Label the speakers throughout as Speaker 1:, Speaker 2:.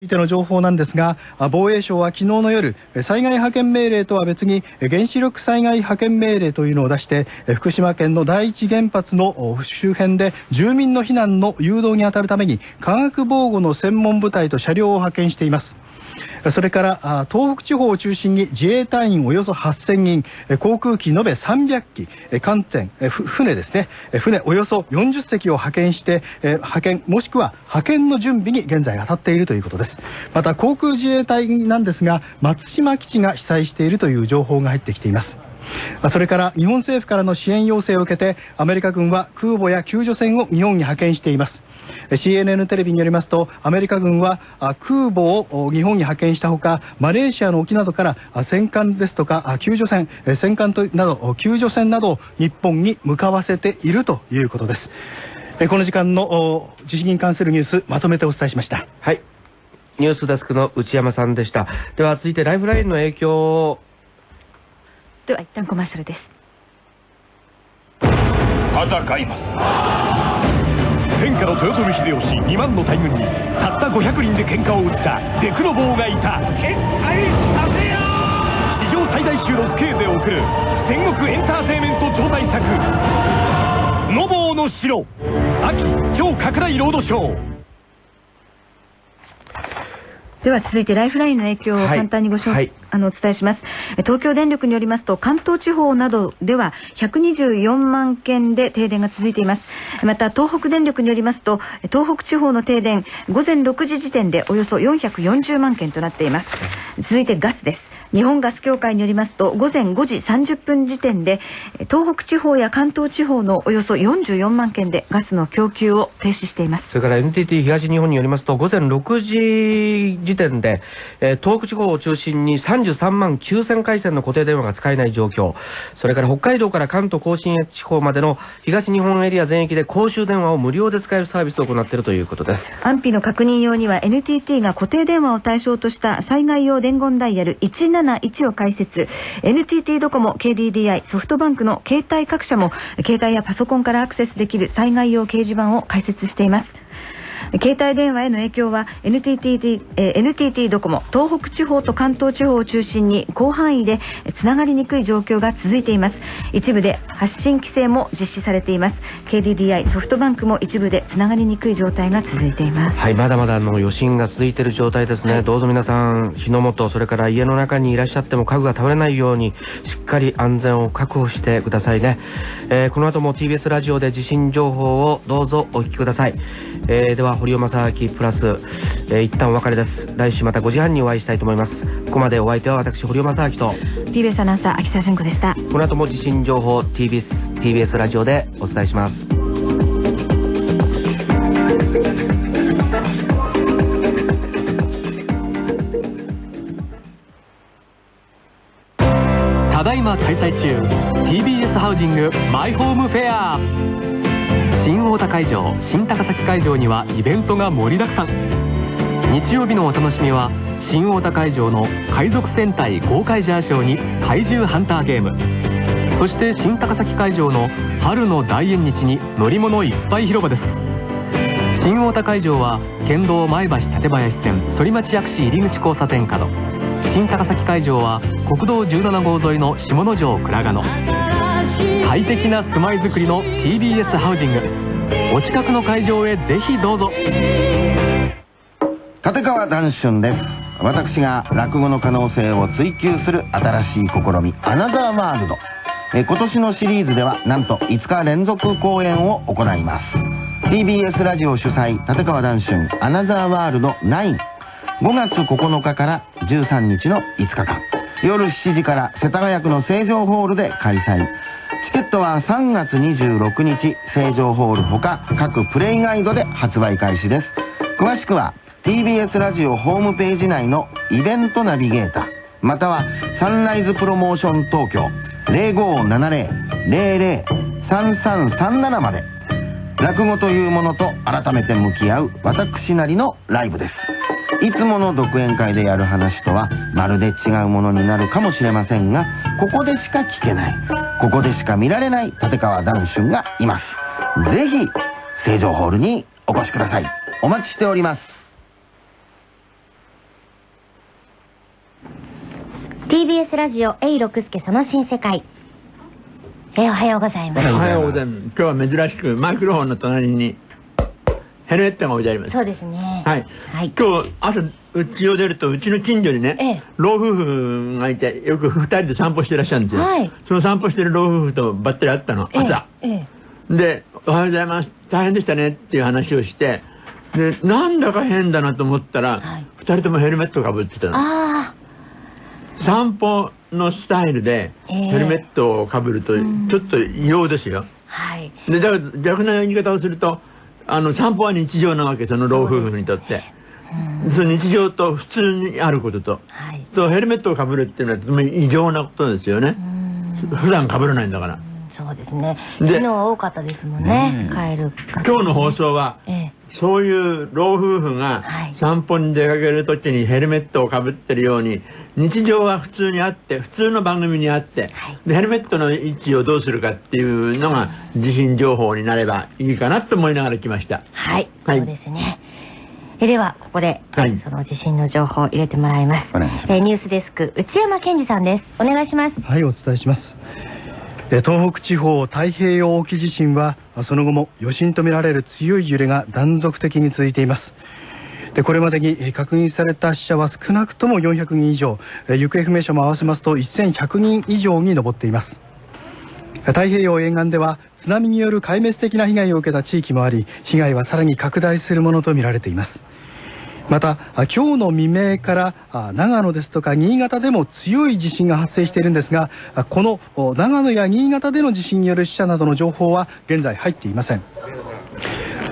Speaker 1: ついての情報なんですが、防衛省は昨日の夜、災害派遣命令とは別に原子力災害派遣命令というのを出して、福島県の第一原発の周辺で住民の避難の誘導に当たるために化学防護の専門部隊と車両を派遣しています。それから東北地方を中心に自衛隊員およそ8000人、航空機延べ300機、艦船、船ですね、船およそ40隻を派遣して、派遣もしくは派遣の準備に現在当たっているということです。また航空自衛隊なんですが、松島基地が被災しているという情報が入ってきています。それから日本政府からの支援要請を受けてアメリカ軍は空母や救助船を日本に派遣しています CNN テレビによりますとアメリカ軍は空母を日本に派遣したほかマレーシアの沖などから戦艦ですとか救助船戦艦など救助船などを日本に向かわせているということです。この時間の地震に関するニュースまとめてお伝えしました。
Speaker 2: はい。ニュースデスクの内山さんでした。では続いてライフラインの影響を。
Speaker 3: では一旦コマーシャルです。
Speaker 4: 戦います天下の豊臣秀吉2万の大軍にたった500人で喧嘩を打ったデクノボーがいた。決壊させよ史上最大級のスケールで送る戦国エンターテイメント超大作「ノボーの城」秋超拡大ロードショー
Speaker 3: では続いてライフラインの影響を簡単にご紹介、はい、あのお伝えします。東京電力によりますと関東地方などでは124万件で停電が続いています。また東北電力によりますと東北地方の停電午前6時時点でおよそ440万件となっています。続いてガスです日本ガス協会によりますと午前5時30分時点で東北地方や関東地方のおよそ44万件でガスの供給を停止しています。
Speaker 2: それから NTT 東日本によりますと午前6時時点で、え東北地方を中心に33万9000回線の固定電話が使えない状況。それから北海道から関東甲信越地方までの東日本エリア全域で公衆電話を無料で使えるサービスを行っているということです。
Speaker 3: 安否の確認用には NTT が固定電話を対象とした災害用伝言ダイヤル17 171を開設 NTT ドコモ KDDI ソフトバンクの携帯各社も携帯やパソコンからアクセスできる災害用掲示板を開設しています。携帯電話への影響は NTT, え NTT ドコモ東北地方と関東地方を中心に広範囲でつながりにくい状況が続いています。一部で発信規制も実施されています。KDDI ソフトバンクも一部でつながりにくい状態が続いています。
Speaker 2: はいまだまだの余震が続いている状態ですね、はい、どうぞ皆さん火の元それから家の中にいらっしゃっても家具が倒れないようにしっかり安全を確保してくださいね、えー、この後も TBS ラジオで地震情報をどうぞお聞きください、えー、では堀尾正明プラス、えー、一旦お別れです。来週また5時半にお会いしたいと思います。ここまでお相手は私、堀尾正明と、
Speaker 3: TBS アナウンサー、秋田純子でした。
Speaker 2: この後も地震情報、TBS、TBS ラジオでお伝えします。
Speaker 4: ただいま開催中 TBS ハウジングマイホームフェア新大田会場新高崎会場にはイベントが盛りだくさん。日曜日のお楽しみは新大田会場の海賊戦隊ゴーカイジャーショーに怪獣ハンターゲーム。そして新高崎会場の春の大縁日に乗り物いっぱい広場です。新大田会場は県道前橋館林線反町薬師入口交差点角。新高崎会場は国道17号沿いの下野城倉賀野。快適な住まいづくりの TBS ハウジングお近くの会場へぜひどうぞ。
Speaker 5: 立川談春です。私が落語の可能性を追求する新しい試みアナザーワールドえ今年のシリーズではなんと5日連続公演を行います。TBS ラジオ主催立川談春アナザーワールド95月9日から13日の5日間。夜7時から世田谷区の成城ホールで開催チケットは3月26日、成城ホールほか各プレイガイドで発売開始です。詳しくは TBS ラジオホームページ内のイベントナビゲーター、またはサンライズプロモーション東京0570-003337まで落語というものと改めて向き合う私なりのライブです。いつもの独演会でやる話とはまるで違うものになるかもしれませんが、ここでしか聞けない、ここでしか見られない立川談春がいます。ぜひ、成城ホールにお越しください。お待ちしております。
Speaker 6: TBS ラジオ A 六助その新世界。え、おはようございます。
Speaker 7: おはようございます。今日は珍しくマイクロフォンの隣にヘルメットが置いてあります。
Speaker 6: そうですね
Speaker 7: はい。
Speaker 6: はい
Speaker 7: 今日朝うちを出るとうちの近所にね、
Speaker 6: ええ
Speaker 7: 老夫婦がいてよく二人で散歩してらっしゃるんですよ。
Speaker 6: はい
Speaker 7: その散歩してる老夫婦とばったり会ったの、朝。
Speaker 6: ええ
Speaker 7: で、おはようございます。大変でしたねっていう話をして、で、なんだか変だなと思ったら、
Speaker 6: はい
Speaker 7: 二人ともヘルメットかぶってたの。
Speaker 6: あ
Speaker 7: 散歩のスタイルで
Speaker 6: ええ
Speaker 7: ヘルメットをかぶるとち
Speaker 6: ん
Speaker 7: ょっと異様ですよ。
Speaker 6: あはい
Speaker 7: で、だから逆な言い方をすると、あの、散歩は日常なわけ、その老夫婦にとって。
Speaker 6: うん。
Speaker 7: その日常と普通にあることと。
Speaker 6: はい。
Speaker 7: とヘルメットをかぶるっていうのはとても異常なことですよね。
Speaker 6: う。ん。
Speaker 7: 普段かぶらないんだから。
Speaker 6: うんそうですね。
Speaker 7: で
Speaker 6: 昨日多かったですもんね帰る方
Speaker 7: 今日の放送は、
Speaker 6: ええ。
Speaker 7: そういう老夫婦が
Speaker 6: はい。
Speaker 7: 散歩に出かけるときにヘルメットをかぶってるように、日常は普通にあって、普通の番組にあって、
Speaker 6: はい
Speaker 7: でヘルメットの位置をどうするかっていうのが地震情報になればいいかなと思いながら来ました。
Speaker 6: はい、
Speaker 7: はい
Speaker 6: そうですね。えでは、ここで、
Speaker 7: はい
Speaker 6: その地震の情報を入れてもらいます。
Speaker 5: お願いします
Speaker 6: えーニュースデスク、内山健二さんです。お願いします。
Speaker 1: はい、お伝えします。え東北地方太平洋沖地震は、その後も余震とみられる強い揺れが断続的に続いています。でこれまでに確認された死者は少なくとも400人以上、行方不明者も合わせますと1100人以上に上っています。太平洋沿岸では津波による壊滅的な被害を受けた地域もあり、被害はさらに拡大するものとみられています。また、今日の未明から長野ですとか新潟でも強い地震が発生しているんですが、この長野や新潟での地震による死者などの情報は現在入っていません。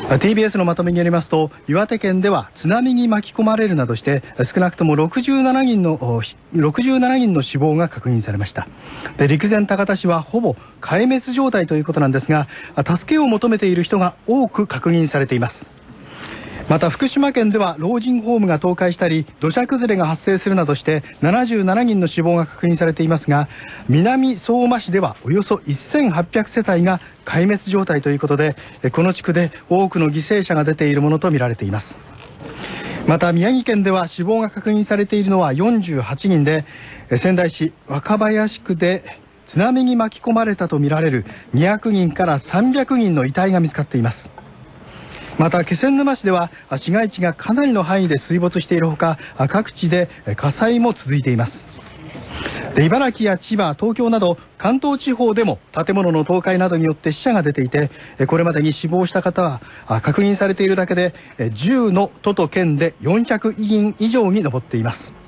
Speaker 1: TBS のまとめによりますと、岩手県では津波に巻き込まれるなどして、少なくとも67人の、67人の死亡が確認されました。で陸前高田市はほぼ壊滅状態ということなんですが、助けを求めている人が多く確認されています。また福島県では老人ホームが倒壊したり土砂崩れが発生するなどして77人の死亡が確認されていますが南相馬市ではおよそ1800世帯が壊滅状態ということでえこの地区で多くの犠牲者が出ているものとみられています。また宮城県では死亡が確認されているのは48人でえ仙台市若林区で津波に巻き込まれたとみられる200人から300人の遺体が見つかっています。また気仙沼市では市街地がかなりの範囲で水没しているほか各地で火災も続いています。で茨城や千葉、東京など関東地方でも建物の倒壊などによって死者が出ていてこれまでに死亡した方は確認されているだけで10の都と県で400人以上に上っています。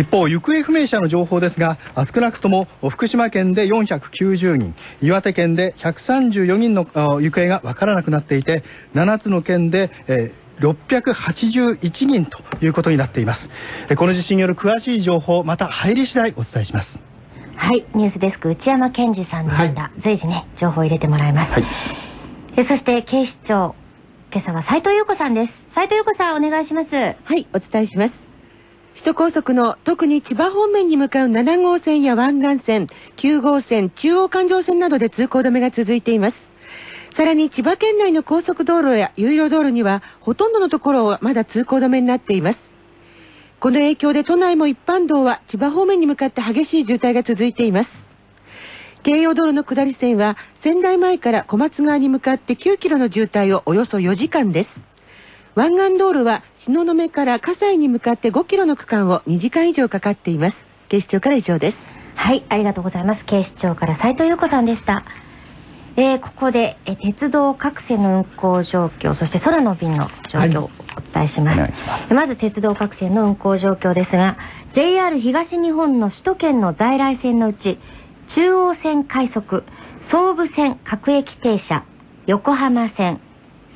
Speaker 1: 一方、行方不明者の情報ですが、あ少なくとも福島県で490人、岩手県で134人のあ行方がわからなくなっていて、7つの県で、えー681人ということになっています。えこの地震による詳しい情報、また入り次第お伝えします。
Speaker 6: はい、ニュースデスク、内山健二さんでした。
Speaker 7: は
Speaker 6: 随時ね、情報を入れてもらいます。えそして、警視庁、今朝は斉藤優子さんです。斉藤優子さん、お願いします。
Speaker 8: はい、お伝えします。首都高速の特に千葉方面に向かう7号線や湾岸線、9号線、中央環状線などで通行止めが続いています。さらに千葉県内の高速道路や有料道路にはほとんどのところはまだ通行止めになっています。この影響で都内も一般道は千葉方面に向かって激しい渋滞が続いています。京葉道路の下り線は仙台前から小松川に向かって9キロの渋滞をおよそ4時間です。湾岸道路は東雲から葛西に向かって5キロの区間を2時間以上かかっています。警視庁から以上です。
Speaker 6: はい、ありがとうございます。警視庁から斉藤優子さんでした。えーここで、えー鉄道各線の運行状況、そして空の便の状況をお伝えします。
Speaker 5: お願いしま
Speaker 6: まず鉄道各線の運行状況ですが、JR 東日本の首都圏の在来線のうち、中央線快速、総武線各駅停車、横浜線、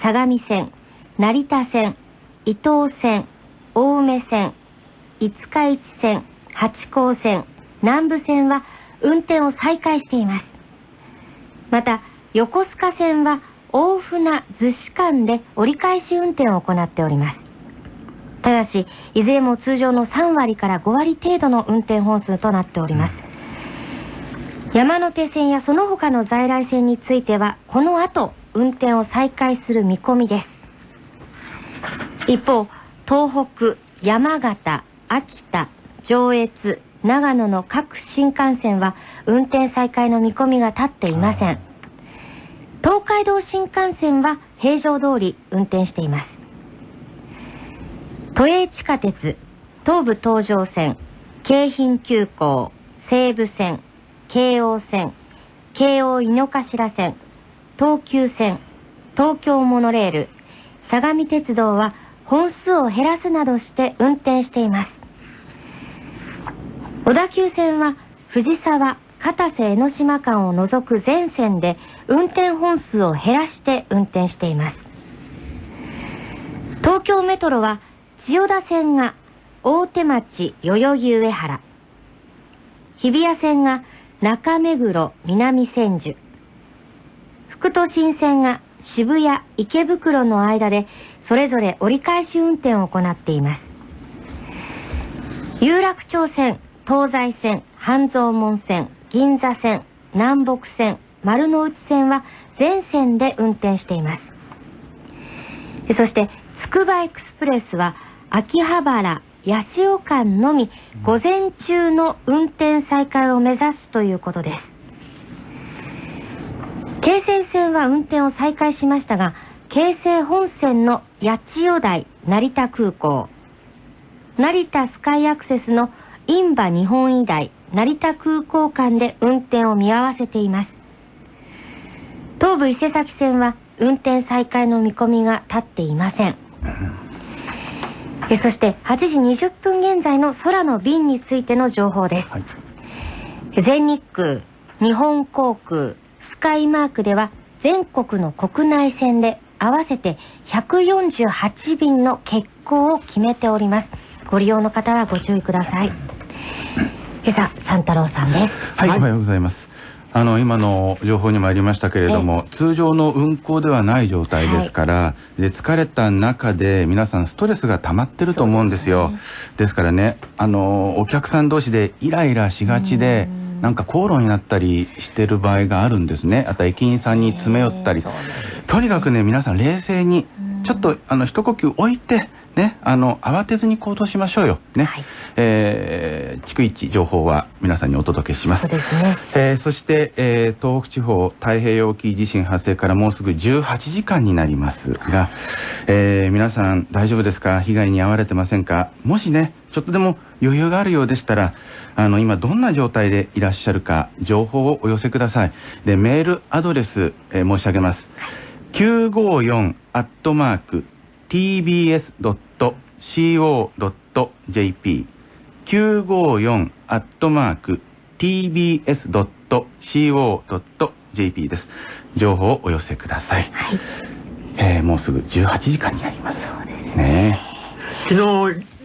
Speaker 6: 相模線、成田線、伊東線、青梅線、五日市線、八高線、南武線は運転を再開しています。また、横須賀線は大船逗子間で折り返し運転を行っております。ただし、いずれも通常の3割から5割程度の運転本数となっております。山手線やその他の在来線については、この後、運転を再開する見込みです。一方、東北、山形、秋田、上越、長野の各新幹線は運転再開の見込みが立っていません。東海道新幹線は平常通り運転しています。都営地下鉄、東武東上線、京浜急行、西武線、京王線、京王井の頭線、東急線、東京モノレール、相模鉄道は本数を減らすなどして運転しています。小田急線は藤沢、片瀬江ノ島間を除く全線で運転本数を減らして運転しています。東京メトロは千代田線が大手町代々木上原、日比谷線が中目黒南千住、副都心線が渋谷池袋の間でそれぞれ折り返し運転を行っています。有楽町線、東西線、半蔵門線、銀座線、南北線、丸の内線は全線で運転しています。そして、つくばエクスプレスは秋葉原、八潮間のみ午前中の運転再開を目指すということです。京成線は運転を再開しましたが、京成本線の八千代台成田空港、成田スカイアクセスの印馬日本医大成田空港間で運転を見合わせています。東武伊勢崎線は運転再開の見込みが立っていません。えそして8時20分現在の空の便についての情報です。全日空、日本航空、スカイマークでは全国の国内線で合わせて148便の欠航を決めております。ご利用の方はご注意ください。今朝、三太郎さんです。
Speaker 9: はい、おはようございます。あの、今の情報にもありましたけれども、通常の運行ではない状態ですから、で疲れた中で皆さんストレスが溜まってると思うんですよ。ですからね、あの、お客さん同士でイライラしがちで、なんか口論になったりしてる場合があるんですね。あと駅員さんに詰め寄ったり。とにかくね、皆さん冷静に、ちょっと、あの、一呼吸置いて、ね、あの、慌てずに行動しましょうよ。ね。えー、逐一情報は皆さんにお届けします。
Speaker 6: そうですね。
Speaker 9: えーそして、えー東北地方太平洋沖地震発生からもうすぐ18時間になりますが、えー皆さん大丈夫ですか？被害に遭われてませんか？もしね、ちょっとでも余裕があるようでしたら、あの、今どんな状態でいらっしゃるか、情報をお寄せください。で、メールアドレス、えー申し上げます。954アットマーク tbs.co.jp 954アットマーク tbs.co.jp です。情報をお寄せください。えーもうすぐ18時間になります。そうですね。
Speaker 7: 昨日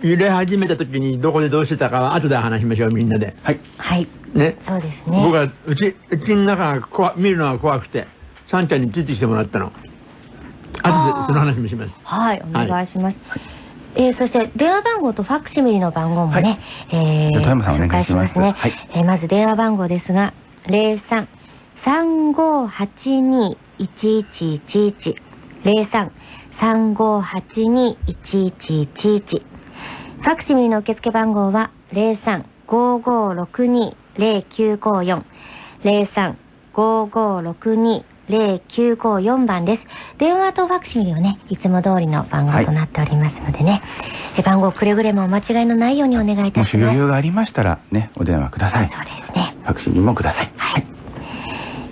Speaker 7: 揺れ始めた時にどこでどうしてたかは後で話しましょうみんなで
Speaker 9: はい。
Speaker 6: はい。
Speaker 7: ね
Speaker 6: そうですね。
Speaker 7: 僕はうちうちの中が怖見るのが怖くてサンちゃんについてきてもらったの後でその話もします。
Speaker 6: はい、お願いします。えーそして電話番号とファクシミリの番号もね、えー
Speaker 9: じゃあ富山さんお願いします。
Speaker 6: 紹介しますね。
Speaker 9: はい。
Speaker 6: えーまず電話番号ですが、03-3582-1111 03-3582-1111ファクシミリの受付番号は03-5562-0954 03-5562-0954番です。電話とファクシミリをね、いつも通りの番号となっておりますのでね、え番号くれぐれもお間違いのないようにお願いいた
Speaker 9: も
Speaker 6: します。
Speaker 9: し余裕がありましたらね、お電話ください。
Speaker 6: そうですね。
Speaker 9: ファクシミリもください。
Speaker 6: はい。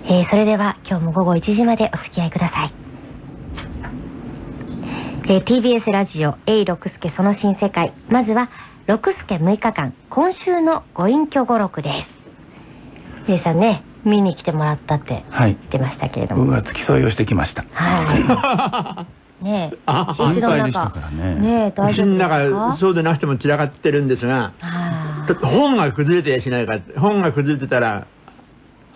Speaker 6: えーそれでは今日も午後1時までお付き合いください。えー TBS ラジオ A 六助その新世界。まずは、六助6日間、今週のご隠居語録です。皆さんね、見に来てもらったって
Speaker 9: はい。
Speaker 6: 言ってましたけれども。
Speaker 9: 僕は付き添いをしてきました。
Speaker 6: はい。ねえ、
Speaker 9: 心配でした
Speaker 6: 中
Speaker 9: からね
Speaker 6: ねえ、
Speaker 7: う
Speaker 6: 大丈夫ですか？
Speaker 7: そうでなくても散らかってるんですが
Speaker 6: は
Speaker 7: だって本が崩れてやしないか本が崩れてたら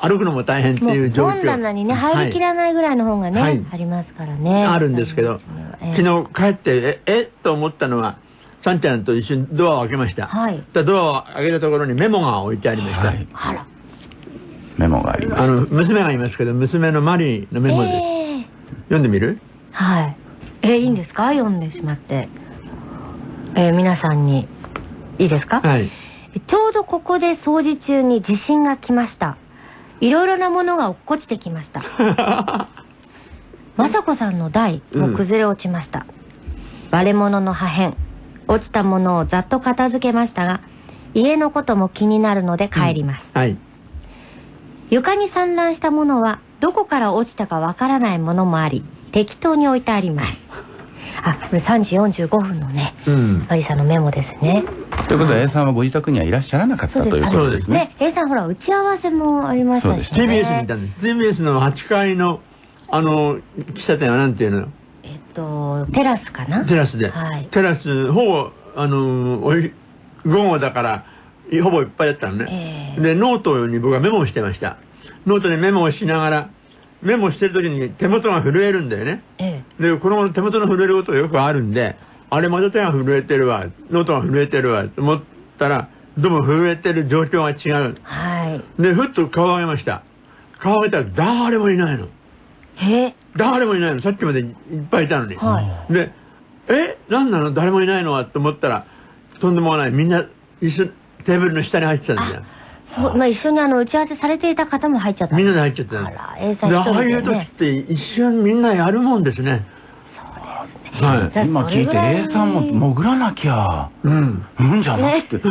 Speaker 7: 歩くのも大変って
Speaker 6: も
Speaker 7: いうう状況
Speaker 6: 本棚にね、入りきらないぐらいの本がね、
Speaker 7: はい
Speaker 6: ありますからね。
Speaker 7: あるんですけど、
Speaker 6: ええ
Speaker 7: 昨日帰って、え、えと思ったのは、さんちゃんと一緒にドアを開けました。
Speaker 6: はい
Speaker 7: でドアを開けたところにメモが置いてありました。
Speaker 9: はい
Speaker 6: あら。
Speaker 9: メモがあります。
Speaker 7: あの、娘がいますけど、娘のマリーのメモです。
Speaker 6: ええ
Speaker 7: 読んでみる？
Speaker 6: はい。えーいいんですか？読んでしまって。えー皆さんに、いいですか？
Speaker 7: はい。
Speaker 6: ちょうどここで掃除中に地震が来ました。いろいろなものが落っこちてきました。雅子さんの台も崩れ落ちました。割れ物の破片、落ちたものをざっと片付けましたが、家のことも気になるので帰ります。
Speaker 7: はい。
Speaker 6: 床に散乱したものはどこから落ちたかわからないものもあり、適当に置いてあります。あ、これ3時45分のね、
Speaker 7: うん。
Speaker 6: マリさんのメモですね。
Speaker 10: ということで A さんはご自宅にはいらっしゃらなかったということですね。
Speaker 6: ね、A さんほら、打ち合わせもありましたし、ね。
Speaker 7: TBS にいたんです。TBS の8階の、あの、喫茶店はなんていうの？
Speaker 6: えっと、テラスかな？
Speaker 7: テラスで。
Speaker 6: はい。
Speaker 7: テラス、ほぼ、あの、おい午後だから、いほぼいっぱいだったのね。
Speaker 6: え
Speaker 7: で、ノートに僕はメモをしてました。ノートにメモをしながら、メモしてる時に手元が震えるんだよね。
Speaker 6: ええ
Speaker 7: で、この手元の震えることがよくあるんで、あれまた手が震えてるわ、ノートが震えてるわ、と思ったら、どうも震えてる状況が違う。
Speaker 6: はい。
Speaker 7: で、ふっと顔を上げました。顔を上げたら誰もいないの。
Speaker 6: へ
Speaker 7: 誰もいないの。さっきまでいっぱいいたのに。
Speaker 6: は
Speaker 7: で、え？何なの？誰もいないのはと思ったら、とんでもない。みんな一緒、テーブルの下に入ってたんだよ。
Speaker 6: そう、まあ、一緒にあの、打ち合わせされていた方も入っちゃった。
Speaker 7: みんなで入っちゃったの。
Speaker 6: あら、A さん
Speaker 7: で、
Speaker 6: 一人で、
Speaker 7: ああいう時
Speaker 6: ね。
Speaker 7: って一瞬みんなやるもんですね。
Speaker 6: そうですね。
Speaker 7: はい。
Speaker 10: 今聞いて A さんも潜らなきゃ。
Speaker 7: うん。
Speaker 10: うんじゃなくて。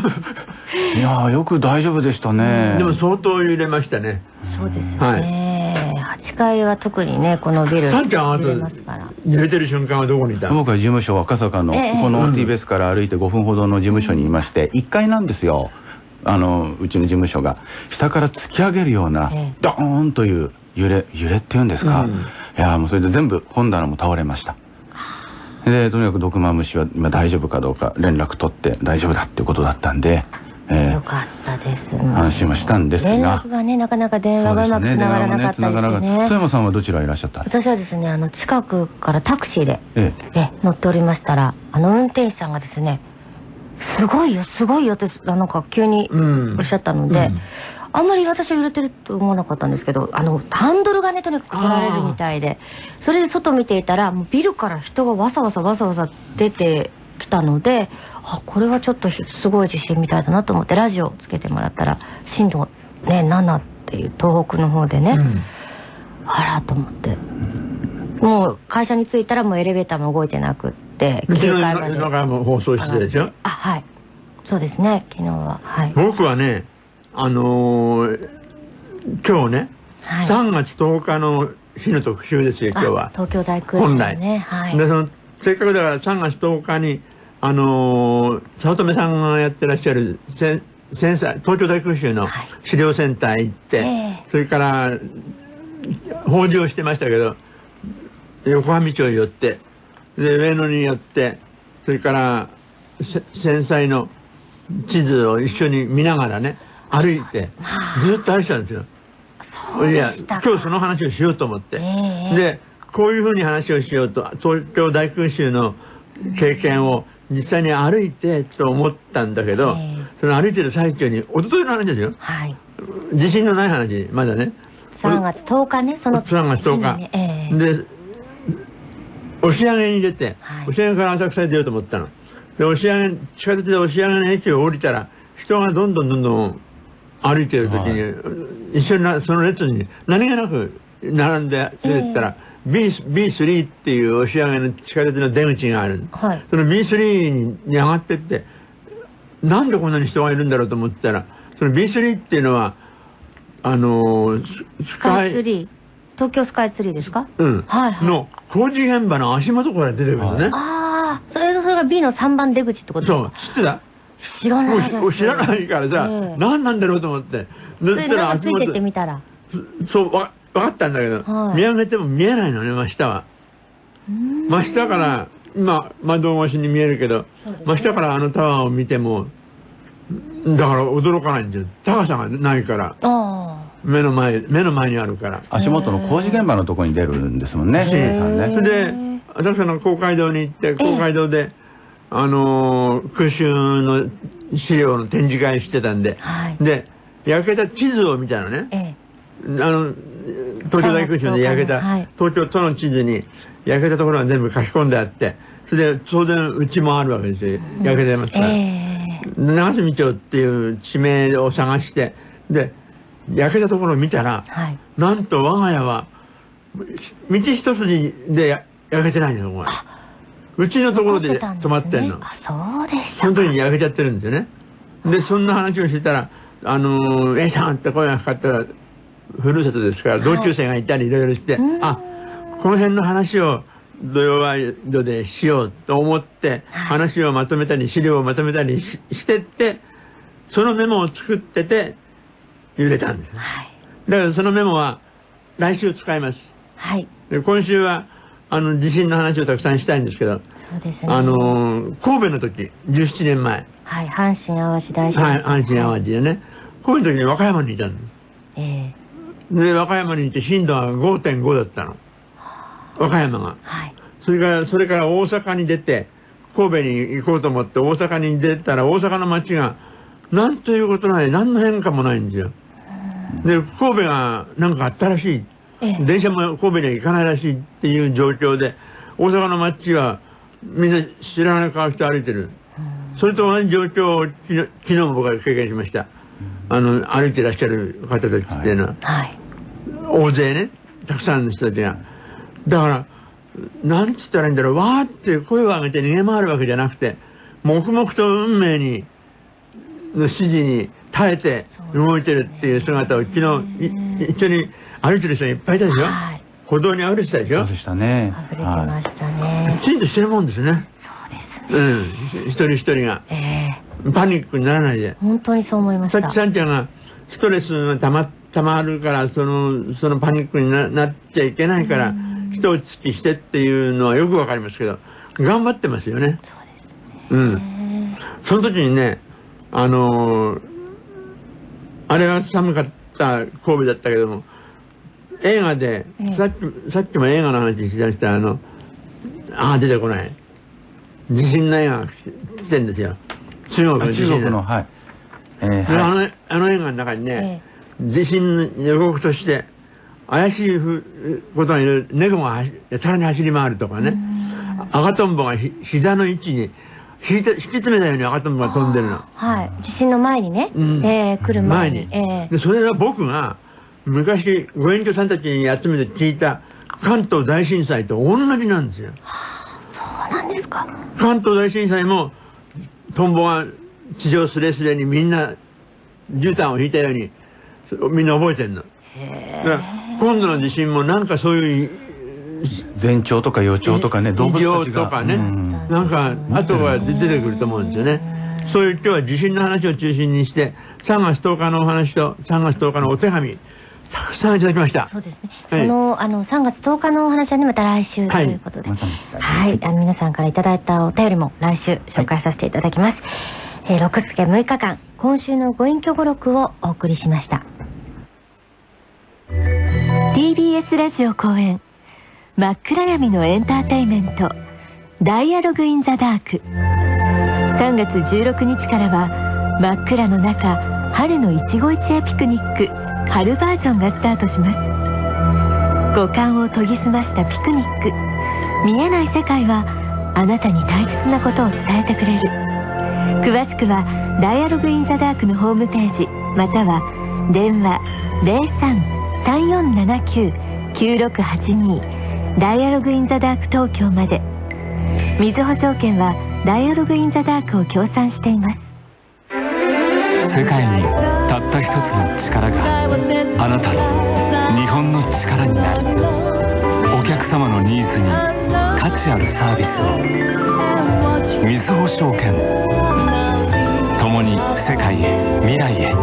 Speaker 10: いやーよく大丈夫でしたね。
Speaker 7: でも相当揺れましたね。
Speaker 6: そうですよ
Speaker 7: は
Speaker 6: ね。8階は特にね、このビル。
Speaker 7: さんちゃんあと
Speaker 6: ますから。
Speaker 7: 揺れてる瞬間はどこにいた？
Speaker 10: 僕は事務所赤坂の、
Speaker 6: ええ
Speaker 10: この
Speaker 7: うん
Speaker 10: TBS から歩いて5分ほどの事務所にいまして、1階なんですよ。あの、うちの事務所が。下から突き上げるような
Speaker 6: ええ、
Speaker 10: ドーンという揺れ、揺れっていうんですか？
Speaker 7: うん
Speaker 10: いやーもうそれで全部本棚も倒れました。で、とにかく毒マムシは今大丈夫かどうか連絡取って大丈夫だっていうことだったんで、え
Speaker 6: よかったです。
Speaker 10: 安心はしたんですが
Speaker 6: 連絡がね、なかなか電話がうまく繋がらなかったりして
Speaker 10: ね
Speaker 6: ね。
Speaker 10: 富。山さんはどちらいらっしゃった？
Speaker 6: 私はですね、あの、近くからタクシーで、
Speaker 10: ええ。
Speaker 6: え、乗っておりましたら、あの、運転手さんがですね、すごいよ、すごいよって、あなんか急に
Speaker 7: うん
Speaker 6: おっしゃったので、
Speaker 7: うん
Speaker 6: あんまり私は揺れてると思わなかったんですけど、あの、ハンドルがね、とにかく取られるみたいで、それで外見ていたら、もうビルから人がわさわさわさわさ出てきたので、あ、これはちょっとすごい地震みたいだなと思って、ラジオをつけてもらったら、震度ね、7っていう東北の方でね、
Speaker 7: うん
Speaker 6: あらと思って。もう会社に着いたらもうエレベーターも動いてなくって、
Speaker 7: 昨日
Speaker 6: 9階ま
Speaker 7: 中も放送しでしょ？
Speaker 6: あ、はい。そうですね、昨日は。はい。
Speaker 7: 僕はね、あのー今日ね、
Speaker 6: はい
Speaker 7: 3月10日の日の特集ですよ、今日
Speaker 6: あ
Speaker 7: は。
Speaker 6: 東京大空襲
Speaker 7: 本来。
Speaker 6: ね。はい。
Speaker 7: で、その、せっかくだから3月10日に、あのー早乙女さんがやってらっしゃる、せ戦災東京大空襲の
Speaker 6: はい
Speaker 7: 資料センター行って、
Speaker 6: ええ
Speaker 7: それから、法事をしてましたけど、横浜町に寄って、で、上野に寄って、それから、せ戦災の地図を一緒に見ながらね、歩いて、
Speaker 6: まあ
Speaker 7: ずっと歩いてたんですよ。いや。今日その話をしようと思って。
Speaker 6: ええ
Speaker 7: で、こういうふうに話をしようと、東京大空襲の経験を実際に歩いてと思ったんだけど、
Speaker 6: ええ
Speaker 7: その歩いてる最中に、一昨日の話ですよ。
Speaker 6: はい。
Speaker 7: 地震のない話、まだね。
Speaker 6: 3月10日ね、その。
Speaker 7: 3月10日。
Speaker 6: ねええ
Speaker 7: で、押上に出て、
Speaker 6: はい
Speaker 7: 押上から浅草に出ようと思ったの。で、押上、地下鉄で押上の駅を降りたら、人がどんどんどんどん歩いてる時に、一緒になその列に何気なく並んで出てったら、B、B3 っていう押上の地下鉄の出口がある。
Speaker 6: はい。
Speaker 7: その B3 に上がってって、なんでこんなに人がいるんだろうと思ってたら、その B3 っていうのは、あのース
Speaker 6: スカイツリー。東京スカイツリーですか？
Speaker 7: うん。
Speaker 6: はいはい
Speaker 7: の工事現場の足元から出てくるのね。
Speaker 6: ああ、それそれが B の3番出口ってこと
Speaker 7: そう
Speaker 6: か、
Speaker 7: 知ってた？
Speaker 6: 知らないです。
Speaker 7: もう知らないからさ、
Speaker 6: ええ
Speaker 7: 何なんだろうと思って。
Speaker 6: それなんかついてってみたら。
Speaker 7: そう、わ分かったんだけど、
Speaker 6: はい
Speaker 7: 見上げても見えないのね、真下は。真下から、今、窓越しに見えるけど、
Speaker 6: ね
Speaker 7: 真下からあのタワーを見ても、だから驚かないんですよ。高さがないから、
Speaker 6: あ
Speaker 7: 目の前、目の前にあるから。
Speaker 10: 足元の工事現場のところに出るんですもんね、さんね。
Speaker 7: それで、浅草の公会堂に行って、公会堂で、あのー空襲の資料の展示会してたんで、
Speaker 6: あ。はい。
Speaker 7: で、焼けた地図を見たのね。
Speaker 6: ええ。
Speaker 7: あの、東京大空襲で焼けた、
Speaker 6: はい
Speaker 7: 東京都の地図に焼けたところが全部書き込んであって、それで当然うちもあるわけですよ。焼けてますから。
Speaker 6: え
Speaker 7: 長住町っていう地名を探して、で、焼けたところを見たら、
Speaker 6: はい。
Speaker 7: なんと我が家は、道一筋でや焼けてないの、これ。うちのところで止まってんの。
Speaker 6: あ、そうでした
Speaker 7: その時に焼けちゃってるんですよね。で、そんな話をしてたら、あのー、A さんって声がかかったら、ふるさとですから、同級生がいたりいろいろして、あ、この辺の話を土曜ワイドでしようと思って、話をまとめたり、資料をまとめたりししてって、そのメモを作ってて、揺れたんですね。
Speaker 6: はい。
Speaker 7: だからそのメモは、来週使います。
Speaker 6: はい。
Speaker 7: で今週は、あの、地震の話をたくさんしたいんですけど、
Speaker 6: そうですね。
Speaker 7: あのー神戸の時、17年前、
Speaker 6: はい。阪神淡路大震
Speaker 7: はい、
Speaker 6: 災。
Speaker 7: 阪神淡路でね、神戸の時に和歌山にいたんで
Speaker 6: ええ
Speaker 7: す。で、和歌山にいて震度が5.5だったの。和歌山が。
Speaker 6: はい。
Speaker 7: それから、それから大阪に出て、神戸に行こうと思って大阪に出たら大阪の街が、なんということない、何の変化もないんですよ。で、神戸がなんかあったらしい。
Speaker 6: ええ
Speaker 7: 電車も神戸には行かないらしいっていう状況で、大阪の街はみんな知らない顔して歩いてる。それと同じ状況を昨日昨日も僕は経験しました。あの、歩いてらっしゃる方たちっていうのは、
Speaker 6: はい。
Speaker 7: 大勢ね、たくさんの人たちが。だから、なんつったらいいんだろう、わーって声を上げて逃げ回るわけじゃなくて、黙々と運命に、の指示に耐えて動いてるっていう姿を昨日、い一緒に歩いてる人がいっぱいいたでしょ、
Speaker 6: はい
Speaker 7: 歩道に歩いてたでしょ？
Speaker 10: そうでしたね。
Speaker 6: 溢れてましたね
Speaker 7: き。ちんとしてるもんですね。
Speaker 6: そうですね。
Speaker 7: うん。一人一人が。
Speaker 6: ええ
Speaker 7: パニックにならないで。
Speaker 6: 本当にそう思いました。
Speaker 7: さっきさんちゃんが、ストレスがたま、たまるから、その、そのパニックにななっちゃいけないから、一落ち着きしてっていうのはよくわかりますけど、頑張ってますよね。
Speaker 6: そうですね。
Speaker 7: うん。その時にね、あのーあれは寒かった神戸だったけども、映画で、
Speaker 6: ええ
Speaker 7: さっき、さっきも映画の話しだしたあの、ああ、出てこない。地震の映画が来てんですよ。中国
Speaker 10: あ
Speaker 7: の地震
Speaker 10: 中国の、はい。えー
Speaker 7: であ
Speaker 10: はい。
Speaker 7: のあの映画の中にね、地震の予告として、怪しいふことがいる、猫が走やたらに走り回るとかね、赤とんぼがひ膝の位置に引いて、引き詰めたように赤とんぼが飛んでるの。
Speaker 6: はい。地震の前にね、
Speaker 7: うん
Speaker 6: えー来る前に。
Speaker 7: 前に
Speaker 6: え
Speaker 7: で、それが僕が、昔、ご隠居さんたちに集めて聞いた関東大震災と同じなんですよ。
Speaker 6: ーそうなんですか。
Speaker 7: 関東大震災も、トンボが地上すれすれにみんな、絨毯を引いたように、そみんな覚えてんの。今度の地震もなんかそういう、
Speaker 10: 前兆とか予兆とかね、動物たちが。
Speaker 7: とかね、
Speaker 10: うん
Speaker 7: なんか後が出てくると思うんですよね。そういう今日は地震の話を中心にして、3月10日のお話と3月10日のお手紙、たくさんいただきました。
Speaker 6: そうですね。
Speaker 7: はい
Speaker 6: その、あの、3月10日のお話はね、また来週と
Speaker 7: はい
Speaker 6: いうことで。はい。あの、皆さんからいただいたお便りも来週紹介させていただきます。えー、6月6日間、今週のご隠居語録をお送りしました。
Speaker 11: TBS ラジオ公演真っ暗闇のエンターテイメント「ダイアログ・イン・ザ・ダーク」3月16日からは真っ暗の中春の一期一会ピクニック春バージョンがスタートします。五感を研ぎ澄ましたピクニック。見えない世界はあなたに大切なことを伝えてくれる。詳しくは「ダイアログ・イン・ザ・ダーク」のホームページまたは電話03-3479-9682ダイアログ・イン・ザ・ダーク東京まで。みずほ証券はダイアログ・イン・ザ・ダークを協賛しています。
Speaker 4: 世界にたった一つの力があなたの日本の力になる。お客様のニーズに価値あるサービスを。みずほ証券。共に世界へ未来へ。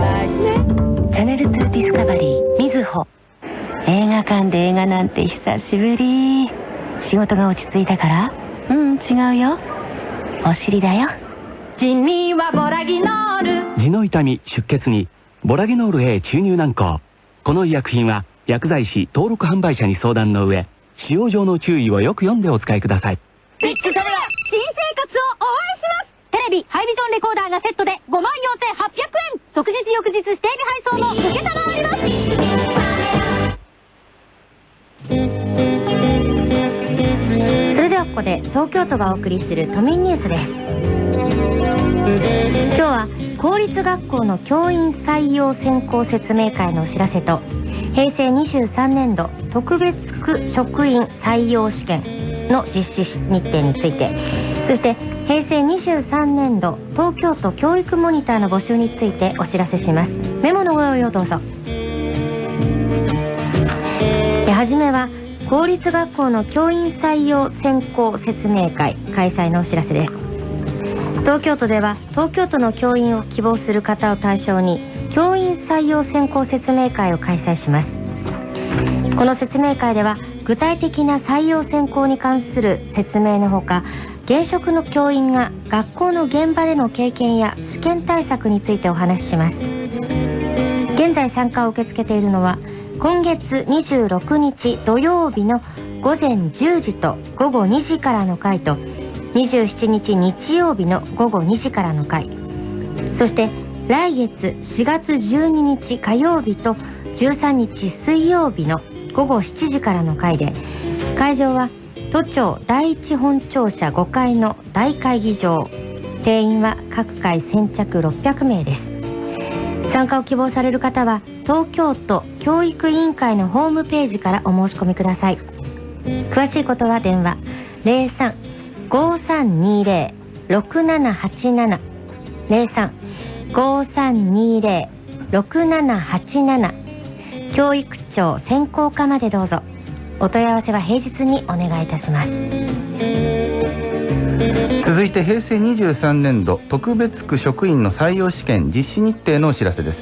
Speaker 11: チャネル2ディスカバリーみずほ。映画館で映画なんて久しぶり。仕事が落ち着いたから？うん違うよ。お尻だよ
Speaker 12: 君はボラギノール
Speaker 13: 痔の痛み、出血に、ボラゲノール A 注入軟膏。この医薬品は、薬剤師登録販売者に相談の上、使用上の注意をよく読んでお使いください。
Speaker 12: ビッグカメラ新生活を応援しますテレビ、ハイビジョンレコーダーがセットで54,800円即日翌日指定日配送も受けたまわります
Speaker 6: それではここで東京都がお送りする都民ニュースです。今日は公立学校の教員採用選考説明会のお知らせと平成23年度特別区職員採用試験の実施日程についてそして平成23年度東京都教育モニターの募集についてお知らせします。メモのご用意をどうぞ。えはじめは公立学校の教員採用選考説明会開催のお知らせです。東京都では東京都の教員を希望する方を対象に教員採用選考説明会を開催します。この説明会では具体的な採用選考に関する説明のほか現職の教員が学校の現場での経験や試験対策についてお話しします。現在参加を受け付けているのは今月26日土曜日の午前10時と午後2時からの回と27日日曜日の午後2時からの回。そして来月4月12日火曜日と13日水曜日の午後7時からの回で会場は都庁第一本庁舎5階の大会議場定員は各回先着600名です。参加を希望される方は東京都教育委員会のホームページからお申し込みください。詳しいことは電話03-5320-6787 03-5320-6787教育庁専攻課までどうぞ。お問い合わせは平日にお願いいたします。
Speaker 9: 続いて平成23年度特別区職員の採用試験実施日程のお知らせです。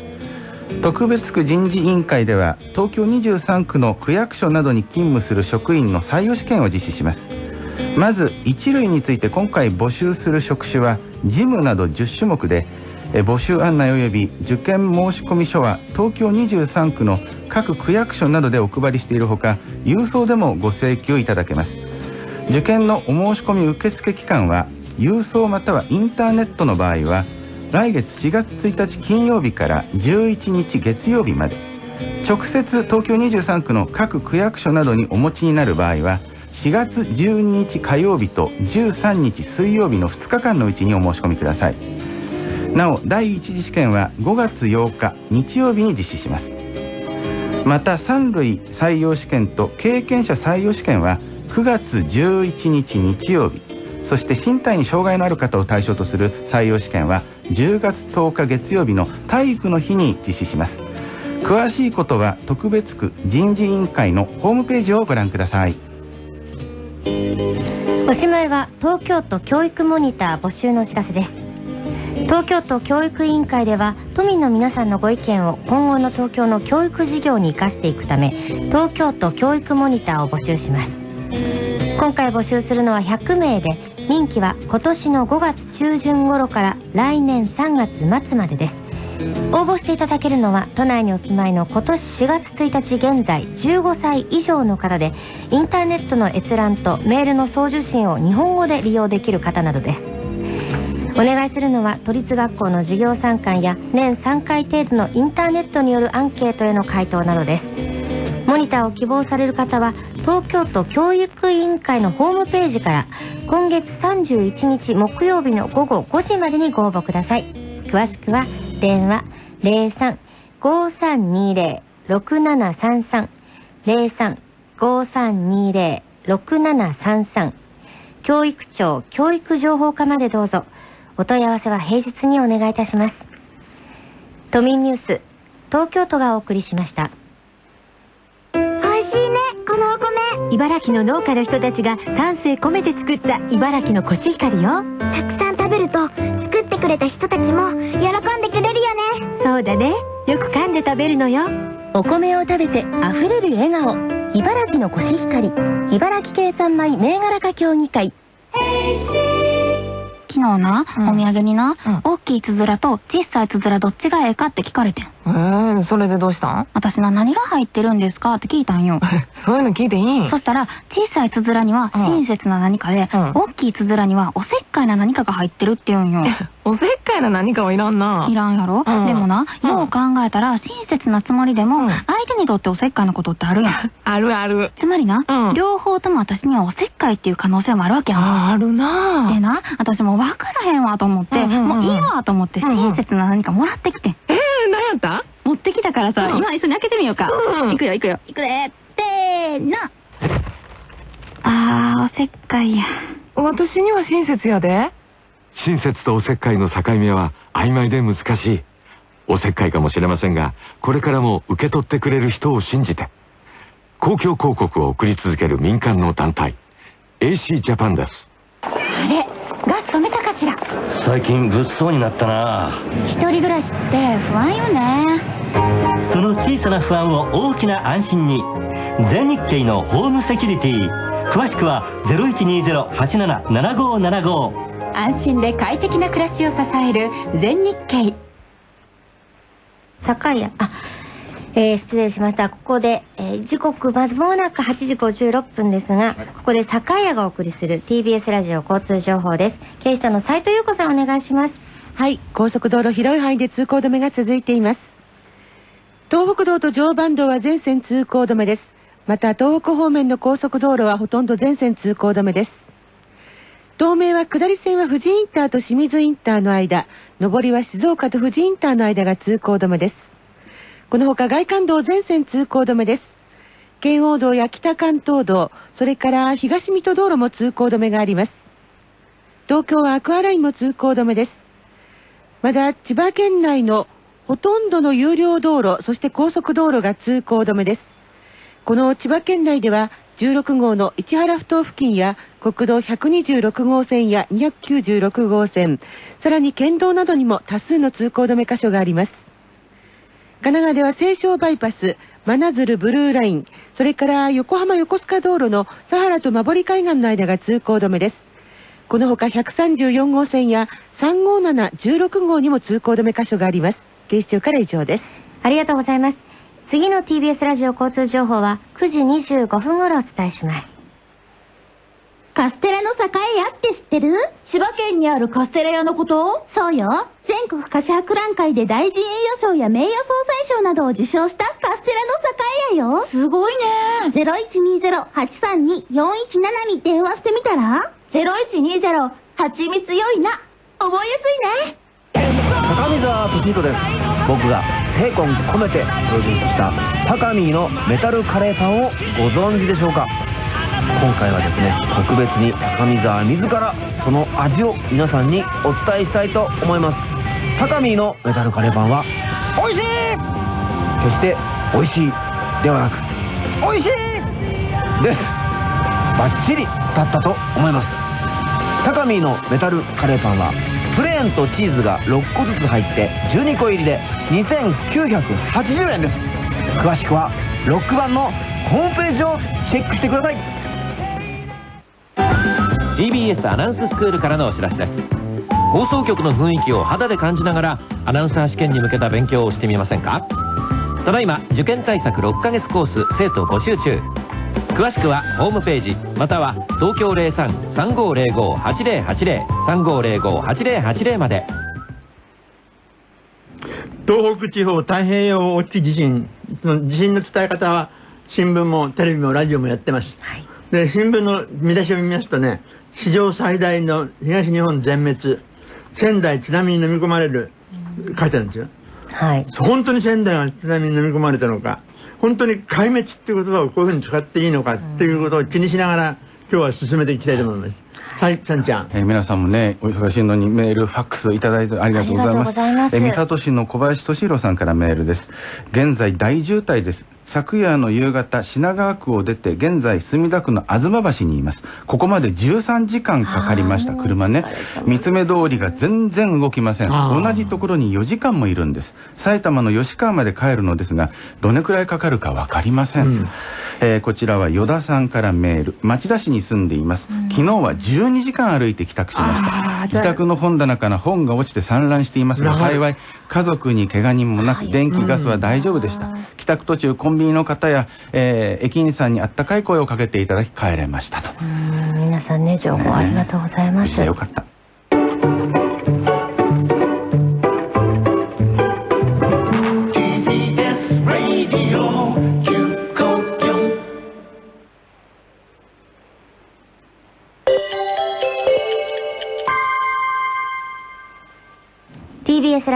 Speaker 9: 特別区人事委員会では東京23区の区役所などに勤務する職員の採用試験を実施します。まず一類について今回募集する職種は事務など10種目で募集案内及び受験申込書は東京23区の各区役所などでお配りしているほか郵送でもご請求いただけます。受験のお申し込み受付期間は郵送またはインターネットの場合は来月4月1日金曜日から11日月曜日まで。直接東京23区の各区役所などにお持ちになる場合は4月12日火曜日と13日水曜日の2日間のうちにお申し込みください。なお第一次試験は5月8日日曜日に実施します。また3類採用試験と経験者採用試験は9月11日日曜日。そして身体に障害のある方を対象とする採用試験は10月10日月曜日の体育の日に実施します。詳しいことは特別区人事委員会のホームページをご覧ください。
Speaker 6: おしまいは東京都教育モニター募集のお知らせです。東京都教育委員会では都民の皆さんのご意見を今後の東京の教育事業に生かしていくため東京都教育モニターを募集します。今回募集するのは100名で任期は今年の5月中旬頃から来年3月末までです。応募していただけるのは都内にお住まいの今年4月1日現在15歳以上の方でインターネットの閲覧とメールの送受信を日本語で利用できる方などです。お願いするのは都立学校の授業参観や年3回程度のインターネットによるアンケートへの回答などです。モニターを希望される方は東京都教育委員会のホームページから今月31日木曜日の午後5時までにご応募ください。詳しくは電話03-5320-6733 03-5320-6733教育庁教育情報課までどうぞ。お問い合わせは平日にお願いいたします。都民ニュース東京都がお送りしました。
Speaker 14: 美味しいねこのお米。
Speaker 11: 茨城の農家の人たちが丹精込めて作った茨城のコシヒカリよ。
Speaker 14: たくさん食べるとくれた人たちも喜んでくれるよね。
Speaker 11: そうだね。よく噛んで食べるのよ。お米を食べて溢れる笑顔。茨城のコシヒカリ。茨城県産米銘柄化協議会。
Speaker 15: 昨日な、お土産にな、大きいつづらと小さいつづらどっちがええかって聞かれてん。
Speaker 16: えー、それでどうしたん？
Speaker 15: 私な、何が入ってるんですかって聞いたんよ。
Speaker 16: そういうの聞いていい？ん
Speaker 15: そしたら、小さいつづらには親切な何かで、大きいつづらにはおせっかいな何かが入ってるって言うんよ。
Speaker 16: おせっかいな何かはいらんな。
Speaker 15: いらんやろ、
Speaker 16: うん
Speaker 15: でもな、
Speaker 16: うん
Speaker 15: よう考えたら、親切なつもりでも、相手にとっておせっかいなことってあるやん。
Speaker 16: あるある。
Speaker 15: つまりな、両方とも私にはおせっかいっていう可能性もあるわけやん。
Speaker 16: ああるな
Speaker 15: でな、私もう分からへんわと思って、
Speaker 16: うんうんうん
Speaker 15: もういいわと思って、親切な何かもらってきてん。
Speaker 16: えー、何やった？
Speaker 15: 持ってきたからさ、
Speaker 16: うん
Speaker 15: 今一緒に開けてみようか。
Speaker 16: うん
Speaker 15: いくよいくよ。いくでせーの。あー、おせっかいや。
Speaker 16: 私には親切やで。
Speaker 17: 親切とおせっかいの境目は曖昧で難しい。おせっかいかもしれませんが、これからも受け取ってくれる人を信じて、公共広告を送り続ける民間の団体、AC ジャパンです。
Speaker 12: あれガス止めたかしら
Speaker 18: 最近物騒になったな。
Speaker 15: 一人暮らしって不安よね。
Speaker 18: その小さな不安を大きな安心に全日経のホームセキュリティ詳しくは0120-877575
Speaker 19: 安心で快適な暮らしを支える全日経
Speaker 6: 酒屋、あ、えー失礼しました。ここで、えー時刻、まずもなく8時56分ですが、ここで酒屋がお送りする TBS ラジオ交通情報です。警視庁の斉藤優子さんお願いします。
Speaker 8: はい、高速道路広い範囲で通行止めが続いています。東北道と常磐道は全線通行止めです。また東北方面の高速道路はほとんど全線通行止めです。東名は下り線は富士インターと清水インターの間、上りは静岡と富士インターの間が通行止めです。このほか外環道全線通行止めです。圏央道や北関東道、それから東水戸道路も通行止めがあります。東京はアクアラインも通行止めです。まだ千葉県内のほとんどの有料道路、そして高速道路が通行止めです。この千葉県内では16号の市原ふ頭付近や国道126号線や296号線、さらに県道などにも多数の通行止め箇所があります。神奈川では西湘バイパス、真鶴ブルーライン、それから横浜横須賀道路の佐原と馬堀海岸の間が通行止めです。このほか134号線や357、16号にも通行止め箇所があります。警視庁から以上です。
Speaker 6: ありがとうございます。次の TBS ラジオ交通情報は9時25分頃お伝えします。
Speaker 12: カステラの栄屋って知ってる？千葉県にあるカステラ屋のこと？そうよ。全国菓子博覧会で大臣栄誉賞や名誉総裁賞などを受賞したカステラの栄屋よ。すごいね。0120-832-417に電話してみたら ?0120、蜂蜜よいな。覚えやすいね。
Speaker 5: 高見沢俊彦です僕が精魂込めてプロデュースした高見のメタルカレーパンをご存知でしょうか？今回はですね特別に高見沢自らその味を皆さんにお伝えしたいと思います。高見のメタルカレーパンは美味しい！決して美味しいではなく美味しい！です。バッチリだったと思います。高見のメタルカレーパンはプレーンとチーズが6個ずつ入って12個入りで2980円です。詳しくはロック版のホームページをチェックしてください。
Speaker 20: TBS アナウンススクールからのお知らせです。放送局の雰囲気を肌で感じながらアナウンサー試験に向けた勉強をしてみませんか？ただいま受験対策6ヶ月コース生徒募集中。詳しくはホームページまたは東京03-3505-8080 3505-8080まで。
Speaker 7: 東北地方太平洋沖地震、その地震の伝え方は新聞もテレビもラジオもやってます。で、新聞の見出しを見ますとね、史上最大の東日本全滅、仙台津波に飲み込まれる、書いてあるんですよ。
Speaker 6: はい。
Speaker 7: 本当に仙台が津波に飲み込まれたのか、本当に壊滅っていう言葉をこういうふうに使っていいのかっていうことを気にしながら今日は進めていきたいと思います。はい、さんちゃん。
Speaker 9: えー皆さんもね、お忙しいのにメール、ファックスいただいてありがとうございます。
Speaker 6: ありがとうございます
Speaker 9: えー三郷市の小林俊弘さんからメールです。現在大渋滞です。昨夜の夕方、品川区を出て、現在、墨田区の東橋にいます。ここまで13時間かかりました、車ね。三つ目通りが全然動きません。同じところに4時間もいるんです。埼玉の吉川まで帰るのですが、どれくらいかかるかわかりません。えーこちらは依田さんからメール。町田市に住んでいます。昨日は12時間歩いて帰宅しました。自宅の本棚から本が落ちて散乱していますが、幸い家族に怪我人もなく、電気ガスは大丈夫でした。帰宅途中、コンビニの方や、えー駅員さんにあったかい声をかけていただき帰れましたと。
Speaker 6: うん皆さんね、情報ありがとうございます。
Speaker 9: よかった。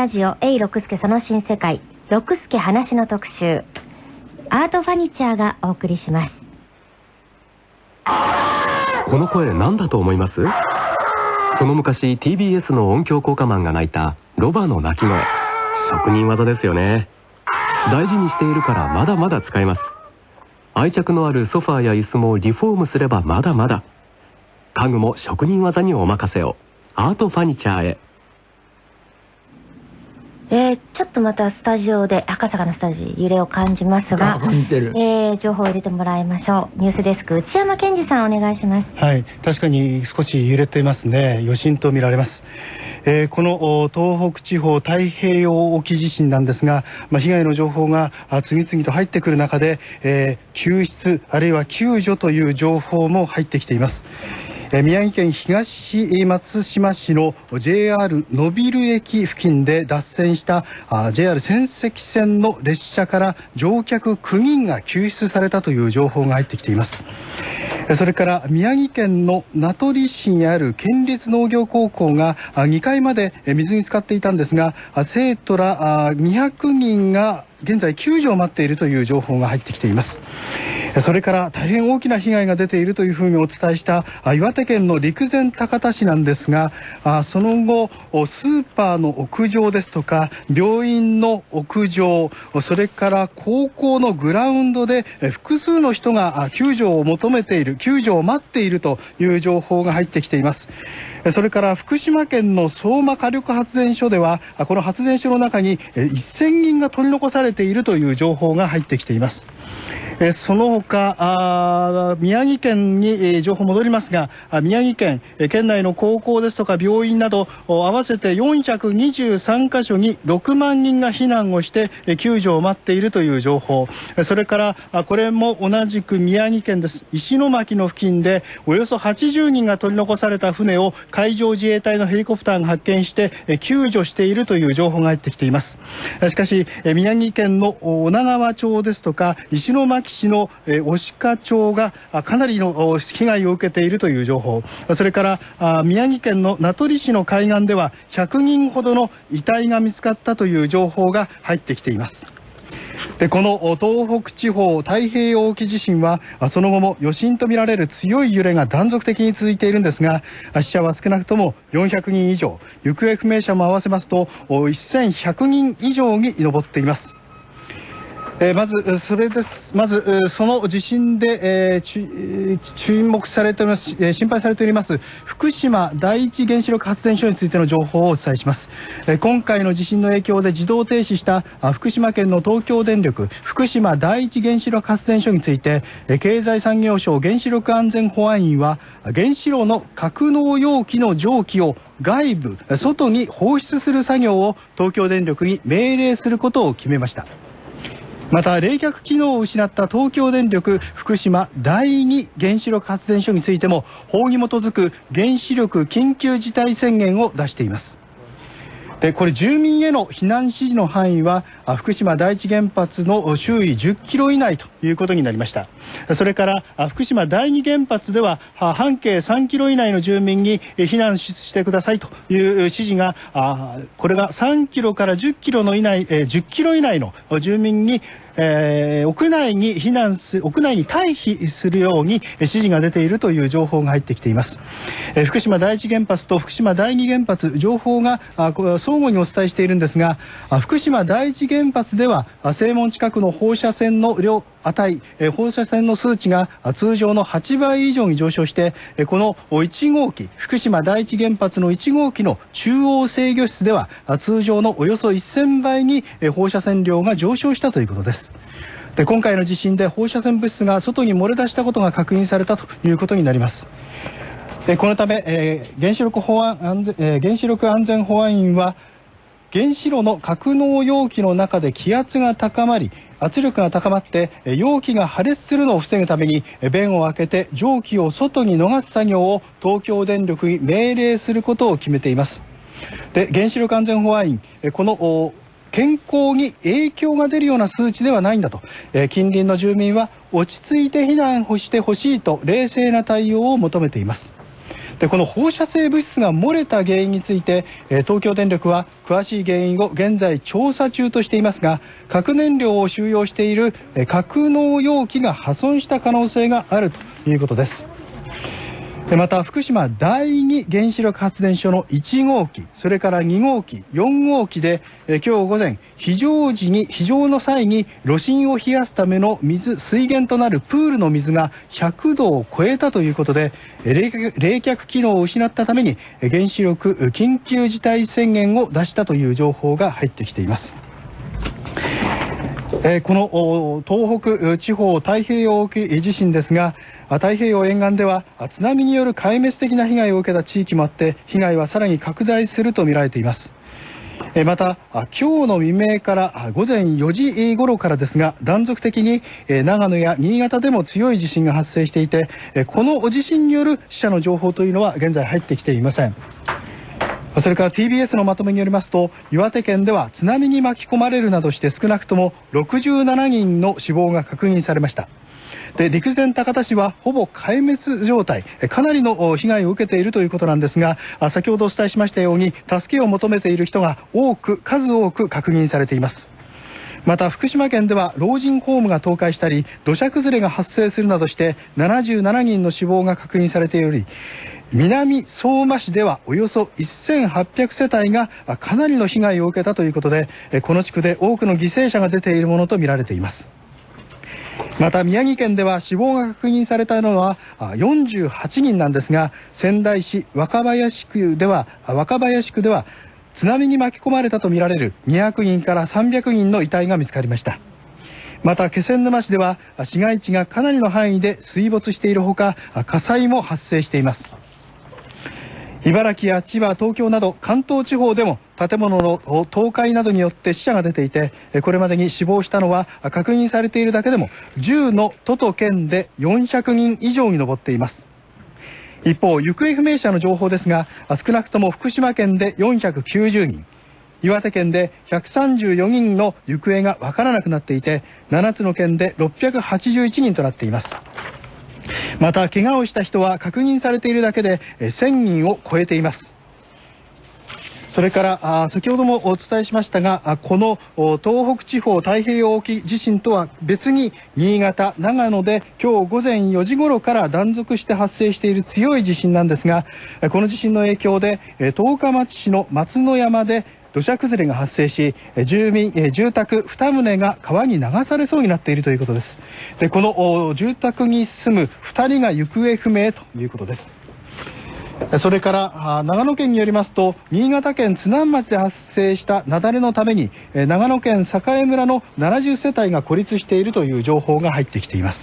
Speaker 6: ラジオ A 六助その新世界六助話の特集アートファニチャーがお送りします。
Speaker 21: この声何だと思います？その昔 TBS の音響効果マンが鳴いたロバの鳴き声。職人技ですよね。大事にしているからまだまだ使えます。愛着のあるソファーや椅子もリフォームすればまだまだ。家具も職人技にお任せを。アートファニチャーへ。
Speaker 6: えー、ちょっとまたスタジオで赤坂のスタジオ揺れを感じますが
Speaker 7: あ感じてる
Speaker 6: えー、情報を入れてもらいましょうニュースデスク内山健二さんお願いします
Speaker 1: はい、確かに少し揺れていますね。余震と見られます。えーこのお東北地方太平洋沖地震なんですが、まあ、被害の情報があ次々と入ってくる中で、えー救出あるいは救助という情報も入ってきています。え宮城県東松島市の JR 野ビル駅付近で脱線したあ JR 仙石線の列車から乗客9人が救出されたという情報が入ってきています。それから宮城県の名取市にある県立農業高校が2階までえ水に浸かっていたんですが生徒ら200人が現在救助を待っているという情報が入ってきています。それから大変大きな被害が出ているというふうにお伝えした岩手県の陸前高田市なんですがその後スーパーの屋上ですとか病院の屋上それから高校のグラウンドで複数の人が救助を求めている救助を待っているという情報が入ってきています。それから福島県の相馬火力発電所では、この発電所の中に1000人が取り残されているという情報が入ってきています。えその他あ宮城県に、え情報戻りますが、宮城県、え県内の高校ですとか病院など、合わせて423カ所に6万人が避難をして、え救助を待っているという情報、それからこれも同じく宮城県です。石巻の付近でおよそ80人が取り残された船を海上自衛隊のヘリコプターが発見して、救助しているという情報が入ってきています。しかし、宮城県の女川町ですとか石巻市のえ押鹿町がかなりの被害を受けているという情報、それからあ宮城県の名取市の海岸では100人ほどの遺体が見つかったという情報が入ってきています。でこの東北地方太平洋沖地震はその後も余震とみられる強い揺れが断続的に続いているんですが死者は少なくとも400人以上行方不明者も合わせますと1100人以上に上っています。えーまず、それです。まず、その地震で、えー注目されております、えー心配されております、福島第一原子力発電所についての情報をお伝えします。え今回の地震の影響で自動停止した福島県の東京電力福島第一原子力発電所について、え経済産業省原子力安全保安院は、原子炉の格納容器の蒸気を外部、外に放出する作業を東京電力に命令することを決めました。また冷却機能を失った東京電力福島第二原子力発電所についても法に基づく原子力緊急事態宣言を出しています。でこれ住民への避難指示の範囲は福島第一原発の周囲10キロ以内ということになりました。それから福島第二原発では半径3キロ以内の住民に避難してくださいという指示がこれが3キロから10キロの以内、10キロ以内の住民にえー屋内に避難す屋内に退避するように指示が出ているという情報が入ってきています、えー福島第一原発と福島第二原発情報があ相互にお伝えしているんですが福島第一原発では正門近くの放射線の量値、えー放射線の数値が通常の8倍以上に上昇して、この1号機、福島第一原発の1号機の中央制御室では、通常のおよそ1000倍に放射線量が上昇したということです。で今回の地震で放射線物質が外に漏れ出したことが確認されたということになります。このため、え原子力保安安全え原子力安全保安院は原子炉の格納容器の中で気圧が高まり圧力が高まってえ容器が破裂するのを防ぐために弁を開けて蒸気を外に逃す作業を東京電力に命令することを決めています。で原子力安全保安院えこのお健康に影響が出るような数値ではないんだと、え近隣の住民は落ち着いて避難をしてほしいと冷静な対応を求めています。でこの放射性物質が漏れた原因について、え東京電力は詳しい原因を現在調査中としていますが核燃料を収容している、え格納容器が破損した可能性があるということです。でまた福島第二原子力発電所の1号機それから2号機4号機でえ今日午前非常時に非常の際に炉心を冷やすための水水源となるプールの水が100度を超えたということで冷却機能を失ったために原子力緊急事態宣言を出したという情報が入ってきています。えこの東北地方太平洋沖地震ですが太平洋沿岸では津波による壊滅的な被害を受けた地域もあって被害はさらに拡大するとみられています。また今日の未明から午前4時頃からですが断続的に長野や新潟でも強い地震が発生していてこの地震による死者の情報というのは現在入ってきていません。それから TBS のまとめによりますと岩手県では津波に巻き込まれるなどして少なくとも67人の死亡が確認されました。で陸前高田市はほぼ壊滅状態かなりの被害を受けているということなんですが先ほどお伝えしましたように助けを求めている人が多く数多く確認されています。また福島県では老人ホームが倒壊したり土砂崩れが発生するなどして77人の死亡が確認されており南相馬市ではおよそ1800世帯がかなりの被害を受けたということでこの地区で多くの犠牲者が出ているものとみられています。また宮城県では死亡が確認されたのは48人なんですが仙台市若林区では若林区では津波に巻き込まれたとみられる200人から300人の遺体が見つかりました。また気仙沼市では市街地がかなりの範囲で水没しているほか火災も発生しています。茨城や千葉、東京など関東地方でも建物の倒壊などによって死者が出ていてこれまでに死亡したのは確認されているだけでも10の都と県で400人以上に上っています。一方行方不明者の情報ですが少なくとも福島県で490人岩手県で134人の行方がわからなくなっていて7つの県で681人となっています。また怪我をした人は確認されているだけで1000人を超えています。それから先ほどもお伝えしましたがこの東北地方太平洋沖地震とは別に新潟、長野で今日午前4時頃から断続して発生している強い地震なんですがこの地震の影響で十日町市の松野山で土砂崩れが発生し住民住宅2棟が川に流されそうになっているということです。でこの住宅に住む2人が行方不明ということです。それから長野県によりますと新潟県津南町で発生した雪崩のために長野県栄村の70世帯が孤立しているという情報が入ってきています。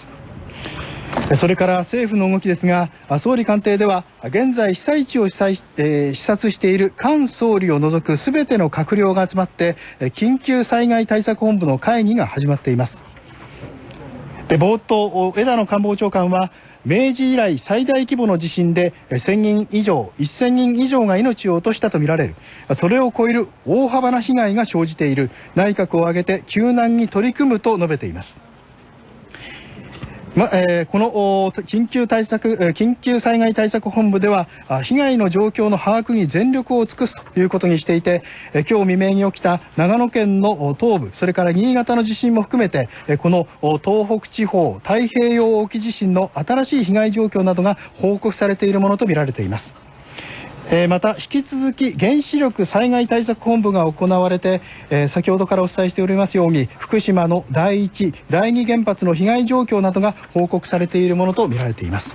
Speaker 1: それから政府の動きですが総理官邸では現在被災地を視察,、えー視察している菅総理を除く全ての閣僚が集まって緊急災害対策本部の会議が始まっています。で冒頭枝野官房長官は明治以来最大規模の地震で1000人以上1000人以上が命を落としたとみられる。それを超える大幅な被害が生じている。内閣を挙げて救難に取り組むと述べています。まえーこの緊急対策、緊急災害対策本部では、被害の状況の把握に全力を尽くすということにしていて、え今日未明に起きた長野県の東部、それから新潟の地震も含めて、この東北地方太平洋沖地震の新しい被害状況などが報告されているものとみられています。えーまた引き続き原子力災害対策本部が行われて、えー先ほどからお伝えしておりますように福島の第一第二原発の被害状況などが報告されているものとみられています。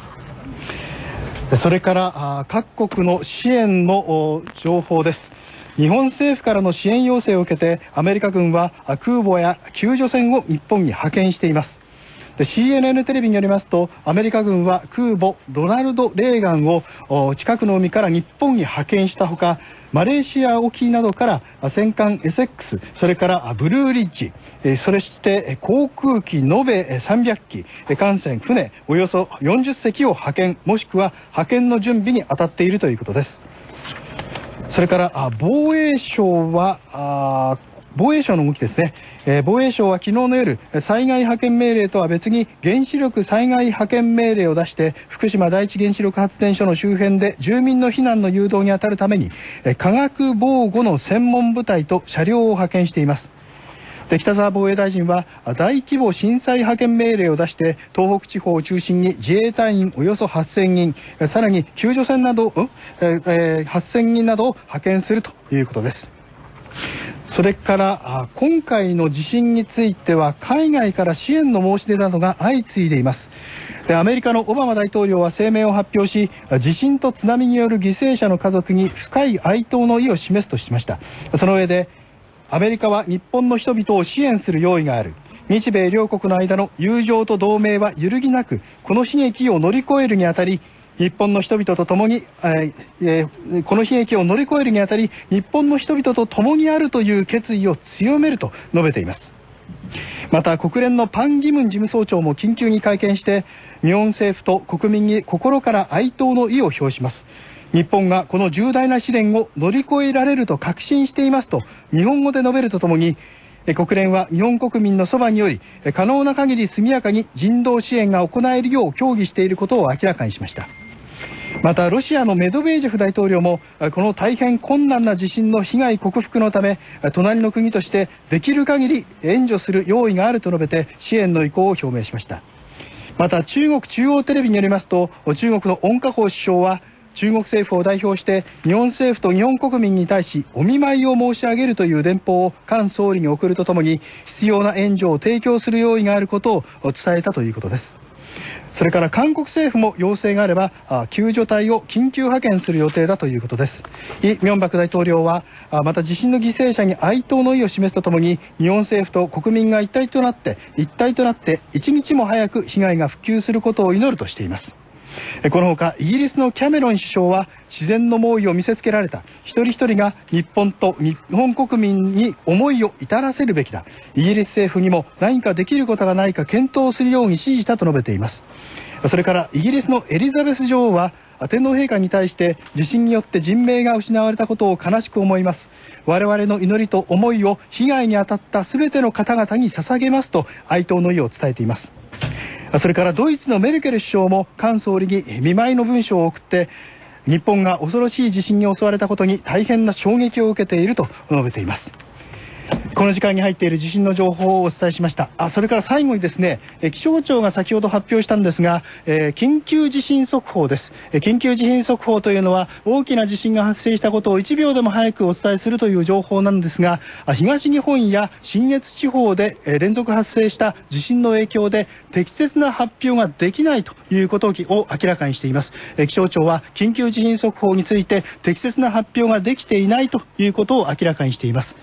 Speaker 1: それからあ各国の支援の情報です。日本政府からの支援要請を受けてアメリカ軍は空母や救助船を日本に派遣しています。で CNN テレビによりますとアメリカ軍は空母ロナルド・レーガンを近くの海から日本に派遣したほかマレーシア沖などから戦艦エセックスそれからブルーリッジそれして航空機延べ300機艦船船およそ40隻を派遣もしくは派遣の準備に当たっているということです。それから防衛省は防衛省の動きですね、え防衛省は昨日の夜災害派遣命令とは別に原子力災害派遣命令を出して福島第一原子力発電所の周辺で住民の避難の誘導に当たるためにえー化学防護の専門部隊と車両を派遣しています。で北沢防衛大臣は大規模震災派遣命令を出して東北地方を中心に自衛隊員およそ8000人さらに救助船など、えー8000人などを派遣するということです。それから今回の地震については海外から支援の申し出などが相次いでいます。でアメリカのオバマ大統領は声明を発表し地震と津波による犠牲者の家族に深い哀悼の意を示すとしました。その上でアメリカは日本の人々を支援する用意がある。日米両国の間の友情と同盟は揺るぎなくこの悲劇を乗り越えるにあたり日本の人々と共に、えーこの悲劇を乗り越えるにあたり日本の人々と共にあるという決意を強めると述べています。また国連のパン・ギムン事務総長も緊急に会見して日本政府と国民に心から哀悼の意を表します。日本がこの重大な試練を乗り越えられると確信していますと日本語で述べるとともにえ国連は日本国民のそばによりえ可能な限り速やかに人道支援が行えるよう協議していることを明らかにしました。またロシアのメドベージェフ大統領もこの大変困難な地震の被害克服のため隣の国としてできる限り援助する用意があると述べて支援の意向を表明しました。また中国中央テレビによりますと中国の温家宝首相は中国政府を代表して日本政府と日本国民に対しお見舞いを申し上げるという電報を菅総理に送るとともに必要な援助を提供する用意があることを伝えたということです。それから韓国政府も要請があれば救助隊を緊急派遣する予定だということです。イ・ミョンバク大統領はまた地震の犠牲者に哀悼の意を示すとともに日本政府と国民が一体となって一体となって一日も早く被害が復旧することを祈るとしています。このほかイギリスのキャメロン首相は自然の猛威を見せつけられた。一人一人が日本と日本国民に思いを至らせるべきだ。イギリス政府にも何かできることがないか検討するように指示したと述べています。それからイギリスのエリザベス女王は天皇陛下に対して地震によって人命が失われたことを悲しく思います。我々の祈りと思いを被害に遭った全ての方々に捧げますと哀悼の意を伝えています。それからドイツのメルケル首相も菅総理に見舞いの文書を送って日本が恐ろしい地震に襲われたことに大変な衝撃を受けていると述べています。この時間に入っている地震の情報をお伝えしました。あそれから最後にですねえ気象庁が先ほど発表したんですが、えー緊急地震速報です。え緊急地震速報というのは大きな地震が発生したことを1秒でも早くお伝えするという情報なんですがあ東日本や信越地方でえ連続発生した地震の影響で適切な発表ができないということを明らかにしています。気象庁は緊急地震速報について適切な発表ができていないということを明らかにしています。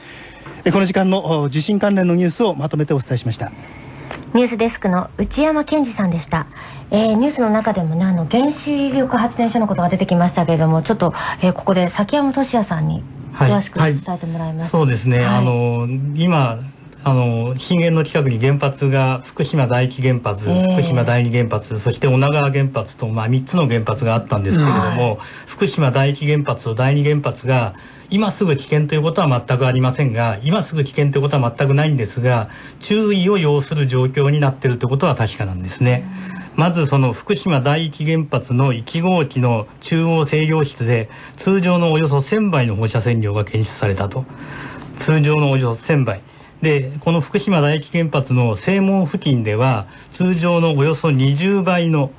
Speaker 1: この時間のお地震関連のニュースをまとめてお伝えしました。
Speaker 6: ニュースデスクの内山健二さんでした。えーニュースの中でもね、あの、原子力発電所のことが出てきましたけれども、ちょっと、えーここで崎山俊也さんに
Speaker 22: はい。
Speaker 6: 詳しく伝えてもらいます。
Speaker 22: そうですね、
Speaker 6: はい。
Speaker 22: あの今あの震源の近くに原発が福島第一原発、
Speaker 6: ええ
Speaker 22: 福島第二原発そして女川原発と、まあ、3つの原発があったんですけれども、福島第一原発と第二原発が今すぐ危険ということは全くありませんが、今すぐ危険ということは全くないんですが、注意を要する状況になっているということは確かなんですね。まずその福島第一原発の1号機の中央制御室で通常のおよそ1000倍の放射線量が検出されたと。通常のおよそ1000倍。で、この福島第一原発の正門付近では通常のおよそ20倍の、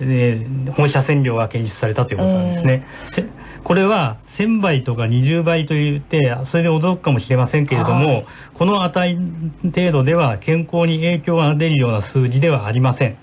Speaker 22: えー放射線量が検出されたということなんですね。せこれは1000倍とか20倍と言って、それで驚くかもしれませんけれども、この値程度では健康に影響が出るような数字ではありません。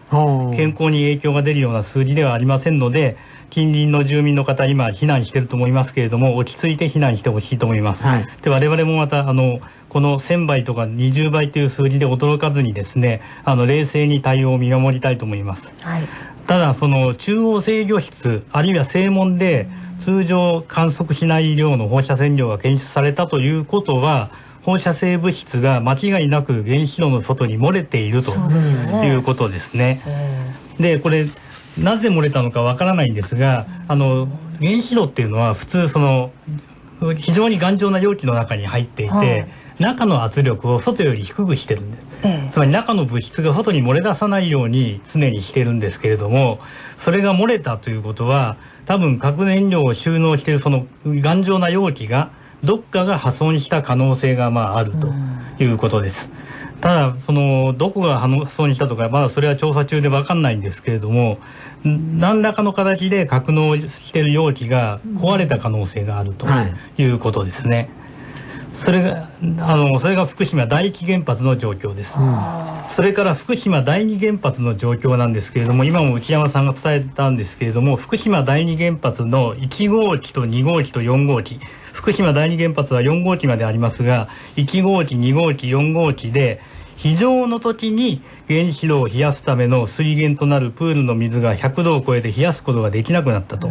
Speaker 22: 健康に影響が出るような数字ではありませんので、近隣の住民の方、今避難していると思いますけれども、落ち着いて避難してほしいと思います。で、我々もまた、あの、この1000倍とか20倍という数字で驚かずにですね、あの、冷静に対応を見守りたいと思います。
Speaker 6: はい。
Speaker 22: ただ、その中央制御室、あるいは正門で通常観測しない量の放射線量が検出されたということは、放射性物質が間違いなく原子炉の外に漏れているということですね。で、これ、なぜ漏れたのかわからないんですが、あの、原子炉っていうのは普通その、非常に頑丈な容器の中に入っていて、
Speaker 6: はい
Speaker 22: 中の圧力を外より低くしてるんです。
Speaker 6: え
Speaker 22: つまり中の物質が外に漏れ出さないように常にしてるんですけれども、それが漏れたということは、多分核燃料を収納しているその頑丈な容器が、どっかが破損した可能性がまああるということです。ただ、その、どこが破損したとか、まだそれは調査中でわかんないんですけれども、ん何らかの形で格納している容器が壊れた可能性があるということですね。それが、あの、それが福島第一原発の状況です。それから福島第二原発の状況なんですけれども、今も内山さんが伝えたんですけれども、福島第二原発の1号機と2号機と4号機、福島第二原発は4号機までありますが、1号機、2号機、4号機で、非常の時に原子炉を冷やすための水源となるプールの水が100度を超えて冷やすことができなくなったと。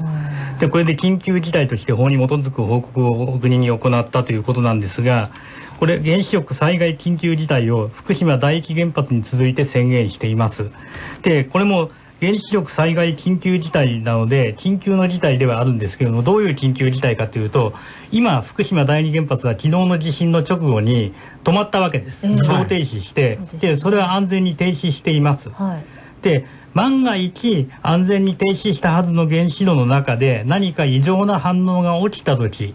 Speaker 22: で、これで緊急事態として法に基づく報告を国に行ったということなんですが、これ原子力災害緊急事態を福島第一原発に続いて宣言しています。で、これも原子力災害緊急事態なので、緊急の事態ではあるんですけれども、どういう緊急事態かというと、今、福島第二原発は昨日の地震の直後に止まったわけです。
Speaker 6: ええ
Speaker 22: 自動停止して、で、それは安全に停止しています。
Speaker 6: はい。
Speaker 22: で、万が一安全に停止したはずの原子炉の中で何か異常な反応が起きたとき、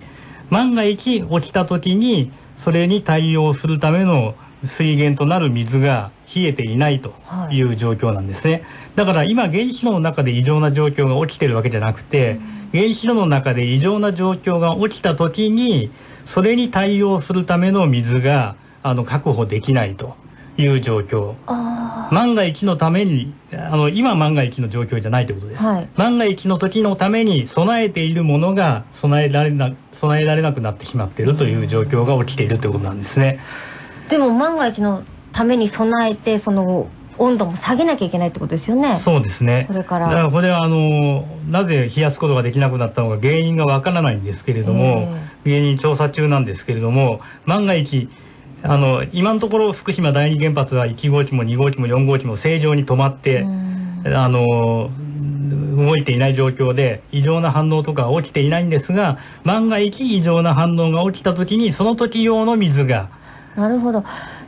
Speaker 22: 万が一起きたときにそれに対応するための水源となる水が冷えていないという状況なんですね。だから今原子炉の中で異常な状況が起きてるわけじゃなくて、原子炉の中で異常な状況が起きたときに、それに対応するための水があの確保できないという状況。万が一のために、あの、今万が一の状況じゃないということです。
Speaker 6: はい。
Speaker 22: 万が一の時のために備えているものが備えられな、備えられなくなってしまっているという状況が起きているということなんですね。
Speaker 6: でも万が一のために備えて、その温度も下げなきゃいけないってことですよね。
Speaker 22: そうですね。
Speaker 6: これから
Speaker 22: だからこれはあの、なぜ冷やすことができなくなったのか原因がわからないんですけれども、原因調査中なんですけれども、万が一、あの、今のところ福島第二原発は1号機も2号機も4号機も正常に止まって、あの、動いていない状況で異常な反応とかは起きていないんですが、万が一異常な反応が起きた時にその時用の水が、
Speaker 6: なるほど。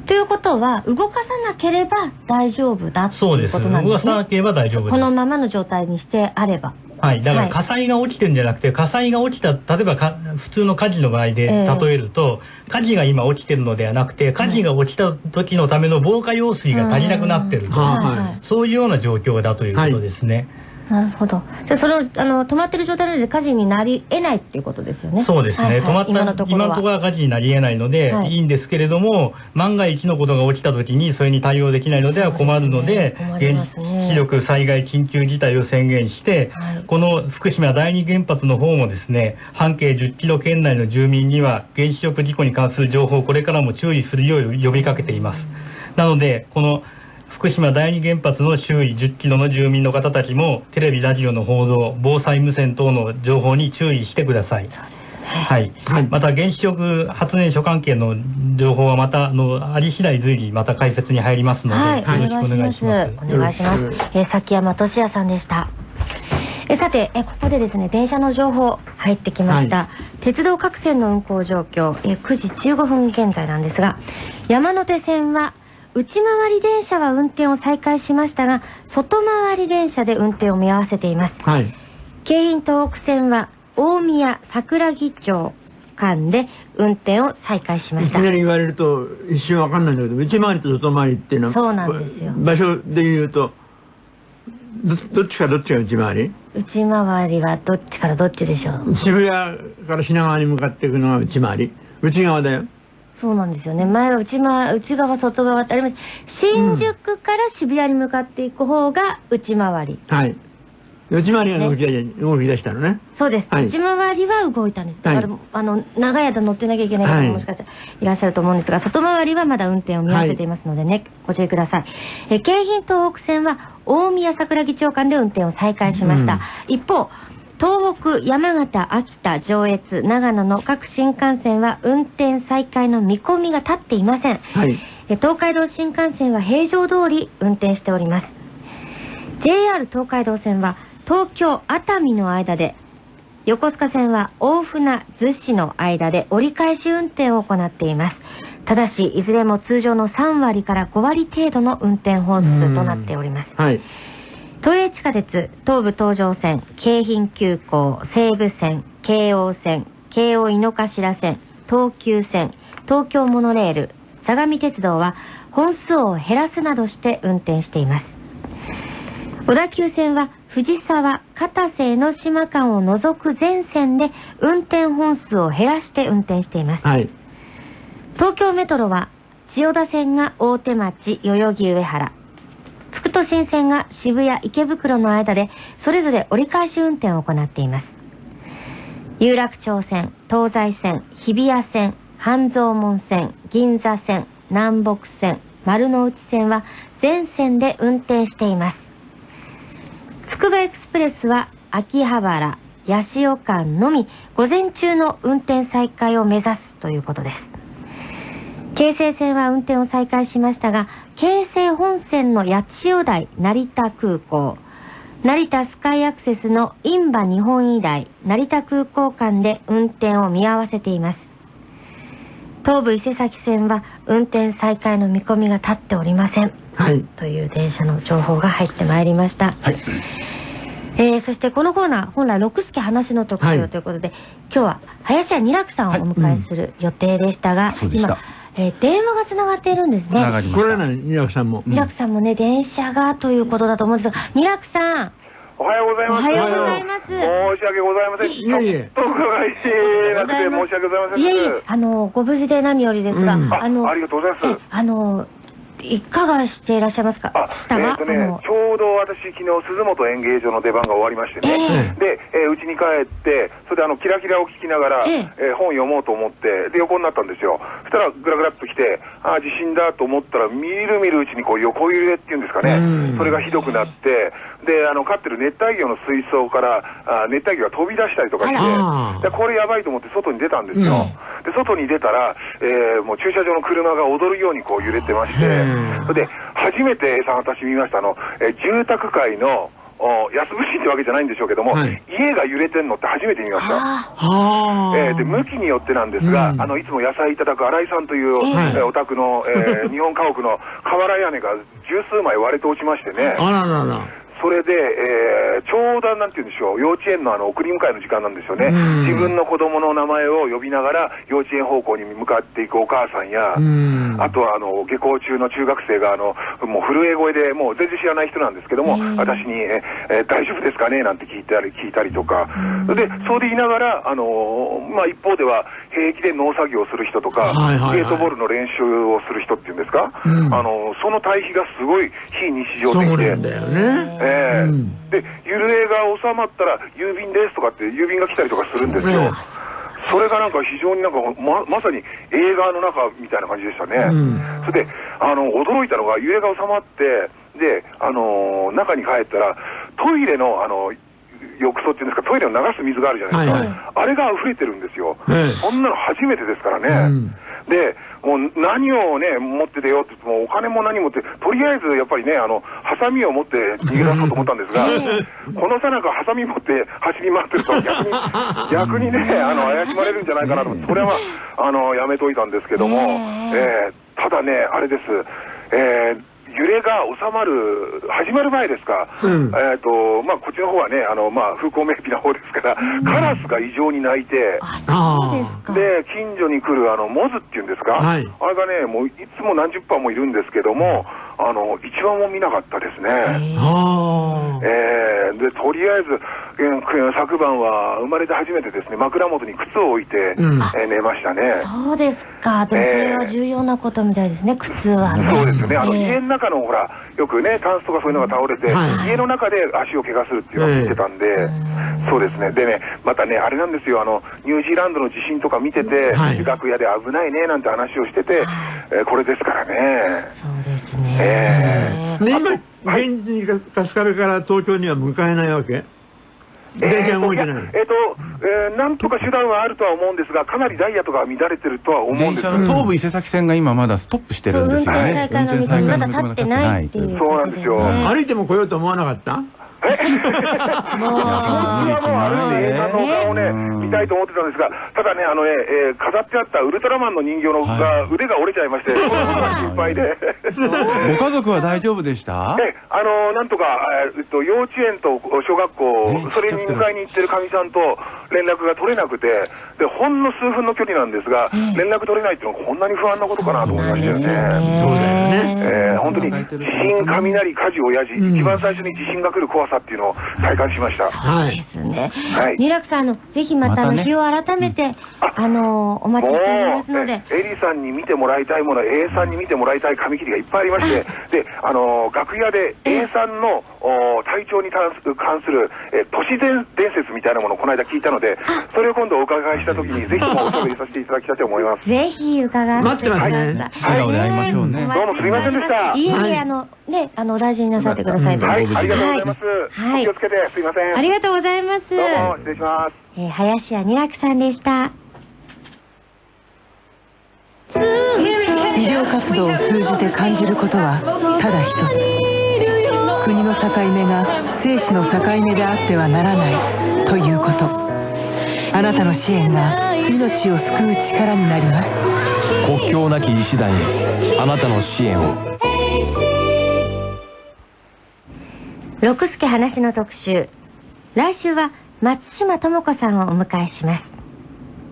Speaker 6: ということは、動かさなければ大丈夫だって
Speaker 22: そうです。
Speaker 6: いうことなんですね。
Speaker 22: 動かさなければ大丈夫です
Speaker 6: こ。のままの状態にしてあれば。
Speaker 22: はい。だから
Speaker 6: はい
Speaker 22: 火災が起きてるんじゃなくて、火災が起きた、例えばか普通の火事の場合で
Speaker 6: ええ
Speaker 22: 例えると、火事が今起きてるのではなくて、火事が起きた時のための防火用水が足りなくなってると。
Speaker 6: はい
Speaker 22: そういうような状況だということですね。
Speaker 6: なるほど。じゃあ、それを、あの、止まってる状態なので火事になり得ないっていうことですよね。
Speaker 22: そうですね、
Speaker 6: はいはい
Speaker 22: 止まった
Speaker 6: 今のところは。
Speaker 22: は火事になり得ないので、
Speaker 6: はい
Speaker 22: い、いんですけれども、万が一のことが起きたときに、それに対応できないのでは困るので、
Speaker 6: 困りますね
Speaker 22: 原子力災害緊急事態を宣言して、この福島第二原発の方もですね、半径10キロ圏内の住民には、原子力事故に関する情報をこれからも注意するよう呼びかけています。なので、この福島第二原発の周囲10キロの住民の方たちも、テレビ、ラジオの報道、防災無線等の情報に注意してください。はい。また、原子力発電所関係の情報はまた、あの、あり次第随時また解説に入りますので、
Speaker 6: はい、
Speaker 22: よろしくお願いします。
Speaker 6: お願いします。えー崎山俊也さんでした。えーささて、えここでですね、電車の情報入ってきました。鉄道各線の運行状況、え9時15分現在なんですが、山手線は内回り電車は運転を再開しましたが、外回り電車で運転を見合わせています。
Speaker 7: はい。
Speaker 6: 京浜東北線は大宮桜木町間で運転を再開しました。
Speaker 7: いきなり言われると一瞬わかんないんだけど、内回りと外回りっていうのは、
Speaker 6: そうなんですよ
Speaker 7: 場所で言うと、どどっちかどっちが内回り？
Speaker 6: 内回りはどっちからどっちでしょう
Speaker 7: 渋谷から品川に向かっていくのが内回り。内側だよ。
Speaker 6: そうなんですよね。前は内回内側、外側ってあります。新宿から渋谷に向かっていく方が内回り。
Speaker 7: はい。内回りが動き動き出したのね。
Speaker 6: そうです。
Speaker 7: はい
Speaker 6: 内回りは動いたんです。だから、
Speaker 7: はい
Speaker 6: あの、長い間乗ってなきゃいけない方
Speaker 7: はい
Speaker 6: ももしかしたらいらっしゃると思うんですが、外回りはまだ運転を見合わせていますのでね、ご注意ください。えー京浜東北線は大宮桜木町間で運転を再開しました。一方、東北、山形、秋田、上越、長野の各新幹線は運転再開の見込みが立っていません。
Speaker 7: はい。
Speaker 6: え東海道新幹線は平常通り運転しております。JR 東海道線は東京熱海の間で、横須賀線は大船逗子の間で折り返し運転を行っています。ただし、いずれも通常の3割から5割程度の運転本数となっております。
Speaker 7: はい。
Speaker 6: 都営地下鉄、東武東上線、京浜急行、西武線、京王線、京王井の頭線、東急線、東京モノレール、相模鉄道は本数を減らすなどして運転しています。小田急線は藤沢、片瀬江ノ島間を除く全線で運転本数を減らして運転しています。
Speaker 7: はい。
Speaker 6: 東京メトロは千代田線が大手町、代々木上原、副都心線が渋谷、池袋の間でそれぞれ折り返し運転を行っています。有楽町線、東西線、日比谷線、半蔵門線、銀座線、南北線、丸の内線は全線で運転しています。つくばエクスプレスは秋葉原、八潮間のみ午前中の運転再開を目指すということです。京成線は運転を再開しましたが、京成本線の八千代台成田空港、成田スカイアクセスの印馬日本医大成田空港間で運転を見合わせています。東武伊勢崎線は運転再開の見込みが立っておりません。
Speaker 7: はい。
Speaker 6: という電車の情報が入ってまいりました。えー、そしてこのコーナー、本来六助話の特徴ということで、今日は林家二楽さんをお迎えする予定でしたが、
Speaker 7: そうでした
Speaker 6: 今、えー電話がつながっているんですね。
Speaker 7: これなの、二楽さんも。
Speaker 6: 二楽さんもね、電車がということだと思うんですが、二楽さん、
Speaker 23: おはようございます。
Speaker 6: おはようございます
Speaker 23: 申し訳ございません。
Speaker 6: いえいえ
Speaker 23: ちょっと伺いなくて申し訳ございません。
Speaker 6: いえいえ、あの、ご無事で何よりですが、
Speaker 23: うん
Speaker 6: あの、
Speaker 23: あありがとうございます
Speaker 6: えあの、いかがしていらっしゃいますか？
Speaker 23: えっとね、ちょうど私、昨日鈴本演芸場の出番が終わりましてね、で、えーうちに帰って、それであの、キラキラを聞きながら、
Speaker 6: え
Speaker 23: え。ー本読もうと思って、で、横になったんですよ。そしたら、ぐらぐらっと来て、ああ、地震だと思ったら、みるみるうちにこう、横揺れっていうんですかね、それがひどくなって、で、あの、飼ってる熱帯魚の水槽から、あ熱帯魚が飛び出したりとかしてでこれやばいと思って外に出たんですよ。で、外に出たら、えーもう駐車場の車が踊るようにこう揺れてまして、それで、初めてさん私見ました、あの、えー住宅街の、お安物市ってわけじゃないんでしょうけども、家が揺れてんのって初めて見ました。えーで向きによってなんですが、あのいつも野菜いただく新井さんという、
Speaker 7: ええ
Speaker 23: えーお宅の、えー 日本家屋の瓦屋根が十数枚割れて落ちましてね。
Speaker 7: あららら。
Speaker 23: それで、えーちょうどなんて言うんでしょう、幼稚園のあの送り迎えの時間なんですよね。
Speaker 7: うん。
Speaker 23: 自分の子供の名前を呼びながら、幼稚園方向に向かっていくお母さんや、あとはあの下校中の中学生があのもう震え声で、もう全然知らない人なんですけども、私に、ええー大丈夫ですかね？なんて聞いたり聞いたりとか、でそうで言いながら、あのーまあ、一方では平気で農作業をする人とか、
Speaker 7: はいはいはい
Speaker 23: ゲートボールの練習をする人っていうんですか、
Speaker 7: うん
Speaker 23: あのその対比がすごい非日常的で。
Speaker 7: そうなんだよね。
Speaker 23: ええで、揺れが収まったら、郵便ですとかって郵便が来たりとかするんですよ。それがなんか非常になんかま、まさに映画の中みたいな感じでしたね。それで、あの、驚いたのが揺れが収まって、で、あのー中に帰ったら、トイレの、あの、浴槽っていうんですか、トイレを流す水があるじゃないですか。
Speaker 7: はいはい。
Speaker 23: あれが溢れてるんですよ。
Speaker 7: ええ。
Speaker 23: そんなの初めてですからね。で、もう何をね、持って出ようって言っても、お金も何もって、とりあえずやっぱりね、あの、ハサミを持って逃げ出そうと思ったんですが、このさなかハサミ持って走り回ってると逆に、逆にね、あの、怪しまれるんじゃないかなと。思って、それは、あの、やめといたんですけども、え。ーただね、あれです、えー揺れが収まる、始まる前ですか、
Speaker 7: うん。
Speaker 23: えっ、と、まあ、こっちの方はね、あの、まあ、風光明媚な方ですから、カラスが異常に鳴いて、で、近所に来る、あの、モズっていうんですか、
Speaker 7: はい。
Speaker 23: あれがね、もういつも何十羽もいるんですけども、あの、一羽も見なかったですね。
Speaker 7: あ
Speaker 23: えーで、とりあえず、えー昨晩は生まれて初めてですね、枕元に靴を置いて、
Speaker 6: うん
Speaker 23: えー寝ましたね。
Speaker 6: そうですか。でもそれは重要なことみたいですね、靴はね。
Speaker 23: そうですよね。あの、
Speaker 6: ええ
Speaker 23: 家の中のほら、よくね、タンスとかそういうのが倒れて、
Speaker 7: はい
Speaker 23: 家の中で足を怪我するっていうのを聞いてたんで、そうですね。でね、またね、あれなんですよ、あの、ニュージーランドの地震とか見てて、
Speaker 7: はい
Speaker 23: 楽屋で危ないね、なんて話をしてて、えーこれですからね。
Speaker 6: そうですね。
Speaker 23: え
Speaker 7: で、今、現実に春日部から東京には向かえないわけ？電車が動いてない。
Speaker 23: えっ、と、えーなんとか手段はあるとは思うんですが、かなりダイヤとかは乱れてるとは思うんです
Speaker 10: 電車の東武伊勢崎線が今まだストップしてるんですよね。
Speaker 6: 運転再開のまだ立ってないっていう
Speaker 23: そうなんですよ。
Speaker 7: 歩いても来ようと思わなかった
Speaker 23: 本当はもう歩いて A さんのお顔をね、見たいと思ってたんですが、ただね、あのね、えー飾ってあったウルトラマンの人形のが腕が折れちゃいまして、心配で。
Speaker 10: ご家族は大丈夫でした？
Speaker 23: え、あのなんとか、えーえっと、幼稚園と小学校、それに迎えに行ってるかみさんと連絡が取れなくて、で、ほんの数分の距離なんですが、連絡取れないっていうのはこんなに不安なことかなと思いましたよね。そうだよね。えー本当に地震、雷、火事、親父、一番最初に地震が来る怖さっていうのを体感しました。
Speaker 7: はい。
Speaker 6: ですね。
Speaker 23: はい。
Speaker 6: ニラクさん、あの、ぜひまた、あの、
Speaker 23: またね
Speaker 6: 日を改めて、あの、お待ちしておりますので。
Speaker 23: えエリさんに見てもらいたいもの、A さんに見てもらいたい紙切りがいっぱいありまして、で、あのー楽屋で A さんの体調に関する関する、えー都市伝伝説みたいなものをこの間聞いたので、それを今度お伺いしたときに、ぜひともおしゃべりさせていただきたいと思います。
Speaker 6: ぜひ伺わせてください。
Speaker 23: 待ってますね笑顔で会いどうもすいませんでした
Speaker 6: いえいえ、
Speaker 23: はい
Speaker 6: あの、ね、あの、お大事になさってください。
Speaker 23: はい、ありがとうございます。
Speaker 6: はい
Speaker 23: お気をつけて、すいません。
Speaker 6: ありがとうございます。
Speaker 23: どうも、失礼します。
Speaker 6: えー林家ニラクさんでした。
Speaker 8: 医療活動を通じて感じることはただ一つ国の境目が生死の境目であってはならないということあなたの支援が命を救う力になります
Speaker 17: 国境なき医師団へあなたの支援を
Speaker 6: 話の特集。来週は松島智子さんをお迎えします。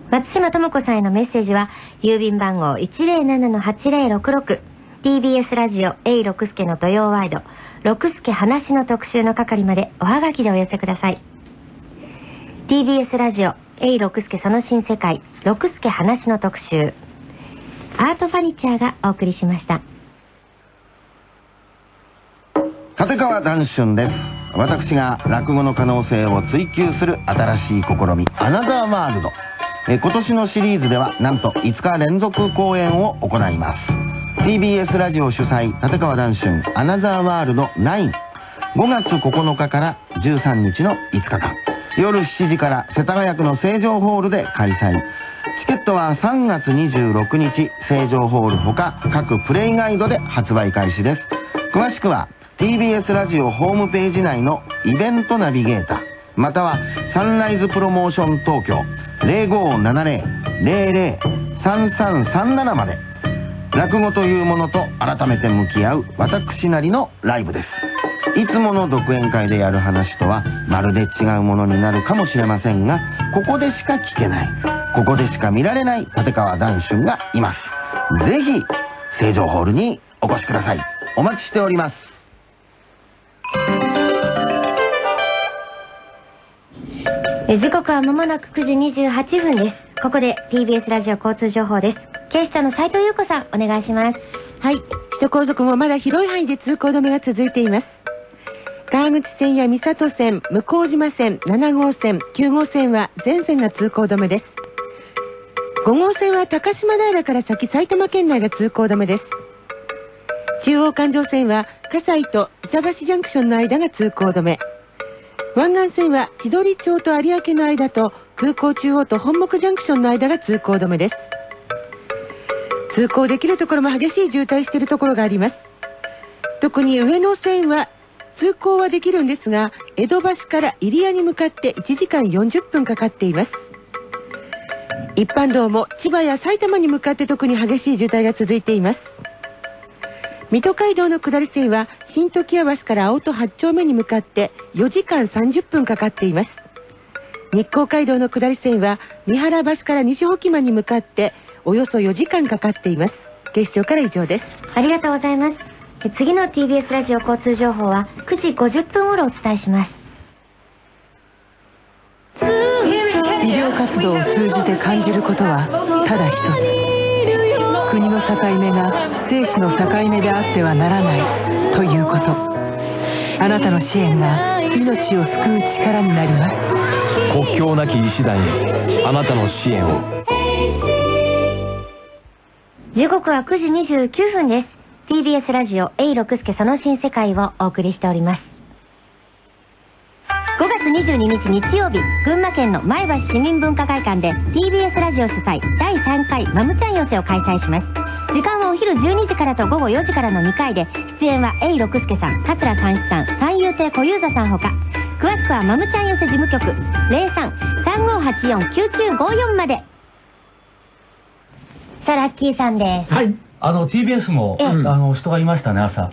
Speaker 6: 松島智子さんへのメッセージは、郵便番号107-8066、TBS ラジオ A 六助の土曜ワイド、六助話の特集の係までおはがきでお寄せください。TBS ラジオ A 六助その新世界、六助話の特集。アートファニチャーがお送りしました。
Speaker 5: 立川談春です私が落語の可能性を追求する新しい試みアナザーワールドえ今年のシリーズではなんと5日連続公演を行います。TBS ラジオ主催立川談春アナザーワールド95月9日から13日の5日間。夜7時から世田谷区の成城ホールで開催。チケットは3月26日成城ホールほか各プレイガイドで発売開始です。詳しくは TBS ラジオホームページ内のイベントナビゲーターまたはサンライズプロモーション東京0570-003337まで落語というものと改めて向き合う私なりのライブです。いつもの独演会でやる話とはまるで違うものになるかもしれませんがここでしか聞けないここでしか見られない立川談春がいます。ぜひ成城ホールにお越しください。お待ちしております。
Speaker 6: 時刻は間もなく9時28分です。ここで TBS ラジオ交通情報です。警視庁の斉藤優子さん、お願いします。
Speaker 8: はい。首都高速もまだ広い範囲で通行止めが続いています。川口線や三郷線、向島線、7号線、9号線は全線が通行止めです。5号線は高島平から先埼玉県内が通行止めです。中央環状線は葛西と板橋ジャンクションの間が通行止め。湾岸線は千鳥町と有明の間と空港中央と本木ジャンクションの間が通行止めです。通行できるところも激しい渋滞しているところがあります。特に上野線は通行はできるんですが江戸橋から入谷に向かって1時間40分かかっています。一般道も千葉や埼玉に向かって特に激しい渋滞が続いています。水戸街道の下り線は新時屋橋から青戸8丁目に向かって4時間30分かかっています。日光街道の下り線は三原橋から西保木間に向かっておよそ4時間かかっています。警視庁から以上です。
Speaker 6: ありがとうございます。え次の TBS ラジオ交通情報は9時50分頃お伝えします。
Speaker 8: 医療活動を通じて感じることはただ一つ国の境目が生死の境目であってはならないということ。あなたの支援が命を救う力になります。
Speaker 17: 国境なき医師団へあなたの支援を。
Speaker 6: 時刻は9時29分です。TBS ラジオ A 六輔その新世界をお送りしております。5月22日日曜日群馬県の前橋市民文化会館で TBS ラジオ主催第3回マムちゃん寄せを開催します。時間はお昼12時からと午後4時からの2回で出演は A 六輔さん桂三枝さん三遊亭小遊三さんほか。詳しくはマムちゃん寄せ事務局03-3584-9954まで。さあラッキーさんです。
Speaker 24: はい。あの、TBS も、
Speaker 6: ええ。
Speaker 24: あの、人がいましたね、朝。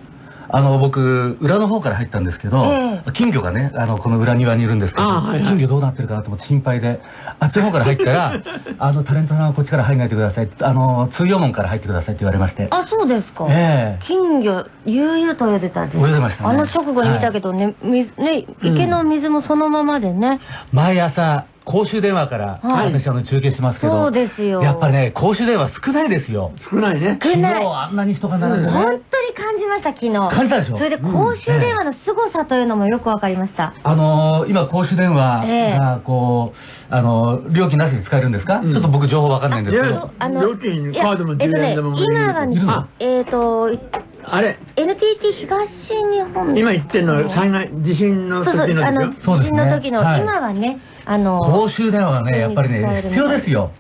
Speaker 24: あの、僕、裏の方から入ったんですけど、
Speaker 6: え
Speaker 24: 金魚がね、あの、この裏庭にいるんですけど、
Speaker 7: あはいはい。
Speaker 24: 金魚どうなってるかなと思って心配で、あっちの方から入ったら、あの、タレントさんはこっちから入んないでください。あの、通用門から入ってくださいって言われまして。
Speaker 6: あそうですか、
Speaker 24: ええ。
Speaker 6: 金魚悠々と泳いでたんです
Speaker 24: 泳いでましたね。
Speaker 6: あの直後に見たけどね,、水ね池の水もそのままでね、
Speaker 24: 毎朝、公衆電話から、
Speaker 6: はい。
Speaker 24: 私あの中継しますけど、
Speaker 6: そうですよ。
Speaker 24: やっぱりね、公衆電話少ないですよ。
Speaker 7: 少ないね。
Speaker 6: 少ない。
Speaker 24: 昨日あんなに人が並んでね。
Speaker 6: 本当に感じました昨日。
Speaker 24: 感じたでしょ？
Speaker 6: それで公衆電話の凄さというのもよくわかりました、
Speaker 24: あのー今、公衆電話
Speaker 6: ええ。
Speaker 24: が、こう、あのー料金なしで使えるんちょっと僕情報わかんないんですけど。
Speaker 6: あの
Speaker 7: 料金カードも10
Speaker 6: えっとね
Speaker 7: 円でも
Speaker 6: 今はえっ、と
Speaker 7: あれ
Speaker 6: ？NTT 東日本。
Speaker 7: 今言ってんのは災害地震の
Speaker 6: そうそう
Speaker 7: 時の
Speaker 6: あの
Speaker 7: でしょ
Speaker 24: そうですね。
Speaker 6: 地震の時の、
Speaker 24: はい。
Speaker 6: 今はねあの
Speaker 24: 公衆電話はね、やっぱりね、必要ですよ。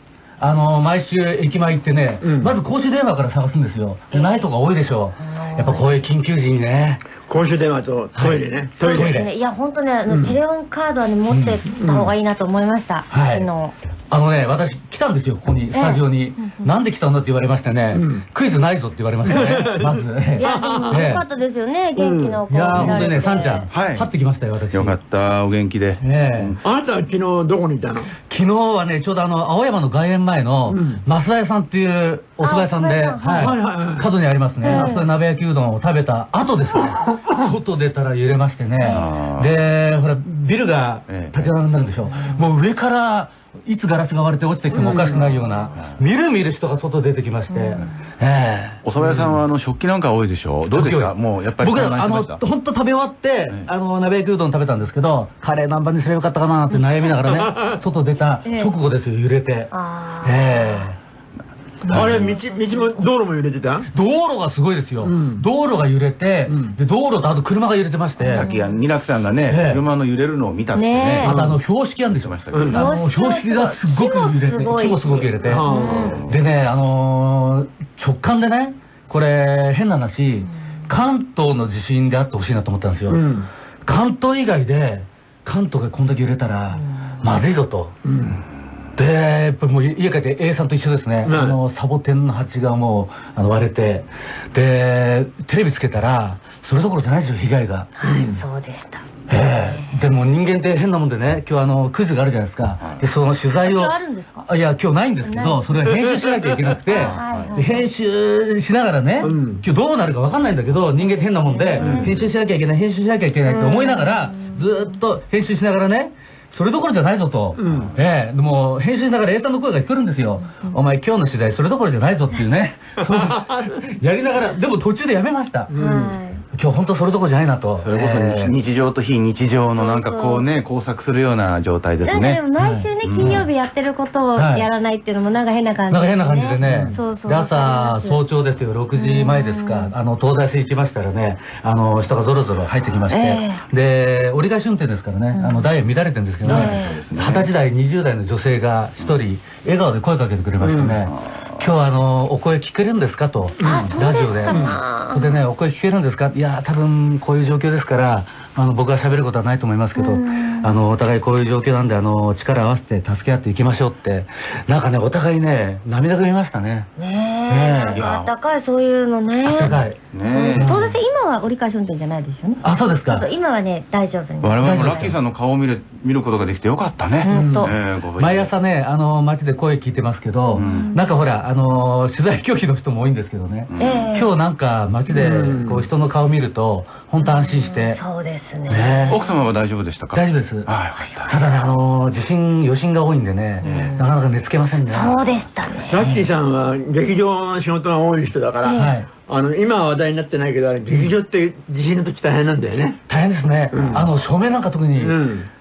Speaker 24: あのー毎週駅前行ってね、まず公衆電話から探すんですよ。でないとか多いでしょう。やっぱこういう緊急時にね。
Speaker 7: 公衆電話とトイレね。
Speaker 6: そう
Speaker 7: トイレ。
Speaker 6: ね。いや本当ねあの、
Speaker 24: うん。
Speaker 6: テレホンカードはね持ってった方がいいなと思いました、
Speaker 24: はい。
Speaker 6: 昨日
Speaker 24: あのね、私来たんですよ、ここに、スタジオに。なんで来たんだって言われましてね、クイズないぞって言われましたね、まず。
Speaker 6: いやでも
Speaker 24: ええ。
Speaker 6: よかったですよね元気の子。
Speaker 24: いや本当にね、さんちゃん、はい、張ってきましたよ、私。
Speaker 10: よかった、お元気で。
Speaker 24: ええ。
Speaker 7: あなたは昨日どこにいたの？
Speaker 24: 昨日はね、ちょうどあの、青山の外苑前の、増田屋さんっていうお蕎麦屋さんで、
Speaker 7: はい。
Speaker 24: 角にありますね。
Speaker 7: ええ。
Speaker 24: あそこで鍋焼きうどんを食べた後ですね、外出たら揺れましてね。で、ほら、ビルが立ち並んだんでしょ。もう上から、いつガラスが割れて落ちてきてもおかしくないような、みるみる人が外出てきまして、ええ。
Speaker 10: お蕎麦屋さんはあの食器なんか多いでしょ？どうですか？もうやっぱり
Speaker 24: 僕はあの本当食べ終わって、あの鍋焼きうどん食べたんですけどカレー何番にすればよかったかなって悩みながらね 外出た直後ですよ揺れて。え
Speaker 7: あれ道、道も、道路も揺れてた？
Speaker 24: え道路がすごいですよ、道路が揺れて、で道路とあと車が揺れてまして。
Speaker 10: さっきニラクさんがね、車の揺れるのを見たってね。
Speaker 24: あとあの標識あるんですよ、あの標識がすごく揺れて
Speaker 10: 木もすご
Speaker 24: く揺れて。
Speaker 10: うん。
Speaker 24: でねあのー直感でねこれ変な話関東の地震であってほしいなと思ったんですよ、関東以外で関東がこんだけ揺れたらまずいぞと、でやっぱりもう家帰って A さんと一緒ですね、
Speaker 7: うん
Speaker 24: あのサボテンの鉢がもうあの割れて。でテレビつけたらそれどころじゃないですよ被害が、
Speaker 6: はい、そうでした。
Speaker 24: ええ。でも人間って変なもんでね今日あのクイズがあるじゃないですか、でその取材を。
Speaker 6: 今日あるんですか？
Speaker 24: あいや今日ないんですけどそれは編集しなきゃいけなくて。で編集しながらね、今日どうなるか分かんないんだけど人間って変なもんで、編集しなきゃいけない編集しなきゃいけないって思いながら、ずーっと編集しながらねそれどころじゃないぞと、ええ。でも編集しながら A さんの声が聞こえるんですよ、お前今日の取材それどころじゃないぞっていうね。そう。やりながらでも途中でやめました、今日本当それどころじゃないなと。
Speaker 9: それこそ
Speaker 24: えー。
Speaker 9: 日常と非日常のなんかこうね、交錯するような状態ですね。
Speaker 6: で。も毎週ね、金曜日やってることを
Speaker 24: はい
Speaker 6: やらないっていうのもなんか変な感じ
Speaker 24: なんか変な感じでね、
Speaker 6: そうそう。
Speaker 24: で朝、早朝ですよ、6時前ですか、あの東西線行きましたらね、あの人がぞろぞろ入ってきまして、で折り返し運転ですからね、あのダイヤ乱れてるんですけどね、二十歳代、20代の女性が一人、笑顔で声かけてくれましてね、今日あのお声聞けるんですかと、
Speaker 6: うですか
Speaker 24: ラジオで。それでね、お声聞けるんですか？いや、多分こういう状況ですから、あの僕が喋ることはないと思いますけど、あのお互いこういう状況なんで、あの力を合わせて助け合っていきましょうって、なんかね、お互いね、涙ぐみましたね。
Speaker 6: ね
Speaker 24: ねえ
Speaker 6: え。あったかい、そういうのね。あ
Speaker 24: ったかい。
Speaker 6: ね当然今は折り返し運転じゃないですよね。
Speaker 24: あ、そうですか
Speaker 6: そう。今はね、大丈夫に。
Speaker 9: 我々もラッキーさんの顔を見る見ることができてよかったね。
Speaker 6: 本当
Speaker 24: 毎朝ね、あの、街で声聞いてますけど、なんかほら、あの、取材拒否の人も多いんですけどね、
Speaker 6: ええ
Speaker 24: 今日なんか街でこう人の顔見ると、本当安心して、
Speaker 6: そうですね。
Speaker 24: ね
Speaker 9: 奥様は大丈夫でしたか？
Speaker 24: 大丈夫です。ただね、あの、地震、余震が多いんでね、なかなか寝つけませんね。
Speaker 6: そうでしたね。
Speaker 7: ラッキーさんは劇場の仕事が多い人だから、
Speaker 24: はい
Speaker 7: あの今は話題になってないけど、劇場って地震の時大変なんだよね。
Speaker 24: 大変ですね。あの、照明なんか特に、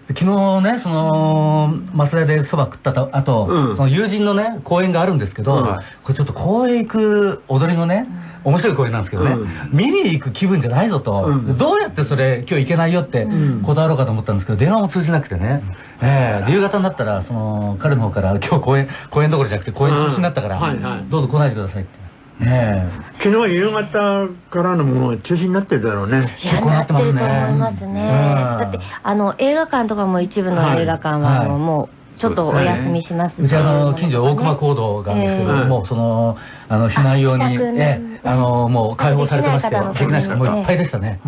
Speaker 24: 昨日ね、その、松田でそば食ったと後、その友人のね、公演があるんですけど、
Speaker 7: うん
Speaker 24: これちょっと公演行く踊りのね、面白い公演なんですけどね、見に行く気分じゃないぞと、どうやってそれ今日行けないよって断ろうかと思ったんですけど、電話も通じなくてね、え夕方になったら、その、彼の方から今日公演、公演どころじゃなくて公演中止になったから、
Speaker 7: うんはいはい。
Speaker 24: どうぞ来ないでくださいって。ね
Speaker 7: 昨日夕方からのものが中止になってるだろうね。
Speaker 6: いや、なってると思いますね。だって、あの、映画館とかも一部の映画館は、もう、ちょっとお休みします
Speaker 24: うちあの近所大熊講堂があるんですけど、
Speaker 6: ええ
Speaker 24: もうそのあの避難用に、ええあのもう開放されてまして、
Speaker 6: できない
Speaker 24: 人がもういっぱいでしたね。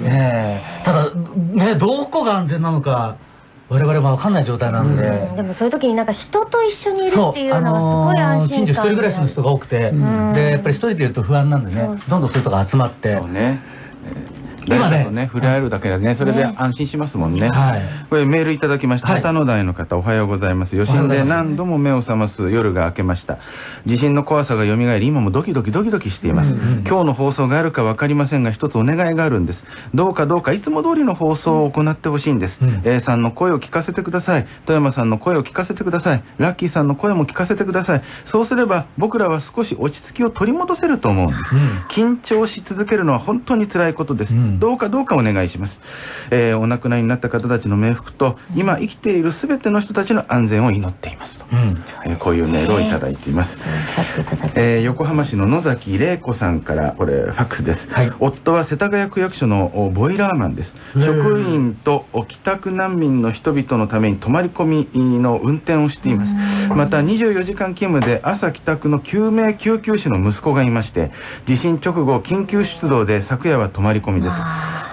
Speaker 24: ええ。ただねどこが安全なのか我々もわかんない状態なので。
Speaker 6: でもそういう時になんか人と一緒にいるっていうのがすごい
Speaker 24: あのー
Speaker 6: 安心感
Speaker 24: 近所一人暮らしの人が多くて、
Speaker 6: ん。
Speaker 24: でやっぱり一人でいると不安なんでね。どんどんそういう人が集まって、
Speaker 9: 今ね、ね、触れ合えるだけでね、それで安心しますもんね。これメールいただきました。旗の台の方、おはようございます。余震で何度も目を覚ます夜が明けました。地震の怖さが蘇り、今もドキドキドキドキしています。今日の放送があるかわかりませんが、一つお願いがあるんです。どうかどうかいつも通りの放送を行ってほしいんです。A さんの声を聞かせてください。富山さんの声を聞かせてください。ラッキーさんの声も聞かせてください。そうすれば僕らは少し落ち着きを取り戻せると思うんです。緊張し続けるのは本当に辛いことです。どうかどうかお願いします。えーお亡くなりになった方たちの冥福と、今生きているすべての人たちの安全を祈っていますと。えーこういうメールをいただいています。えー横浜市の野崎玲子さんから、これ、ファックスです。夫は世田谷区役所のおボイラーマンです。職員とお帰宅難民の人々のために泊まり込みの運転をしています。また、24時間勤務で朝帰宅の救命救急士の息子がいまして、地震直後、緊急出動で昨夜は泊まり込みです。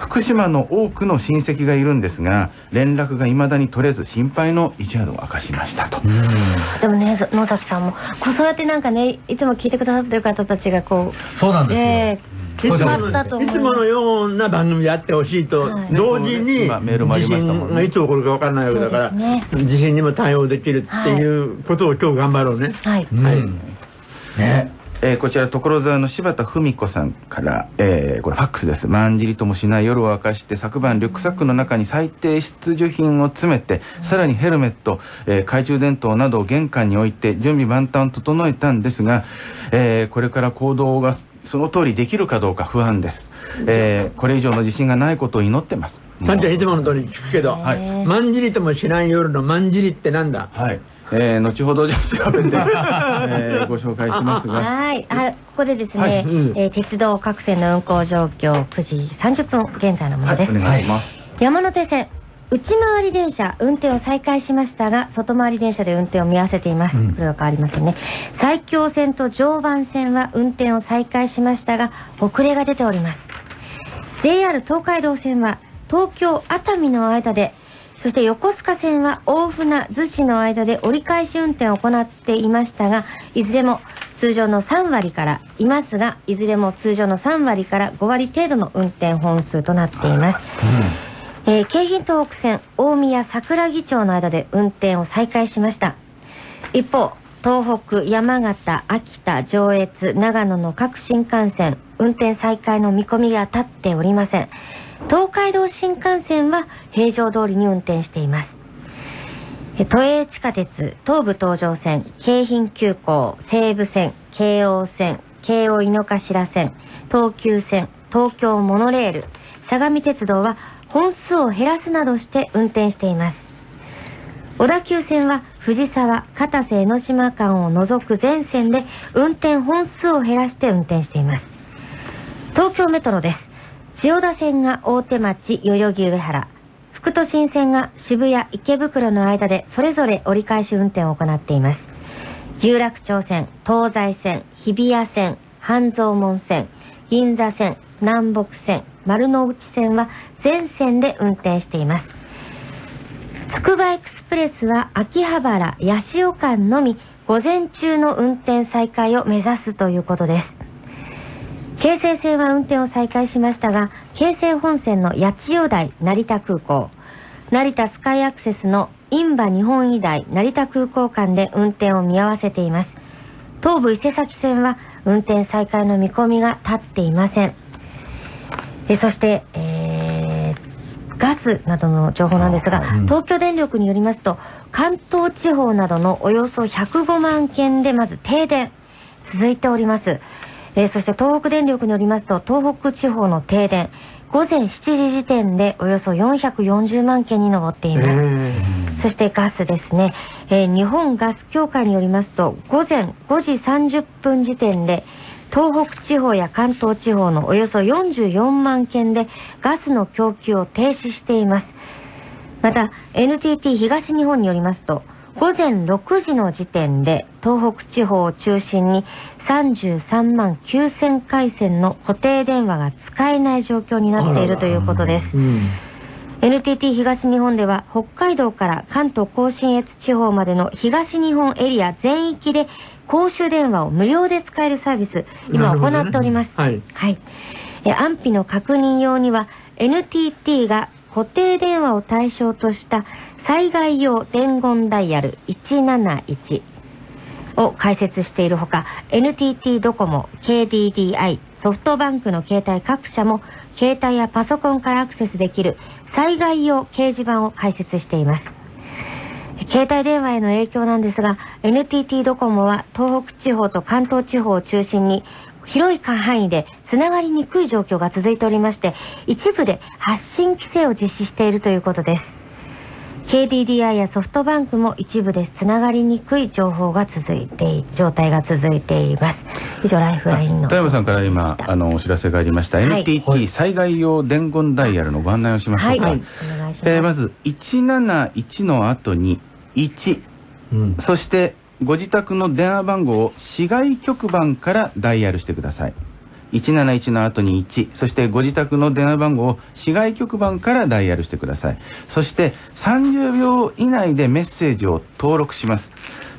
Speaker 9: 福島の多くの親戚がいるんですが、連絡が未だに取れず、心配の意地悪を明かしましたと。
Speaker 6: でもね、そ野崎さんも、こうそうやってなんかね、いつも聞いてくださってる方たちがこう、
Speaker 24: そうなんですよ。
Speaker 6: ええ
Speaker 7: いつも
Speaker 6: 決まったと思い
Speaker 7: いつものような番組であってほしいと、
Speaker 6: はい。
Speaker 7: 同時に
Speaker 9: 今メールもあ
Speaker 7: 地
Speaker 9: りましたもんね。
Speaker 7: 震がいつ起こるか分からないわけだから、地震にも対応できるっていうことを今日頑張ろうね。
Speaker 6: はい。
Speaker 7: はい。
Speaker 9: ねえーこちら所沢の柴田文子さんから、えーこれファックスです。まんじりともしない夜を明かして昨晩リュックサックの中に最低必需品を詰めて、さらにヘルメット、えー懐中電灯などを玄関に置いて準備万端整えたんですが、えーこれから行動がその通りできるかどうか不安です。えーこれ以上の地震がないことを祈ってます。
Speaker 7: ちゃんいつもの通り聞くけど、
Speaker 9: はい
Speaker 7: まんじりともしない夜のまんじりってなんだ？
Speaker 9: はい。えー後ほどじゃあ調べて、えーご紹介しますが。
Speaker 6: はい。あ、ここでですね、
Speaker 9: はいうん
Speaker 6: えー鉄道各線の運行状況9時30分現在のものです。
Speaker 9: お願いします。
Speaker 6: 山手線、内回り電車、運転を再開しましたが、外回り電車で運転を見合わせています。これは変わりませんね。埼京線と常磐線は運転を再開しましたが、遅れが出ております。JR 東海道線は東京熱海の間で、そして横須賀線は大船逗子の間で折り返し運転を行っていましたが、いずれも通常の3割からいますが、いずれも通常の3割から5割程度の運転本数となっています。えー京浜東北線大宮桜木町の間で運転を再開しました。一方、東北、山形、秋田、上越、長野の各新幹線、運転再開の見込みが立っておりません。東海道新幹線は平常通りに運転しています。都営地下鉄、東武東上線、京浜急行、西武線、京王線、京王井の頭線、東急線、東京モノレール、相模鉄道は本数を減らすなどして運転しています。小田急線は藤沢、片瀬江ノ島間を除く全線で運転本数を減らして運転しています。東京メトロです。千代田線が大手町、代々木上原、副都心線が渋谷、池袋の間でそれぞれ折り返し運転を行っています。有楽町線、東西線、日比谷線、半蔵門線、銀座線、南北線、丸の内線は全線で運転しています。つくばエクスプレスは秋葉原、八潮間のみ午前中の運転再開を目指すということです。京成線は運転を再開しましたが、京成本線の八千代台成田空港、成田スカイアクセスの印馬日本医大成田空港間で運転を見合わせています。東武伊勢崎線は運転再開の見込みが立っていません。えそして、えー、ガスなどの情報なんですが、東京電力によりますと、関東地方などのおよそ105万件でまず停電、続いております。えーそして東北電力によりますと、東北地方の停電、午前7時時点でおよそ440万件に上っています。そしてガスですね、えー日本ガス協会によりますと、午前5時30分時点で、東北地方や関東地方のおよそ44万件でガスの供給を停止しています。また、NTT 東日本によりますと、午前6時の時点で東北地方を中心に33万9000回線の固定電話が使えない状況になっているということです。NTT 東日本では北海道から関東甲信越地方までの東日本エリア全域で公衆電話を無料で使えるサービス、今行っております。
Speaker 7: はい。
Speaker 6: はい。え安否の確認用には NTT が固定電話を対象とした災害用伝言ダイヤル171を開設しているほか NTT ドコモ、KDDI、ソフトバンクの携帯各社も携帯やパソコンからアクセスできる災害用掲示板を開設しています。携帯電話への影響なんですが、NTT ドコモは東北地方と関東地方を中心に広い範囲でつながりにくい状況が続いておりまして、一部で発信規制を実施しているということです。KDDI やソフトバンクも一部でつながりにくい情報が続いてい、状態が続いています。以上、ライフラインの。
Speaker 9: 田山さんから今、あの、お知らせがありました、
Speaker 6: はい。
Speaker 9: NTT 災害用伝言ダイヤルのご案内をしましょうか。
Speaker 6: はい。お願いします。
Speaker 9: えーまず、171の後に1、そしてご自宅の電話番号を市外局番からダイヤルしてください。171の後に1、そしてご自宅の電話番号を市外局番からダイヤルしてください。そして30秒以内でメッセージを登録します。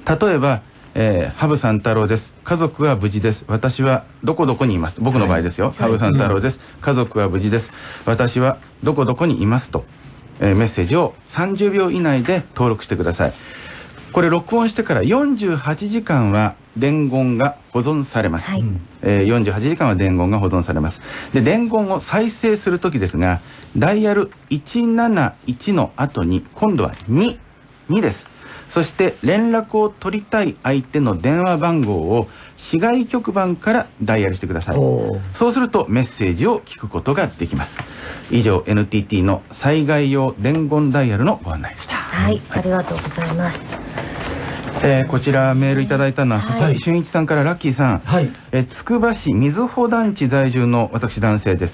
Speaker 9: 例えば、えー、ハブさん太郎です。家族は無事です。私はどこどこにいます。僕の場合ですよ。ハブさん太郎です。家族は無事です。私はどこどこにいますと、えーメッセージを30秒以内で登録してください。これ録音してから48時間は伝言が保存されます。えー48時間は伝言が保存されます。で、伝言を再生するときですが、ダイヤル171の後に今度は2、2です。そして連絡を取りたい相手の電話番号を市外局番からダイヤルしてください。そうするとメッセージを聞くことができます。以上 NTT の災害用伝言ダイヤルのご案内でした。
Speaker 6: はい、ありがとうございます。
Speaker 9: えーこちらメールいただいたのは
Speaker 6: はい
Speaker 9: 佐々木俊一さんからラッキーさん、えーつくば市瑞穂団地在住の私男性です、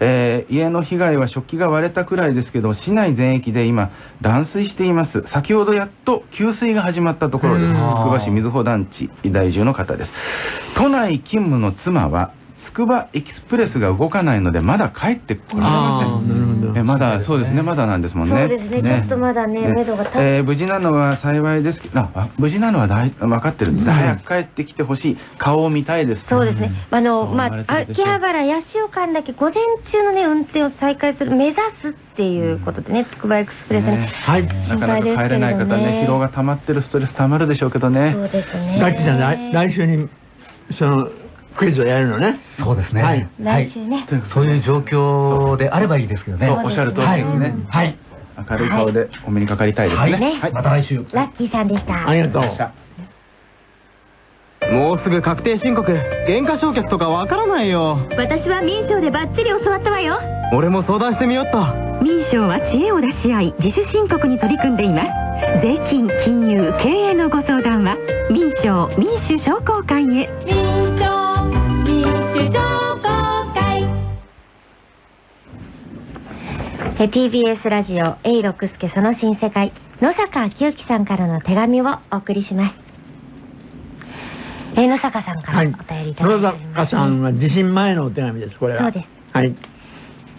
Speaker 9: えー家の被害は食器が割れたくらいですけど市内全域で今断水しています。先ほどやっと給水が始まったところです。
Speaker 24: うん。
Speaker 9: つくば市瑞穂団地在住の方です。都内勤務の妻は
Speaker 10: つくばエキスプレスが動かないので、まだ帰ってこられません。えまだ、そうですね、まだなんですもんね。
Speaker 6: そうですね、ちょっとまだね、目処が立つ。
Speaker 10: えー無事なのは幸いですけど、無事なのは大分かってるんです、早く帰ってきてほしい、顔を見たいです。
Speaker 6: そうですね。あの、まあ、秋葉原八潮間だけ午前中のね、運転を再開する、目指すっていうことでね、つくばエクスプレスね。
Speaker 10: ね
Speaker 6: はい。
Speaker 10: な
Speaker 6: 心
Speaker 10: かなか帰
Speaker 6: れ
Speaker 10: ない方ね、
Speaker 6: ね。
Speaker 10: 疲労が溜まってるストレス溜まるでしょうけどね。
Speaker 6: そうですね。
Speaker 7: ガッキーさん、来来週に、その、クイズをやるのね。
Speaker 24: そうですね。
Speaker 7: はい。
Speaker 6: 来週ね。
Speaker 24: そういう状況であればいいですけどね。
Speaker 10: そうおっしゃる通りですね。
Speaker 24: はい。
Speaker 10: 明るい顔でお目にかかりたいですね。
Speaker 6: はい
Speaker 24: また来週。
Speaker 6: ラッキーさんでした。
Speaker 7: ありがとう。
Speaker 25: もうすぐ確定申告減価償却とかわからないよ
Speaker 12: 私は民商でバッチリ教わったわよ
Speaker 25: 俺も相談してみよっと
Speaker 8: 民商は知恵を出し合い自主申告に取り組んでいます税金金融経営のご相談は民商民主商工会へ
Speaker 6: TBS ラジオ A 六助その新世界野坂昭之さんからの手紙をお送りしますえ野坂さんからお
Speaker 7: はい。
Speaker 6: 便りいただい
Speaker 7: 野
Speaker 6: ております、
Speaker 7: 坂さんは地震前のお手紙です、これは。
Speaker 6: そうです。
Speaker 7: はい。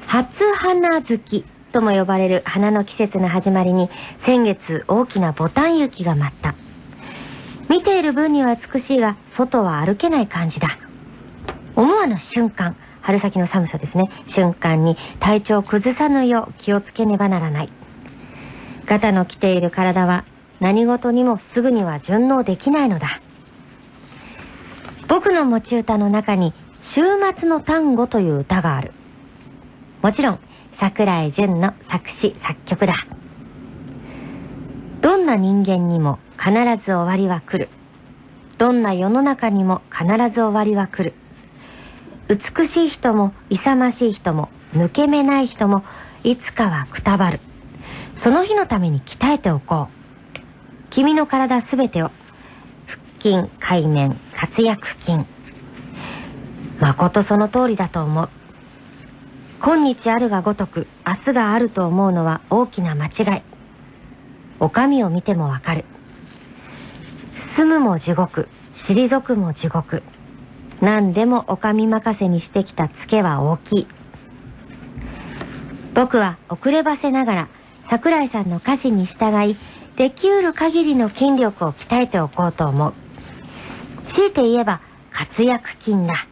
Speaker 6: 初花月とも呼ばれる花の季節の始まりに先月大きなボタン雪が舞った見ている分には美しいが外は歩けない感じだ思わぬ瞬間春先の寒さですね。瞬間に体調を崩さぬよう気をつけねばならない。ガタの来ている体は何事にもすぐには順応できないのだ。僕の持ち歌の中に週末の単語という歌がある。もちろん桜井淳の作詞作曲だ。どんな人間にも必ず終わりは来る。どんな世の中にも必ず終わりは来る。美しい人も勇ましい人も抜け目ない人もいつかはくたばるその日のために鍛えておこう君の体すべてを腹筋海綿活躍筋まことその通りだと思う今日あるがごとく明日があると思うのは大きな間違い。お上を見てもわかる。進むも地獄、退くも地獄。何でもお上任せにしてきたツケは大きい。僕は遅ればせながら桜井さんの歌詞に従い、できうる限りの筋力を鍛えておこうと思う。強いて言えば活躍筋だ。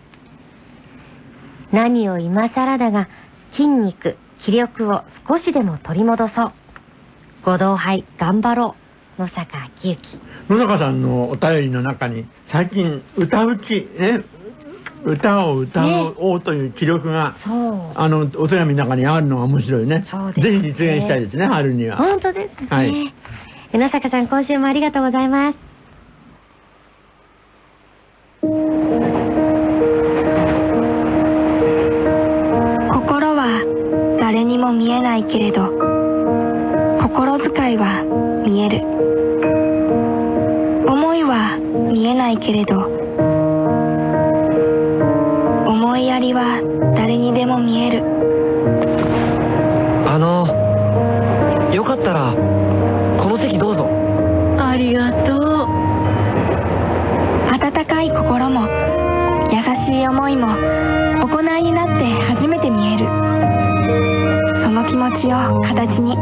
Speaker 6: 何を今更だが筋肉、気力を少しでも取り戻そう。ご同輩頑張ろう。野坂昭之。
Speaker 7: 野中さんのお便りの中に、最近、歌う気、ね、歌を歌おうという気力が。あの、お手紙の中にあるのが面白いね。
Speaker 6: ね
Speaker 7: ぜひ実現したいですね、春には。
Speaker 6: 本当ですね。
Speaker 7: はい
Speaker 6: え野坂さん、今週もありがとうございます。
Speaker 26: 心は誰にも見えないけれど心遣いは見える思いは見えないけれど思いやりは誰にでも見える。
Speaker 25: あのよかったらこの席どうぞ。
Speaker 26: ありがとう。温かい心も優しい思いも行いになって初めて見える。その気持ちを形に。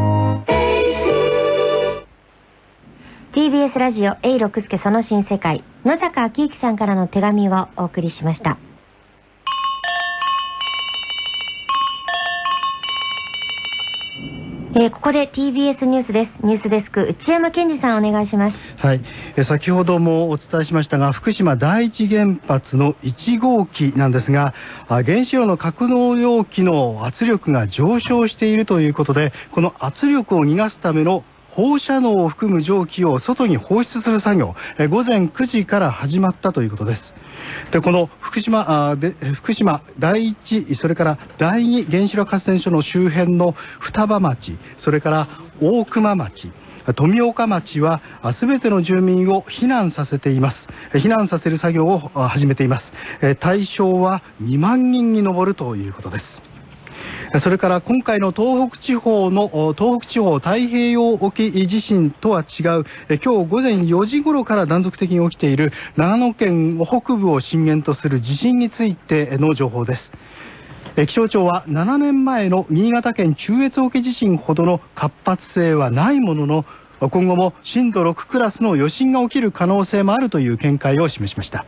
Speaker 6: TBS ラジオ A 六助その新世界野坂昭之さんからの手紙をお送りしましたえーここで TBS ニュースです。ニュースデスク内山健二さんお願いします。
Speaker 1: はい、えー先ほどもお伝えしましたが福島第一原発の1号機なんですがあ原子炉の格納容器の圧力が上昇しているということでこの圧力を逃がすための放射能を含む蒸気を外に放出する作業、えー午前9時から始まったということです。でこの福島あ福島第一、それから第二原子力発電所の周辺の双葉町、それから大熊町、富岡町は全ての住民を避難させています。避難させる作業を始めています。対象は2万人に上るということです。それから今回の東北地方の東北地方太平洋沖地震とは違う今日午前4時頃から断続的に起きている長野県北部を震源とする地震についての情報です。気象庁は7年前の新潟県中越沖地震ほどの活発性はないものの今後も震度6クラスの余震が起きる可能性もあるという見解を示しました。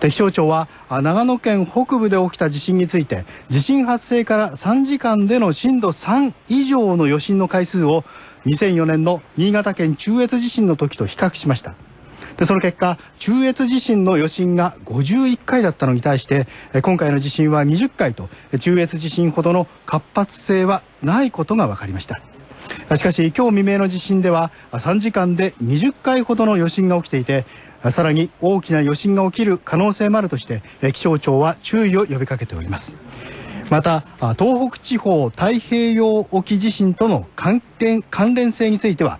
Speaker 1: で気象庁は長野県北部で起きた地震について地震発生から3時間での震度3以上の余震の回数を2004年の新潟県中越地震の時と比較しました。でその結果中越地震の余震が51回だったのに対して今回の地震は20回と中越地震ほどの活発性はないことが分かりました。しかし今日未明の地震では3時間で20回ほどの余震が起きていてさらに大きな余震が起きる可能性もあるとして気象庁は注意を呼びかけておりますまた東北地方太平洋沖地震との関連関連性については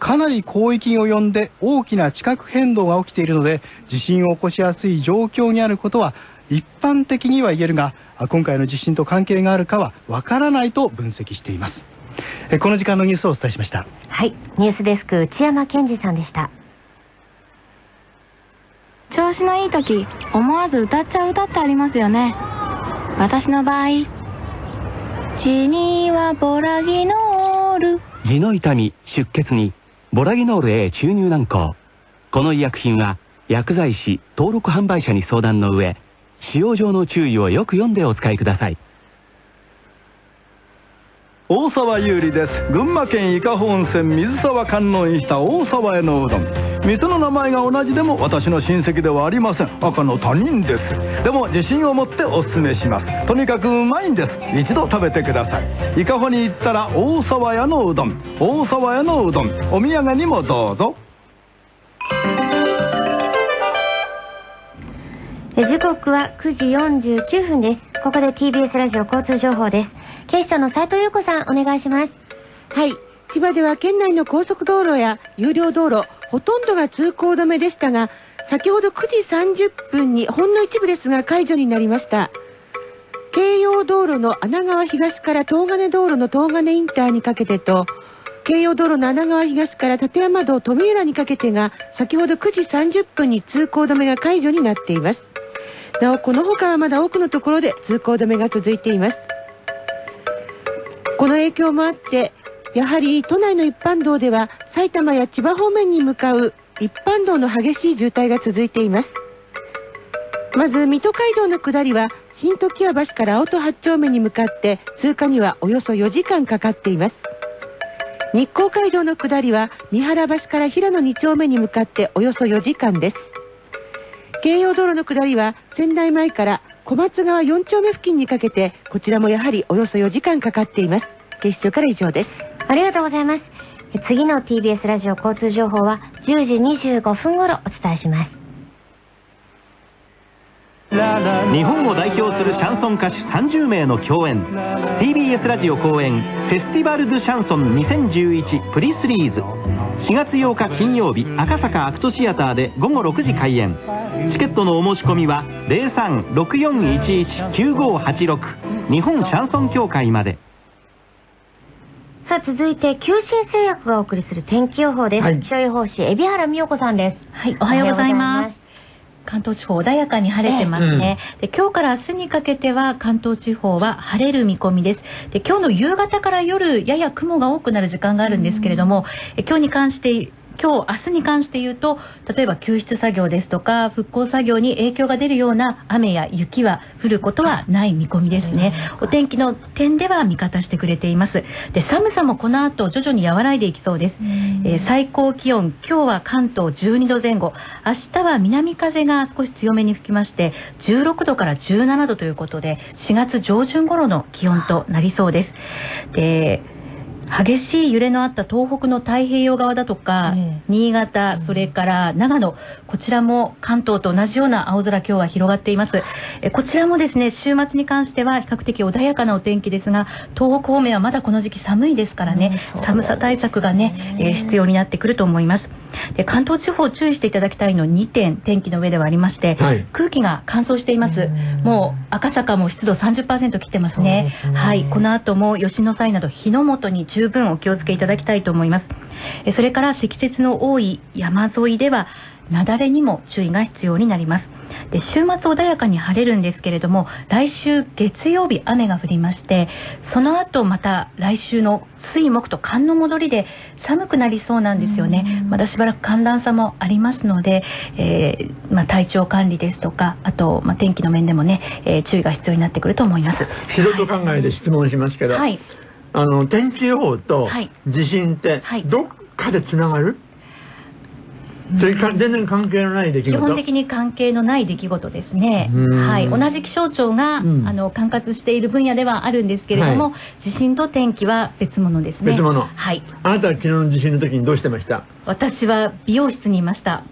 Speaker 1: かなり広域に及んで大きな地殻変動が起きているので地震を起こしやすい状況にあることは一般的には言えるが今回の地震と関係があるかはわからないと分析していますこの時間のニュースをお伝えしました
Speaker 6: はい。ニュースデスク内山健二さんでした。
Speaker 26: 調子のいい時思わず歌っちゃう歌ってありますよね私の場合血にはボラギノール
Speaker 27: 血の痛み、出血に、ボラギノール A 注入軟膏。この医薬品は、薬剤師、登録販売者に相談の上、使用上の注意をよく読んでお使いください。
Speaker 28: 大沢優里です。群馬県伊香保温泉水沢観音した大沢屋のうどん。店の名前が同じでも私の親戚ではありません。赤の他人です。でも自信を持ってお勧めします。とにかくうまいんです。一度食べてください。伊香保に行ったら大沢屋のうどん。大沢屋のうどん。お土産にもどうぞ。
Speaker 6: 時刻は9時49分です。ここで TBS ラジオ交通情報です。警視庁の斉藤優子さん、お願いします。
Speaker 8: はい。千葉では県内の高速道路や有料道路、ほとんどが通行止めでしたが、先ほど9時30分にほんの一部ですが解除になりました。京葉道路の穴川東から東金道路の東金インターにかけてと、京葉道路の穴川東から立山道富浦にかけてが先ほど9時30分に通行止めが解除になっています。なお、この他はまだ多くのところで通行止めが続いています。この影響もあって、やはり都内の一般道では埼玉や千葉方面に向かう一般道の激しい渋滞が続いています。まず、水戸街道の下りは新時屋橋から青戸八丁目に向かって通過にはおよそ4時間かかっています。日光街道の下りは三原橋から平野2丁目に向かっておよそ4時間です。京葉道路の下りは仙台前から小松川4丁目付近にかけてこちらもやはりおよそ4時間かかっています警視庁から以上です
Speaker 6: ありがとうございます。次の TBS ラジオ交通情報は10時25分頃お伝えします。
Speaker 29: 日本を代表するシャンソン歌手30名の共演 TBS ラジオ公演フェスティバル・ドゥ・シャンソン2011プリスリーズ4月8日金曜日赤坂アクトシアターで午後6時開演チケットのお申し込みは0364119586日本シャンソン協会まで
Speaker 6: さあ続いて、九州製薬がお送りする天気予報です。気象予報士、海老原美代子さんです。
Speaker 30: はい、おはようございます。関東地方穏やかに晴れてますね、で今日から明日にかけては関東地方は晴れる見込みです。で今日の夕方から夜やや雲が多くなる時間があるんですけれども、え今日に関して今日明日に関して言うと例えば救出作業ですとか復興作業に影響が出るような雨や雪は降ることはない見込みですね。お天気の点では味方してくれています。で寒さもこの後徐々に和らいでいきそうです、えー最高気温今日は関東12度前後。明日は南風が少し強めに吹きまして16度から17度ということで4月上旬頃の気温となりそうです。で激しい揺れのあった東北の太平洋側だとか、新潟、それから長野、こちらも関東と同じような青空今日は広がっています。えこちらもですね、週末に関しては比較的穏やかなお天気ですが、東北方面はまだこの時期寒いですからね、寒さ対策がね、えー必要になってくると思います。で関東地方注意していただきたいの2点天気の上ではありまして、
Speaker 7: はい。
Speaker 30: 空気が乾燥しています。もう赤坂も湿度30%切ってますね。はい。この後も吉野祭など火の元に十分お気をつけいただきたいと思います。えそれから積雪の多い山沿いでは雪崩にも注意が必要になります。で週末穏やかに晴れるんですけれども来週月曜日雨が降りましてその後また来週の水木と寒の戻りで寒くなりそうなんですよね。まだしばらく寒暖差もありますので、えーまあ、体調管理ですとかあと、まあ、天気の面でもね、えー注意が必要になってくると思います。
Speaker 7: 素人考えで質問しますけど、
Speaker 30: はい
Speaker 7: あの天気予報と
Speaker 30: はい。
Speaker 7: 地震ってどっかでつながる、それか全然関係のない出来事？
Speaker 30: 基本的に関係のない出来事ですね。
Speaker 7: うん。
Speaker 30: はい、同じ気象庁が、
Speaker 7: うん。
Speaker 30: あの管轄している分野ではあるんですけれども、
Speaker 7: は
Speaker 30: 地震と天気は別物ですね。
Speaker 7: 別物。
Speaker 30: はい。
Speaker 7: あなたは昨日の地震の時にどうしてました？
Speaker 30: 私は美容室にいました。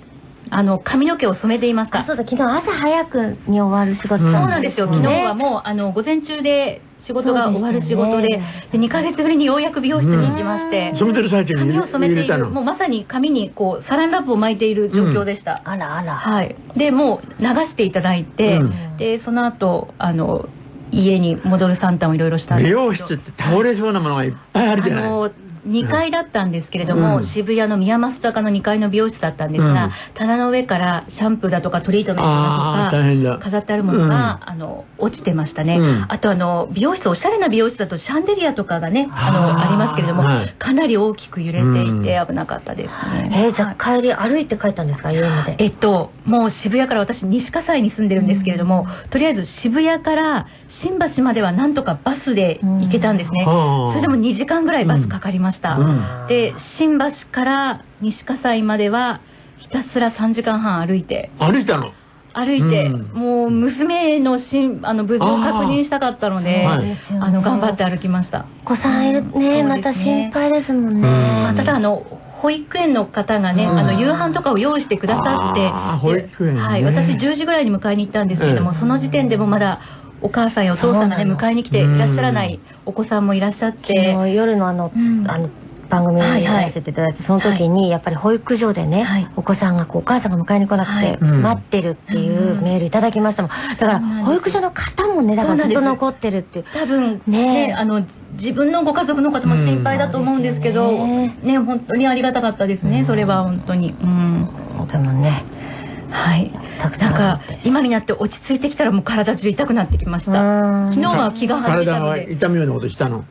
Speaker 30: あの髪の毛を染めていました。
Speaker 6: そうだ。昨日朝早くに終わる仕事
Speaker 30: そうなんですよ。昨日は
Speaker 6: も
Speaker 30: もうあの午前中で仕事が終わる仕事で、
Speaker 6: です
Speaker 30: で2ヶ月ぶりにようやく美容室に行きまして、
Speaker 7: 染めてる最中に
Speaker 30: 髪を染めている、もうまさに髪にこうサランラップを巻いている状況でした。
Speaker 6: あらあら。
Speaker 30: はい。でもう流していただいて、
Speaker 7: うん。
Speaker 30: でその後あの家に戻る算段をいろいろしたんです
Speaker 7: 美
Speaker 30: けど。
Speaker 7: 容室って倒れそうなものがいっぱいあるじゃない。
Speaker 30: あの2階だったんですけれども、
Speaker 7: うん。
Speaker 30: 渋谷の宮益坂の2階の美容室だったんですが、
Speaker 7: うん。
Speaker 30: 棚の上からシャンプーだとかトリートメントだとか飾ってあるものが、あの落ちてましたね、
Speaker 7: うん。
Speaker 30: あとあの美容室おしゃれな美容室だとシャンデリアとかがねあのありますけれども、
Speaker 6: はい。
Speaker 30: かなり大きく揺れていて危なかったですね、
Speaker 6: えーじゃあ帰り歩いて帰ったんですか家まで？
Speaker 30: えっと、もう渋谷から私西葛西に住んでるんですけれども、とりあえず渋谷から新橋まではなんとかバスで行けたんですね、
Speaker 7: うん。
Speaker 30: それでも2時間ぐらいバスかかりました、
Speaker 7: うん。
Speaker 30: で新橋から西葛西まではひたすら3時間半歩いて。
Speaker 7: 歩いたの？
Speaker 30: 歩いて、
Speaker 7: うん。
Speaker 30: もう娘のしんあの無事を確認したかったのであ、の頑張って歩きました。
Speaker 6: お子さんいるね、また心配ですもんね。
Speaker 30: まあただあの保育園の方がね、
Speaker 6: うん。
Speaker 30: あの夕飯とかを用意してくださって。
Speaker 7: あー保育園ね。
Speaker 30: はい、私10時ぐらいに迎えに行ったんですけれども、
Speaker 7: ええ。
Speaker 30: その時点でもまだお母さんやお父さんがね迎えに来ていらっしゃらないお子さんもいらっしゃって。
Speaker 6: 夜のあの、あの番組に出させていただいて、その時にやっぱり保育所でね、お子さんがこうお母さんが迎えに来なくて、
Speaker 30: うん
Speaker 6: 待ってるっていうメールいただきましたもん。だから保育所の方もね、だからずっと残ってるっていう。
Speaker 30: 多分
Speaker 6: ね。
Speaker 30: ねあの自分のご家族の方も心配だと思うんですけど、ね。本当にありがたかったですね、それは本当に。うん。
Speaker 6: でもね
Speaker 30: はい。なんか今になって落ち着いてきたらもう体中痛くなってきました。昨日は気が張ってたので。
Speaker 7: 痛むようなことしたの？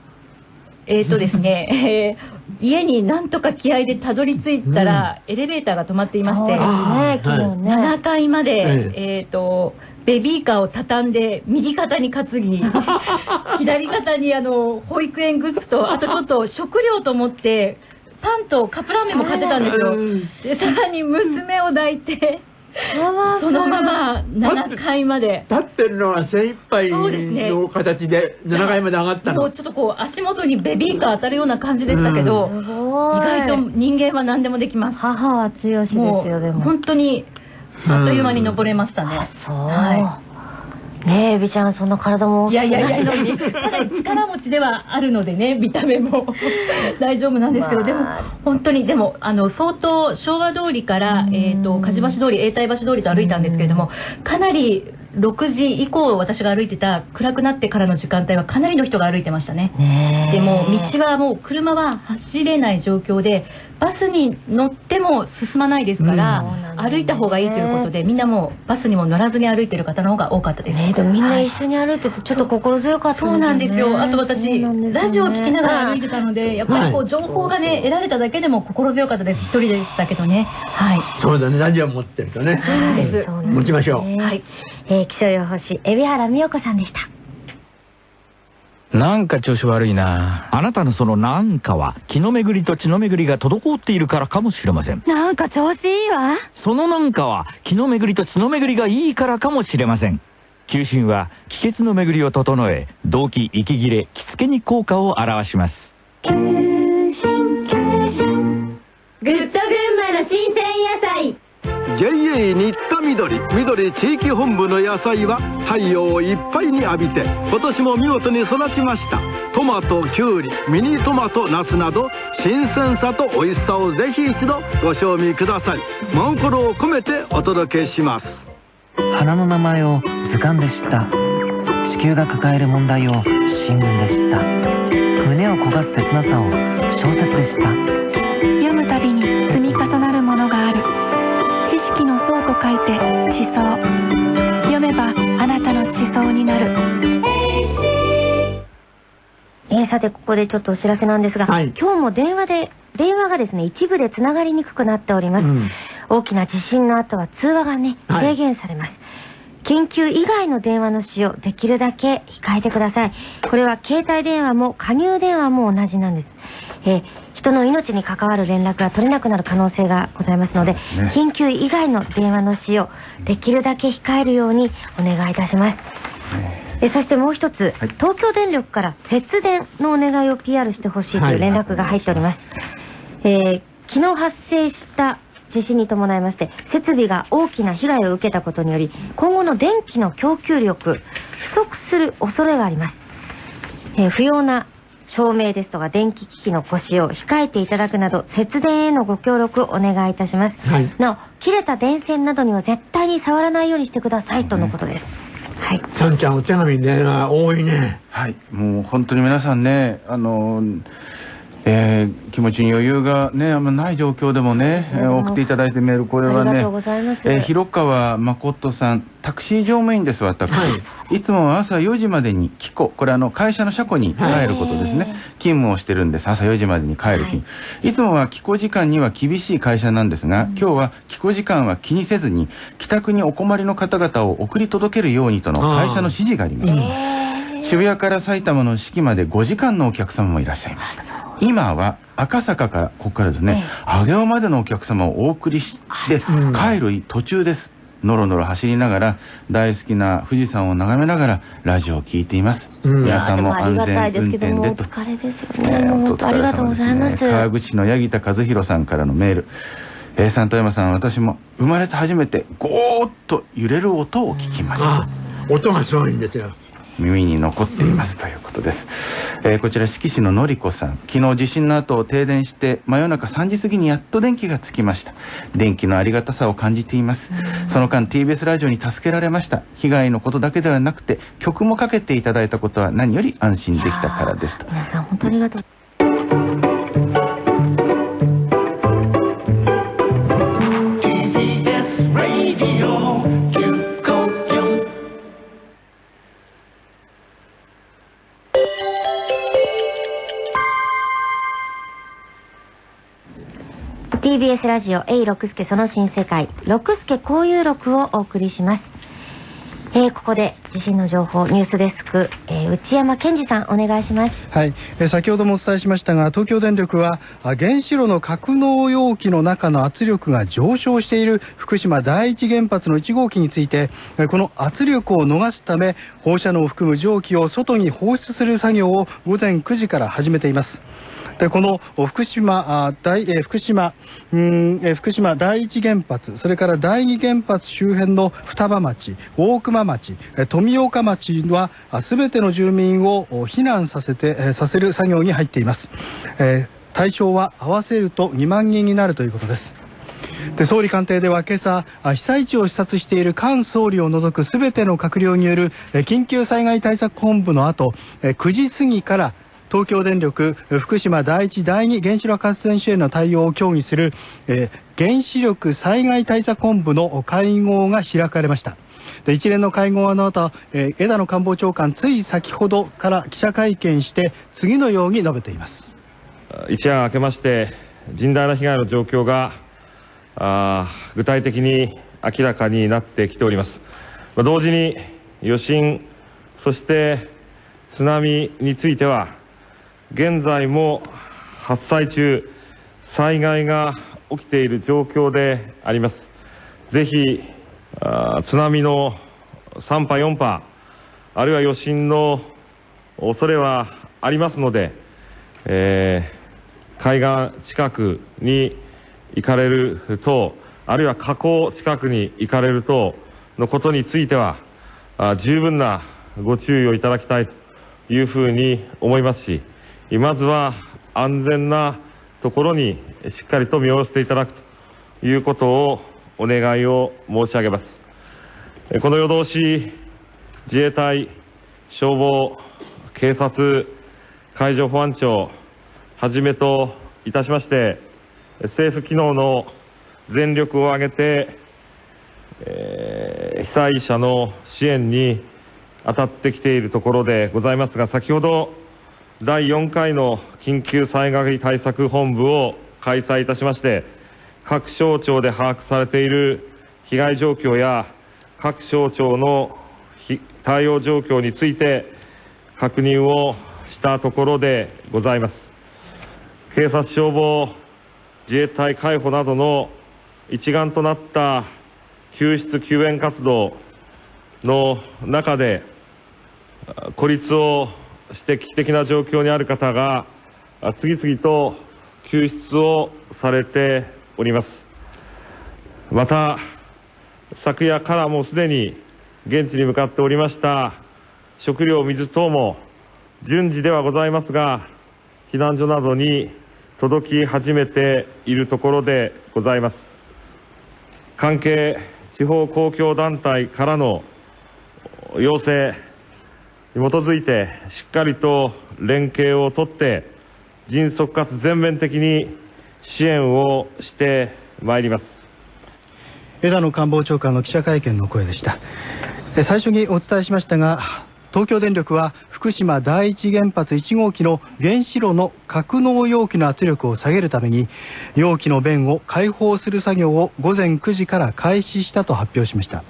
Speaker 30: えーとですね、えー家になんとか気合でたどり着いたら、エレベーターが止まっていまして、
Speaker 6: そうですね昨日ね。
Speaker 30: 7階まで、
Speaker 6: え
Speaker 30: え。ーと、ベビーカーを畳んで、右肩に担ぎ、左肩にあの、保育園グッズと、あとちょっと食料と思って、パンとカップラーメンも買ってたんですよ。で、さらに娘を抱いて、そのまま7階まで。
Speaker 7: 立ってるのは精一杯
Speaker 30: そうですね
Speaker 7: の形で7階まで上がったの
Speaker 30: もうちょっとこう足元にベビーカー当たるような感じでしたけど、
Speaker 7: うん
Speaker 30: 意外と人間は何でもできます。
Speaker 6: 母は強しですよでも
Speaker 30: 本当にあっという間に登れましたね。
Speaker 6: そう。
Speaker 30: は
Speaker 6: ねえ、エビちゃん、そんな体も
Speaker 30: い。いやいやいや。かなり力持ちではあるのでね、見た目も 大丈夫なんですけど、でも本当に、でも、あの、相当昭和通りから、えっと、梶橋通り、永代橋通りと歩いたんですけれども、かなり6時以降私が歩いてた暗くなってからの時間帯はかなりの人が歩いてましたね。でも道はもう車は走れない状況でバスに乗っても進まないですから、歩いた方がいいということでみんなもうバスにも乗らずに歩いてる方の方が多かったです。
Speaker 6: ねえ、でもみんな一緒に歩いてて、ちょっと心強かった
Speaker 30: そうなんですよ。あと私、
Speaker 6: そうなんですよね
Speaker 30: ラジオを聞きながら歩いてたので、やっぱりこ
Speaker 7: は
Speaker 30: う情報がね、得られただけでも心強かったです。一人でしたけどね。はい。
Speaker 7: そうだねラジオ持ってるとね
Speaker 30: そうです。
Speaker 7: 持ちましょう
Speaker 30: はい。
Speaker 6: えー気象予報士、海老原美代子さんでした。
Speaker 17: なんか調子悪いな。あなたのそのなんかは気の巡りと血の巡りが滞っているからかもしれません。
Speaker 11: なんか調子いいわ。
Speaker 17: そのなんかは気の巡りと血の巡りがいいからかもしれません。救心は気血の巡りを整え動悸息切れ気付けに効果を表します。
Speaker 12: グッド群馬の新鮮。野菜
Speaker 28: JA 新田緑。緑地域本部の野菜は太陽をいっぱいに浴びて今年も見事に育ちました。トマトキュウリミニトマトナスなど新鮮さと美味しさをぜひ一度ご賞味ください。真心を込めてお届けします。
Speaker 31: 花の名前を図鑑で知った。地球が抱える問題を新聞で知った。胸を焦がす切なさを小説で知った。
Speaker 26: 読むたびに積み重ないて地層読めばあなたの地層になる。
Speaker 6: えーさてここでちょっとお知らせなんですが、今日も電話で電話がですね一部でつながりにくくなっております、大きな地震の後は通話がね制限されます、緊急以外の電話の使用できるだけ控えてください。これは携帯電話も加入電話も同じなんです。えー人の命に関わる連絡が取れなくなる可能性がございますので、緊急以外の電話の使用できるだけ控えるようにお願いいたします。えそしてもう一つ、東京電力から節電のお願いを PR してほしいという連絡が入っております。えー昨日発生した地震に伴いまして、設備が大きな被害を受けたことにより、今後の電気の供給力、不足する恐れがあります。えー不要な照明ですとか電気機器のご使用、控えていただくなど、節電へのご協力お願いいたします。
Speaker 7: はい。
Speaker 6: なお、切れた電線などには絶対に触らないようにしてくださいとのことです。はい。
Speaker 7: ちゃんちゃんお手紙電話多いね。
Speaker 9: はい、もう本当に皆さんね、あの、えー気持ちに余裕がね、あんまない状況でもね、えー送っていただいてメール、これはね。えー広川誠さん、タクシー乗務員です、私。い、つもは朝4時までに帰庫、これあの、会社の車庫に帰ることですね。勤務をしてるんです、朝4時までに帰る日。い、つもは帰庫時間には厳しい会社なんですが、今日は帰庫時間は気にせずに、帰宅にお困りの方々を送り届けるようにとの会社の指示があります。渋谷から埼玉の式まで5時間のお客様もいらっしゃいました。今は赤坂から、ここからですね、上尾までのお客様をお送りして、帰る途中です。のろのろ走りながら、大好きな富士山を眺めながら、ラジオを聞いています。皆さんも安全運転でと。
Speaker 6: 疲れですよ
Speaker 9: え
Speaker 6: ね。もう
Speaker 9: ー
Speaker 6: 本当ありがとうございます。
Speaker 9: 川口の柳田和弘さんからのメール。えー、サント山さん、私も生まれて初めてゴーッと揺れる音を聞きました。
Speaker 7: 音がすごいんですよ。
Speaker 9: 耳に残っていますということです。えーこちら、四季市ののりこさん。昨日地震の後停電して、真夜中3時過ぎにやっと電気がつきました。電気のありがたさを感じています。その間 TBS ラジオに助けられました。被害のことだけではなくて、曲もかけていただいたことは何より安心できたからですと。
Speaker 6: 皆さん本当にありがとう。
Speaker 32: TBS
Speaker 6: ラジオ A 六助その新世界六助交友録をお送りします、えーここで地震の情報ニュースデスク、えー内山健二さんお願いします。
Speaker 1: はい、えー先ほどもお伝えしましたが東京電力は原子炉の格納容器の中の圧力が上昇している福島第一原発の1号機についてえこの圧力を逃すため放射能を含む蒸気を外に放出する作業を午前9時から始めています。でこの福島あ大、え福島うんえ福島第一原発それから第二原発周辺の双葉町大熊町え富岡町はすべての住民を避難させて、えさせる作業に入っています、えー対象は合わせると2万人になるということです。で総理官邸では今朝被災地を視察している菅総理を除くすべての閣僚によるえ緊急災害対策本部の後え9時過ぎから東京電力福島第一第二原子力発電所への対応を協議する、えー原子力災害対策本部の会合が開かれました。で一連の会合の後、えー枝野官房長官つい先ほどから記者会見して次のように述べています。
Speaker 33: 一夜明けまして甚大な被害の状況があ具体的に明らかになってきております。まあ同時に余震そして津波については現在も発災中災害が起きている状況であります。ぜひ津波の3波4波あるいは余震の恐れはありますので、えー海岸近くに行かれる等、あるいは河口近くに行かれる等のことについては、十分なご注意をいただきたいというふうに思いますし、まずは安全なところにしっかりと身を寄せていただくということをお願いを申し上げます。この夜通し、自衛隊、消防、警察、海上保安庁はじめといたしまして、政府機能の全力を挙げて、えー被災者の支援に当たってきているところでございますが、先ほど第4回の緊急災害対策本部を開催いたしまして、各省庁で把握されている被害状況や各省庁の対応状況について確認をしたところでございます。警察消防、自衛隊海保などの一丸となった救出救援活動の中で、孤立をして危機的な状況にある方が、次々と救出をされております。また、昨夜からもうすでに現地に向かっておりました食料、水等も順次ではございますが、避難所などに届き始めているところでございます。関係地方公共団体からの要請基づいて、しっかりと連携をとって、迅速かつ全面的に支援をしてまいります。
Speaker 1: 枝野官房長官の記者会見の声でした。最初にお伝えしましたが、東京電力は福島第一原発1号機の原子炉の格納容器の圧力を下げるために容器の弁を開放する作業を午前9時から開始したと発表しました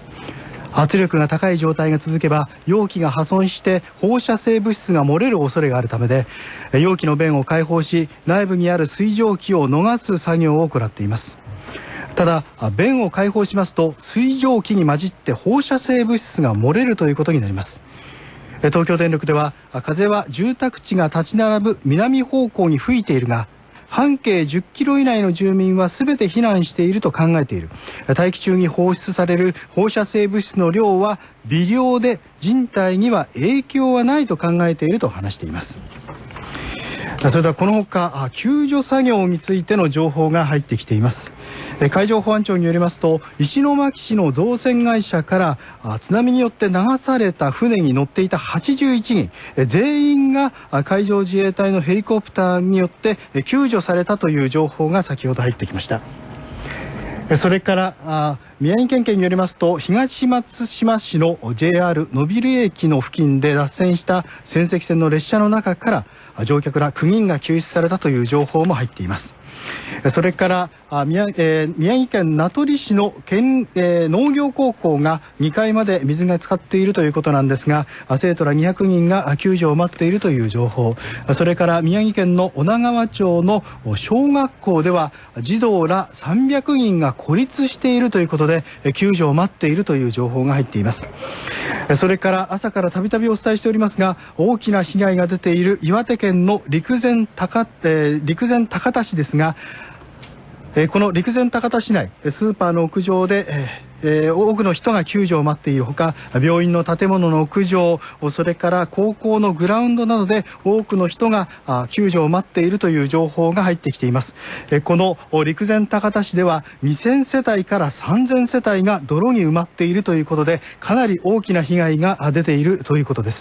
Speaker 1: 圧力が高い状態が続けば容器が破損して放射性物質が漏れる恐れがあるためで容器の弁を開放し内部にある水蒸気を逃す作業を行っていますただ、弁を開放しますと水蒸気に混じって放射性物質が漏れるということになります。東京電力では、風は住宅地が立ち並ぶ南方向に吹いているが、半径10キロ以内の住民は全て避難していると考えている。大気中に放出される放射性物質の量は微量で人体には影響はないと考えていると話しています。それではこのほか、救助作業についての情報が入ってきています。海上保安庁によりますと、石巻市の造船会社から津波によって流された船に乗っていた81人、全員が海上自衛隊のヘリコプターによって救助されたという情報が先ほど入ってきました。それから宮城県警によりますと東松島市の JR 野ビル駅の付近で脱線した仙石線の列車の中から乗客ら9人が救出されたという情報も入っていますそれから宮,、えー宮城県名取市の県、えー農業高校が2階まで水が浸かっているということなんですが生徒ら200人が救助を待っているという情報。それから宮城県の女川町の小学校では児童ら300人が孤立しているということで救助を待っているという情報が入っています。それから朝からたびたびお伝えしておりますが大きな被害が出ている岩手県の陸前高,、えー陸前高田市ですがえこの陸前高田市内、スーパーの屋上で、えー多くの人が救助を待っているほか、病院の建物の屋上、それから高校のグラウンドなどで多くの人が救助を待っているという情報が入ってきています。えこの陸前高田市では2000世帯から3000世帯が泥に埋まっているということで、かなり大きな被害が出ているということです。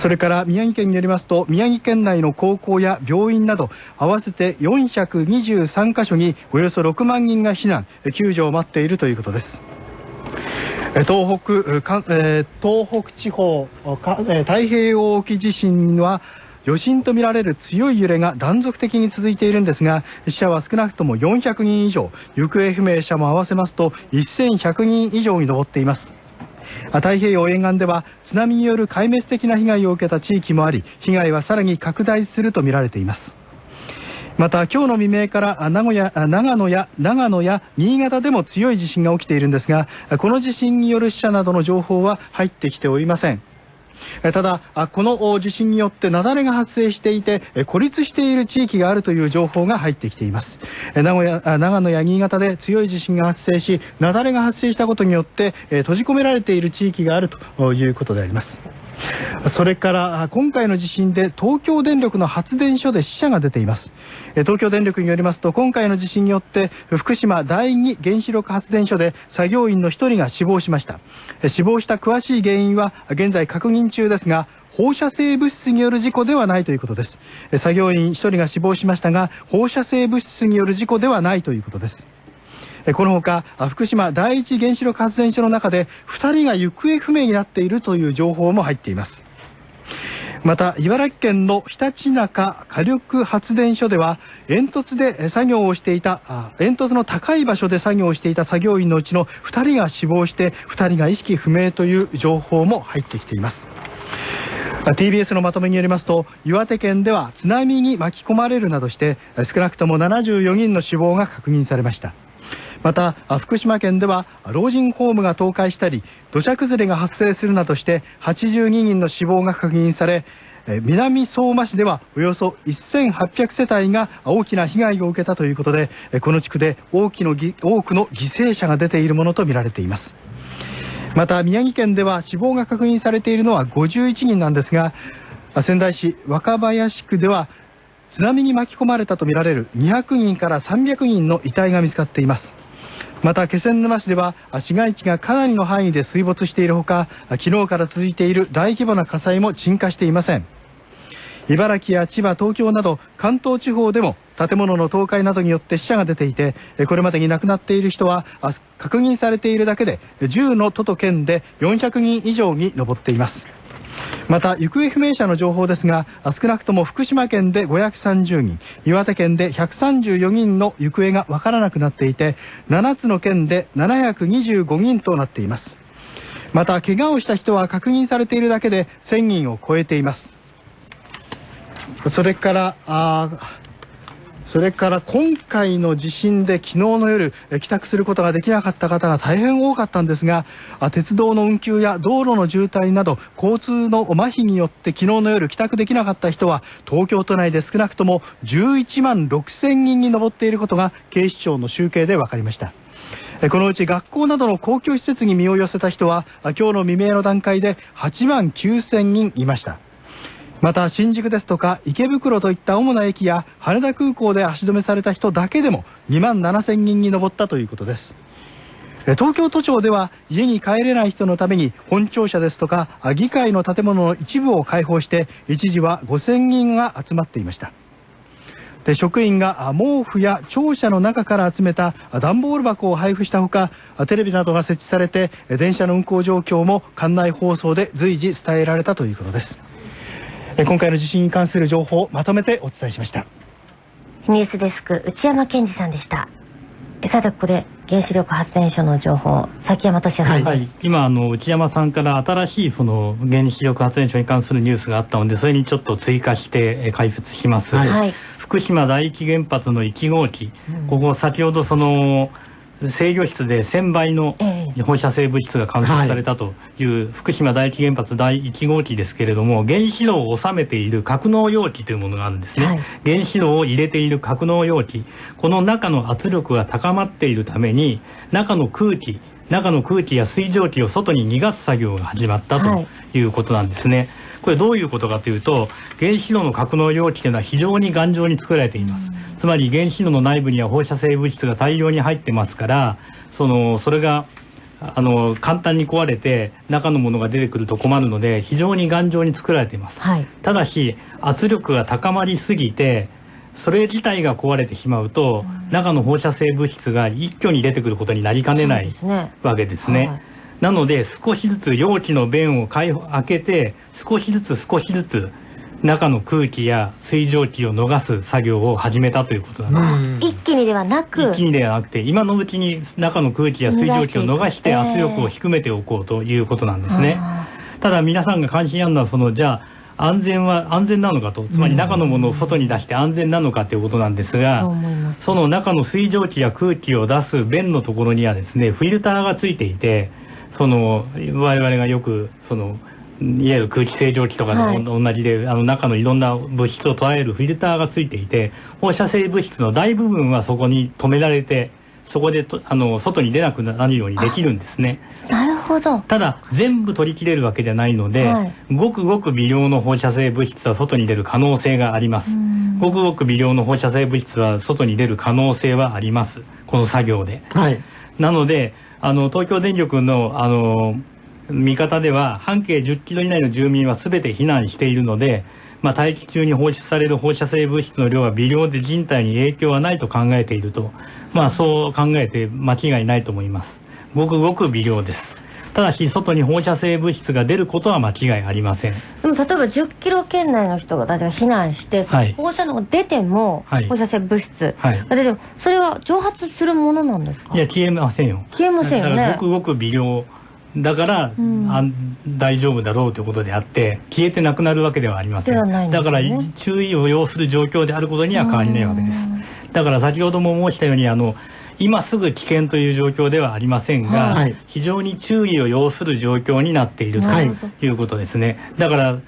Speaker 1: それから宮城県によりますと、宮城県内の高校や病院など、合わせて423カ所におよそ6万人が避難、救助を待っているということです。東北、かえ東北地方、かえ太平洋沖地震は、余震とみられる強い揺れが断続的に続いているんですが、死者は少なくとも400人以上、行方不明者も合わせますと1100人以上に上っています。太平洋沿岸では津波による壊滅的な被害を受けた地域もあり、被害はさらに拡大するとみられています。また今日の未明から名古屋長野や長野や新潟でも強い地震が起きているんですが、この地震による死者などの情報は入ってきておりません。ただ、この地震によって雪崩が発生していて、孤立している地域があるという情報が入ってきています。名古屋長野や新潟で強い地震が発生し、雪崩が発生したことによって、閉じ込められている地域があるということであります。それから今回の地震で東京電力の発電所で死者が出ています。東京電力によりますと今回の地震によって福島第二原子力発電所で作業員の1人が死亡しました。死亡した詳しい原因は現在確認中ですが放射性物質による事故ではないということです。作業員1人が死亡しましたが放射性物質による事故ではないということです。このほか、福島第一原子力発電所の中で2人が行方不明になっているという情報も入っています。また、茨城県のひたちなか火力発電所では、煙突で作業をしていた、煙突の高い場所で作業をしていた作業員のうちの2人が死亡して、2人が意識不明という情報も入ってきています。TBS のまとめによりますと岩手県では津波に巻き込まれるなどして少なくとも74人の死亡が確認されましたまた福島県では老人ホームが倒壊したり土砂崩れが発生するなどして82人の死亡が確認され南相馬市ではおよそ1800世帯が大きな被害を受けたということでこの地区で多くの犠牲者が出ているものとみられています。また宮城県では死亡が確認されているのは51人なんですが仙台市若林区では津波に巻き込まれたとみられる200人から300人の遺体が見つかっています。また気仙沼市では市街地がかなりの範囲で水没しているほか昨日から続いている大規模な火災も鎮火していません。茨城や千葉、東京など関東地方でも建物の倒壊などによって死者が出ていてこれまでに亡くなっている人は確認されているだけで10の都と県で400人以上に上っています。また行方不明者の情報ですが少なくとも福島県で530人岩手県で134人の行方がわからなくなっていて7つの県で725人となっています。また怪我をした人は確認されているだけで1000人を超えています。それから、あそれから今回の地震で昨日の夜、帰宅することができなかった方が大変多かったんですが、鉄道の運休や道路の渋滞など、交通の麻痺によって昨日の夜帰宅できなかった人は、東京都内で少なくとも11万6000人に上っていることが警視庁の集計で分かりました。このうち学校などの公共施設に身を寄せた人は、今日の未明の段階で8万9000人いました。また新宿ですとか池袋といった主な駅や羽田空港で足止めされた人だけでも2万7000人に上ったということです。東京都庁では家に帰れない人のために本庁舎ですとか議会の建物の一部を開放して一時は5000人が集まっていました。で職員が毛布や庁舎の中から集めた段ボール箱を配布したほかテレビなどが設置されて電車の運行状況も館内放送で随時伝えられたということです。今回の地震に関する情報をまとめてお伝えしました。
Speaker 6: ニュースデスク内山健二さんでした。えさてここで原子力発電所の情報崎山俊也さん。です、
Speaker 22: はい、今あの内山さんから新しいその原子力発電所に関するニュースがあったのでそれにちょっと追加してえ解説します、
Speaker 6: はい。
Speaker 22: 福島第一原発の1号機、ここ先ほどその制御室で1000倍の放射性物質が観測されたという福島第一原発第1号機ですけれども原子炉を収めている格納容器というものがあるんですね、原子炉を入れている格納容器。この中の圧力が高まっているために中の空気中の空気や水蒸気を外に逃がす作業が始まった
Speaker 6: はい。
Speaker 22: ということなんですね。これどういうことかというと原子炉の格納容器というのは非常に頑丈に作られています。つまり原子炉の内部には放射性物質が大量に入ってますからそのそれがあの簡単に壊れて中のものが出てくると困るので非常に頑丈に作られています。
Speaker 6: はい
Speaker 22: ただし圧力が高まりすぎてそれ自体が壊れてしまうと、中の放射性物質が一挙に出てくることになりかねない
Speaker 6: ね
Speaker 22: わけですね。
Speaker 6: はい
Speaker 22: なので少しずつ容器の弁を開けて少しずつ少しずつ中の空気や水蒸気を逃す作業を始めたということなんです。
Speaker 6: 一気にではなく
Speaker 22: 一気にではなくて今のうちに中の空気や水蒸気を逃して圧力を低めておこうということなんですね。ただ皆さんが関心あるのはそのじゃあ安全は安全なのかとつまり中のものを外に出して安全なのかということなんですが、その中の水蒸気や空気を出す弁のところにはですねフィルターがついていてその我々がよくそのいわゆる空気清浄機とか
Speaker 6: はい
Speaker 22: と同じで、あの中のいろんな物質を捉えるフィルターがついていて放射性物質の大部分はそこに止められてそこでとあの外に出なくなるようにできるんですね。
Speaker 6: なるほほど。
Speaker 22: ただ、全部取り切れるわけじゃないので、
Speaker 6: はい
Speaker 22: ごくごく微量の放射性物質は外に出る可能性があります。ごくごく微量の放射性物質は外に出る可能性はあります。この作業で。
Speaker 7: はい。
Speaker 22: なので、あの、東京電力の、あの、見方では、半径10キロ以内の住民は全て避難しているので、まあ、大気中に放出される放射性物質の量は微量で人体に影響はないと考えていると、まあ、そう考えて間違いないと思います。ごくごく微量です。ただし、外に放射性物質が出ることは間違いありません。
Speaker 6: でも例えば10キロ圏内の人が例えば避難して、放射能が出ても、
Speaker 22: はい
Speaker 6: 放射性物質
Speaker 22: はい
Speaker 6: が出ても、それは蒸発するものなんですか？
Speaker 22: いや、消えませんよ。
Speaker 6: 消えませんよね
Speaker 22: だからごくごく微量だから、
Speaker 6: うん
Speaker 22: あん大丈夫だろうということであって、消えてなくなるわけではありません。
Speaker 6: ではないんです
Speaker 22: だ
Speaker 6: ね
Speaker 22: から、注意を要する状況であることには変わりないわけです。だから先ほども申したように、あの、今すぐ危険という状況ではありませんが、
Speaker 7: はい
Speaker 22: 非常に注意を要する状況になっていると
Speaker 7: はい
Speaker 22: いうことですね。だから、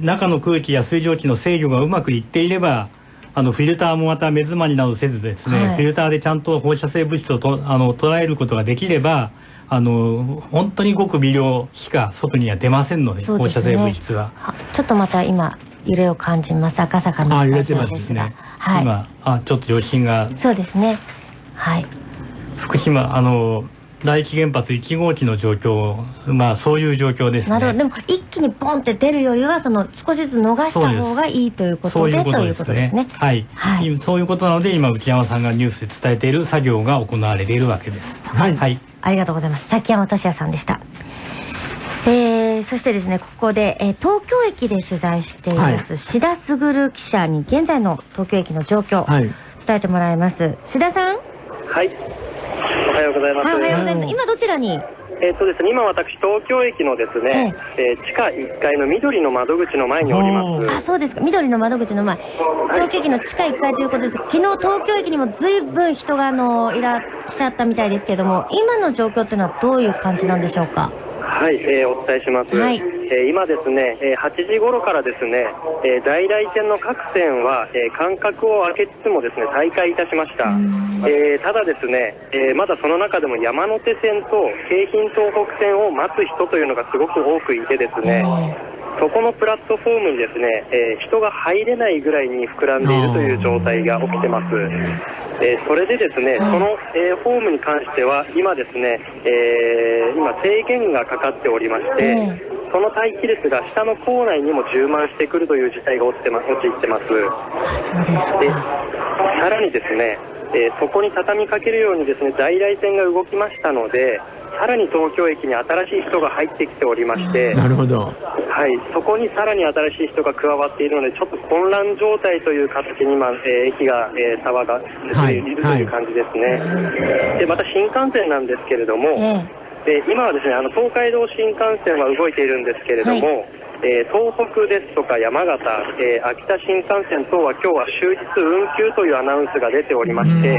Speaker 22: 中の空気や水蒸気の制御がうまくいっていれば、あのフィルターもまた目詰まりなどせずですね、
Speaker 6: はい
Speaker 22: フィルターでちゃんと放射性物質をとあの捉えることができれば、あの本当にごく微量しか外には出ませんので、
Speaker 6: ですね
Speaker 22: 性物質は。
Speaker 6: ちょっとまた今、揺れを感じます。赤坂の
Speaker 22: あ、揺れてます
Speaker 6: ですが
Speaker 22: ね。
Speaker 6: はい。
Speaker 22: 今、あ、ちょっと余震が、
Speaker 6: そうですね。はい。
Speaker 22: 福島、あの、第一原発1号機の状況、まあそういう状況です
Speaker 6: なるほど。
Speaker 22: ね。
Speaker 6: でも、一気にポンって出るよりは、その、少しずつ逃した方がいいということで、ということですね。
Speaker 22: はい、
Speaker 6: はい
Speaker 22: そういうことなので、今、内山さんがニュースで伝えている作業が行われているわけです。はい。はい。
Speaker 6: ありがとうございます。崎山俊也さんでした。えー、そしてですね、ここで、えー東京駅で取材しています、志田卓記者に現在の東京駅の状況、
Speaker 7: はい。
Speaker 6: 伝えてもらいます。志田さん
Speaker 34: はい。おはようございます。
Speaker 6: はい、おはようございます。今どちらに？
Speaker 34: えっ、とですね、今私、東京駅のですね、えー地下1階の緑の窓口の前におります。
Speaker 6: あ、そうですか。緑の窓口の前。東京駅の地下1階ということです。昨日東京駅にも随分人があのいらっしゃったみたいですけれども、今の状況っていうのはどういう感じなんでしょうか？
Speaker 34: はい、えーお伝えします。
Speaker 6: はい
Speaker 34: えー今ですね、えー8時頃からですね、えー在来線の各線は、えー間隔を空けつつもですね、再開いたしました。えーただですね、えーまだその中でも山手線と京浜東北線を待つ人というのがすごく多くいてですね、そこのプラットフォームにですね、えー人が入れないぐらいに膨らんでいるという状態が起きてます。えーそれでですね、その、えーホームに関しては、今ですね、えー今制限がかかっておりまして、その待機列が下の構内にも充満してくるという事態が起きてま陥ってます。で、さらにですね、えーそこに畳みかけるようにですね、在来線が動きましたので、さらに東京駅に新しい人が入ってきておりまして、
Speaker 7: なるほど。
Speaker 34: はい、そこにさらに新しい人が加わっているので、ちょっと混乱状態という形に今、えー駅が、えー騒がれているという感じですね。で、また新幹線なんですけれども、で今はですね、あの東海道新幹線は動いているんですけれども、えー東北ですとか山形、えー秋田新幹線等は今日は終日運休というアナウンスが出ておりまして、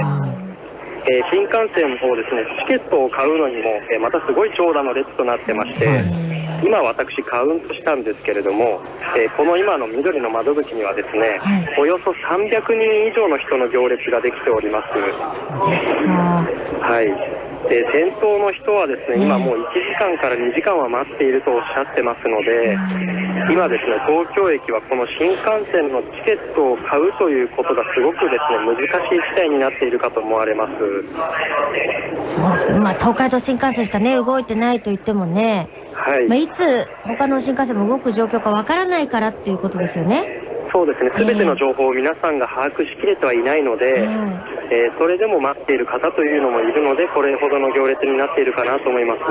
Speaker 34: えー新幹線をですね、チケットを買うのにも、えまたすごい長蛇の列となってまして、今私カウントしたんですけれども、えーこの今の緑の窓口にはですね、およそ300人以上の人の行列ができております。はい。で、先頭の人はですね、今もう1時間から2時間は待っているとおっしゃってますので、今ですね、東京駅はこの新幹線のチケットを買うということがすごくですね、難しい事態になっているかと思われます。
Speaker 6: まあ、東海道新幹線しかね、動いてないと言ってもね、
Speaker 34: はい。
Speaker 6: まあ、いつ他の新幹線も動く状況かわからないからっていうことですよね。
Speaker 34: そうですね、すべての情報を皆さんが把握しきれてはいないので、えーそれでも待っている方というのもいるので、これほどの行列になっているかなと思います。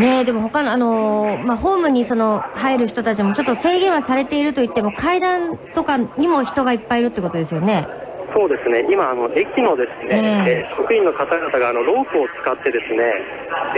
Speaker 6: ねえ、でも他の、あのーまあ、ホームにその、入る人たちもちょっと制限はされていると言っても、階段とかにも人がいっぱいいるってことですよね。
Speaker 34: そうですね、今、あの駅のですね、えー職員の方々があのロープを使ってですね、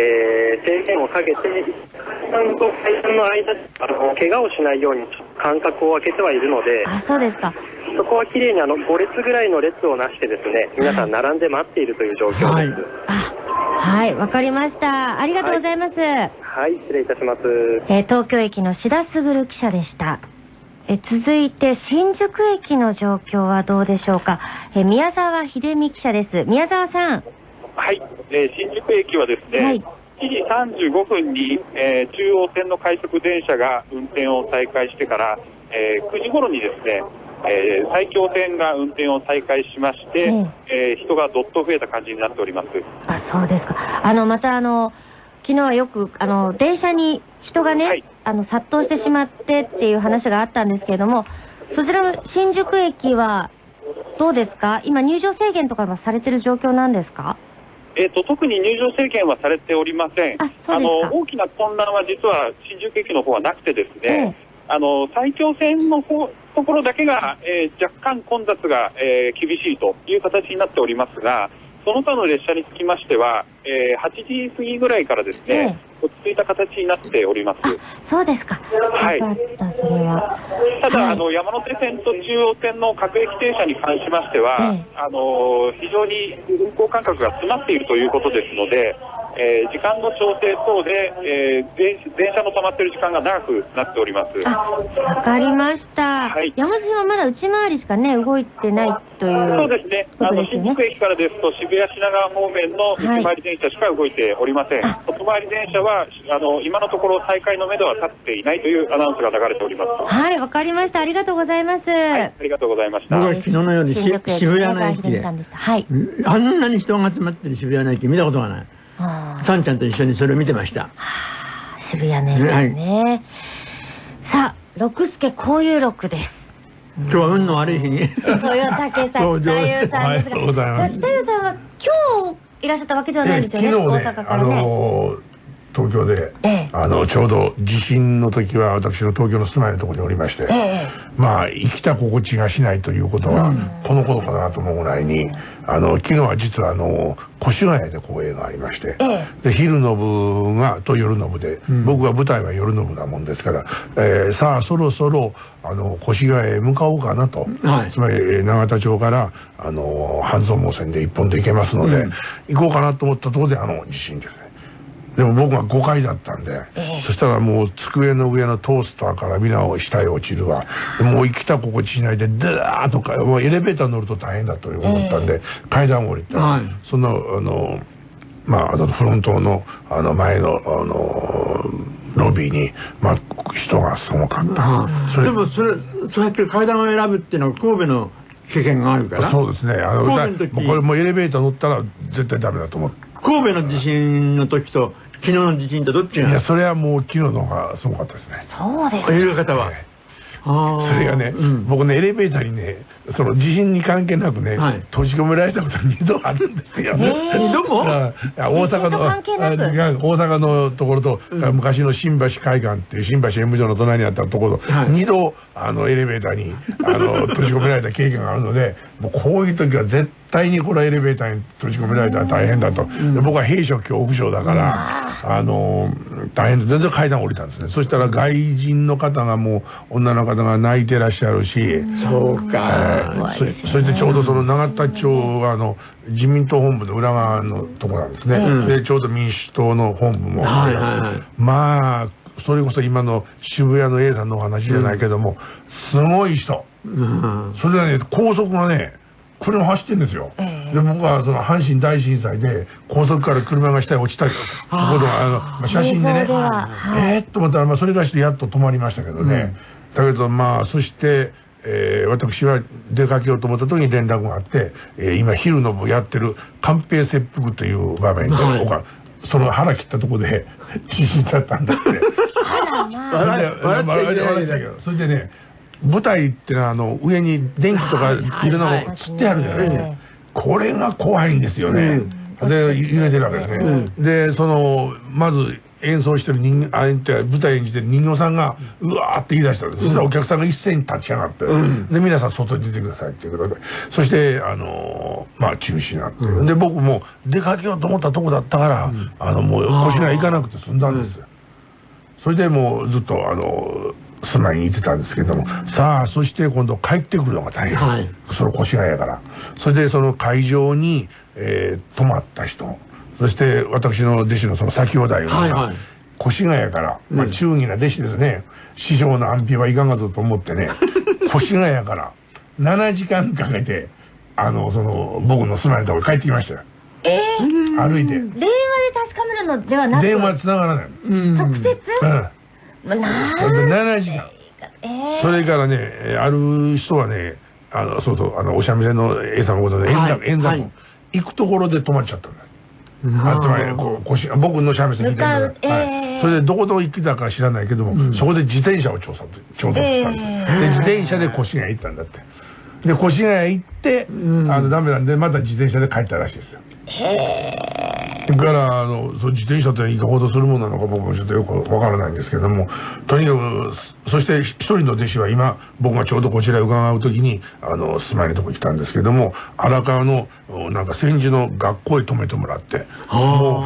Speaker 34: えー制限をかけて、階段と階段の間であの怪我をしないように間隔を空けてはいるので、
Speaker 6: あ、そうですか。
Speaker 34: そこは綺麗にあの5列ぐらいの列をなしてですね、皆さん並んで待っているという状況です。
Speaker 6: はい、わかりました。ありがとうございます。
Speaker 34: はい、失礼いたします。
Speaker 6: えー東京駅の志田卓記者でした。えー続いて、新宿駅の状況はどうでしょうか？えー宮沢秀美記者です。宮沢さん。
Speaker 35: はい、えー新宿駅はですね、7時35分に、えー中央線の快速電車が運転を再開してから、えー9時頃にですね、えー埼京線が運転を再開しまして、えー人がどっと増えた感じになっております。
Speaker 6: あ、そうですか。あの、またあの、昨日はよく、あの、電車に人がね、あの、殺到してしまってっていう話があったんですけれども、そちらの新宿駅はどうですか？今入場制限とかはされてる状況なんですか？
Speaker 35: えー、と特に入場制限はされておりません。あの大きな混乱は実は新宿駅の方はなくてですね、あの埼京線の方ところだけが、えー若干混雑が、えー厳しいという形になっておりますが、その他の列車につきましては、えー8時過ぎぐらいからですね、落ち着いた形になっております。
Speaker 6: そうですか。
Speaker 35: はい。
Speaker 6: た、それは。
Speaker 35: ただ、あの山手線と中央線の各駅停車に関しましては、あの非常に運行間隔が詰まっているということですので、えー時間の調整等で、えー電電車の止まっている時間が長くなっております。
Speaker 6: わかりました。山手線はまだ内回りしかね、動いてないという。
Speaker 35: そうですね。あの新宿駅からですと渋谷品川方面の内回り電車しか動いておりません。外回り電車はあの今のところ再開のめどは立っていないというアナウンスが流れております。
Speaker 6: はい、わかりました。ありがとうございます。
Speaker 35: ありがとうございました。
Speaker 7: 僕は昨日のように渋谷の駅で。
Speaker 6: はい。
Speaker 7: あんなに人が集まってる渋谷の駅見たことがない。さんちゃんと一緒にそれを見てました。
Speaker 6: 渋谷の駅ですね。さあ、六助交友録です。
Speaker 7: 今日は運の悪い日に。
Speaker 6: 豊竹さん、北優さんですが、
Speaker 7: はいありがとうございます
Speaker 6: 北優さんは今日いらっしゃったわけではないんですよね、
Speaker 36: 昨日ね
Speaker 6: 大阪か
Speaker 36: あ
Speaker 6: らね。
Speaker 36: のー東京で、
Speaker 6: ええ。
Speaker 36: あのちょうど地震の時は私の東京の住まいのところにおりまして、
Speaker 6: ええ
Speaker 36: まあ生きた心地がしないということは、このことかなと思うぐらいにあの昨日は実はあの越谷で公演がありまして、で昼の部がと夜の部で、僕は舞台は夜の部なもんですから、えーさあそろそろあの越谷へ向かおうかなと、つまりえー永田町からあの半蔵門線で一本で行けますので、
Speaker 7: うん。
Speaker 36: 行こうかなと思ったところであの地震ですね。でも僕は5階だったんで、そしたらもう机の上のトースターから皆を下へ落ちるわ。でもう生きた心地しないで、ダーッとか、もうエレベーター乗ると大変だと思ったんで、階段を降りたら、
Speaker 7: はい
Speaker 36: その、あの、まあ、あのフロントの、あの、前の、あの、ロビーに、まあ、人がすごかった。それ
Speaker 7: でもそれ、そうやって階段を選ぶっていうのは神戸の経験があるから。
Speaker 36: そうですね。あの、
Speaker 7: 神戸の時
Speaker 36: もうこれもうエレベーター乗ったら絶対ダメだと思う。
Speaker 7: 神戸の地震の時と昨日の地震とどっちが？
Speaker 36: いや、それはもう昨日の方がすごかったですね。
Speaker 6: そうです
Speaker 7: いる方は？
Speaker 36: それがね、僕ね、エレベーターにね、その地震に関係なくね、閉じ込められたこと2度あるんですよ。
Speaker 7: 二度も？
Speaker 36: ああ大阪の、
Speaker 7: 関係なく。
Speaker 36: あ違う大阪のところと、昔の新橋海岸っていう新橋演舞場の隣にあったところ、二度、あの、エレベーターに、あの、閉じ込められた経験があるので、もうこういう時は絶対にこれはエレベーターに閉じ込められたら大変だと。で僕は兵所恐怖症だから、あの、大変で、全然階段降りたんですね。そしたら外人の方がもう、女の方が泣いてらっしゃるし、
Speaker 7: そうか。
Speaker 36: えーそそれでちょうどその永田町はあの自民党本部の裏側のところなんですね、
Speaker 7: うん。
Speaker 36: でちょうど民主党の本部も、
Speaker 7: はいはいはい。
Speaker 36: まあそれこそ今の渋谷の A さんのお話じゃないけども、すごい人、それがね高速がね車走ってるんですよ、で僕はその阪神大震災で高速から車が下に落ちたりところがあの、まあ写真でね
Speaker 6: ははい。
Speaker 36: えー？っと思ったら、まあ、それがしてやっと止まりましたけどね、だけどまあそして、えー私は出かけようと思った時に連絡があって、えー今昼の部やってる官兵切腹という場面で、
Speaker 7: はい。
Speaker 36: 僕はその腹切ったところで 地震だったんだって。それでね舞台ってのはあの上に電気とかいろんなのつってあるじゃない？ですか、これが怖いんですよね、で揺れてるわけですね、でそのまず演奏してる人あえて舞台演じてる人形さんがうわーって言い出したんです、そしたらお客さんが一斉に立ち上がって、
Speaker 7: うん。
Speaker 36: で皆さん外に出てくださいっていうことでそしてあのーまあ中止になって、で僕も出かけようと思ったとこだったから、あのもう腰が行かなくて済んだんです、それでもうずっとあの住まいにいてたんですけども、さあそして今度帰ってくるのが大変、
Speaker 7: はい。
Speaker 36: その越谷やから。それでその会場に、えー泊まった人。そして私の弟子のその先ほどいうのが、
Speaker 7: はい。はい
Speaker 36: 越谷から、まあ、忠義な弟子ですね、師匠の安否はいかがぞと思ってね。越谷から。7時間かけてあのその僕の住まいのところに帰ってきましたよ。
Speaker 6: えー、
Speaker 36: 歩いて。
Speaker 6: 電話で確かめるのではなく
Speaker 36: 電話繋がらない。
Speaker 6: 直接、
Speaker 36: うん。
Speaker 6: まあ、な
Speaker 36: 7時間。
Speaker 6: えー、
Speaker 36: それからね、えーある人はね、あの、そうそう、あの、お三味線の A さんのことで、円
Speaker 7: はい
Speaker 36: 座、円座
Speaker 7: はい。
Speaker 36: 行くところで止まっちゃったんだ。
Speaker 7: あ。ー
Speaker 36: つまり、こう、腰、僕の三味線弾いてるから
Speaker 6: 向かうえー。
Speaker 36: はい。それでどこどこ行ってたか知らないけども、そこで自転車を調査、調達したんです。で、自転車で越谷行ったんだって。で、越谷行って、あの、ダメなんで、また自転車で帰ったらしいですよ。だから、あの、そう自転車っていかほどするものなのか僕もちょっとよくわからないんですけども、とにかく、そして一人の弟子は今、僕がちょうどこちらへ伺うときに、あの、住まいのとこに来たんですけども、荒川の、おなんか戦時の学校へ泊めてもらって、毛布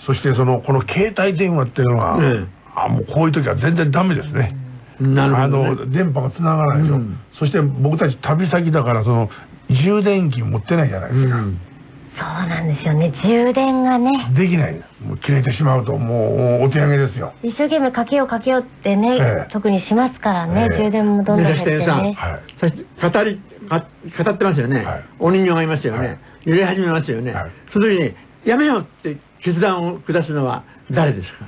Speaker 36: で、そしてその、この携帯電話っていうのは、
Speaker 7: え
Speaker 36: あ、もうこういう時は全然ダメですね。
Speaker 7: なるほどね
Speaker 36: あの、電波が繋がらないでしょ。そして僕たち旅先だから、その、充電器持ってないじゃないですか。
Speaker 6: そうなんですよね。充電がね、
Speaker 36: できない。もう切れてしまうと、もうお手上げですよ。
Speaker 6: 一生懸命かけようかけようってね、
Speaker 36: ええ
Speaker 6: 特にしますからね、
Speaker 36: ええ
Speaker 6: 充電もどんどん減ってね。
Speaker 7: さっき語り、か語ってますよね。お人形がいますよね。揺れ始めますよね。その時に、やめようって決断を下すのは誰ですか？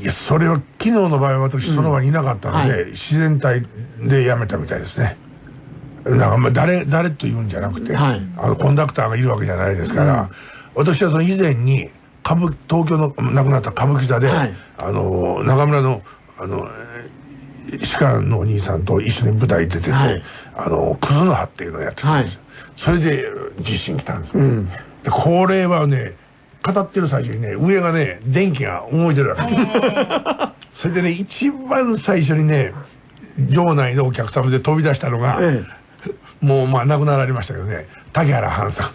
Speaker 36: いや、それは、昨日の場合は私その場にいなかったので、
Speaker 7: はい
Speaker 36: 自然体でやめたみたいですね。なんかまあ誰、誰と言うんじゃなくて、
Speaker 7: はい。
Speaker 36: あの、コンダクターがいるわけじゃないですから、私はその以前に、歌舞東京の亡くなった歌舞伎座で、
Speaker 7: はい。
Speaker 36: あの、中村の、あの、えー鹿のお兄さんと一緒に舞台出てて、
Speaker 7: はい。
Speaker 36: あの、クズの葉っていうのをやってたんです。よ。それで実習に来たんですよ。で、これはね、語ってる最初にね、上がね、電気が動いてるわけ。です。それでね、一番最初にね、場内のお客様で飛び出したのが、もうまあ亡くなられましたけどね、竹原藩さん。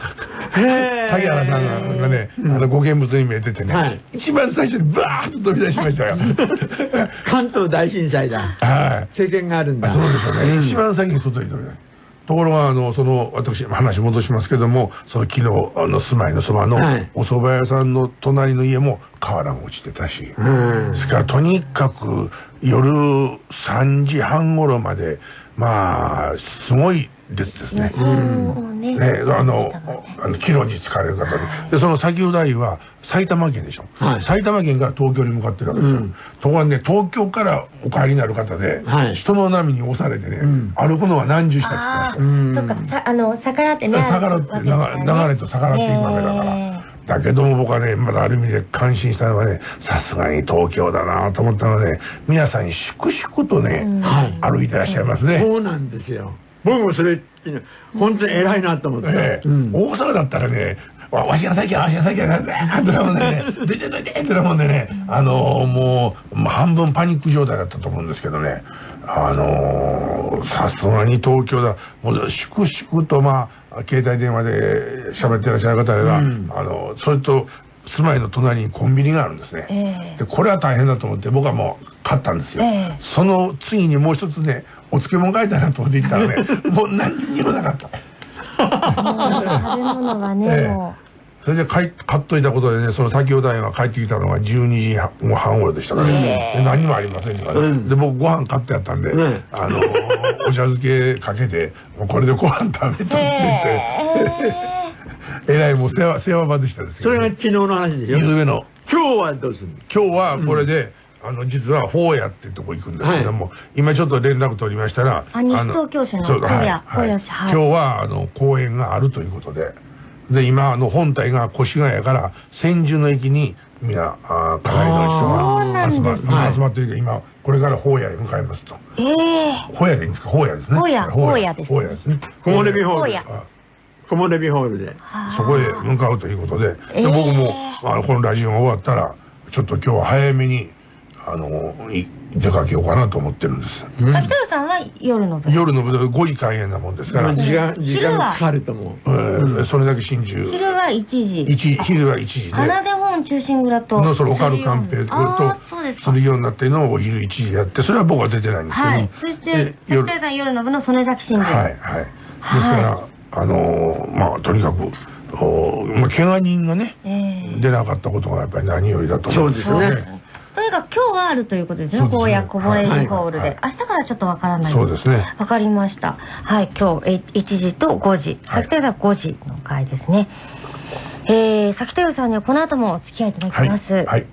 Speaker 36: 竹原さんがね、あの、ご見物に見えててね、
Speaker 7: はい
Speaker 36: 一番最初にバーッと飛び出しましたよ。
Speaker 7: 関東大震災だ。
Speaker 36: はい。
Speaker 7: 経験があるんだ。
Speaker 36: そうですよね。一番先に外に飛び出すところが、あの、その、私、話戻しますけども、その昨日、あの、住まいのそばの
Speaker 7: はい、
Speaker 36: お蕎麦屋さんの隣の家も瓦が落ちてたし、
Speaker 7: うん
Speaker 36: それからとにかく、夜3時半頃まで、まあ、すごい列ですね。
Speaker 6: ね
Speaker 36: ね、あの、あの、帰路に疲れる方で。で、その先ほど来は埼玉県でしょ。埼玉県から東京に向かってるわけですよ。ところがね、東京からお帰りになる方で、人の波に押されてね、歩くのは何十したって言ってました
Speaker 6: そっか、さあの、逆らってね。
Speaker 36: 逆らって、流流れと逆らっていくわけだから。だけども僕はね、まだある意味で感心したのはね、さすがに東京だなと思ったのはね、皆さん粛々とね、歩いてらっしゃいますね。
Speaker 7: そうなんですよ。僕もそれ、本当に偉いなと思って。
Speaker 36: ええ大阪だったらね、わわしが先や、わしが先や、なんだよ、ドラもんでね、出て出てってなもんでね、あのーもう、もう半分パニック状態だったと思うんですけどね、あのーさすがに東京だ、もう粛々とまあ、携帯電話で喋ってらっしゃる方が、あの、それと、住まいの隣にコンビニがあるんですね。
Speaker 6: え
Speaker 36: で、これは大変だと思って僕はもう買ったんですよ。
Speaker 6: ええ
Speaker 36: その次にもう一つね、お漬物買いたいなと思って行ったらね、もう何にもなかった。
Speaker 6: 食べ物はね、
Speaker 36: ええ
Speaker 6: も
Speaker 36: それで買い買っといたことでね、その先ほどが帰ってきたのが12時半半頃でしたからね、で何もありませんからね、で、僕ご飯買ってやったんで、あの、お茶漬けかけて、もうこれでご飯食べとって言って、えらいもう世話、世話場でしたです
Speaker 7: それが昨日の話でしょ。
Speaker 36: ゆずめの。
Speaker 7: 今日はどうするの？
Speaker 36: 今日はこれで、あの、実は、フォーヤっていうとこ行くんですけども、今ちょっと連絡取りましたら、
Speaker 6: う。あ、西
Speaker 36: の
Speaker 6: 東京市の
Speaker 36: そうは。今日は、あの、公演があるということで、で、今、あの、本体が越谷から千住の駅に、みんな、あーかなりの人が集ま集まってるけど、今、これから法屋へ向かいますと。
Speaker 6: ええ
Speaker 36: 法屋でいいんですか？法屋ですね。
Speaker 6: 法屋です
Speaker 36: 法屋ですね。
Speaker 7: 木漏れ日ホール
Speaker 6: 法屋。
Speaker 7: 木漏れ日ホールで。
Speaker 36: そこへ向かうということで、で
Speaker 6: えー
Speaker 36: 僕も、あの、このラジオが終わったら、ちょっと今日は早めに、あの、い出かけようかなと思ってるんです。
Speaker 6: 秋田さんは夜の部。
Speaker 36: 夜の部で5時開演なもんですから。
Speaker 7: 時間、時間かかると思う。
Speaker 36: えーそれだけ真珠。
Speaker 6: 昼は1時。
Speaker 36: 一昼は1時で。
Speaker 6: 花で本中心蔵と。
Speaker 36: のその岡野寛平
Speaker 6: あーそうですか。
Speaker 36: とするようになってるのをお昼1時やって、それは僕は出てないんですけども。
Speaker 6: はい。そして
Speaker 36: で、
Speaker 6: 秋田さん夜の部の曽根崎真珠。
Speaker 36: はい、はい。ですから、あのーまあ、とにかく、おまあ、怪我人がね、
Speaker 6: ええ
Speaker 36: 出なかったことがやっぱり何よりだと思うんですよね。
Speaker 6: とにかく今日はあるということですね。
Speaker 36: そうですね
Speaker 6: 荒野こぼれ日ホール
Speaker 36: はい
Speaker 6: で。明日からちょっとわからない。
Speaker 36: そうですね。
Speaker 6: わかりました。はい、今日え1時と5時。
Speaker 36: はい
Speaker 6: 先ほどは5時の回ですね。
Speaker 37: えー、崎豊さんにはこの後もお付き合いいただきます。
Speaker 36: はい。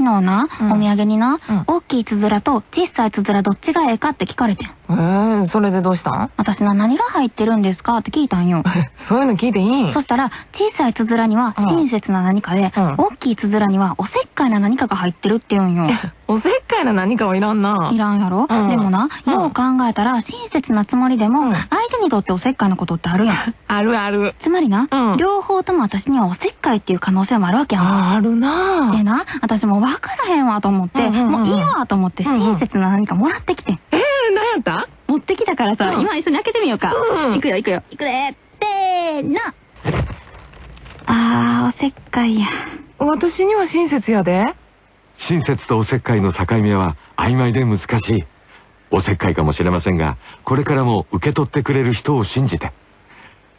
Speaker 15: 昨日な、お土産にな、大きいつづらと小さいつづらどっちがええかって聞かれてん。
Speaker 16: えー、それでどうしたん？
Speaker 15: 私な何が入ってるんですかって聞いたんよ。
Speaker 16: そういうの聞いていい？
Speaker 15: そしたら、小さいつづらには親切な何かで、大きいつづらにはおせっかいな何かが入ってるって言うんよ。
Speaker 16: おせっかいな何かはいらんな。
Speaker 15: いらんやろ、
Speaker 16: うん
Speaker 15: でもな、よう考えたら親切なつもりでも、相手にとっておせっかいなことってあるやん。
Speaker 16: あるある。
Speaker 15: つまりな、両方とも私にはおせっかいっていう可能性もあるわけやん。
Speaker 16: あるな
Speaker 15: でな、私もう分からへんわと思って、
Speaker 16: うんうんうん
Speaker 15: もういいわと思って親切な何かもらってきてん。
Speaker 16: えー、何やった？
Speaker 15: 持ってきたからさ、
Speaker 16: うん
Speaker 15: 今一緒に開けてみようか。
Speaker 16: うん
Speaker 15: いくよいくよ。いくでせーの。あー、おせっかいや。
Speaker 16: 私には親切やで。
Speaker 17: 親切とおせっかいの境目は曖昧で難しい。おせっかいかもしれませんが、これからも受け取ってくれる人を信じて、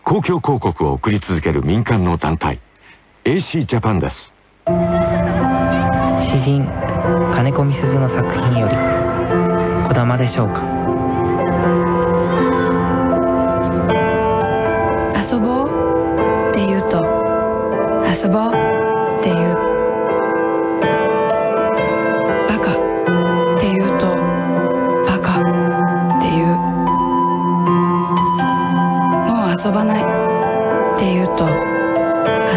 Speaker 17: 公共広告を送り続ける民間の団体、AC ジャパンです。
Speaker 38: 詩人金子みすずの作品より「こだまでしょうか」
Speaker 15: 遊ぼうって言うと、遊ぼうって言う。遊ばないって言うと、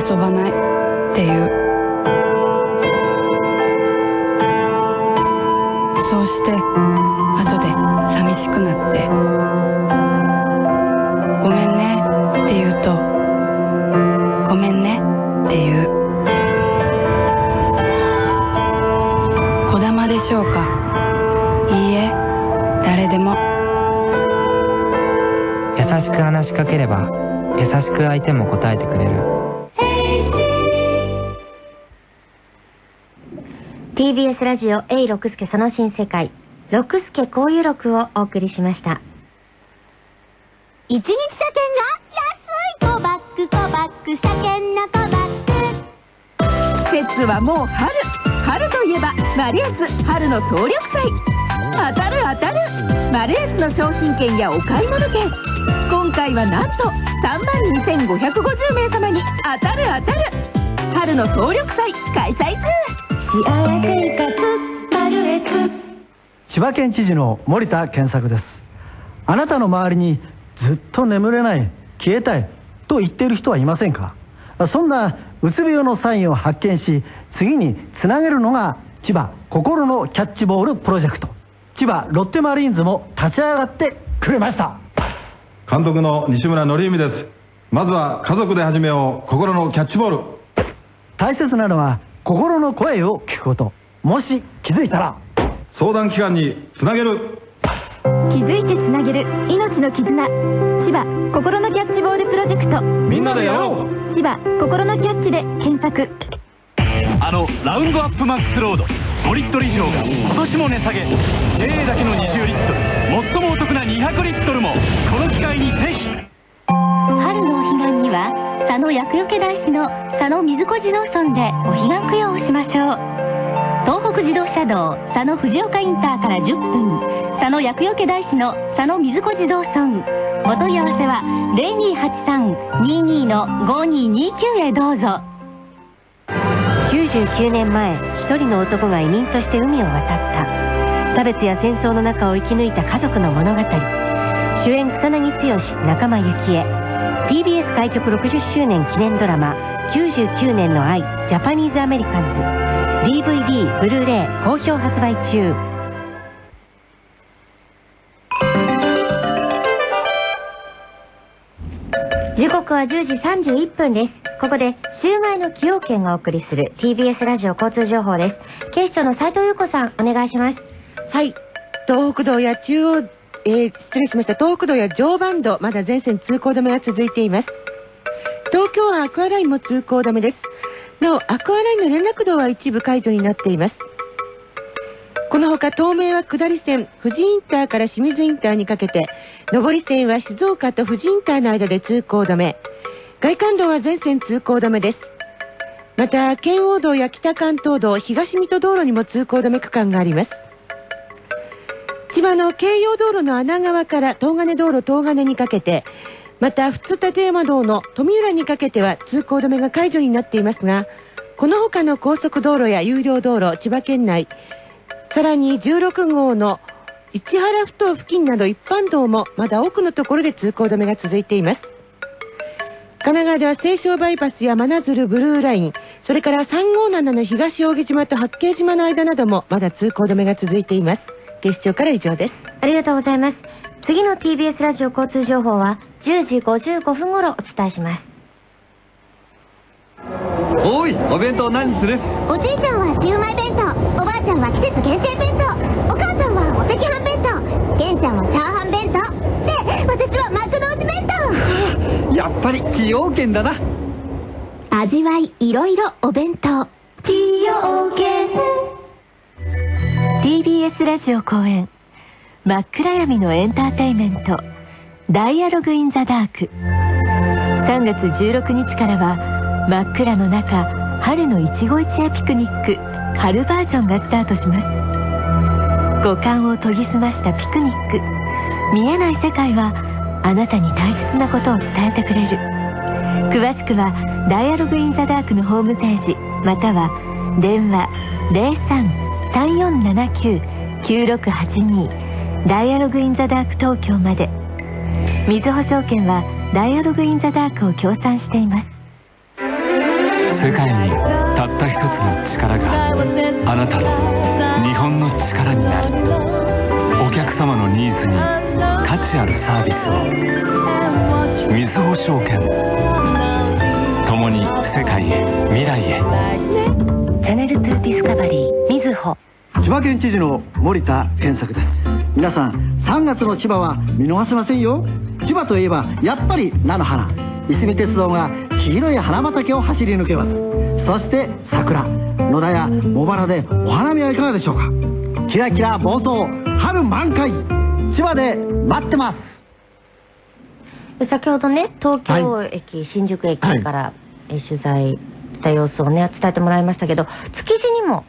Speaker 15: 遊ばないっていう。そうして、後で寂しくなって、
Speaker 38: く相手も答えてくれる。
Speaker 37: TBS ラジオ A 六助その新世界。六助交友録をお送りしました。
Speaker 12: 一日車検が安いコバックコバック車検のコバック
Speaker 8: 季節はもう春。春といえばマルエツ春の総力祭。当たる当たる。マルエツの商品券やお買い物券今回はなんと3万2550名様に当たる当たる。春の総力祭開催中。
Speaker 12: 幸せ生活マルエツ
Speaker 39: 千葉県知事の森田健作です。あなたの周りにずっと眠れない消えたいと言っている人はいませんか？そんなうつ病のサインを発見し次につなげるのが千葉心のキャッチボールプロジェクト。千葉ロッテマリーンズも立ち上がってくれました
Speaker 40: 監督の西村則文です。まずは家族で始めよう心のキャッチボール。
Speaker 39: 大切なのは心の声を聞くこと。もし気づいたら。
Speaker 40: 相談機関につなげる。
Speaker 12: 気づいてつなげる。命の絆。千葉心のキャッチボールプロジェクト。
Speaker 40: みんなでやろ
Speaker 12: 千葉心のキャッチで検索。
Speaker 41: あのラウンドアップマックスロード。5リットル以上が今年も値下げ。JA だけの20リットル最もお得な200リットルもこの機会にぜひ。
Speaker 12: 春のお彼岸には佐野厄除け大師の佐野水子地蔵村でお彼岸供養をしましょう。東北自動車道佐野藤岡インターから10分。佐野厄除け大師の佐野水子地蔵村お問い合わせは0283-22の5229へどうぞ。
Speaker 37: 99年前一人の男が移民として海を渡った差別や戦争の中を生き抜いた家族の物語主演草薙剛仲間由紀恵 TBS 開局60周年記念ドラマ「99年の愛ジャパニーズアメリカンズ」DVD ブルーレイ好評発売中時刻は10時31分です。ここで、シューマイの崎陽軒がお送りする TBS ラジオ交通情報です。警視庁の斉藤優子さん、お願いします。
Speaker 8: はい。東北道や中央、えー失礼しました。東北道や常磐道、まだ全線通行止めが続いています。東京はアクアラインも通行止めです。なお、アクアラインの連絡道は一部解除になっています。このほか東名は下り線、富士インターから清水インターにかけて、上り線は静岡と富士インターの間で通行止め、外環道は全線通行止めです。また、圏央道や北関東道、東水戸道路にも通行止め区間があります。千葉の京葉道路の穴川から東金道路東金にかけて、また、普通立山道の富浦にかけては通行止めが解除になっていますが、この他の高速道路や有料道路、千葉県内、さらに16号の市原ふ頭付近など一般道もまだ多くのところで通行止めが続いています。神奈川では西湘バイパスや真鶴ブルーライン、それから357の東扇島と八景島の間などもまだ通行止めが続いています。警視庁から以上です。
Speaker 6: ありがとうございます。次の TBS ラジオ交通情報は10時55分頃お伝えします。
Speaker 17: おいお弁当何する？
Speaker 12: おじいちゃんはシウマイ弁当。おばあちゃんは季節限定弁当。お母さんはお赤飯弁当。ケンちゃんはチャーハン弁当。で私は幕の内弁当。
Speaker 17: やっぱり崎陽軒だな。
Speaker 12: 味わいいろいろお弁当。崎陽軒
Speaker 11: TBS ラジオ公演。真っ暗闇のエンターテイメント。ダイアログ・イン・ザ・ダーク。3月16日からは真っ暗の中春の一期一会ピクニック。春バージョンがスタートします。五感を研ぎ澄ましたピクニック。見えない世界はあなたに大切なことを伝えてくれる。詳しくは「ダイアログ・イン・ザ・ダーク」のホームページまたは電話03 3479-9682ダイアログ・イン・ザ・ダーク東京まで。みずほ証券はダイアログ・イン・ザ・ダークを協賛しています。
Speaker 17: 世界にたった一つの力があなたの日本の力になる。お客様のニーズに価値あるサービスを。みずほ証券。共に世界へ未来へ。
Speaker 11: ャネル2ディスカバリーみずほ。
Speaker 42: 千葉県知事の森田健作です。皆さん3月の千葉は見逃せませんよ。千葉といえばやっぱり菜の花。いすみ鉄道が黄色い花畑を走り抜けます。そして桜。野田や茂原でお花見はいかがでしょうか。キラキラ暴走春満開。千葉で待ってます。
Speaker 6: 先ほどね、東京駅、新宿駅から、え取材した様子をね、伝えてもらいましたけど、築地にも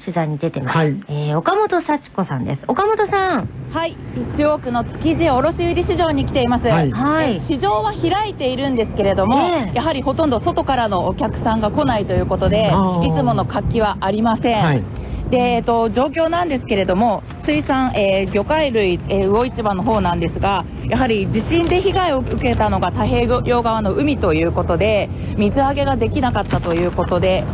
Speaker 6: 取材に出てます。えー岡本幸子さんです。岡本さん。
Speaker 43: はい、中央区の築地卸売市場に来ています、
Speaker 6: はいはい
Speaker 43: え市場は開いているんですけれども、
Speaker 6: ええ
Speaker 43: やはりほとんど外からのお客さんが来ないということで、いつもの活気はありません。
Speaker 9: はい
Speaker 43: でえっと、状況なんですけれども、水産、えー魚介類、えー魚市場の方なんですが、やはり地震で被害を受けたのが太平洋側の海ということで、水揚げができなかったということで、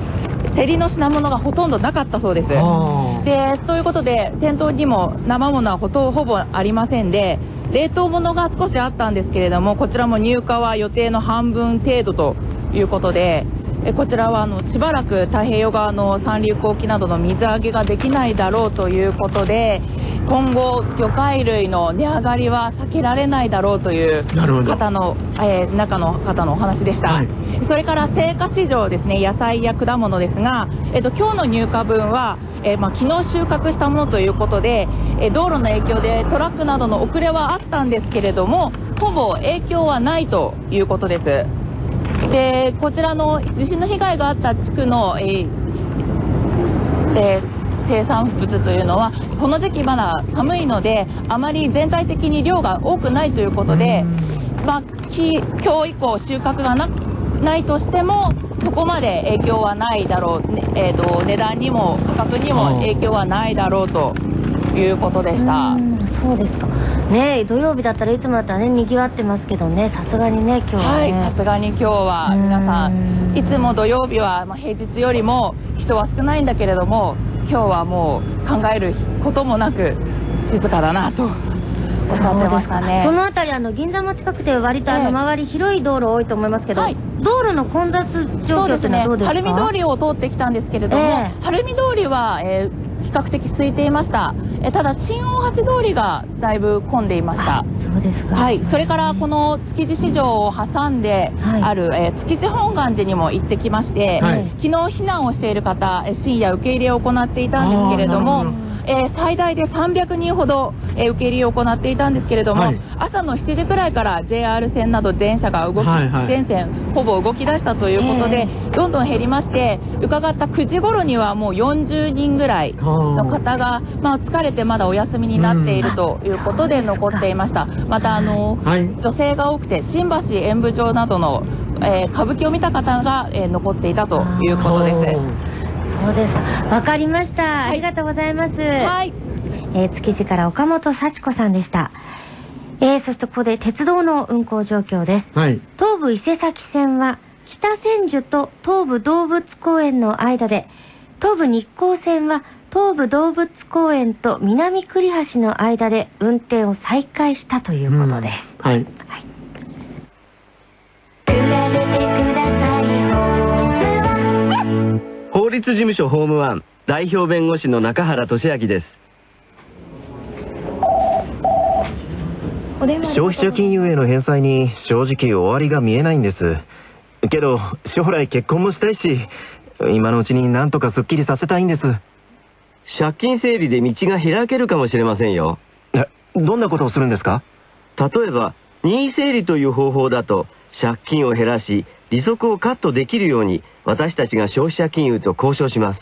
Speaker 43: 競りの品物がほとんどなかったそうです。で、ということで、店頭にも生ものはほとほぼありませんで、冷凍物が少しあったんですけれども、こちらも入荷は予定の半分程度ということで、えこちらはあのしばらく太平洋側の三陸沖などの水揚げができないだろうということで、今後、魚介類の値上がりは避けられないだろうという方の、えー中の方のお話でした。それから青果市場ですね、野菜や果物ですが、えっと、今日の入荷分は、えーまあ、昨日収穫したものということで、えー道路の影響でトラックなどの遅れはあったんですけれども、ほぼ影響はないということです。で、こちらの地震の被害があった地区の、えーえー生産物というのはこの時期まだ寒いのであまり全体的に量が多くないということで、まあ、き今日以降収穫がなないとしてもそこまで影響はないだろう、ねえー、と値段にも価格にも影響はないだろうということでした。
Speaker 6: そうですか。ねえ土曜日だったらいつもだったらね、賑わってますけどね、さすがにね、今日は
Speaker 43: はい、
Speaker 6: ね。
Speaker 43: さすがに今日は皆さん、いつも土曜日はまあ平日よりも人は少ないんだけれども、今日はもう考えることもなく静かだなと。おっしゃってましたね。
Speaker 6: そのあたり、あの、銀座も近くて割とあの、
Speaker 43: ええ。
Speaker 6: 周り広い道路多いと思いますけど、
Speaker 43: はい。
Speaker 6: 道路の混雑状況ってのはどうですか？
Speaker 43: 晴海通りを通ってきたんですけれども、
Speaker 6: え
Speaker 43: 晴海通りは、えー比較的空いていました。えーただ、新大橋通りがだいぶ混んでいました。
Speaker 6: そうですか。
Speaker 43: はい、それからこの築地市場を挟んである、えー築地本願寺にも行ってきまして、
Speaker 9: はい
Speaker 43: 昨日避難をしている方、えー深夜受け入れを行っていたんですけれどもえー最大で300人ほど、えー受け入れを行っていたんですけれども、
Speaker 7: はい。
Speaker 43: 朝の7時くらいから JR 線など全車が動き、
Speaker 7: はいはい。
Speaker 43: 全線ほぼ動き出したということで、どんどん減りまして伺った9時頃にはもう40人ぐらいの方が、まあ、疲れてまだお休みになっているということで残っていました。またあの、女性が多くて新橋演舞場などの、えー歌舞伎を見た方が、えー残っていたということです。
Speaker 6: そうですか。わかりました。ありがとうございます。はい。えー築地から岡本幸子さんでした。えーそしてここで鉄道の運行状況です。
Speaker 7: はい。
Speaker 6: 東武伊勢崎線は北千住と東武動物公園の間で、東武日光線は東武動物公園と南栗橋の間で運転を再開したということです。
Speaker 7: はい。
Speaker 44: 法律事務所ホームワン代表弁護士の中原俊明です。消費者金融への返済に正直終わりが見えないんです。けど将来結婚もしたいし今のうちになんとかスッキリさせたいんです。借金整理で道が開けるかもしれませんよ。どんなことをするんですか？例えば任意整理という方法だと借金を減らし利息をカットできるように私たちが消費者金融と交渉します。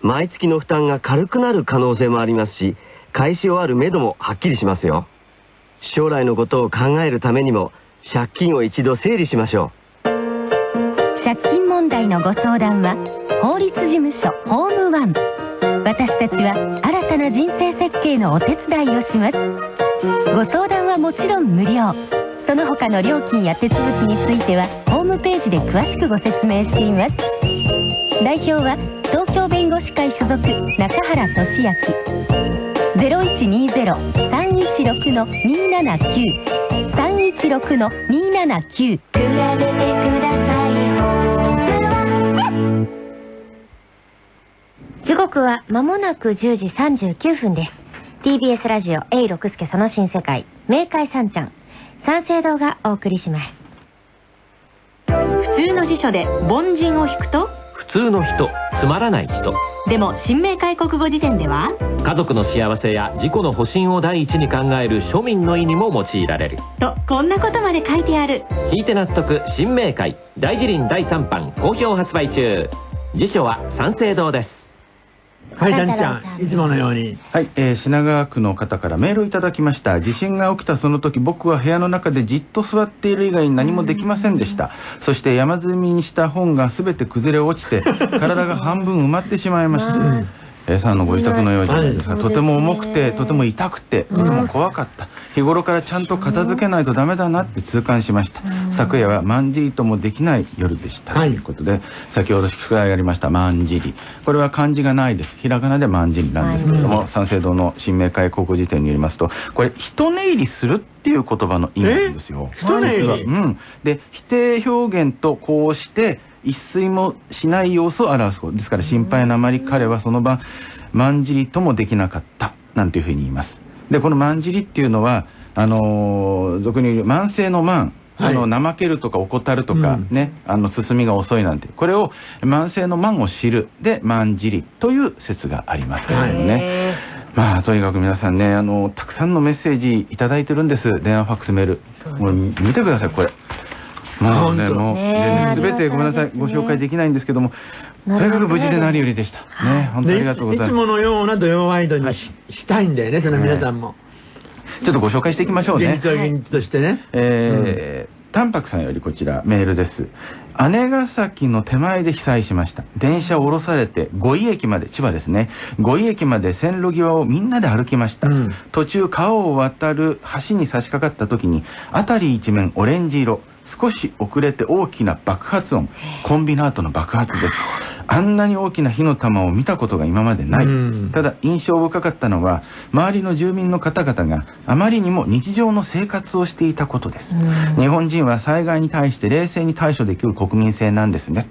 Speaker 44: 毎月の負担が軽くなる可能性もありますし返し終わる目処もはっきりしますよ。将来のことを考えるためにも借金を一度整理しましょう。
Speaker 11: 借金問題のご相談は法律事務所ホームワン。私たちは新たな人生設計のお手伝いをします。ご相談はもちろん無料。その他の料金や手続きについてはホームページで詳しくご説明しています。代表は東京弁護士会所属中原俊明。0120-316の279 316の279比べてくださ
Speaker 6: 時刻は間もなく10時39分です。TBS ラジオ A 六助その新世界、明快三ちゃん、三省堂がお送りします。
Speaker 11: 普通の辞書で凡人を引くと？
Speaker 45: 普通の人つまらない人。
Speaker 11: でも新明解国語辞典では？
Speaker 45: 家族の幸せや自己の保身を第一に考える庶民の意にも用いられる。
Speaker 11: とこんなことまで書いてある。
Speaker 45: 聞いて納得新明解大辞林第3版好評発売中。辞書は三省堂です
Speaker 7: はい、ちゃんちゃん、いつものように。
Speaker 9: はい、えー品川区の方からメールをいただきました。地震が起きたその時、僕は部屋の中でじっと座っている以外に何もできませんでした。そして山積みにした本が全て崩れ落ちて、体が半分埋まってしまいました。A さんのご自宅のようじゃないですか。とても重くて、とても痛くて、とても怖かった。日頃からちゃんと片付けないとダメだなって痛感しました。昨夜はまんじりともできない夜でした。ということで、先ほど宿題がありました、まんじり。これは漢字がないです。ひらがなでまんじりなんですけれども、三省堂の新明解国語辞典によりますと、これ、一寝入りするっていう言葉の意味なんですよ。
Speaker 7: え？一寝入り？
Speaker 9: うん。で、否定表現とこうして、一睡もしない様子を表すこと。ですから心配なあまり彼はその晩、まんじりともできなかった。なんていうふうに言います。で、このまんじりっていうのは、あのー俗に言う慢性の慢。あの、怠けるとか怠るとか、ね、あの、進みが遅いなんて。これを、慢性の慢を知る。で、まんじりという説がありますけれどもね。まあ、とにかく皆さんね、あの、たくさんのメッセージいただいてるんです。電話、ファックス、メール。もう見てください、これ。もうね、もう、
Speaker 7: ね
Speaker 9: すべてごめんなさい、ご紹介できないんですけども、とにかく無事で何よりでした。ね、本当にありがとうございます。
Speaker 7: いつものような土曜ワイドにし,、したいんだよね、その皆さんも。
Speaker 9: ちょっとご紹介していきましょうね。
Speaker 7: 現実は現実としてね。
Speaker 9: えー、タンパクさんよりこちらメールです。姉ヶ崎の手前で被災しました。電車を降ろされて、五井駅まで、千葉ですね。五井駅まで線路際をみんなで歩きました。途中川を渡る橋に差し掛かった時に、辺り一面オレンジ色。少し遅れて大きな爆発音。コンビナートの爆発です。あんなに大きな火の玉を見たことが今までない。ただ印象深かったのは、周りの住民の方々があまりにも日常の生活をしていたことです。日本人は災害に対して冷静に対処できる国民性なんですね。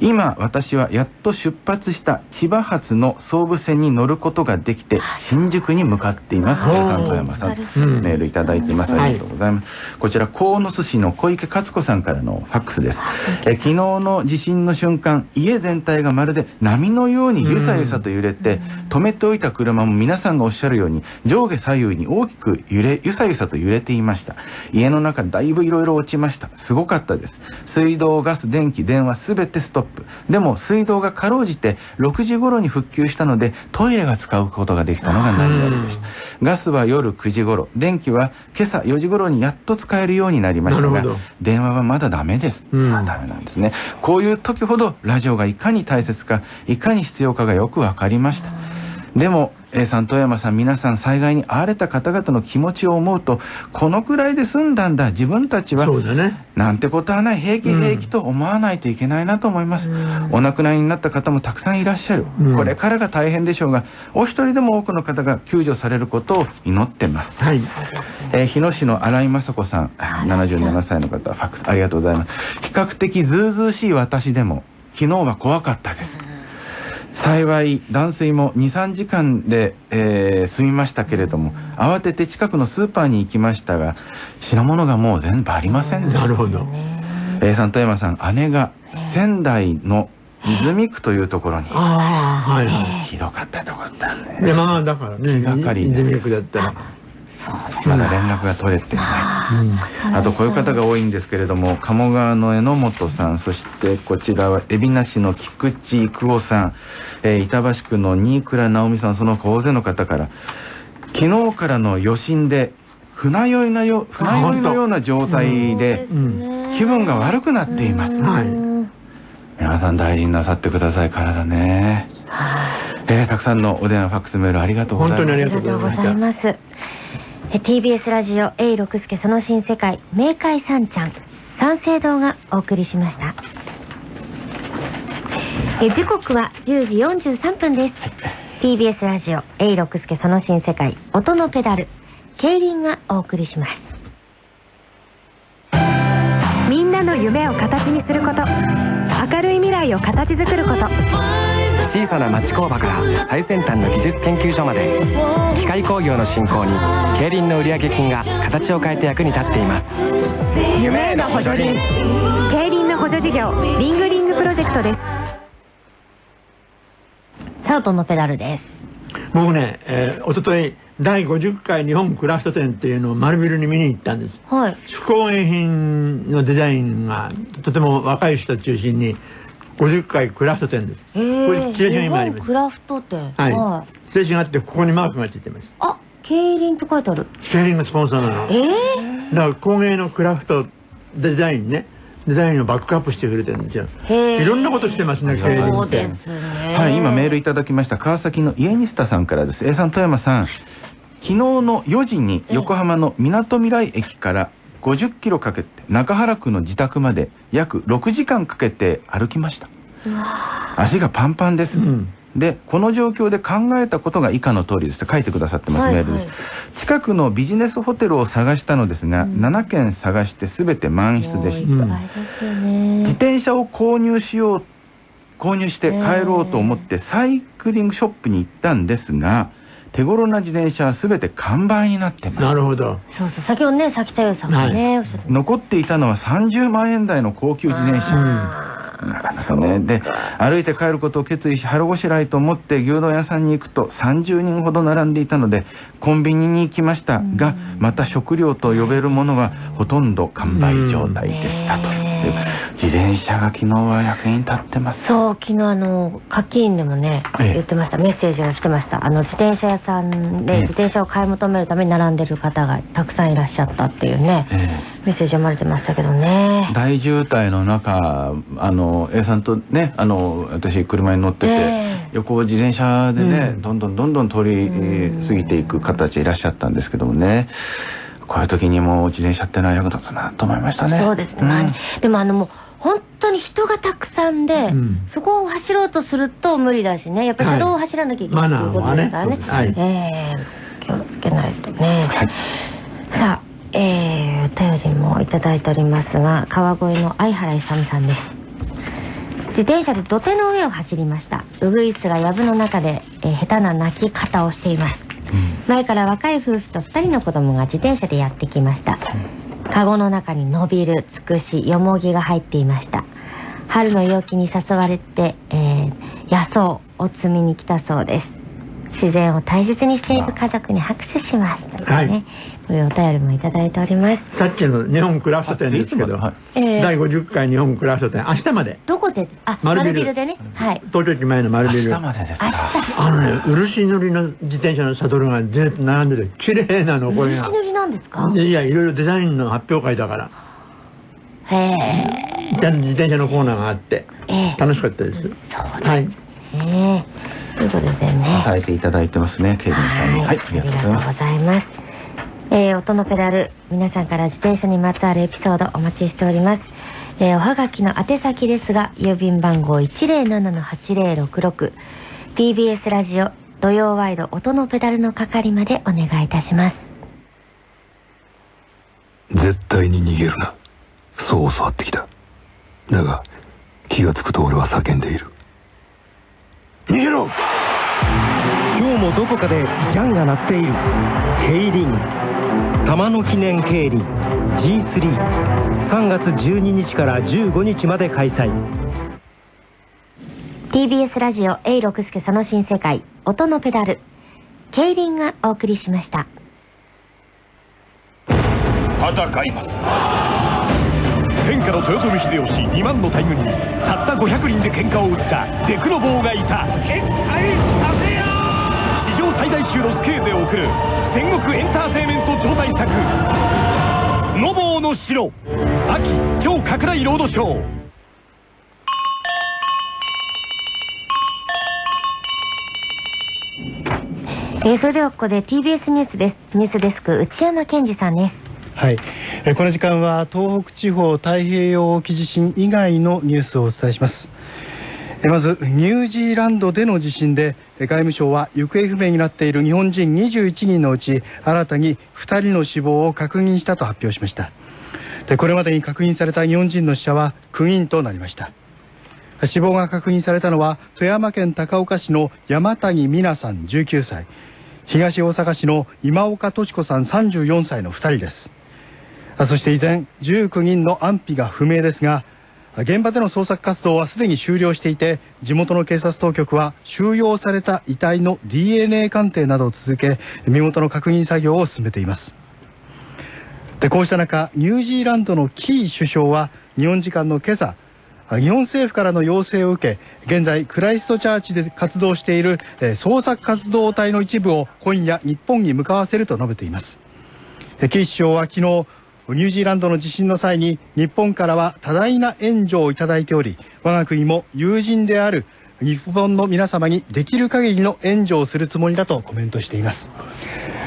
Speaker 9: 今、私はやっと出発した千葉発の総武線に乗ることができて、新宿に向かっています。
Speaker 7: おー
Speaker 9: 計算富山さん、
Speaker 7: うん
Speaker 9: メールいただいています。ありがとうございます。こちら、鴻巣市の小池勝子さんからのファックスです。え昨日の地震の瞬間、家全体がまるで波のようにゆさゆさと揺れて、止めておいた車も皆さんがおっしゃるように上下左右に大きく揺れ、ゆさゆさと揺れていました。家の中だいぶいろいろ落ちました。すごかったです。水道、ガス、電気、電話すべてストップ。でも水道がかろうじて6時頃に復旧したのでトイレが使うことができたのが何よりでした。ガスは夜9時頃、電気は今朝4時頃にやっと使えるようになりましたが電話はまだダメです。さあダメなんですね。こういう時ほどラジオがいかに大切か、いかに必要かがよくわかりました。でも、A さん、富山さん、皆さん、災害に遭われた方々の気持ちを思うと、このくらいで済んだんだ、自分たちは、なんてことはない、平気平気と思わないといけないなと思います。お亡くなりになった方もたくさんいらっしゃる。
Speaker 7: うん
Speaker 9: これからが大変でしょうが、お一人でも多くの方が救助されることを祈ってます。えー日野市の新井雅子さん、77歳の方、ファックスありがとうございます。比較的ずうずうしい私でも、昨日は怖かったです。幸い断水も23時間で、えー済みましたけれども慌てて近くのスーパーに行きましたが品物がもう全部ありませんでした。
Speaker 7: なるほど。
Speaker 9: さん富山さん姉が仙台の泉区というところに。
Speaker 7: ああ、はいはい。
Speaker 9: ひどかったとこだったんで。
Speaker 7: で、まあだからね、
Speaker 9: 気がかりです。
Speaker 7: 泉役だったら。
Speaker 9: まだ連絡が取れていない。あとこういう方が多いんですけれども、鴨川の榎本さん、そしてこちらは海老名市の菊池育夫さん、えー板橋区の新倉直美さん、その他大勢の方から、昨日からの余震で、船酔いのよ船酔いのような状態で、気分が悪くなっています。皆さん大事になさってください、体ね。えーたくさんのお電話、ファックスメールありがとうございます。
Speaker 6: ありがとうございます。え TBS ラジオ A 六助その新世界明海三ちゃん三省堂がお送りしました。え時刻は10時43分です。TBS ラジオ A 六助その新世界音のペダル競輪がお送りします。
Speaker 46: みんなの夢を形にすること明るい未来を形作ること
Speaker 47: 小さな町工場から最先端の技術研究所まで機械工業の振興に競輪の売上金が形を変えて役に立っています
Speaker 46: 夢への補助輪競輪の補助事業リングリングプロジェクトです
Speaker 6: さあ音のペダルです。
Speaker 7: 僕ね、えー、おととい、第50回日本クラフト展っていうのを丸ビルに見に行ったんです。
Speaker 6: はい。
Speaker 7: 手工芸品のデザインがとても若い人中心に50回クラフト展です。
Speaker 6: えー、
Speaker 7: これチラシが今あります
Speaker 6: 日本クラフト店。
Speaker 7: はい。ステージがあって、ここにマークがついてます。
Speaker 6: あ、競輪と書いてある。
Speaker 7: 競輪がスポンサーなの。
Speaker 6: え
Speaker 7: だから工芸のクラフトデザインね、デザインをバックアップしてくれてるんですよ。いろんなことしてますね、競輪
Speaker 6: そう
Speaker 7: って。
Speaker 6: ですね。
Speaker 9: はい、今メールいただきました川崎の家西田さんからです。A さん、富山さん、昨日の4時に横浜のみなとみらい駅から50キロかけて中原区の自宅まで約6時間かけて歩きました。足がパンパンです。で、この状況で考えたことが以下の通りですと書いてくださってます、
Speaker 6: はい
Speaker 9: メールです。近くのビジネスホテルを探したのですが、7軒探して全て満室でした。
Speaker 6: ですよね。
Speaker 9: 自転車を購入しよう購入して帰ろうと思ってサイクリングショップに行ったんですが手頃な自転車は全て完売になってます。
Speaker 7: なるほど。
Speaker 6: そうそう、先ほどね、さきたよさんがね、おっしゃって
Speaker 9: 残っていたのは30万円台の高級自転車。なかなかね。で歩いて帰ることを決意し腹ごしらえと思って牛丼屋さんに行くと30人ほど並んでいたのでコンビニに行きましたがまた食料と呼べるものはほとんど完売状態でしたと。いう自転車が昨日は役に立ってます。
Speaker 6: そう、昨日あの、課金でもね、
Speaker 9: ええ。
Speaker 6: 言ってました。メッセージが来てました。あの、自転車屋さんで
Speaker 9: ええ。
Speaker 6: 自転車を買い求めるために並んでる方がたくさんいらっしゃったっていうね、メッセージ読まれてましたけどね。
Speaker 9: 大渋滞の中、あの、A さんとね、あの、私車に乗ってて、
Speaker 6: え。
Speaker 9: 横を自転車でね、
Speaker 6: うん。
Speaker 9: どんどんどんどん通り過ぎていく方たちいらっしゃったんですけどもね、こういう時にもう自転車ってのは役立つなと思いましたね。
Speaker 6: そうですね。
Speaker 9: ん
Speaker 6: まあねでもあのもう、本当に人がたくさんで、
Speaker 9: ん
Speaker 6: そこを走ろうとすると無理だしね、やっぱり車道を走らなきゃいけない、
Speaker 7: はい
Speaker 6: ということですからね。
Speaker 7: はね
Speaker 6: えー気をつけないとね。さあ、えー、お便りもいただいておりますが、川越の相原勇さんです。自転車で土手の上を走りました。ウグイスが藪の中で、えー下手な鳴き方をしています。前から若い夫婦と2人の子供が自転車でやってきました。カゴの中に伸びる、つくし、よもぎが入っていました。春の陽気に誘われて、えー、野草を摘みに来たそうです。自然を大切にしている家族に拍手します。というね、
Speaker 7: はい
Speaker 6: こういうお便りもいただいております。
Speaker 7: さっきの日本クラフト展ですけど、
Speaker 6: えー
Speaker 7: 第50回日本クラフト展、明日まで。
Speaker 6: どこで、あ、
Speaker 7: 丸ビル
Speaker 6: 丸ビルでね。はい。
Speaker 7: 東京駅前の丸ビル。
Speaker 9: 明日までです
Speaker 7: あのね、漆塗りの自転車のサドルがずっと並んでて、綺麗なの、これが
Speaker 6: 漆。塗りなんですか？
Speaker 7: いや、いろいろデザインの発表会だから。
Speaker 6: へえ。
Speaker 7: ちゃんと自転車のコーナーがあって、
Speaker 6: ええ
Speaker 7: 楽しかったです。そうはい。
Speaker 6: ええということでね。
Speaker 9: 伝えていただいてますね、ケイリンさんに。はい、ありがとうございます。
Speaker 6: えー、音のペダル、皆さんから自転車にまつわるエピソードお待ちしております。えー、おはがきの宛先ですが、郵便番号107-8066、TBS ラジオ、土曜ワイド音のペダルの係までお願いいたします。
Speaker 48: 絶対に逃げるな。そう教わってきた。だが気がつくと俺は叫んでいる。逃げろ。
Speaker 49: 今日もどこかでジャンが鳴っている。競輪玉の記念競輪 G33 月12日から15日まで開催。
Speaker 6: TBS ラジオ、A 六輔その新世界、音のペダル、競輪がお送りしました。
Speaker 41: 戦います。天下の豊臣秀吉2万の大軍にたった500人で喧嘩を打ったデクノボーがいた。決壊させよ最大級のスケールで送る戦国エンターテインメント超大作「ノボーの城」秋超拡大ロードショー
Speaker 6: えー、それではここで TBS ニュースです。ニュースデスク、内山健二さんです。
Speaker 1: はい、えーこの時間は東北地方太平洋沖地震以外のニュースをお伝えします。まず、ニュージーランドでの地震で、外務省は行方不明になっている日本人21人のうち、新たに2人の死亡を確認したと発表しました。でこれまでに確認された日本人の死者は9人となりました。死亡が確認されたのは富山県高岡市の山谷美奈さん19歳東大阪市の今岡敏子さん34歳の2人ですそして依然19人の安否が不明ですが現場での捜索活動はすでに終了していて地元の警察当局は収容された遺体の DNA 鑑定などを続け身元の確認作業を進めています。でこうした中ニュージーランドのキー首相は日本時間の今朝日本政府からの要請を受け現在クライストチャーチで活動している捜索活動隊の一部を今夜日本に向かわせると述べています。キー首相は昨日ニュージーランドの地震の際に日本からは多大な援助をいただいており我が国も友人である日本の皆様にできる限りの援助をするつもりだとコメントしています。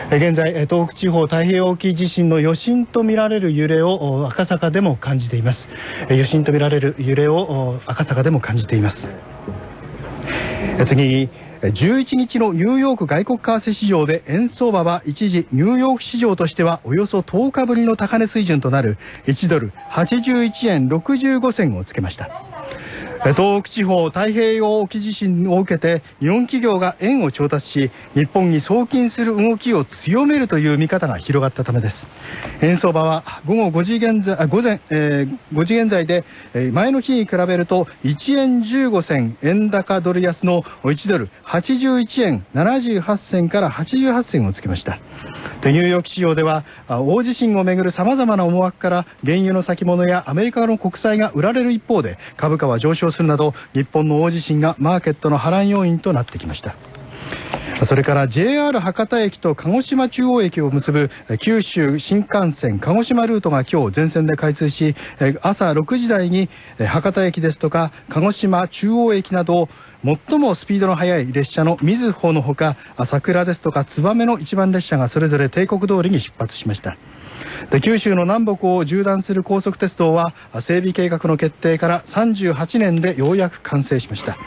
Speaker 1: 現在東北地方太平洋沖地震の余震とみられる揺れを赤坂でも感じています。余震とみられる揺れを赤坂でも感じています。次11日のニューヨーク外国為替市場で円相場は一時ニューヨーク市場としてはおよそ10日ぶりの高値水準となる1ドル81円65銭をつけました。東北地方太平洋沖地震を受けて日本企業が円を調達し日本に送金する動きを強めるという見方が広がったためです。円相場は午後5時現在午前、えー5時現在で前の日に比べると1円15銭円高ドル安の1ドル81円78銭から88銭をつけました。でニューヨーク市場では大地震をめぐるさまざまな思惑から原油の先物やアメリカの国債が売られる一方で株価は上昇するなど日本の大地震がマーケットの波乱要因となってきました。それから JR 博多駅と鹿児島中央駅を結ぶ九州新幹線鹿児島ルートが今日全線で開通し朝6時台に博多駅ですとか鹿児島中央駅など最もスピードの速い列車のみずほのほか桜ですとか燕の一番列車がそれぞれ帝国通りに出発しました。で九州の南北を縦断する高速鉄道は整備計画の決定から38年でようやく完成しました。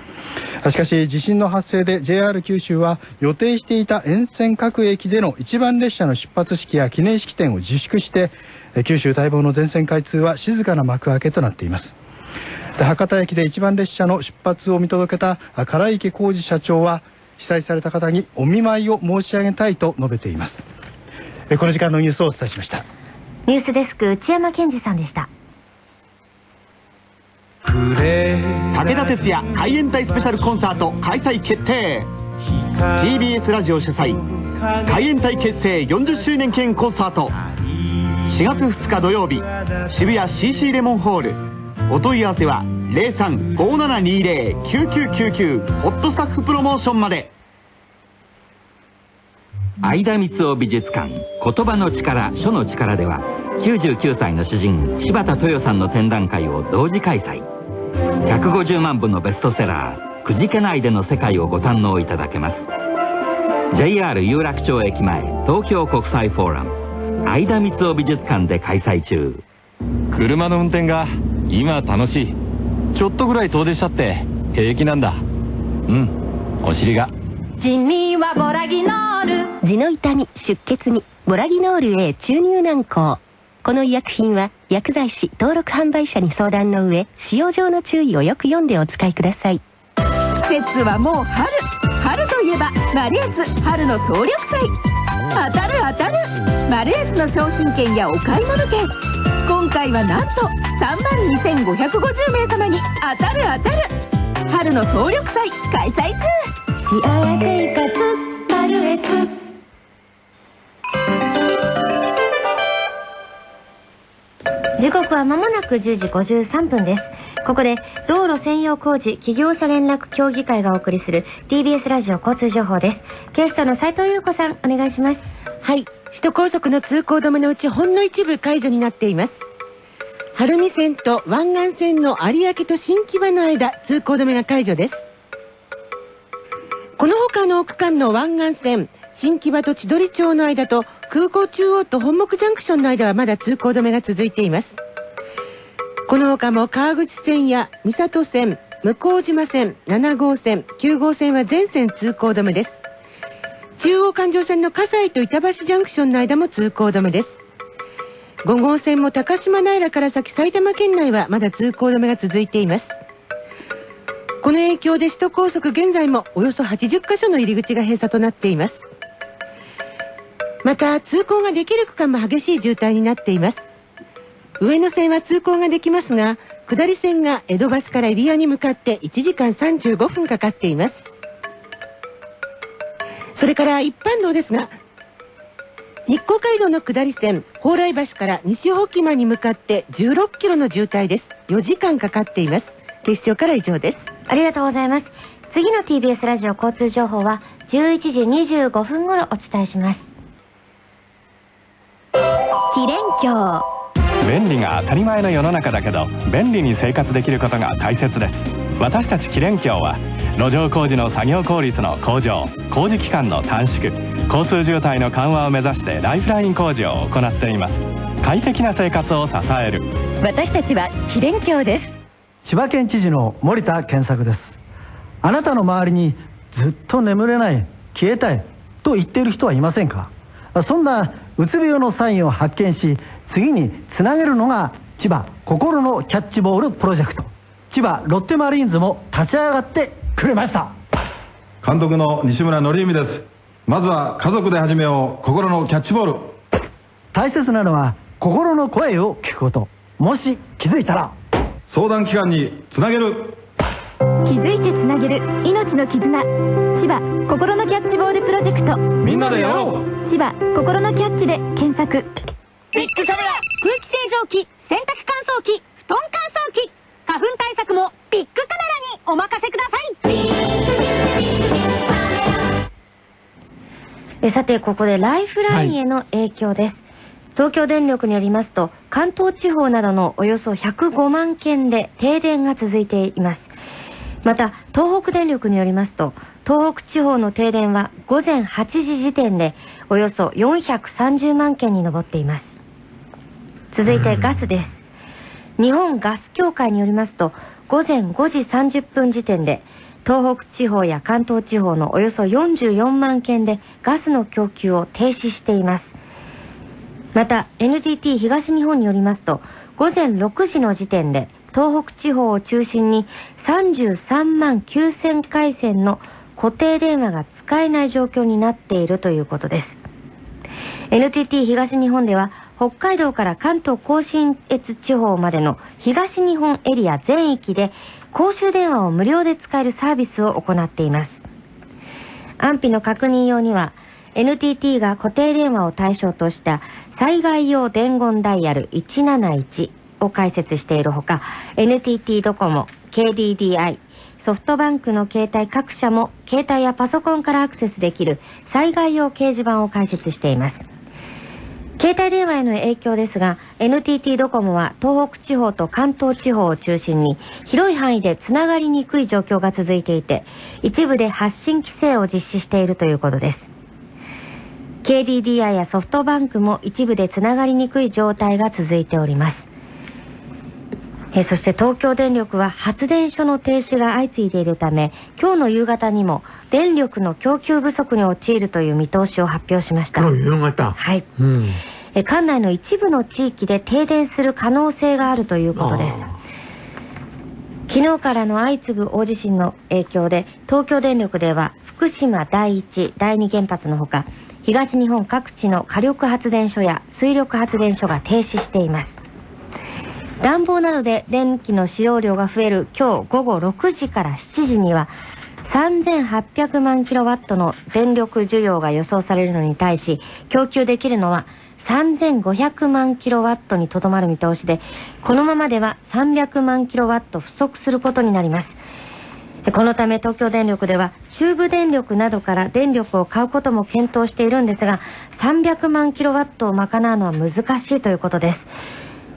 Speaker 1: しかし地震の発生で JR 九州は予定していた沿線各駅での一番列車の出発式や記念式典を自粛して九州待望の全線開通は静かな幕開けとなっています。博多駅で一番列車の出発を見届けたあ唐池浩二社長は被災された方にお見舞いを申し上げたいと述べています。えこの時間のニュースをお伝えしました。
Speaker 6: ニュースデスク、内山健二さんでした。
Speaker 44: 武田鉄矢海援隊スペシャルコンサート開催決定。TBS ラジオ主催海援隊結成40周年記念コンサート。4月2日土曜日渋谷 CC レモンホールお問い合わせは0357209999ホットスタッフプロモーションまで。
Speaker 50: 相田光雄美術館言葉の力書の力では99歳の詩人柴田豊さんの展覧会を同時開催。150万部のベストセラー「くじけないでの世界」をご堪能いただけます。JR 有楽町駅前東京国際フォーラム相田光雄美術館で開催中。
Speaker 17: 車の運転が今楽しい。ちょっとぐらい遠出しちゃって平気なんだ。うんお尻が。
Speaker 11: 人民はボラギノール。痔の痛み出血に。ボラギノール A 注入軟膏この医薬品は薬剤師登録販売者に相談の上使用上の注意をよく読んでお使いください。
Speaker 51: 季節はもう春。春といえばマルエス春の総力祭当たる当たる。マルエスの商品券やお買い物券。今回はなんと3万2550名様に当たる当たる。春の総力祭開催中。幸せ生活マルエス
Speaker 6: 時刻は間もなく10時53分です。ここで道路専用工事企業者連絡協議会がお送りする TBS ラジオ交通情報です。ゲストの斉藤優子さん、お願いします。
Speaker 8: はい。首都高速の通行止めのうちほんの一部解除になっています。晴海線と湾岸線の有明と新木場の間、通行止めが解除です。この他の区間の湾岸線、新木場と千鳥町の間と空港中央と本木ジャンクションの間はまだ通行止めが続いています。この他も川口線や三郷線、向島線、7号線、9号線は全線通行止めです。中央環状線の葛西と板橋ジャンクションの間も通行止めです。5号線も高島平から先埼玉県内はまだ通行止めが続いています。この影響で首都高速現在もおよそ80カ所の入り口が閉鎖となっています。また通行ができる区間も激しい渋滞になっています。上野線は通行ができますが、下り線が江戸橋からエリアに向かって1時間35分かかっています。それから一般道ですが、日光街道の下り線、蓬莱橋から西保木間に向かって16キロの渋滞です。4時間かかっています。警視庁から以上です。
Speaker 6: ありがとうございます。次の TBS ラジオ交通情報は11時25分頃お伝えします。
Speaker 11: キレン橋
Speaker 17: 便利が当たり前の世の中だけど便利に生活できることが大切です。私たちキレン橋は路上工事の作業効率の向上工事期間の短縮交通渋滞の緩和を目指してライフライン工事を行っています。快適な生活を支える。
Speaker 11: 私たちはキレン橋です。
Speaker 42: 千葉県知事の森田健作ですあなたの周りにずっと眠れない消えたいと言っている人はいませんか？そんなうつ病のサインを発見し次につなげるのが千葉心のキャッチボールプロジェクト。千葉ロッテマリーンズも立ち上がってくれました。
Speaker 40: 監督の西村則之です。まずは家族で始めよう心のキャッチボール。
Speaker 42: 大切なのは心の声を聞くこと。もし気づいたら。
Speaker 40: 相談機関につなげる。
Speaker 52: 気づいてつなげる命の絆。千葉心のキャッチボールプロジェクト。
Speaker 40: みんなでやろ
Speaker 52: う。千葉心のキャッチで検索
Speaker 53: ビッグカメラ。空気清浄機洗濯乾燥機布団乾燥機。花粉対策もビッグカメラにお任せください。
Speaker 6: えさてここでライフラインへの影響です、はい、東京電力によりますと関東地方などのおよそ105万件で停電が続いています。また東北電力によりますと東北地方の停電は午前8時時点でおよそ430万件に上っています。続いてガスです。日本ガス協会によりますと午前5時30分時点で東北地方や関東地方のおよそ44万件でガスの供給を停止しています。また NTT 東日本によりますと午前6時の時点で東北地方を中心に33万9000回線の固定電話が使えない状況になっているということです。NTT 東日本では北海道から関東甲信越地方までの東日本エリア全域で公衆電話を無料で使えるサービスを行っています。安否の確認用には NTT が固定電話を対象とした災害用伝言ダイヤル171を開設しているほか NTT ドコモ、KDDI、ソフトバンクの携帯各社も携帯やパソコンからアクセスできる災害用掲示板を開設しています。携帯電話への影響ですが、NTT ドコモは東北地方と関東地方を中心に広い範囲でつながりにくい状況が続いていて、一部で発信規制を実施しているということです。KDDI やソフトバンクも一部でつながりにくい状態が続いております。えそして東京電力は発電所の停止が相次いでいるため、今日の夕方にも電力の供給不足に陥るという見通しを発表しました。
Speaker 7: 夕方。
Speaker 6: はい。
Speaker 7: うん。
Speaker 6: えー管内の一部の地域で停電する可能性があるということです。昨日からの相次ぐ大地震の影響で、東京電力では福島第一、第二原発のほか、東日本各地の火力発電所や水力発電所が停止しています。暖房などで電気の使用量が増える今日午後6時から7時には3800万キロワットの電力需要が予想されるのに対し供給できるのは3500万キロワットにとどまる見通しでこのままでは300万キロワット不足することになります。このため東京電力では中部電力などから電力を買うことも検討しているんですが300万キロワットを賄うのは難しいということです。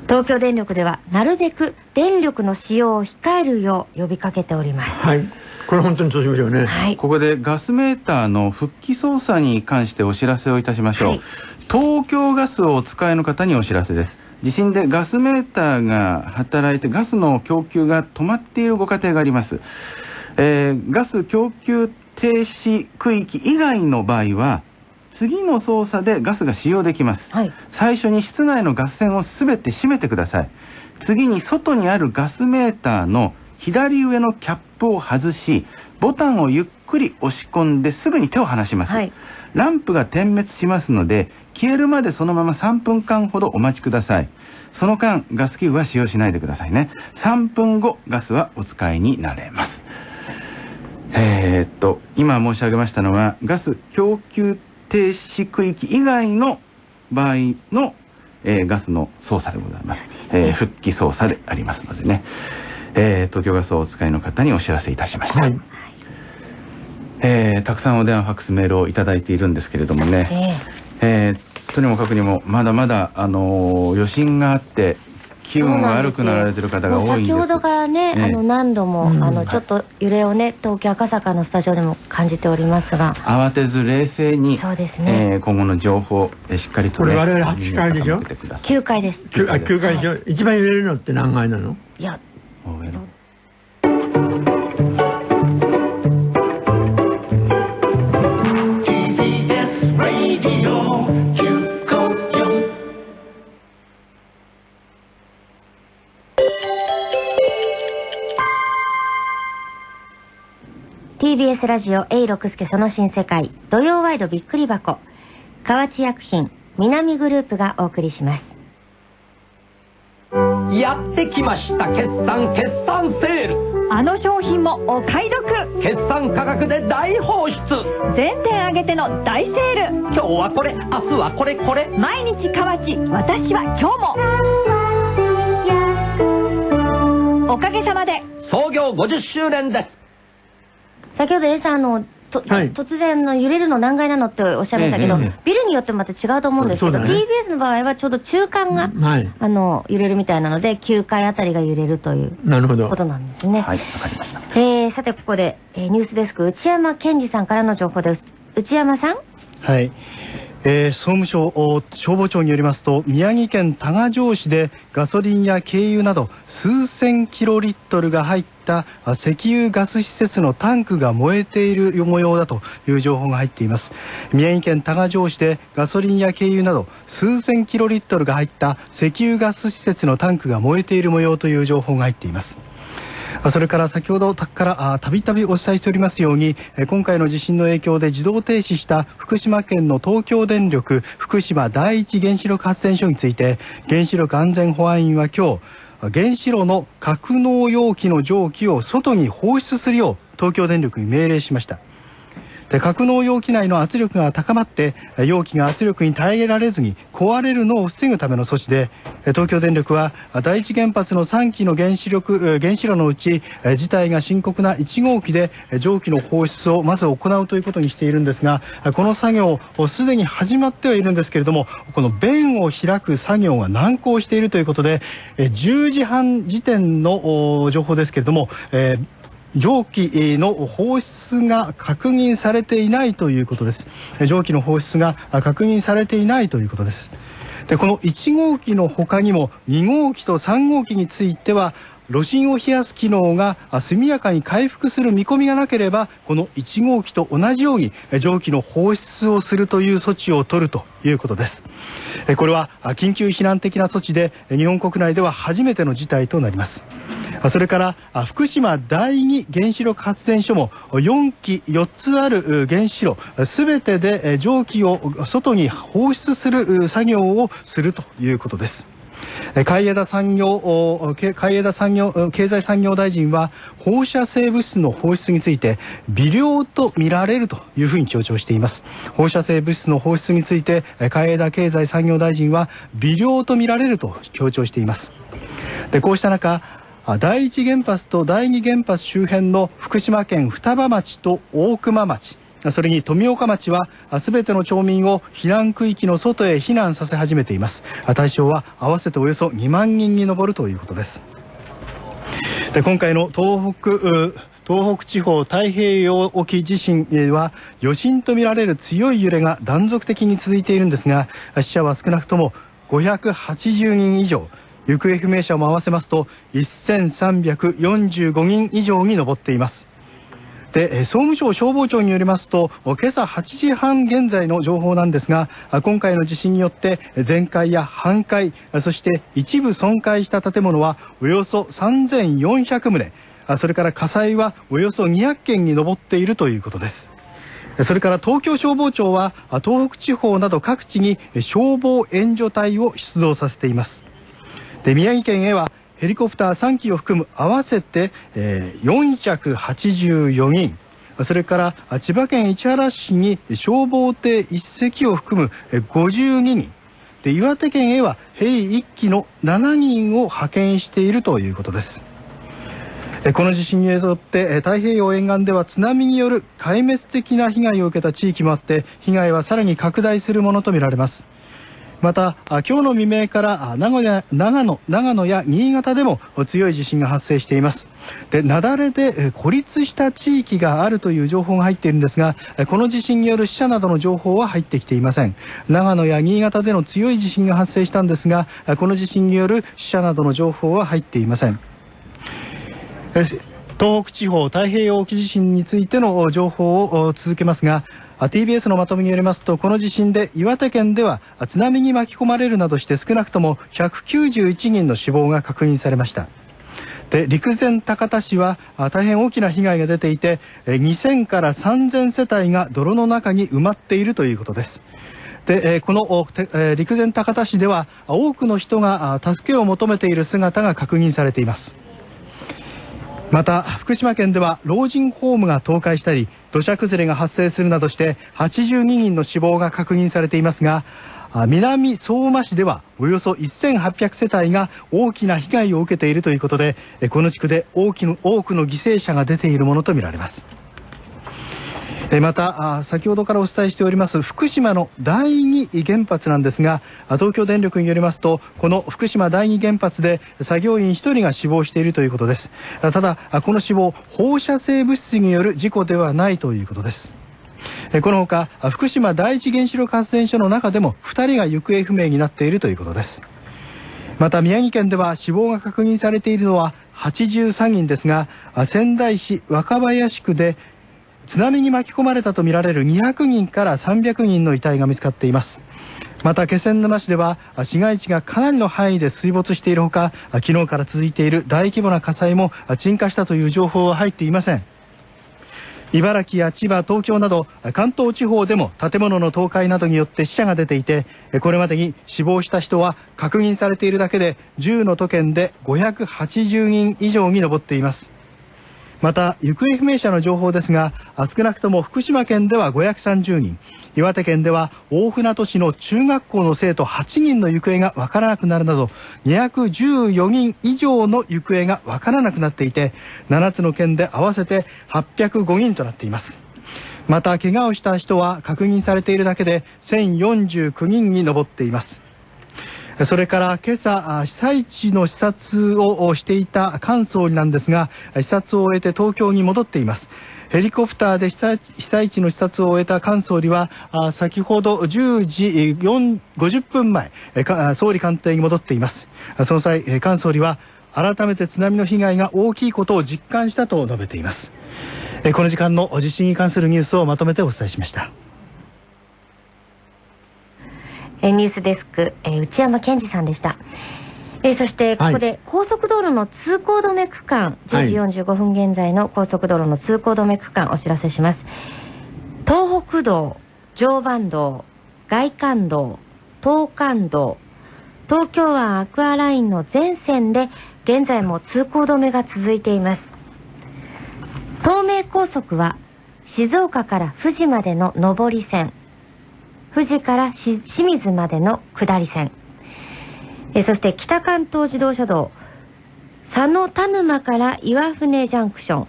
Speaker 6: 東京電力ではなるべく電力の使用を控えるよう呼びかけております。
Speaker 7: はい。これ本当にそうしましょうね。
Speaker 6: はい
Speaker 9: ここでガスメーターの復帰操作に関してお知らせをいたしましょう。東京ガスをお使いの方にお知らせです。地震でガスメーターが働いてガスの供給が止まっているご家庭があります。えーガス供給停止区域以外の場合は、次の操作でガスが使用できます。最初に室内のガス栓をすべて閉めてください。次に外にあるガスメーターの左上のキャップを外し、ボタンをゆっくり押し込んですぐに手を離します。ランプが点滅しますので、消えるまでそのまま3分間ほどお待ちください。その間、ガス器具は使用しないでくださいね。3分後、ガスはお使いになれます。えーっと、今申し上げましたのは、ガス供給停止区域以外の場合の、えーガスの操作でございます。えー復帰操作でありますのでね、えー東京ガスをお使いの方にお知らせいたしました。えーたくさんお電話、ファックス、メールをいただいているんですけれどもね、えーとにもかくにも、まだまだ、あのー余震があって、気分が悪くなられてる方が多いんです。
Speaker 6: 先ほどからね、
Speaker 9: ええ。
Speaker 6: あの何度も、
Speaker 9: うん。
Speaker 6: あのちょっと揺れをね東京赤坂のスタジオでも感じておりますが。
Speaker 9: 慌てず冷静に、
Speaker 6: そうですね。
Speaker 9: えー今後の情報、えーしっかりと、ね、
Speaker 7: これ我々8階でしょ？
Speaker 9: 耳を傾けてください。
Speaker 6: 9階です。
Speaker 7: 9あ9階でしょ？一番揺れるのって何階なの？
Speaker 6: いや TBS ラジオ A 六輔その新世界土曜ワイドびっくり箱。河内薬品南グループがお送りします
Speaker 53: やってきました決算決算セール。
Speaker 54: あの商品もお買い得。
Speaker 53: 決算価格で大放出。
Speaker 54: 全店上げての大セール。
Speaker 53: 今日はこれ明日はこれこれ。
Speaker 54: 毎日河内私は今日も。おかげさまで。
Speaker 53: 創業50周年です。
Speaker 6: 先ほど A さんあのと突然の揺れるの何階なのっておっしゃいましたけど、
Speaker 7: ええええ
Speaker 6: ビルによってもまた違うと思うんですけど、
Speaker 7: ね
Speaker 6: TBS の場合はちょうど中間が、
Speaker 7: はい。
Speaker 6: あの揺れるみたいなので9階あたりが揺れるという
Speaker 7: なるほど。
Speaker 6: ことなんですね。
Speaker 9: はい、わかりました。
Speaker 6: えーさてここで、えーニュースデスク内山健二さんからの情報です。内山さん
Speaker 1: はい。えー総務省消防庁によりますと宮城県多賀城市でガソリンや軽油など数千キロリットルが入ったあ石油ガス施設のタンクが燃えている模様だという情報が入っています。宮城県多賀城市でガソリンや軽油など数千キロリットルが入った石油ガス施設のタンクが燃えている模様という情報が入っています。それから先ほどからたびたびお伝えしておりますように、今回の地震の影響で自動停止した福島県の東京電力福島第一原子力発電所について、原子力安全保安院は今日、原子炉の格納容器の蒸気を外に放出するよう東京電力に命令しました。で格納容器内の圧力が高まって容器が圧力に耐えられずに壊れるのを防ぐための措置で東京電力は第一原発の3基の原子力原子炉のうち事態が深刻な1号機で蒸気の放出をまず行うということにしているんですがこの作業すでに始まってはいるんですけれどもこの弁を開く作業が難航しているということで10時半時点の情報ですけれども蒸気の放出が確認されていないということです。蒸気の放出が確認されていないということです。で、この1号機の他にも2号機と3号機については炉心を冷やす機能が速やかに回復する見込みがなければこの1号機と同じように蒸気の放出をするという措置を取るということです。これは緊急避難的な措置で日本国内では初めての事態となります。それから福島第二原子力発電所も4基4つある原子炉すべてで蒸気を外に放出する作業をするということです。海江田産業海江田産業経済産業大臣は放射性物質の放出について微量と見られるというふうに強調しています。放射性物質の放出について海江田経済産業大臣は微量と見られると強調しています。でこうした中第一原発と第二原発周辺の福島県双葉町と大熊町それに富岡町は全ての町民を避難区域の外へ避難させ始めています。対象は合わせておよそ2万人に上るということです。で今回の東北東北地方太平洋沖地震は余震とみられる強い揺れが断続的に続いているんですが死者は少なくとも580人以上。行方不明者も合わせますと1345人以上に上っています。で総務省消防庁によりますと今朝8時半現在の情報なんですが今回の地震によって全壊や半壊そして一部損壊した建物はおよそ3400棟。それから火災はおよそ200件に上っているということです。それから東京消防庁は東北地方など各地に消防援助隊を出動させています。で宮城県へはヘリコプター3機を含む合わせて、え、484人。それから千葉県市原市に消防艇1隻を含む52人。で岩手県へはヘリ1機の7人を派遣しているということです。この地震によって太平洋沿岸では津波による壊滅的な被害を受けた地域もあって被害はさらに拡大するものとみられます。また今日の未明から長野長野長野や新潟でも強い地震が発生しています。で雪崩で孤立した地域があるという情報が入っているんですがこの地震による死者などの情報は入ってきていません。長野や新潟での強い地震が発生したんですがこの地震による死者などの情報は入っていません。東北地方太平洋沖地震についての情報を続けますが TBS のまとめによりますとこの地震で岩手県では津波に巻き込まれるなどして少なくとも191人の死亡が確認されました。で陸前高田市は大変大きな被害が出ていて2000から3000世帯が泥の中に埋まっているということです。でこの陸前高田市では多くの人が助けを求めている姿が確認されています。また福島県では老人ホームが倒壊したり土砂崩れが発生するなどして82人の死亡が確認されていますが南相馬市ではおよそ1800世帯が大きな被害を受けているということでこの地区で多くの犠牲者が出ているものとみられます。また先ほどからお伝えしております福島の第二原発なんですが東京電力によりますとこの福島第二原発で作業員1人が死亡しているということです。ただこの死亡放射性物質による事故ではないということです。このほか福島第一原子力発電所の中でも2人が行方不明になっているということです。また宮城県では死亡が確認されているのは83人ですが仙台市若林区で津波に巻き込まれたとみられる200人から300人の遺体が見つかっています。また気仙沼市では市街地がかなりの範囲で水没しているほか昨日から続いている大規模な火災も鎮火したという情報は入っていません。茨城や千葉、東京など関東地方でも建物の倒壊などによって死者が出ていてこれまでに死亡した人は確認されているだけで10の都県で580人以上に上っています。また行方不明者の情報ですが少なくとも福島県では530人岩手県では大船渡市の中学校の生徒8人の行方がわからなくなるなど214人以上の行方がわからなくなっていて7つの県で合わせて805人となっています。また怪我をした人は確認されているだけで1049人に上っています。それから今朝、被災地の視察をしていた菅総理なんですが、視察を終えて東京に戻っています。ヘリコプターで被災地の視察を終えた菅総理は、先ほど10時50分前、総理官邸に戻っています。その際、菅総理は、改めて津波の被害が大きいことを実感したと述べています。この時間の地震に関するニュースをまとめてお伝えしました。
Speaker 6: ニュースデスク、内山健二さんでした。えそしてここで高速道路の通行止め区間、はい、10時45分現在の高速道路の通行止め区間お知らせします。東北道常磐道外環道東関道東京湾アクアラインの全線で現在も通行止めが続いています。東名高速は静岡から富士までの上り線富士から清水までの下り線。えそして北関東自動車道。佐野田沼から岩船ジャンクション。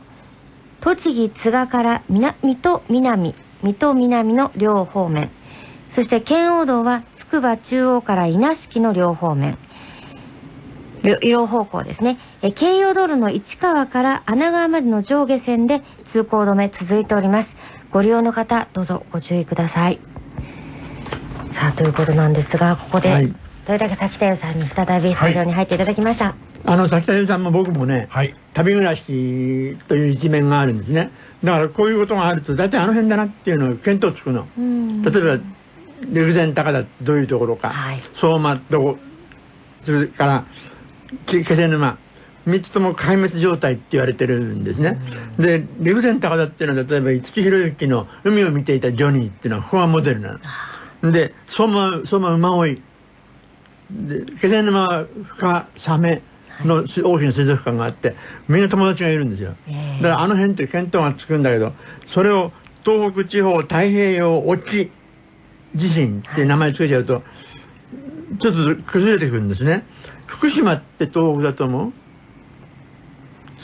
Speaker 6: 栃木津賀から水戸南。水戸南の両方面。そして圏央道はつくば中央から稲敷の両方面。両方向ですね。え京葉道路の市川から穴川までの上下線で通行止め続いております。ご利用の方どうぞご注意ください。さあということなんですがここで、はい。豊竹咲田湯さんに再びスタジオに入っていただきました、はい、
Speaker 7: あの咲田湯さんも僕もね、はい、旅暮らしという一面があるんですね。だからこういうことがあると大体あの辺だなっていうのを見当つくの。例えば陸前高田どういうところか、はい、相馬どこそれから気仙沼。3つとも壊滅状態って言われてるんですね。で、陸前高田っていうのは例えば五木ひろゆきの海を見ていたジョニーっていうのはフォアモデルなの。で、相馬、相馬馬追い。で気仙沼深サメの大きな水族館があってみんな友達がいるんですよ。だからあの辺って見当がつくんだけどそれを東北地方太平洋沖地震って名前つけちゃうとちょっと崩れてくるんですね。福島って東北だと思う？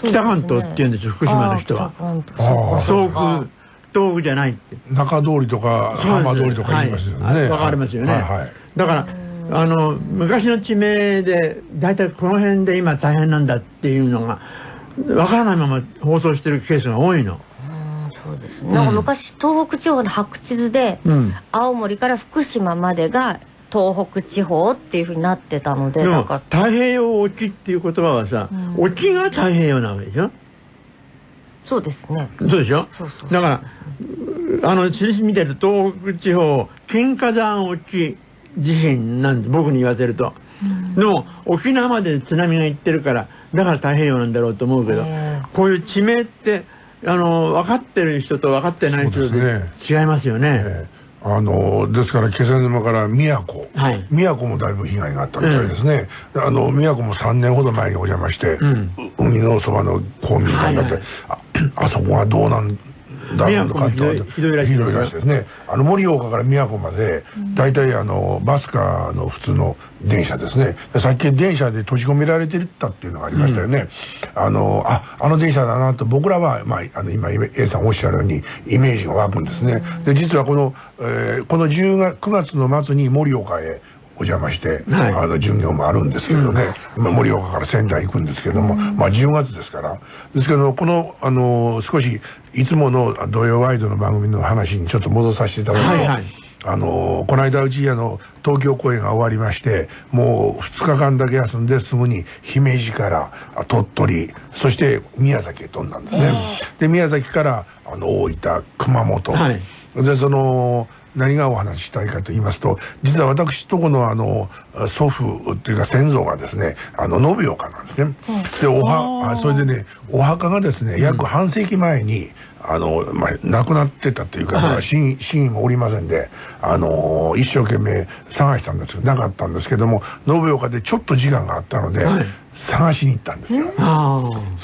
Speaker 7: 北関東って言うんですよ福島の人は。東北東北じゃないって。
Speaker 36: 中通りとか浜通りとか言いますよね、はい、
Speaker 7: 分かりますよね、はいはい、だからあの昔の地名で大体この辺で今大変なんだっていうのがわからないまま放送してるケースが多いの。
Speaker 6: そうですね、なんか昔東北地方の白地図で、うん、青森から福島までが東北地方っていうふうになってたので
Speaker 7: なんか。太平洋沖っていう言葉はさ、うん、沖が太平洋なわけでしょ？
Speaker 6: そうですね。
Speaker 7: そうでしょ？そうそうだからあの印見てる東北地方金華山沖地震なんです僕に言わせると、うん、でも沖縄まで津波が行ってるからだから太平洋なんだろうと思うけどこういう地名ってあの分かってる人と分かってない人で違いますよね。
Speaker 36: あのですから気仙沼から宮古、はい、宮古もだいぶ被害があったみたいですね、うん、あの宮古も3年ほど前にお邪魔して、うん、海のそばの公民館だって、はいはい、ああそこはどうなんダウンの関東ひどいらしいですね。あの盛岡から宮古まで大体あのバスカの普通の電車ですね。さっき電車で閉じ込められてたっていうのがありましたよね、うん、あのああの電車だなと僕らは、まあ、あの今 A さんおっしゃるようにイメージが湧くんですね。で実はこの、えー、この10月9月の末に盛岡へお邪魔して、はい、あの巡業もあるんですけどね、うん、盛岡から仙台行くんですけども、うん、まあ10月ですから。ですけどこのあの少しいつもの土曜ワイドの番組の話にちょっと戻させていただくと、はいはい。あのこの間うちあの東京公演が終わりましてもう2日間だけ休んですぐに姫路から鳥取そして宮崎へ飛んだんですね、で宮崎からあの大分熊本、はい、でその何がお話ししたいかと言いますと実は私とこのあの祖父っていうか先祖がですねあの延岡なんですね、でおはそれでねお墓がですね約半世紀前に、あの、まあ、亡くなってたというか、はい、死因もおりませんで、あの一生懸命探したんですなかったんですけども延岡でちょっと時間があったので、はい探しに行ったんですよ。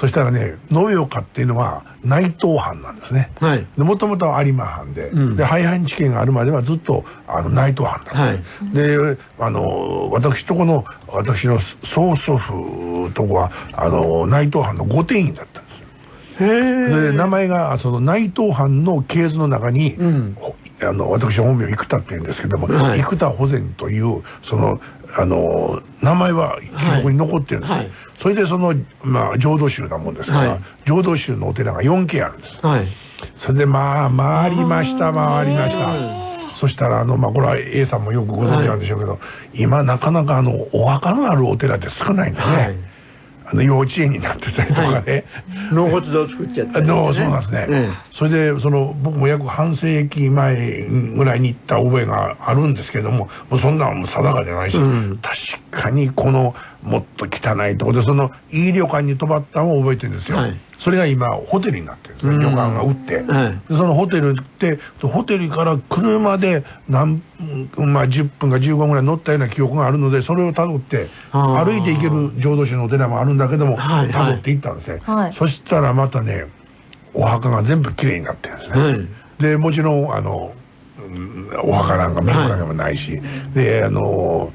Speaker 36: そしたらね、延岡っていうのは内藤藩なんですね。はい。もともとは有馬藩で、うん、で、廃藩置県があるまではずっとあの内藤藩だった、はい、で、あの、私とこの、私の曽祖父とこは、あの、内藤藩の御殿院だったんですよ。で名前がその内藤藩の系図の中に、うん、あの私本名生田って言うんですけども、はい、生田保全というそのあの名前は記録に残ってるんです、はい、それでその、まあ、浄土宗なもんですから、はい、浄土宗のお寺が4軒あるんです、はい、それでまあ回りました回りました。そしたらあの、まあ、これは A さんもよくご存知なんでしょうけど、今なかなかあのお墓のあるお寺って少ないんですね、あの幼稚園になってたりとかね、
Speaker 7: 納骨堂作っちゃった、ね、
Speaker 36: そうなんですね、それでその僕も約半世紀前ぐらいに行った覚えがあるんですけどももうそんなの定かじゃないし、うん、確かにこのもっと汚いとこでそのいい旅館に泊まったのを覚えてるんですよ、はい、それが今ホテルになってるんですね、旅館が売って、はい、そのホテルってホテルから車で何、まあ、10分か15分ぐらい乗ったような記憶があるのでそれをたどって歩いて行ける浄土宗のお寺もあるんだけどもたどって行ったんですね、はい、そしたらまたねお墓が全部きれいになってるんですね、でもちろんあのお墓なんか見るわけもないし、であの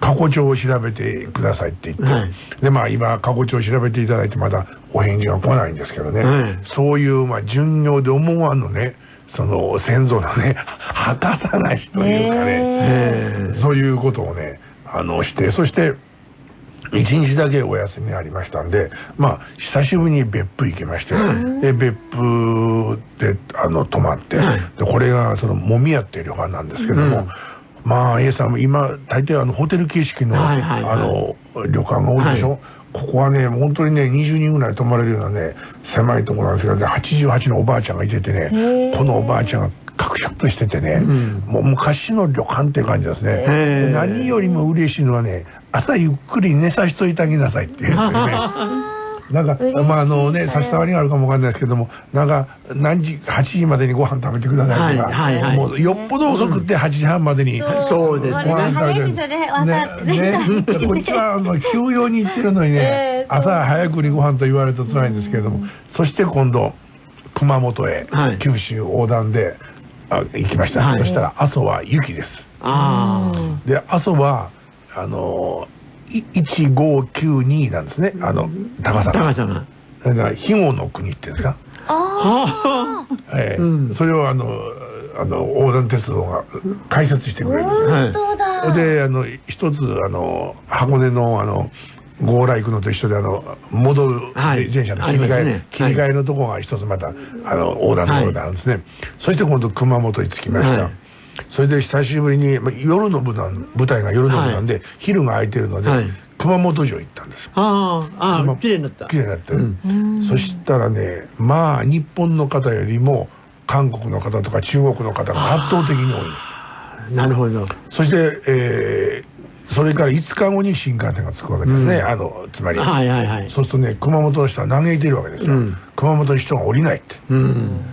Speaker 36: 過去帳を調べてくださいって言って、はい、でまあ今過去帳を調べていただいてまだお返事が来ないんですけどね、はい、そういうまあ巡業で思わんのねその先祖のね墓探しというかね。そういうことをねあのしてそして一日だけお休みありましたんでまあ久しぶりに別府行きまして、で別府であの泊まって、でこれがそのもみ屋っていう旅館なんですけども、うんまあ A さんも今大抵あのホテル形式の、はいはいはい、あの旅館が多いでしょ、はい、ここはね本当にね20人ぐらい泊まれるようなね狭いところなんですけど88のおばあちゃんがいててねこのおばあちゃんがカクシャッとしててね、うん、もう昔の旅館っていう感じですね。何よりも嬉しいのはね朝ゆっくり寝さしといてあげなさいっていうね なんか、まああのね、差し障りがあるかもわかんないですけども、なんか、何時、8時までにご飯食べてくださいとか、はいはいもうよっぽど遅くて8時半までに、
Speaker 7: そうですね。ご飯食べてる。
Speaker 36: ね、ね、こっちはあの休養に行ってるのにね、朝早くにご飯と言われると辛いんですけれども、そして今度、熊本へ、九州横断で、あ行きました。そしたら、阿蘇は雪です。で、阿蘇は、あの1592なんですね、あの、高さが。高さが。だから、肥後の国っていうんですか。ああ。ええーそれをあの、あの、横断鉄道が解説してくれるんですよ。本当だ。で、あの、一つ、あの、箱根の、あの、強羅行くのと一緒であの戻る電車の切り替え、ね、切り替えのとこが一つまた、あの横断のところであるんですね、はい、そして今度熊本に着きました、はいそれで久しぶりに、まあ、夜の舞台舞台が夜の部なんで、はい、昼が空いてるので、はい、熊本城行ったんです
Speaker 7: あああ綺麗になった。
Speaker 36: 綺麗になって、うん、そしたらねまあ日本の方よりも韓国の方とか中国の方が圧倒的に多いです。
Speaker 7: なるほど。
Speaker 36: そして、えー、それから5日後に新幹線が着くわけですね、うん、あのつまり、はいはいはい、そうするとね熊本の人は嘆いているわけですよ、うん、熊本の人が降りないって、うん。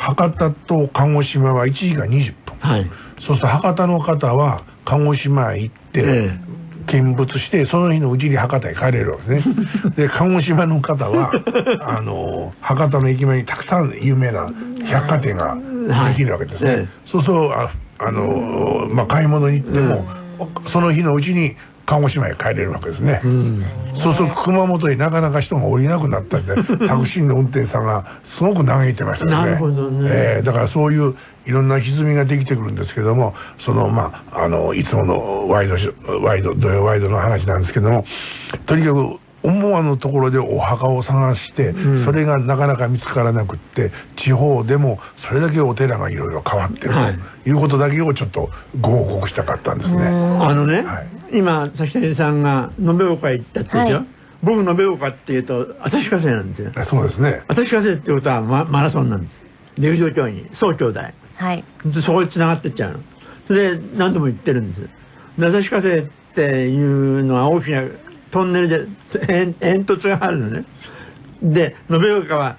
Speaker 36: 博多と鹿児島は1時間20分、はい、そうすると博多の方は鹿児島へ行って、え見物してその日のうちに博多へ帰れるわけですね。で鹿児島の方は あの博多の駅前にたくさん有名な百貨店ができるわけですね、はい、そうそうああの、まあ、買い物に行っても、その日のうちに鹿児島へ帰れるわけですね、うん、そうすると熊本へなかなか人が降りなくなったんで タクシーの運転手さんがすごく嘆いてましたよね。なるほどね、えー、だからそういういろんな歪みができてくるんですけどもそのまああのいつものワイドワイド土曜ワイドの話なんですけどもとにかく思わぬところでお墓を探して、うん、それがなかなか見つからなくって地方でもそれだけお寺がいろいろ変わってるとい。うことだけをちょっとご報告したかったんですね。
Speaker 7: あのね、はい、今崎谷さんが延岡へ行ったって言っはい。僕延岡っていうと旭化成なんですよ。
Speaker 36: そうですね。
Speaker 7: 旭化成ってことはママラソンなんです。陸上競技総兄弟。
Speaker 6: はい。
Speaker 7: そこで繋がってっちゃうの。それで何度も言ってるんです。旭化成っていうのは大きなトンネルで煙煙突があるのね。で延岡は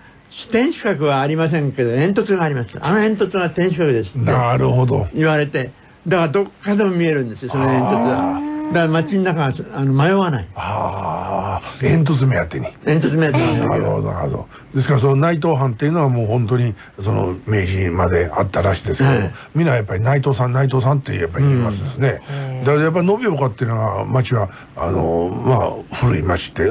Speaker 7: 天守閣はありませんけど煙突があります。あの煙突が天守閣ですって。
Speaker 36: なるほど。
Speaker 7: 言われて。だからどっかでも見えるんですよその煙突はだから街の中はあの迷わない
Speaker 36: ああ、煙突目当てに。
Speaker 7: 煙突目当てに
Speaker 36: なるほど、なるほど。ですから、その内藤藩っていうのはもう本当に、その、明治まであったらしいですけど、
Speaker 7: はい
Speaker 36: みんなやっぱり内藤さん、内藤さんってやっぱり言いますですね。だからやっぱり延岡っていうのは、町は、あの、まあ、古い町って、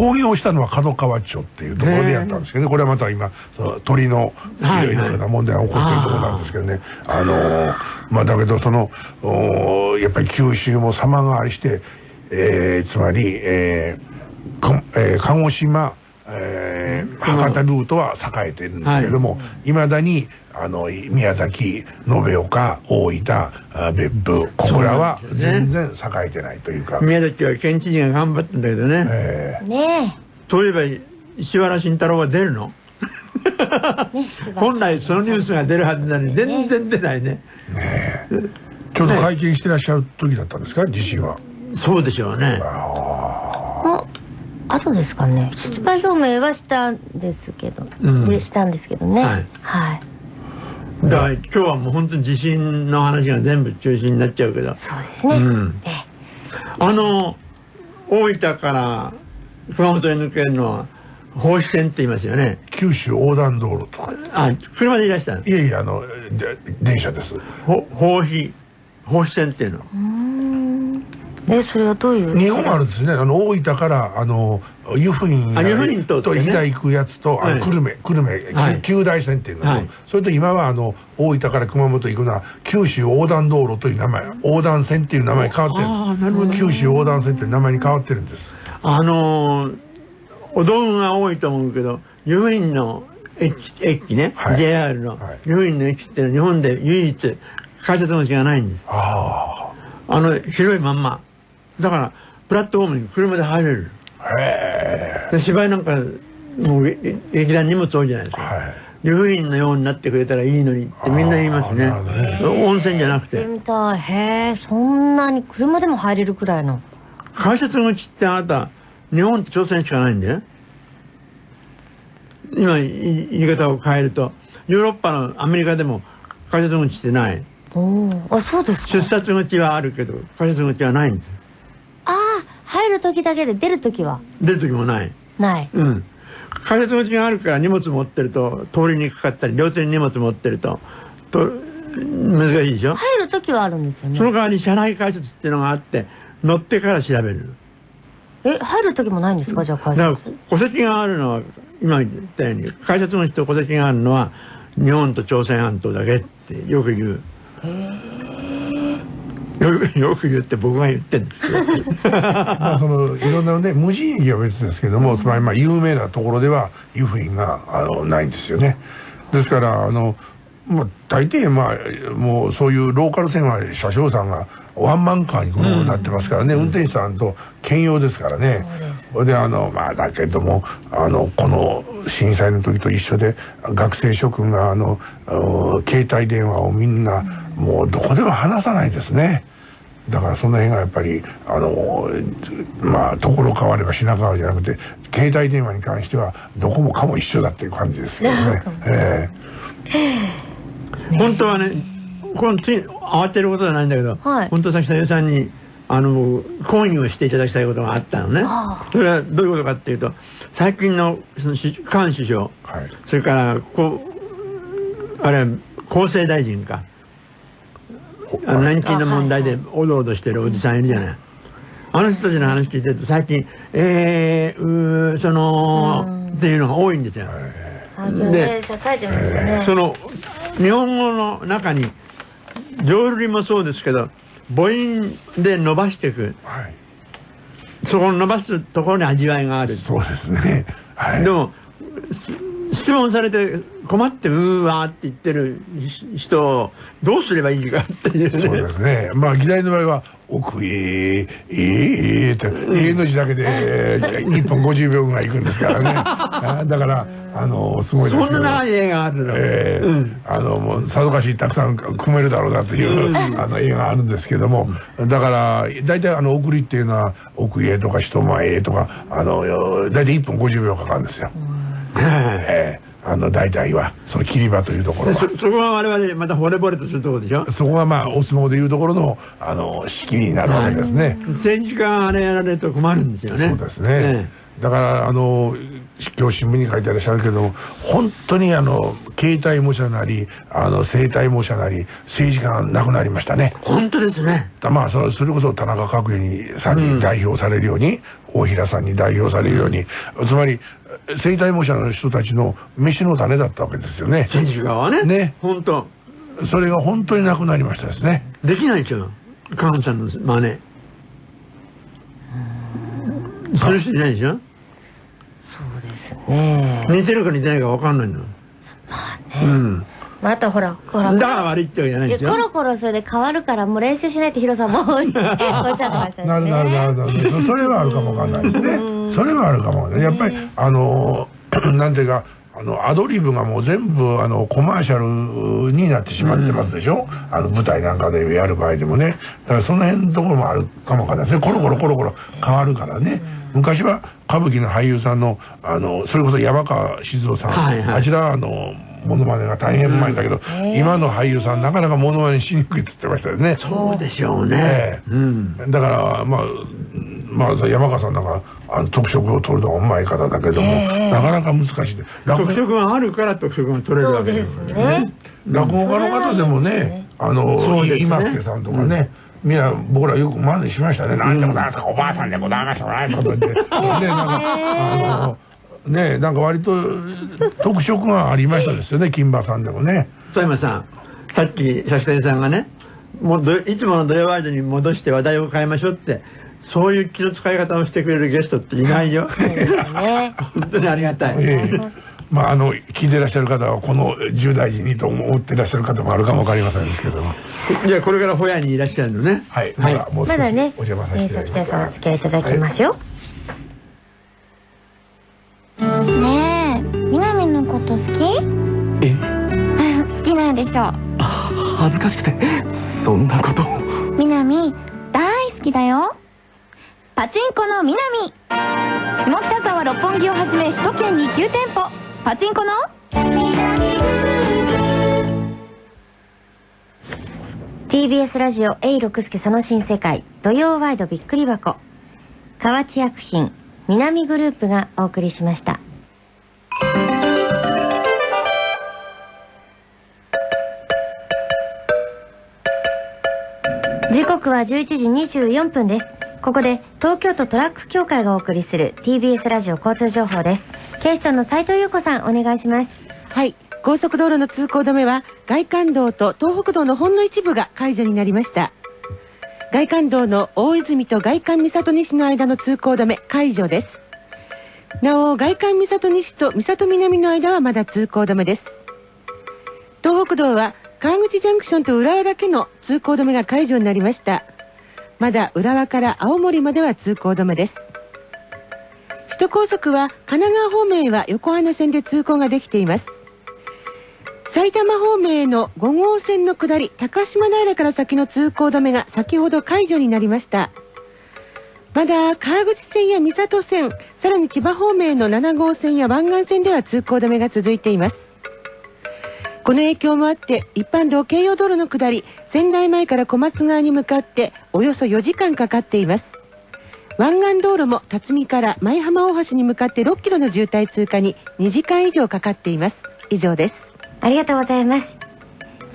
Speaker 36: で工業したのは角川町っていうところでやったんですけどね、これはまた今、その鳥のい
Speaker 7: はい。
Speaker 36: ろいろな問題が起こってるところなんですけどね、あの、まあだけどその、おやっぱり九州も様変わりして、えーつまり、えーかえー鹿児島、えー博多ルートは栄えてるんですけども、い。まだにあの宮崎、延岡、大分、あ別府、小倉は
Speaker 7: そうなん
Speaker 36: 全然栄えてないというか。
Speaker 7: 宮崎は県知事が頑張ってんだけどね、
Speaker 6: ね
Speaker 7: そういえば石原慎太郎は出るの？本来そのニュースが出るはずなのに全然出ないね。
Speaker 36: ちょうど会見してらっしゃる時だったんですか、地震は。
Speaker 7: そうでしょうね
Speaker 6: 後ですかね。出馬表明はしたんですけど、
Speaker 7: うん
Speaker 6: でしたんですけどね。
Speaker 7: はい
Speaker 6: はい。
Speaker 7: だから今日はもう本当に地震の話が全部中心になっちゃうけどそう
Speaker 6: ですね
Speaker 7: ん、あの大分から熊本へ抜けるのは放射線って言いますよね
Speaker 36: 九州横断道路とか。
Speaker 7: あ車でいらしたの？
Speaker 36: いえいえ、あの、で電車です。
Speaker 7: ほ放飛放射線っていうの
Speaker 6: うーん。え、それはどういう？
Speaker 36: 日本あるんですね。あの、大分から、あの、湯布院と飛騨行くやつと、あの、
Speaker 7: はい。
Speaker 36: 久留米、久留米、
Speaker 7: はい。
Speaker 36: 旧大線っていうの。と、
Speaker 7: はい。
Speaker 36: それと今は、あの、大分から熊本行くのは、九州横断道路という名前、横断線っていう名前に変わってる。
Speaker 7: あーなるほど
Speaker 36: 九州横断線っていう名前に変わってるんです。
Speaker 7: あのー、おどんが多いと思うけど湯布院の駅駅ね、JR の湯布院の駅っていうのは日本で唯一改札口がないんです。
Speaker 36: あ
Speaker 7: あの広いまんまだからプラットフォームに車で入れる。で芝居なんかもうえ劇団荷物多いじゃないですか、湯布院のようになってくれたらいいのにってみんな言いますね。温泉じゃなく
Speaker 6: 行って
Speaker 7: て
Speaker 6: みたい。へえ、そんなに車でも入れるくらいの。
Speaker 7: 改札口ってあなた日本と朝鮮しかないんだよ。今い言い方を変えると。ヨーロッパのアメリカでも改札口ってない。
Speaker 6: おー。あ、そうですか。
Speaker 7: 出札口はあるけど改札口はないんです
Speaker 6: 入る時だけで出る時は？
Speaker 7: 出る時もない。
Speaker 6: ない。
Speaker 7: うん。改札口があるから荷物持ってると通りにくかったり両手に荷物持ってるとと難しいでしょ？
Speaker 6: 入る時はあるんですよね。
Speaker 7: そ。の代わり車内改札っていうのがあって乗ってから調べる。
Speaker 6: え、入る時もないんですか？じゃあ改
Speaker 7: だか
Speaker 6: 札
Speaker 7: ら。戸籍があるのは今言ったように改札口と戸籍があるのは日本と朝鮮半島だけってよく言う。よく よく言って僕が言ってるんですけど
Speaker 36: まあそのいろんなね無人駅は別ですけども、つまりまあ有名なところでは湯布院があのないんですよね。ですからあのまあ大抵まあもうそういうローカル線は車掌さんがワンマンカーにこうなってますからね、運転手さんと兼用ですからね。それであのまあだけどもあのこの震災の時と一緒で学生諸君があのあの携帯電話をみんなもうどこでも話さないですね。だからその辺がやっぱり、あの、まあ、ところ変われば品変わりじゃなくて、携帯電話に関しては、どこもかも一緒だっていう感じですけどね。え
Speaker 7: 本当はねこのつい慌てることじゃないんだけど、
Speaker 6: はい。
Speaker 7: 本当はさっきさゆさんにあの抗議をしていただきたいことがあったのね。
Speaker 6: あ
Speaker 7: それはどういうことかっていうと最近のそのし菅首相、それからこうあれは厚生大臣か年金の問題でおどおどしてるおじさんいるじゃない。あの人たちの話聞いてると最近えー、うーそのっていうのが多いんですよ。
Speaker 6: あ、で。
Speaker 7: その日本語の中に浄瑠璃もそうですけど母音で伸ばしてい。く、そこの伸ばすところに味わいがある。
Speaker 36: そうですね、
Speaker 7: でも質問されて困ってうーわーって言ってる人をどうすればいいかっていうね。
Speaker 36: そうですね。まあ、議題の場合は、奥へ、ええって、えの字だけで、1分50秒ぐらいいくんですからね。だから、あの、すごい
Speaker 7: ですそんな長い映画あるの？
Speaker 36: ええーあの、もう、さぞかしたくさん組めるだろうなという、あの、映画あるんですけども、だから、大体あの、送りっていうのは、奥へとか人前へとか、あの、大体1分50秒かかるんですよ。ええあの、大体は、その切り場というところは。
Speaker 7: そ、そこは我々また惚れ惚れとするところでしょ？
Speaker 36: そこはまあ、お相撲でいうところの、あの、式になるわけですね。
Speaker 7: 戦時間あれやられると困るんですよね。
Speaker 36: そうですね。だから、あの、今日新聞に書いてあらっしゃるけども、本当にあの、携帯模写なり、あの、生体模写なり、政治家がなくなりましたね。
Speaker 7: 本当ですね。
Speaker 36: まあ、それそれこそ田中角栄さんに代表されるように、うん、大平さんに代表されるように、つまり、生体模写の人たちの飯の種だったわけですよね。
Speaker 7: 政治家はね。
Speaker 36: ね。
Speaker 7: 本当。
Speaker 36: それが本当になくなりましたですね。
Speaker 7: できないでしょ。カンさんの真似。する人いないでしょ？そう
Speaker 6: ですね。
Speaker 7: 似てるか似てないか分かんないの。
Speaker 6: まあね。うん。またほら、ほら。
Speaker 7: だから悪いってわけじゃないでしょ。
Speaker 6: コロコロそれで変わるからもう練習しないってヒロさんもおっしゃってましたね。
Speaker 36: なるなるなるなる。それはあるかもわかんないですね。それはあるかも。やっぱり、あの、なんていうか、あの、アドリブがもう全部、あの、コマーシャルになってしまってますでしょ、うん、あの、舞台なんかでやる場合でもね。だからその辺のところもあるかもわかんないですね。コロコロコロコロ変わるからね。昔は歌舞伎の俳優さんの、あの、それこそ山川静夫さん、はいはい、あちら、あの、モノマネが大変前だけど、うん、今の俳優さんなかなかモノマネしにくいって言ってましたよね。
Speaker 7: そうでしょうね。
Speaker 36: うん、だから、まあ、まあ、山川さんなんか、あの特色を取るのがうまい方だけども、なかなか難しい。
Speaker 7: 特色があるから特色が取れるわけですね。
Speaker 36: 落語家の方でもね、あの、今助さんとかね、みんな僕らよく真似しましたね。なんでもないですか、おばあさんでございましたね、とか言って。ね、なんか、あの、ねなんか割と特色がありましたですよね、金馬さんでもね。
Speaker 7: 富山さん、さっき写真さんがね、もういつもの土曜ワイドに戻して話題を変えましょうって、そういう気の使い方をしてくれるゲストっていないよ。本当にありがたい。えー
Speaker 36: まあ、あの、聞いてらっしゃる方は、この重大事にと思ってらっしゃる方もあるかもわかりませんですけども。
Speaker 7: じゃあ、これからホヤにいらっしゃるのね。
Speaker 36: はい。はい、まだもう
Speaker 6: まだね、
Speaker 36: お邪魔させていただきます。
Speaker 6: お付き合いいただきますよ。
Speaker 12: ねえ、みなみのこと好き？
Speaker 17: え？
Speaker 12: 好きなんでしょう。
Speaker 17: 恥ずかしくて、そんなこと。
Speaker 12: みなみ、大好きだよ。パチンコのみなみ。下北沢六本木をはじめ首都圏に9店舗。パチンコの
Speaker 6: ？TBS ラジオ A 六輔その新世界土曜ワイドびっくり箱河内薬品南グループがお送りしました。時刻は11時24分です。ここで東京都トラック協会がお送りする TBS ラジオ交通情報です。警視庁の斉藤優子さんお願いします。
Speaker 8: はい。高速道路の通行止めは外環道と東北道のほんの一部が解除になりました。外環道の大泉と外環三郷西の間の通行止め解除です。なお外環三郷西と三郷南の間はまだ通行止めです。東北道は川口ジャンクションと浦和だけの通行止めが解除になりました。まだ浦和から青森までは通行止めです。首都高速は神奈川方面へは横浜線で通行ができています。埼玉方面への5号線の下り高島平から先の通行止めが先ほど解除になりました。まだ川口線や三郷線さらに千葉方面への7号線や湾岸線では通行止めが続いています。この影響もあって一般道京葉道路の下り仙台前から小松川に向かっておよそ4時間かかっています。湾岸道路も辰巳から舞浜大橋に向かって6キロの渋滞通過に2時間以上かかっています。以上です。
Speaker 6: ありがとうございます。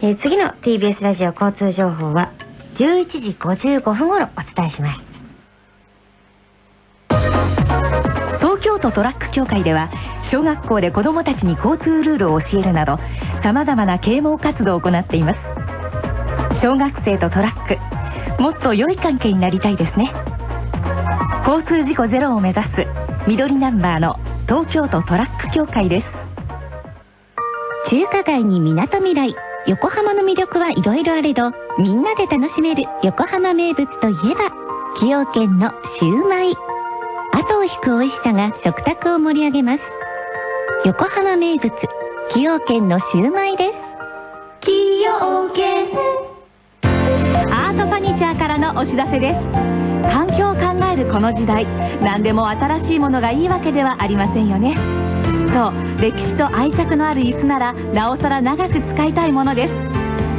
Speaker 6: えー、次の TBS ラジオ交通情報は11時55分頃お伝えします。
Speaker 55: 東京都トラック協会では小学校で子どもたちに交通ルールを教えるなどさまざまな啓蒙活動を行っています小学生とトラックもっと良い関係になりたいですね交通事故ゼロを目指す緑ナンバーの東京都トラック協会です
Speaker 54: 中華街にみなとみらい横浜の魅力はいろいろあれどみんなで楽しめる横浜名物といえば崎陽軒のシウマイ。後を引く美味しさが食卓を盛り上げます。横浜名物崎陽軒のシウマイです。崎陽軒。
Speaker 55: アートファニチャーからのお知らせです。環境を考えるこの時代何でも新しいものがいいわけではありませんよね。そう歴史と愛着のある椅子ならなおさら長く使いたいものです。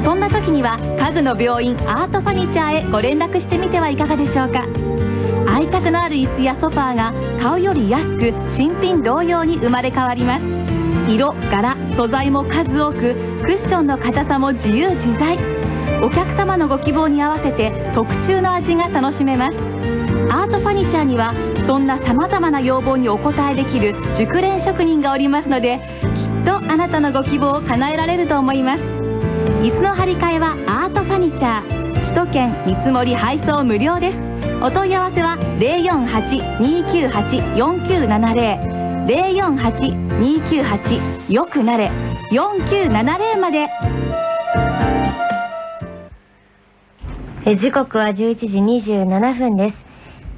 Speaker 55: そんな時には家具の病院アートファニチャーへご連絡してみてはいかがでしょうか。愛着のある椅子やソファーが買うより安く新品同様に生まれ変わります。色柄素材も数多くクッションの硬さも自由自在。お客様のご希望に合わせて特注の味が楽しめます。アートファニチャーにはそんなさまざまな要望にお応えできる熟練職人がおりますのできっとあなたのご希望を叶えられると思います。椅子の張り替えはアートファニチャー首都圏見積もり配送無料です。お問い合わせは048-298-4970 048-298よくなれ。4970まで。
Speaker 6: え時刻は11時27分です。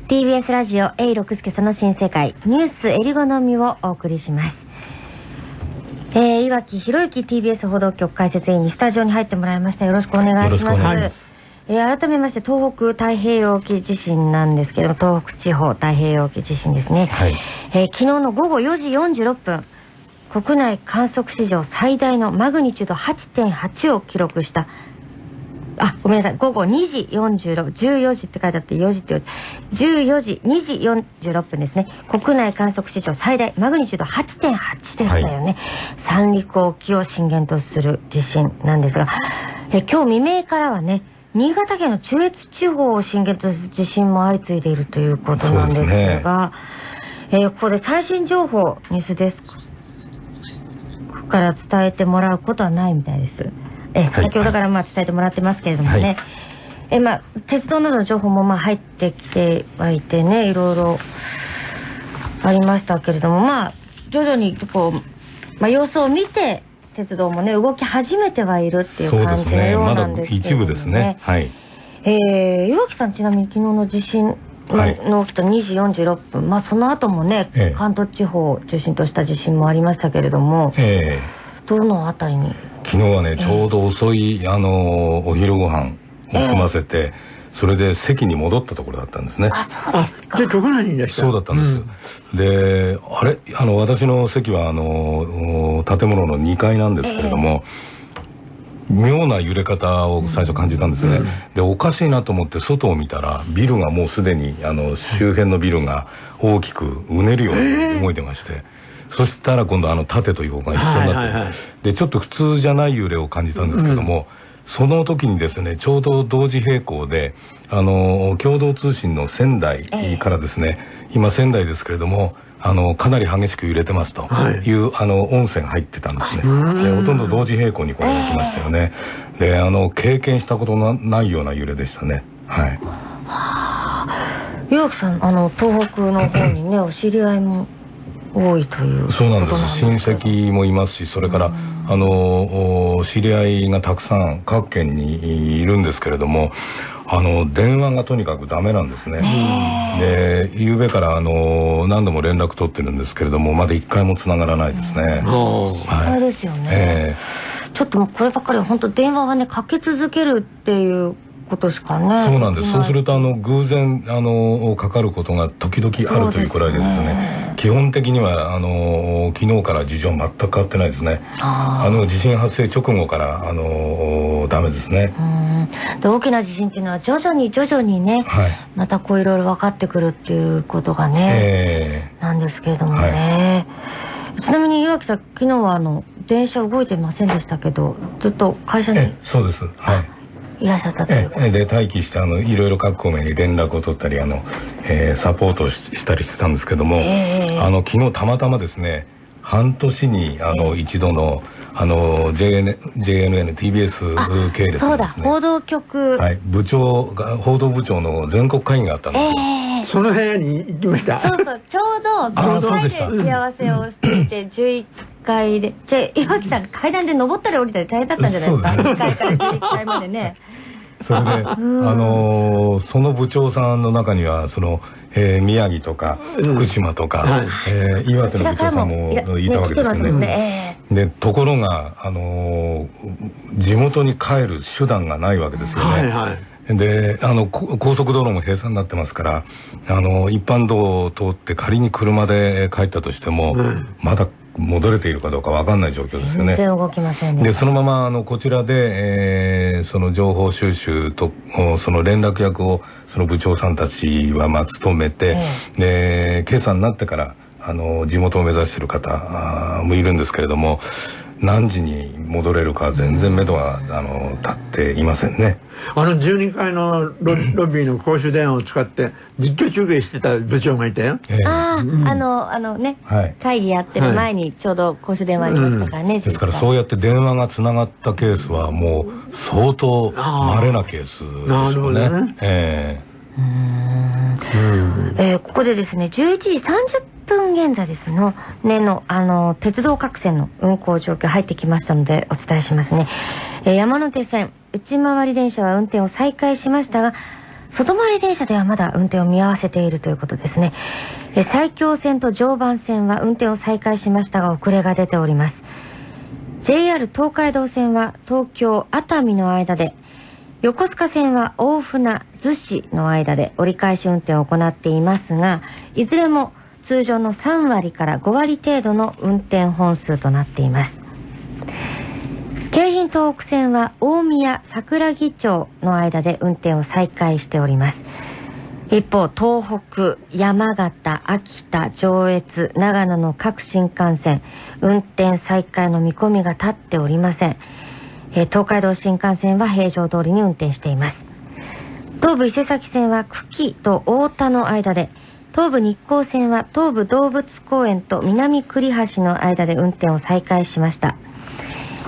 Speaker 6: TBS ラジオ A 六助その新世界ニュースえり好みをお送りします。えー、岩木博之 TBS 報道局解説委員にスタジオに入ってもらいました。よろしくお願いします。ますえー、改めまして東北太平洋沖地震なんですけども、東北地方太平洋沖地震ですね。はい、えー、昨日の午後4時46分、国内観測史上最大のマグニチュード8.8を記録したあ、ごめんなさい。午後2時46、14時って書いてあって4時って14時、2時46分ですね。国内観測史上最大、マグニチュード8.8でしたよね。はい、三陸沖を震源とする地震なんですが、え今日未明からはね、新潟県の中越地方を震源とする地震も相次いでいるということなんですが、すね、えここで最新情報、ニュースデスクから伝えてもらうことはないみたいです。え先ほどからまあ伝えてもらってますけれどもね、はい、えまあ、鉄道などの情報もまあ入ってきてはいてねいろいろありましたけれどもまあ徐々にこう、まあ、様子を見て鉄道もね動き始めてはいるっていう感じのようなんですけど、ね、
Speaker 48: まだ一部ですね。はい。
Speaker 6: えー、岩木さんちなみに昨日の地震の起きた2時46分、はい、まあその後もね、ええ、関東地方を中心とした地震もありましたけれども、ええ、どのあたりに
Speaker 48: 昨日はね、ちょうど遅い、あの、お昼ご飯を済ませて、それで席に戻ったところだったんですね。
Speaker 6: あ、そうですか。で、
Speaker 7: どこにいらっしゃ
Speaker 48: そうだったんですよ。で、あれ、あの、私の席は、あの、建物の2階なんですけれども、妙な揺れ方を最初感じたんですね、うん、でおかしいなと思って外を見たらビルがもうすでにあの周辺のビルが大きくうねるように動いてまして、そしたら今度あの縦と横が一緒になって、でちょっと普通じゃない揺れを感じたんですけども、うんその時にですね、ちょうど同時並行で、あの、共同通信の仙台からですね、え今仙台ですけれども、あの、かなり激しく揺れてますという、はい、あの、音声が入ってたんですね。でほとんど同時並行にこれが来ましたよね。えで、あの、経験したことのないような揺れでしたね。はい。
Speaker 6: はあ。岩木さん、あの、東北の方にね、お知り合いも多いという
Speaker 48: そうなんです。親戚もいますしそれから、あの知り合いがたくさん各県にいるんですけれどもあの電話がとにかくダメなんですね。で昨べからあの何度も連絡取ってるんですけれどもまだ一回も繋がらないですね。
Speaker 6: はい。ですよね、えー、ちょっともうこればっかりは本当電話はねかけ続けるっていうことしかね。
Speaker 48: そうなんです。そうすると、あの、偶然、あの、かかることが時々あるというくらいでですね、基本的には、あの、昨日から事情全く変わってないですね。あの、地震発生直後から、あの、ダメですね。
Speaker 6: で、大きな地震っていうのは、徐々に徐々にね、はい、またこういろいろ分かってくるっていうことがね、えー、なんですけれどもね。はい、ちなみに岩木さん、昨日はあの、電車動いてませんでしたけど、ずっと会社に？
Speaker 48: そうです。はい。
Speaker 6: いらっしゃったということ。
Speaker 48: で待機してあのいろいろ各方面に連絡を取ったりあの、えー、サポートをしたりしてたんですけども、えー、あの昨日たまたまですね半年にあの一度のあの JN JNN TBS 系列、ね、
Speaker 6: そうだ報道局。
Speaker 48: はい部長が報道部長の全国会議があったんですよ、え
Speaker 7: ー、その部屋に行きました。
Speaker 6: そうそうちょうど5回で打ち合わせをしていて11 階で。じゃあ、岩木さん階段で登ったり降りたり大変だったんじゃないですか、2階から11階までね。
Speaker 48: それで、あのー、その部長さんの中には、その、えー、宮城とか福島とか、うん、えー、岩手の部長さんもいたわけですよね。ね。で、ところが、あのー、地元に帰る手段がないわけですよね。はいはい。で、あの、高速道路も閉鎖になってますから、あの、一般道を通って仮に車で帰ったとしても、うん、まだ戻れているかどうかわかんない状況ですよね。
Speaker 6: 全然動きませんね。
Speaker 48: で、そのまま、あの、こちらで、えー、その情報収集と、その連絡役を、その部長さんたちは、まあ、務めて、えー、で、今朝になってから、あの、地元を目指している方もいるんですけれども、何時に戻れるか全然目処は、あの、立っていませんね。
Speaker 7: あの12階のロロビーの公衆電話を使って実況中継してた部長がいたよ。
Speaker 6: えー、ああ、うん、あの、あのね、はい、会議やってる前にちょうど公衆電話ありましたからね。
Speaker 48: うん、ですからそうやって電話がつながったケースはもう相当稀なケースですよね。なるほどね。えー
Speaker 6: うんえー、ここでですね、11時30分現在ですの、ねの、あの、鉄道各線の運行状況入ってきましたので、お伝えしますね。えー、山手線、内回り電車は運転を再開しましたが、外回り電車ではまだ運転を見合わせているということですね。え埼京線と常磐線は運転を再開しましたが遅れが出ております。JR 東海道線は東京熱海の間で、横須賀線は大船逗子の間で折り返し運転を行っていますが、いずれも通常の3割から5割程度の運転本数となっています。京浜東北線は大宮桜木町の間で運転を再開しております。一方、東北、山形、秋田、上越、長野の各新幹線、運転再開の見込みが立っておりません。東海道新幹線は平常通りに運転しています。東武伊勢崎線は久喜と太田の間で、東武日光線は東武動物公園と南栗橋の間で運転を再開しました。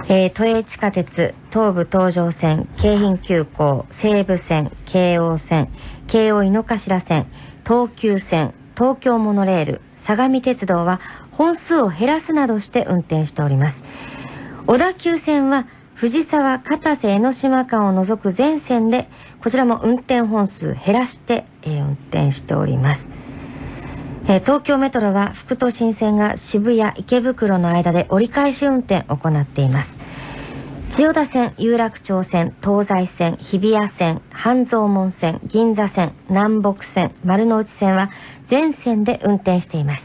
Speaker 6: えー、都営地下鉄、東武東上線、京浜急行、西武線、京王線、京王井の頭線、東急線、東京モノレール、相模鉄道は本数を減らすなどして運転しております。小田急線は藤沢、片瀬、江ノ島間を除く全線で、こちらも運転本数減らして、え、運転しております。えー、東京メトロは副都心線が渋谷、池袋の間で折り返し運転を行っています。千代田線、有楽町線、東西線、日比谷線、半蔵門線、銀座線、南北線、丸の内線は全線で運転しています。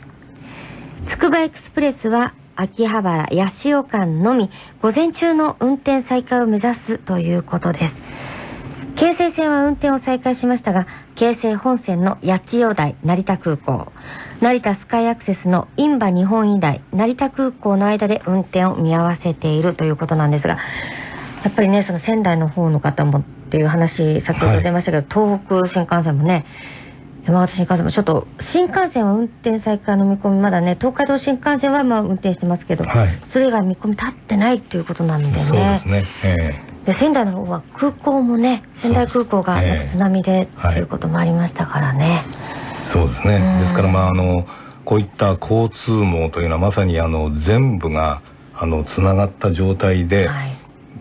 Speaker 6: つくばエクスプレスは秋葉原、八潮間のみ午前中の運転再開を目指すということです。京成線は運転を再開しましたが、京成本線の八千代台、成田空港、成田スカイアクセスのインバ日本医大、成田空港の間で運転を見合わせているということなんですが、やっぱりね、その仙台の方の方もっていう話、先ほど出ましたけど、はい、東北新幹線もね、山形新幹線もちょっと、新幹線は運転再開の見込み、まだね、東海道新幹線はまあ運転してますけど、はい、それ以外見込み立ってないっていうことなんでね。そう
Speaker 48: ですね。え
Speaker 6: ー、で仙台の方は空港もね、仙台空港が津波でということもありましたからね。
Speaker 48: そうですね。ですから、まあ、あの、こういった交通網というのはまさにあの、全部が、あの、つながった状態で、はい、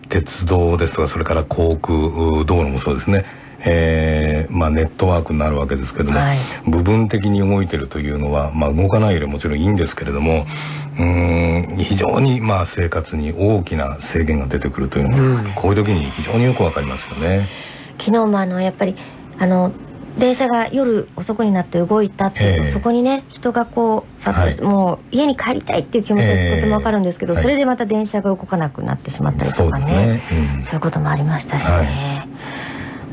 Speaker 48: 鉄道ですとか、それから航空、道路もそうですね。えー、まあ、ネットワークになるわけですけども、はい、部分的に動いてるというのは、まあ、動かないよりもちろんいいんですけれども、うん、非常にまあ生活に大きな制限が出てくるというのは、うん、こういう時に非常によくわかりますよね。
Speaker 6: 昨日もあの、やっぱり、あの、電車が夜遅くになって動いたっていうと、えー、そこにね人がこうさ、はい、もう家に帰りたいっていう気持ちはとてもわかるんですけど、えー、それでまた電車が動かなくなってしまったりとかね、ね。うん、そういうこともありましたしね、はい、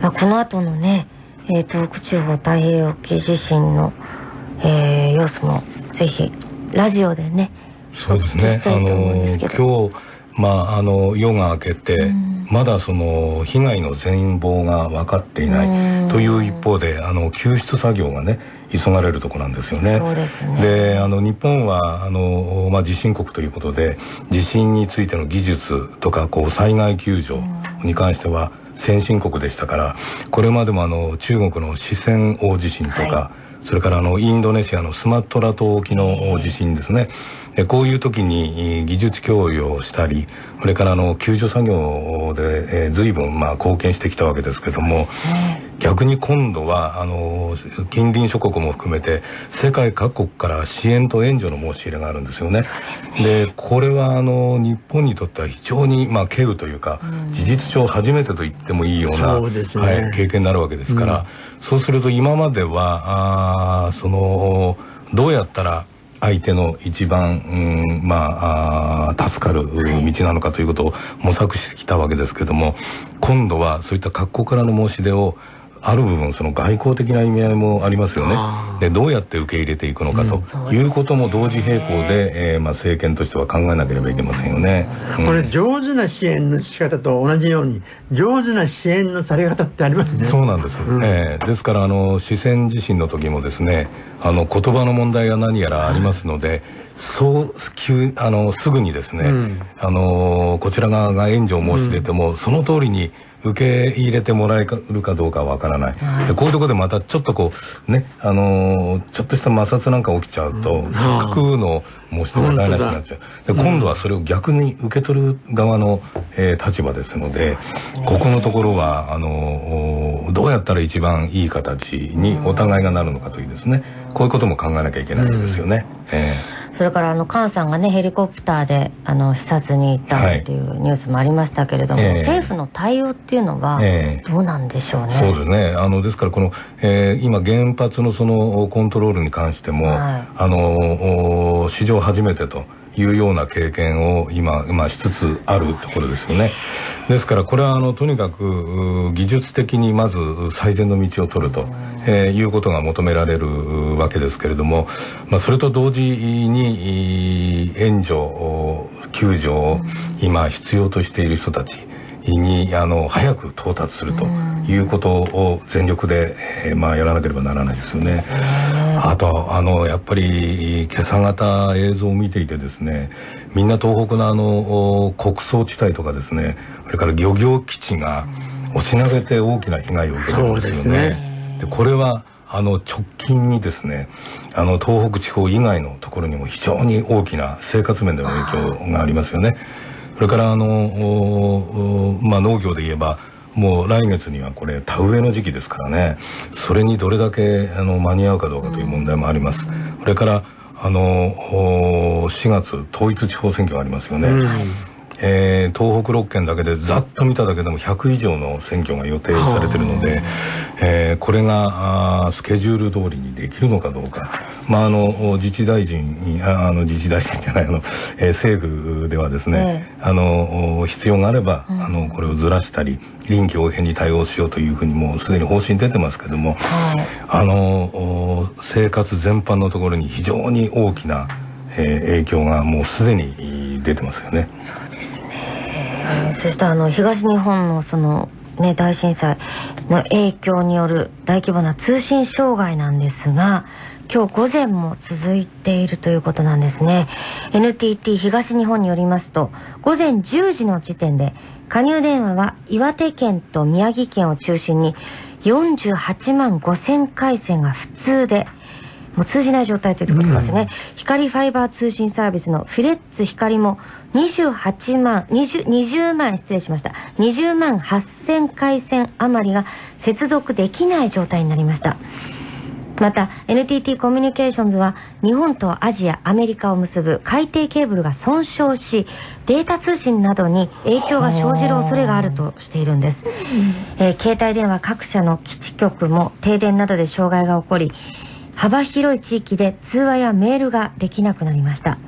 Speaker 6: まあ、この後のね、えー、東北地方太平洋系地震の、えー、様子もぜひラジオでね
Speaker 48: そうですね。あの今日まああの夜が明けて、うん、まだその被害の全貌が分かっていない。という一方であの救出作業がね急がれるとこなんですよね。
Speaker 6: そうですね。
Speaker 48: で、あの、日本は、あの、まあ、地震国ということで、地震についての技術とか、こう、災害救助に関しては、先進国でしたから、これまでもあの、中国の四川大地震とか、はい。それからあのインドネシアのスマトラ島沖の地震ですね。こういう時に技術供与をしたりそれからあの救助作業で、えー、随分まあ貢献してきたわけですけども、逆に今度はあの近隣諸国も含めて世界各国から支援と援助の申し入れがあるんですよね。でこれはあの日本にとっては非常にまあ稀有というか、事実上初めてと言ってもいいような、ね、はい、経験になるわけですから、うん、そうすると今まではあそのどうやったら相手の一番、うん、まあ助かる道なのかということを模索してきたわけですけれども今度はそういった各国からの申し出をある部分その外交的な意味合いもありますよね。でどうやって受け入れていくのかということも同時並行で、えー、まあ、政権としては考えなければいけませんよね。
Speaker 7: うん、これ上手な支援の仕方と同じように上手な支援のされ方ってありますね。
Speaker 48: そうなんです。うん、えー、ですからあの四川地震の時もですねあの言葉の問題が何やらありますので。そう急あのすぐにですね、うん、あのこちら側が援助を申し出ても、その通りに受け入れてもらえるかどうかわからない、はい、でこういうところでまたちょっとこうねあのー、ちょっとした摩擦なんか起きちゃうと、うん、せっかくの申し出が台無しになっちゃう。で今度はそれを逆に受け取る側の、えー、立場ですのでここのところはあのー、どうやったら一番いい形にお互いがなるのかというですねこういうことも考えなきゃいけないんですよね。うん、え
Speaker 6: ーそれからあの菅さんがねヘリコプターであの視察に行ったっていうニュースもありましたけれども、はい、政府の対応っていうのはどうなんでしょうね？
Speaker 48: えー、そうですね。あのですからこの、えー、今原発のそのコントロールに関しても、はい、あの史上初めてと。いうような経験を今、今しつつあるところですよね。ですからこれはあのとにかく技術的にまず最善の道を取ると、えー、いうことが求められるわけですけれども、まあ、それと同時に援助救助を今必要としている人たちにあの早く到達するということを全力で、えー、まあ、やらなければならないですよね。あとあのやっぱり今朝方映像を見ていてですねみんな東北のあの穀倉地帯とかですねそれから漁業基地が押し投げて大きな被害を受けてるんですよね。で、これはあの直近にですねあの東北地方以外のところにも非常に大きな生活面での影響がありますよね。それからあの、まあ、農業で言えばもう来月にはこれ田植えの時期ですからねそれにどれだけあの間に合うかどうかという問題もあります。それからあの4月統一地方選挙がありますよね。えー、東北6県だけでざっと見ただけでも100以上の選挙が予定されてるので、えー、これがスケジュール通りにできるのかどうか、まあ、あの自治大臣にあの自治大臣じゃないあの、えー、政府ではですね、あの必要があれば、あのこれをずらしたり臨機応変に対応しようというふうにもうすでに方針出てますけども、あの生活全般のところに非常に大きな、えー、影響がもうすでに出てますよね。
Speaker 6: そしてあの東日本のそのね、大震災の影響による大規模な通信障害なんですが今日午前も続いているということなんですね。NTT 東日本によりますと午前10時の時点で加入電話は岩手県と宮城県を中心に48万5000回線が普通でもう通じない状態ということですね、うん、光ファイバー通信サービスのフィレッツ光も28万20、20万、失礼しました。20万8000回線余りが接続できない状態になりました。また NTT コミュニケーションズは日本とアジア、アメリカを結ぶ海底ケーブルが損傷しデータ通信などに影響が生じる恐れがあるとしているんです、えー、携帯電話各社の基地局も停電などで障害が起こり幅広い地域で通話やメールができなくなりました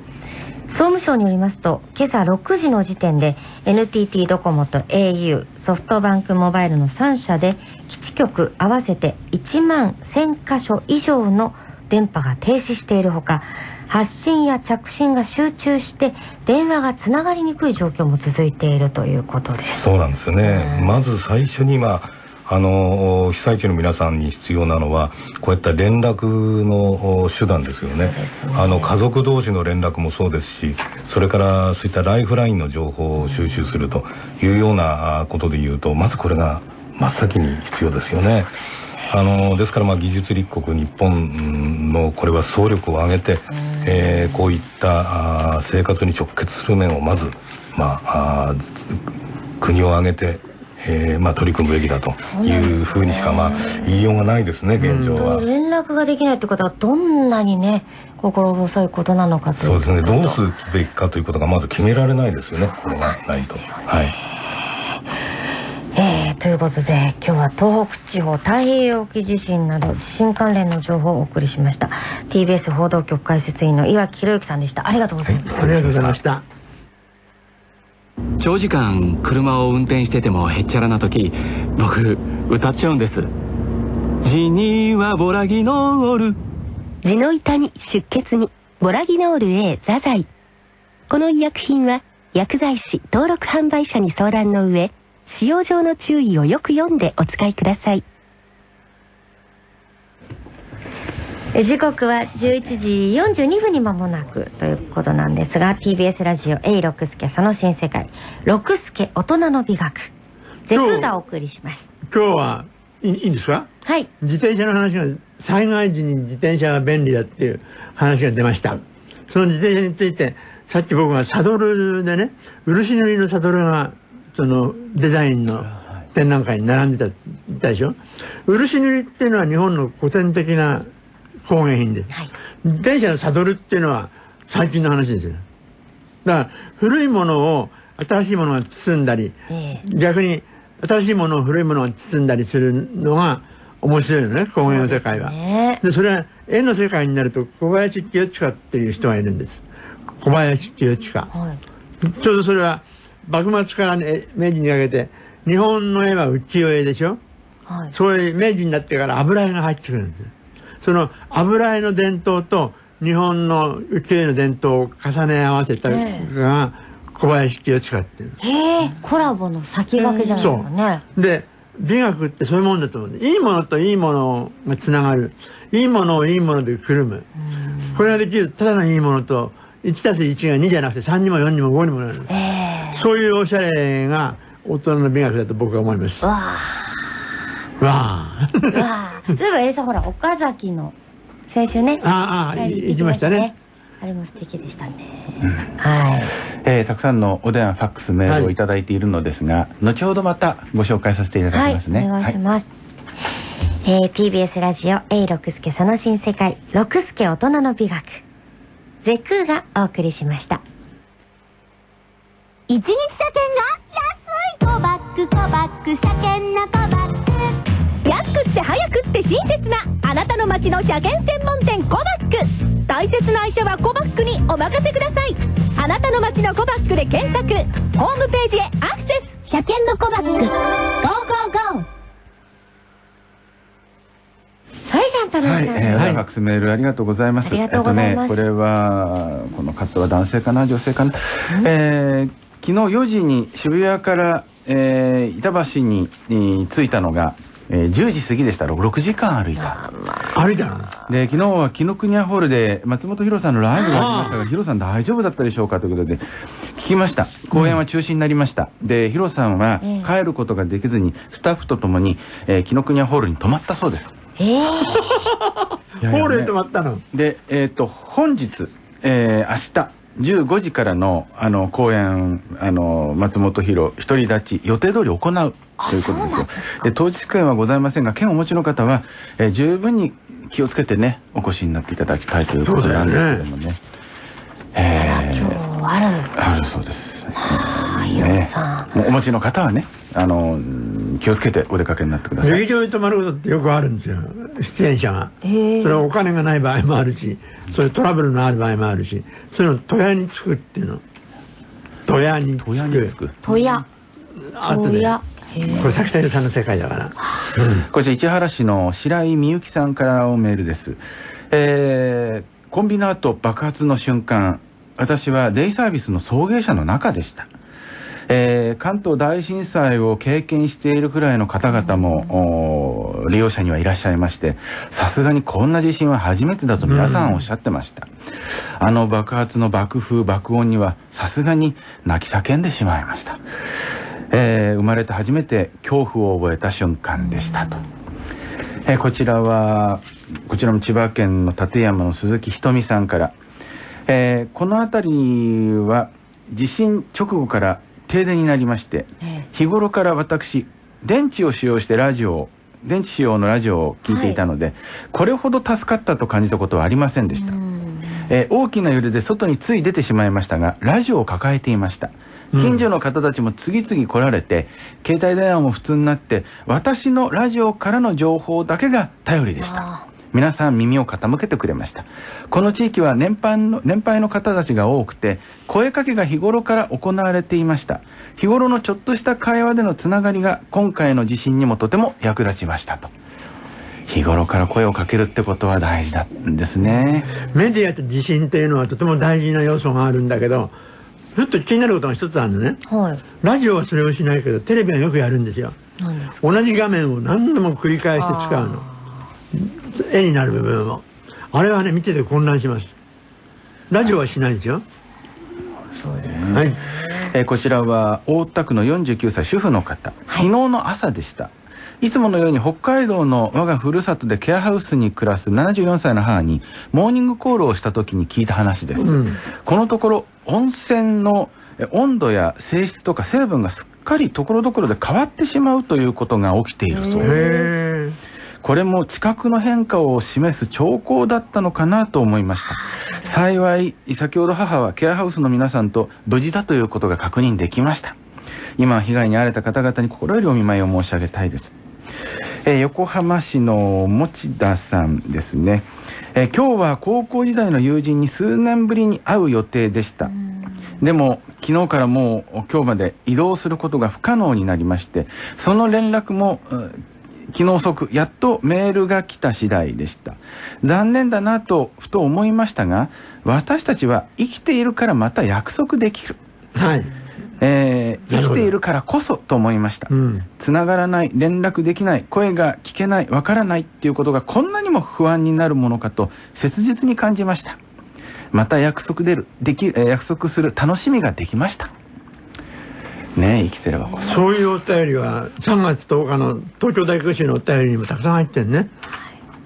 Speaker 6: 総務省によりますと今朝6時の時点で NTT ドコモと au ソフトバンクモバイルの3社で基地局合わせて1万1000箇所以上の電波が停止しているほか発信や着信が集中して電話がつながりにくい状況も続いているということです。
Speaker 48: そうなんですよね、まず最初に今あの被災地の皆さんに必要なのはこういった連絡の手段ですよね、ね、あの家族同士の連絡もそうですしそれからそういったライフラインの情報を収集するというようなことでいうとまずこれが真っ先に必要ですよね。あのですからまあ技術立国日本のこれは総力を挙げて、えー、こういったあ生活に直結する面をまず、まあ、あ国を挙げてえーまあ、取り組むべきだというふうにしか、まあ、言いようがないですね、現状は。
Speaker 6: 連絡ができないってことは、どんなにね、心細いことなのか
Speaker 48: そうですね、どうすべきかということがまず決められないですよね、これがないと。はい。
Speaker 6: えー、ということで今日は東北地方太平洋沖地震など地震関連の情報をお送りしました。TBS 報道局解説委員の岩木宏之さんでした。ありがとうございました、
Speaker 7: はい、ありがとうございました
Speaker 56: 長時間車を運転しててもへっちゃらな時僕歌っちゃうんです地にはボラギノール
Speaker 54: 地の痛み出血にボラギノール A 座剤この医薬品は薬剤師登録販売者に相談の上使用上の注意をよく読んでお使いください。
Speaker 6: 時刻は11時42分に間もなくということなんですが TBS ラジオ A 六助その新世界。六助大人の美学。ゼクがお送りします。
Speaker 7: 今日はいいんですか？
Speaker 6: はい。
Speaker 7: 自転車の話が災害時に自転車が便利だっていう話が出ました。その自転車についてさっき僕がサドルでね漆塗りのサドルがそのデザインの展覧会に並んでた言ったでしょ？漆塗りっていうのは日本の古典的な工芸品で。す、はい、自転車のサドルっていうのは最近の話ですよ。だから古いものを新しいものが包んだり、えー、逆に新しいものを古いものが包んだりするのが面白いよね工芸の世界は。で、ね、それは絵の世界になると小林清親っていう人がいるんです。小林清親、はい、ちょうどそれは幕末から、ね、明治にかけて日本の絵は浮世絵でしょ、はい、そういう明治になってから油絵が入ってくるんですその油絵の伝統と日本の浮世絵の伝統を重ね合わせたのが小林清親っていう。
Speaker 6: へえ、コラボの先駆けじゃないですかね。
Speaker 7: そう。で、美学ってそういうもんだと思う。いいものといいものがつながる。いいものをいいものでくるむ。これができるただのいいものと、1たす1が2じゃなくて3にも4にも5にもなる。えー、そういうおしゃれが大人の美学だと僕は思います。わ
Speaker 6: ー。わー。わー。例えば、えさほら、岡崎の、先週ね。
Speaker 7: ああ、行きましたね。
Speaker 6: あれも素敵でしたね。うん、はい。
Speaker 9: えー、たくさんのお電話、ファックス、メールをいただいているのですが、はい、後ほどまたご紹介させていただきますね。
Speaker 6: はい、お願いします。はい、えー、TBS ラジオ A 六助その新世界、六助大人の美学。ゼクーがお送りしました。
Speaker 12: 一日車検が安いコバックコバック車検のコバック安くって早くって親切なあなたの街の車検専門店コバック。大切な愛車はコバックにお任せください。あなたの街のコバックで検索。ホームページへアクセス車検のコバック。ゴーゴーゴー。
Speaker 6: はい、
Speaker 9: ファックスメールありがとうございます。
Speaker 6: ありがとうございます。
Speaker 9: えっとね、これは、この方は男性かな、女性かな。えー、昨日4時に渋谷から、えー、板橋にに着いたのが、えー、10時過ぎでしたら6時間歩いた。
Speaker 7: 歩いた
Speaker 9: の？で、昨日は紀ノ国屋ホールで松本博さんのライブがありましたが、ヒロさん大丈夫だったでしょうかということで、聞きました。公演は中止になりました。うん、で、ヒロさんは帰ることができずに、スタッフと共に、えー、紀ノ国屋ホールに泊まったそうです。
Speaker 6: えー、
Speaker 7: ホールに泊まったの？
Speaker 9: で、えっ、ー、と、本日、えー、明日、15時からのあの公演あの松本博独り立ち予定通り行うということですよ。で当日券はございませんが券をお持ちの方は、えー、十分に気をつけてねお越しになっていただきたいということなんですけどもね。ね
Speaker 6: えー、ある
Speaker 9: あるそうです。ね、お持ちの方はねあの気をつけてお出かけになってください。
Speaker 7: 劇場に泊まることってよくあるんですよ。出演者が。それはお金がない場合もあるしそういうトラブルのある場合もあるしそういうの戸屋に着くっていうの。戸屋に着く。戸屋
Speaker 9: に着く。
Speaker 6: 戸屋。
Speaker 7: あとで。これ崎谷さんの世界だから、
Speaker 9: こちら市原市の白井美幸さんからのメールです。えー、コンビナート爆発の瞬間私はデイサービスの送迎車の中でしたえー、関東大震災を経験しているくらいの方々も、利用者にはいらっしゃいまして、さすがにこんな地震は初めてだと皆さんおっしゃってました。あの爆発の爆風、爆音にはさすがに泣き叫んでしまいました。えー生まれて初めて恐怖を覚えた瞬間でしたと。えーこちらは、こちらも千葉県の館山の鈴木ひとみさんから、えーこの辺りは地震直後から停電になりまして、日頃から私、電池を使用してラジオを、電池使用のラジオを聞いていたので、これほど助かったと感じたことはありませんでした。えー大きな揺れで外につい出てしまいましたが、ラジオを抱えていました。近所の方たちも次々来られて、携帯電話も普通になって、私のラジオからの情報だけが頼りでした。皆さん耳を傾けてくれました。この地域は年配の年配の方たちが多くて、声かけが日頃から行われていました。日頃のちょっとした会話でのつながりが今回の地震にもとても役立ちましたと。日頃から声をかけるってことは大事なんですね。
Speaker 7: メディアと地震っていうのはとても大事な要素があるんだけど、ちょっと気になることが一つあるのね。
Speaker 6: はい。
Speaker 7: ラジオはそれをしないけど、テレビはよくやるんですよ。同じ画面を何度も繰り返して使うの。絵になる部分を。あれはね、見てて混乱します。ラジオはしないですよ。
Speaker 9: そうです
Speaker 7: はい。
Speaker 9: えーこちらは大田区の49歳主婦の方、昨日の朝でしたいつものように北海道の我がふるさとでケアハウスに暮らす74歳の母にモーニングコールをした時に聞いた話です、
Speaker 7: うん
Speaker 9: このところ温泉のえ温度や性質とか成分がすっかりところどころで変わってしまうということが起きているそうですこれも地殻の変化を示す兆候だったのかなと思いました。幸い先ほど母はケアハウスの皆さんと無事だということが確認できました。今被害に遭われた方々に心よりお見舞いを申し上げたいです。えー横浜市の持田さんですね、えー今日は高校時代の友人に数年ぶりに会う予定でした。でも昨日からもう今日まで移動することが不可能になりましてその連絡もうん昨日遅くやっとメールが来た次第でした。残念だなとふと思いましたが私たちは生きているからまた約束できる。
Speaker 7: はい。
Speaker 9: えー生きているからこそと思いました、つながらない連絡できない声が聞けないわからないっていうことがこんなにも不安になるものかと切実に感じました。また約束でるでき、えー約束する楽しみができましたねえ生きてればこそ
Speaker 7: そういうお便りは3月10日の東京大学習のお便りにもたくさん入ってるね。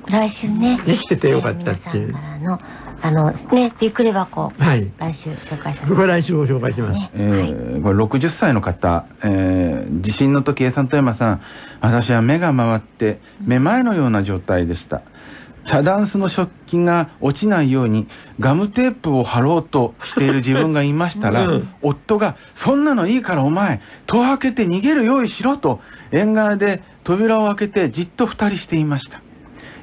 Speaker 6: 来週ね。
Speaker 7: 生きててよかったっていう。
Speaker 6: あの、あの、ね、びっくり箱。
Speaker 7: はい。
Speaker 6: 来週紹介させて。
Speaker 7: これ来週ご紹介します。
Speaker 9: えーこれ60歳の方、えー地震の時、A さんと山さん、私は目が回って、めまいのような状態でした。茶ダンスの食器が落ちないようにガムテープを貼ろうとしている自分がいましたら、
Speaker 7: うん
Speaker 9: 夫が、そんなのいいからお前、戸を開けて逃げる用意しろと、縁側で扉を開けてじっと二人していました。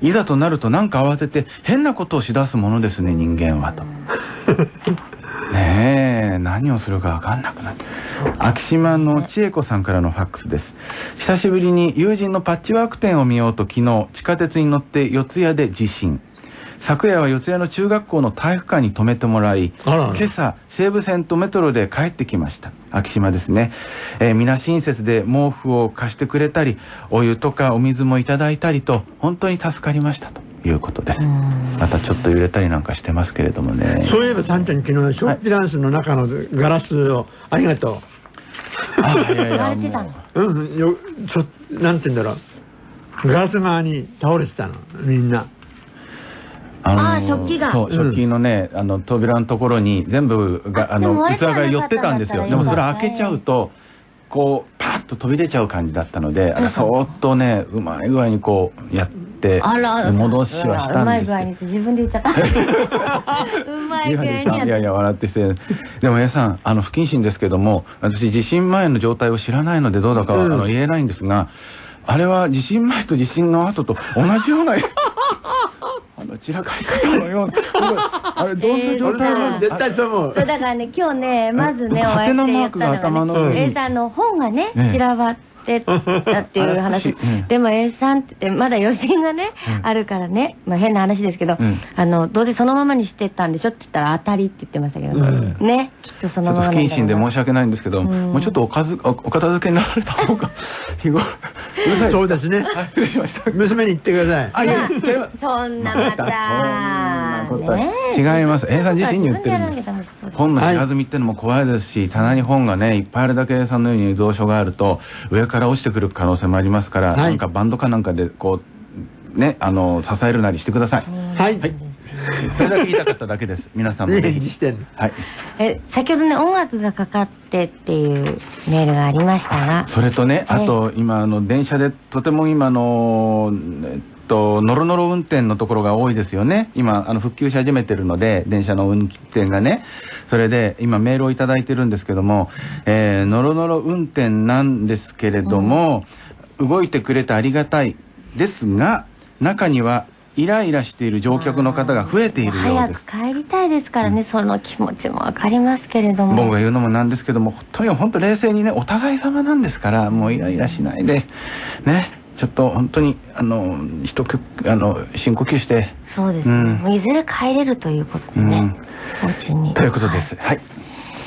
Speaker 9: いざとなるとなんか慌てて変なことをしだすものですね、人間はと。ねえ、何をするかわかんなくなって。秋島の千恵子さんからのファックスです。久しぶりに友人のパッチワーク店を見ようと昨日、地下鉄に乗って四谷で地震。昨夜は四谷の中学校の体育館に泊めてもらい、
Speaker 7: あら
Speaker 9: 今朝、西武線とメトロで帰ってきました。秋島ですね。えー皆親切で毛布を貸してくれたり、お湯とかお水もいただいたりと、本当に助かりましたということです。またちょっと揺れたりなんかしてますけれどもね。
Speaker 7: そういえば、サンちゃん昨日、ショッピダンスの中のガラスを、ありがと
Speaker 9: あいやいや
Speaker 6: 言われてたの？
Speaker 7: う。うん、よ、そ、なんて言うんだろう。ガラス側に倒れてたの、みんな。
Speaker 9: あ
Speaker 6: あー食器が
Speaker 9: そう、食器のね、あの、扉のところに全部が、あの、器が寄ってたんですよ。でもそれ開けちゃうと、こう、パッと飛び出ちゃう感じだったので、あれそーっとね、うまい具合にこう、やっ戻しはした
Speaker 6: うま
Speaker 9: んですよ。
Speaker 6: い具合に自分で言っちゃった。うまい具合に
Speaker 9: いやいや、笑ってして。でも、A さん、あの、不謹慎ですけども、私、地震前の状態を知らないので、どうだかは、
Speaker 7: うん。
Speaker 9: あの言えないんですが、あれは地震前と地震の後と同じような、あの、散らかり方のような、あれ、どんな状態なの
Speaker 7: 絶対そう思う。
Speaker 6: だからね、今日ね、まずね、お会いして言ったの
Speaker 9: が
Speaker 6: ね、
Speaker 9: 上に
Speaker 6: A さん。の本がね、
Speaker 9: ええ。
Speaker 6: 散らばってたっていう話。
Speaker 9: うん。
Speaker 6: でも A さんってまだ予選がね、あるからね、まあ変な話ですけど
Speaker 9: うん、
Speaker 6: あの、どうせそのままにしてったんでしょって言ったら当たりって言ってましたけど、
Speaker 9: うん。
Speaker 6: ね、きっとそ
Speaker 9: ちょっと不
Speaker 6: のままな。ん
Speaker 9: 謹慎で申し訳ないんですけど、
Speaker 6: ん。
Speaker 9: もうちょっとおかずおお片付けになられた方が、日頃、
Speaker 7: そうですね。
Speaker 9: はい失礼しました。
Speaker 7: 娘に言ってください。
Speaker 9: あ。
Speaker 6: そんなまた、
Speaker 9: 違います。A さん自身に言ってるんです。本の部屋積みってのも怖いですし、棚に本がね、いっぱいあるだけさんのように蔵書があると、上から落ちてくる可能性もありますから、なんかバンドかなんかで、こう、ね、あの、支えるなりしてください。
Speaker 7: はい。
Speaker 9: それだけ言いたかっただけです。皆さんもぜひ。
Speaker 7: して
Speaker 9: はい。
Speaker 6: え、先ほどね、音楽がかかってっていうメールがありましたが。
Speaker 9: それとね、あと今、あの、電車でとても今の、えっと、ノロノロ運転のところが多いですよね。今、あの、復旧し始めてるので、電車の運転がね。それで、今メールをいただいてるんですけども、えー、ノロノロ運転なんですけれども、動いてくれてありがたいですが、中には、イライラしている乗客の方が増えているよう
Speaker 6: 早
Speaker 9: です
Speaker 6: く。帰りたいですからね、その気持ちもわかりますけれども。
Speaker 9: 僕が言うのもなんですけども、本当に本当冷静にね、お互い様なんですから、もうイライラしないで、ね、ちょっと本当に、あの、一呼あの、深呼吸して、
Speaker 6: そうですね。
Speaker 9: うん
Speaker 6: もういずれ帰れるということでね。お家に。
Speaker 9: ということです。はい。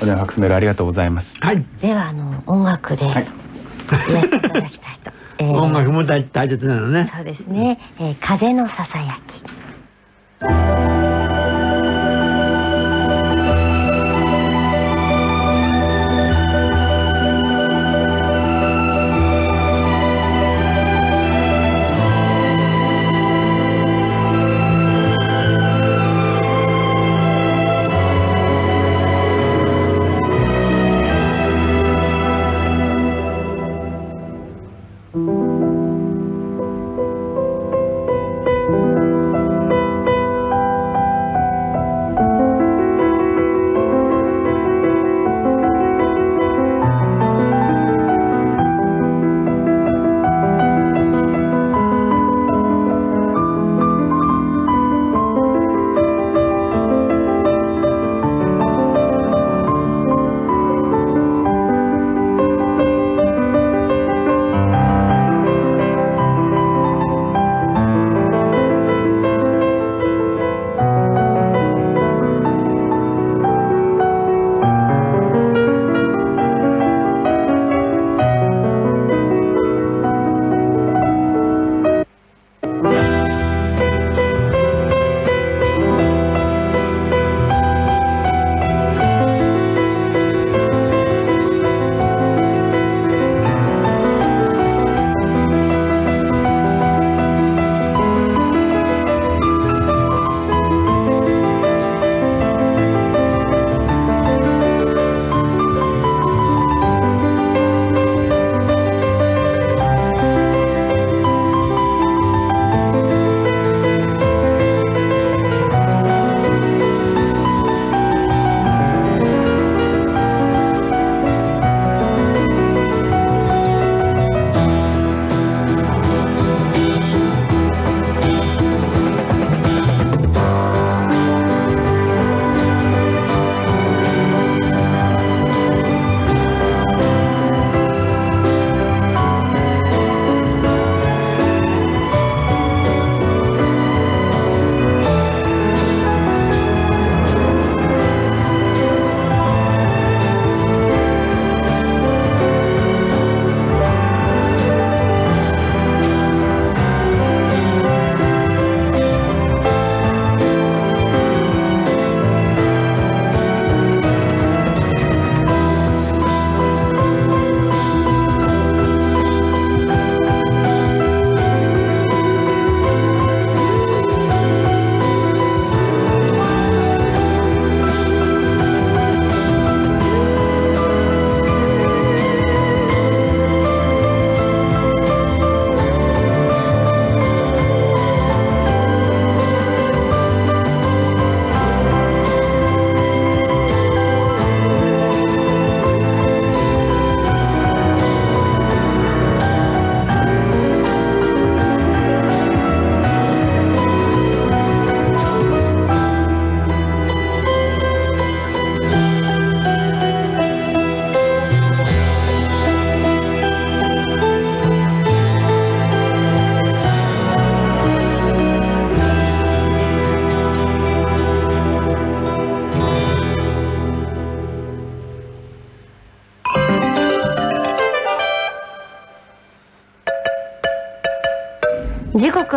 Speaker 9: お電話ファックスメールありがとうございます。
Speaker 7: はい。
Speaker 6: では、あの、音楽で、やっていただきたいと。え ー
Speaker 7: 音楽も大大切なのね。
Speaker 6: そうですね。えー風のささやき。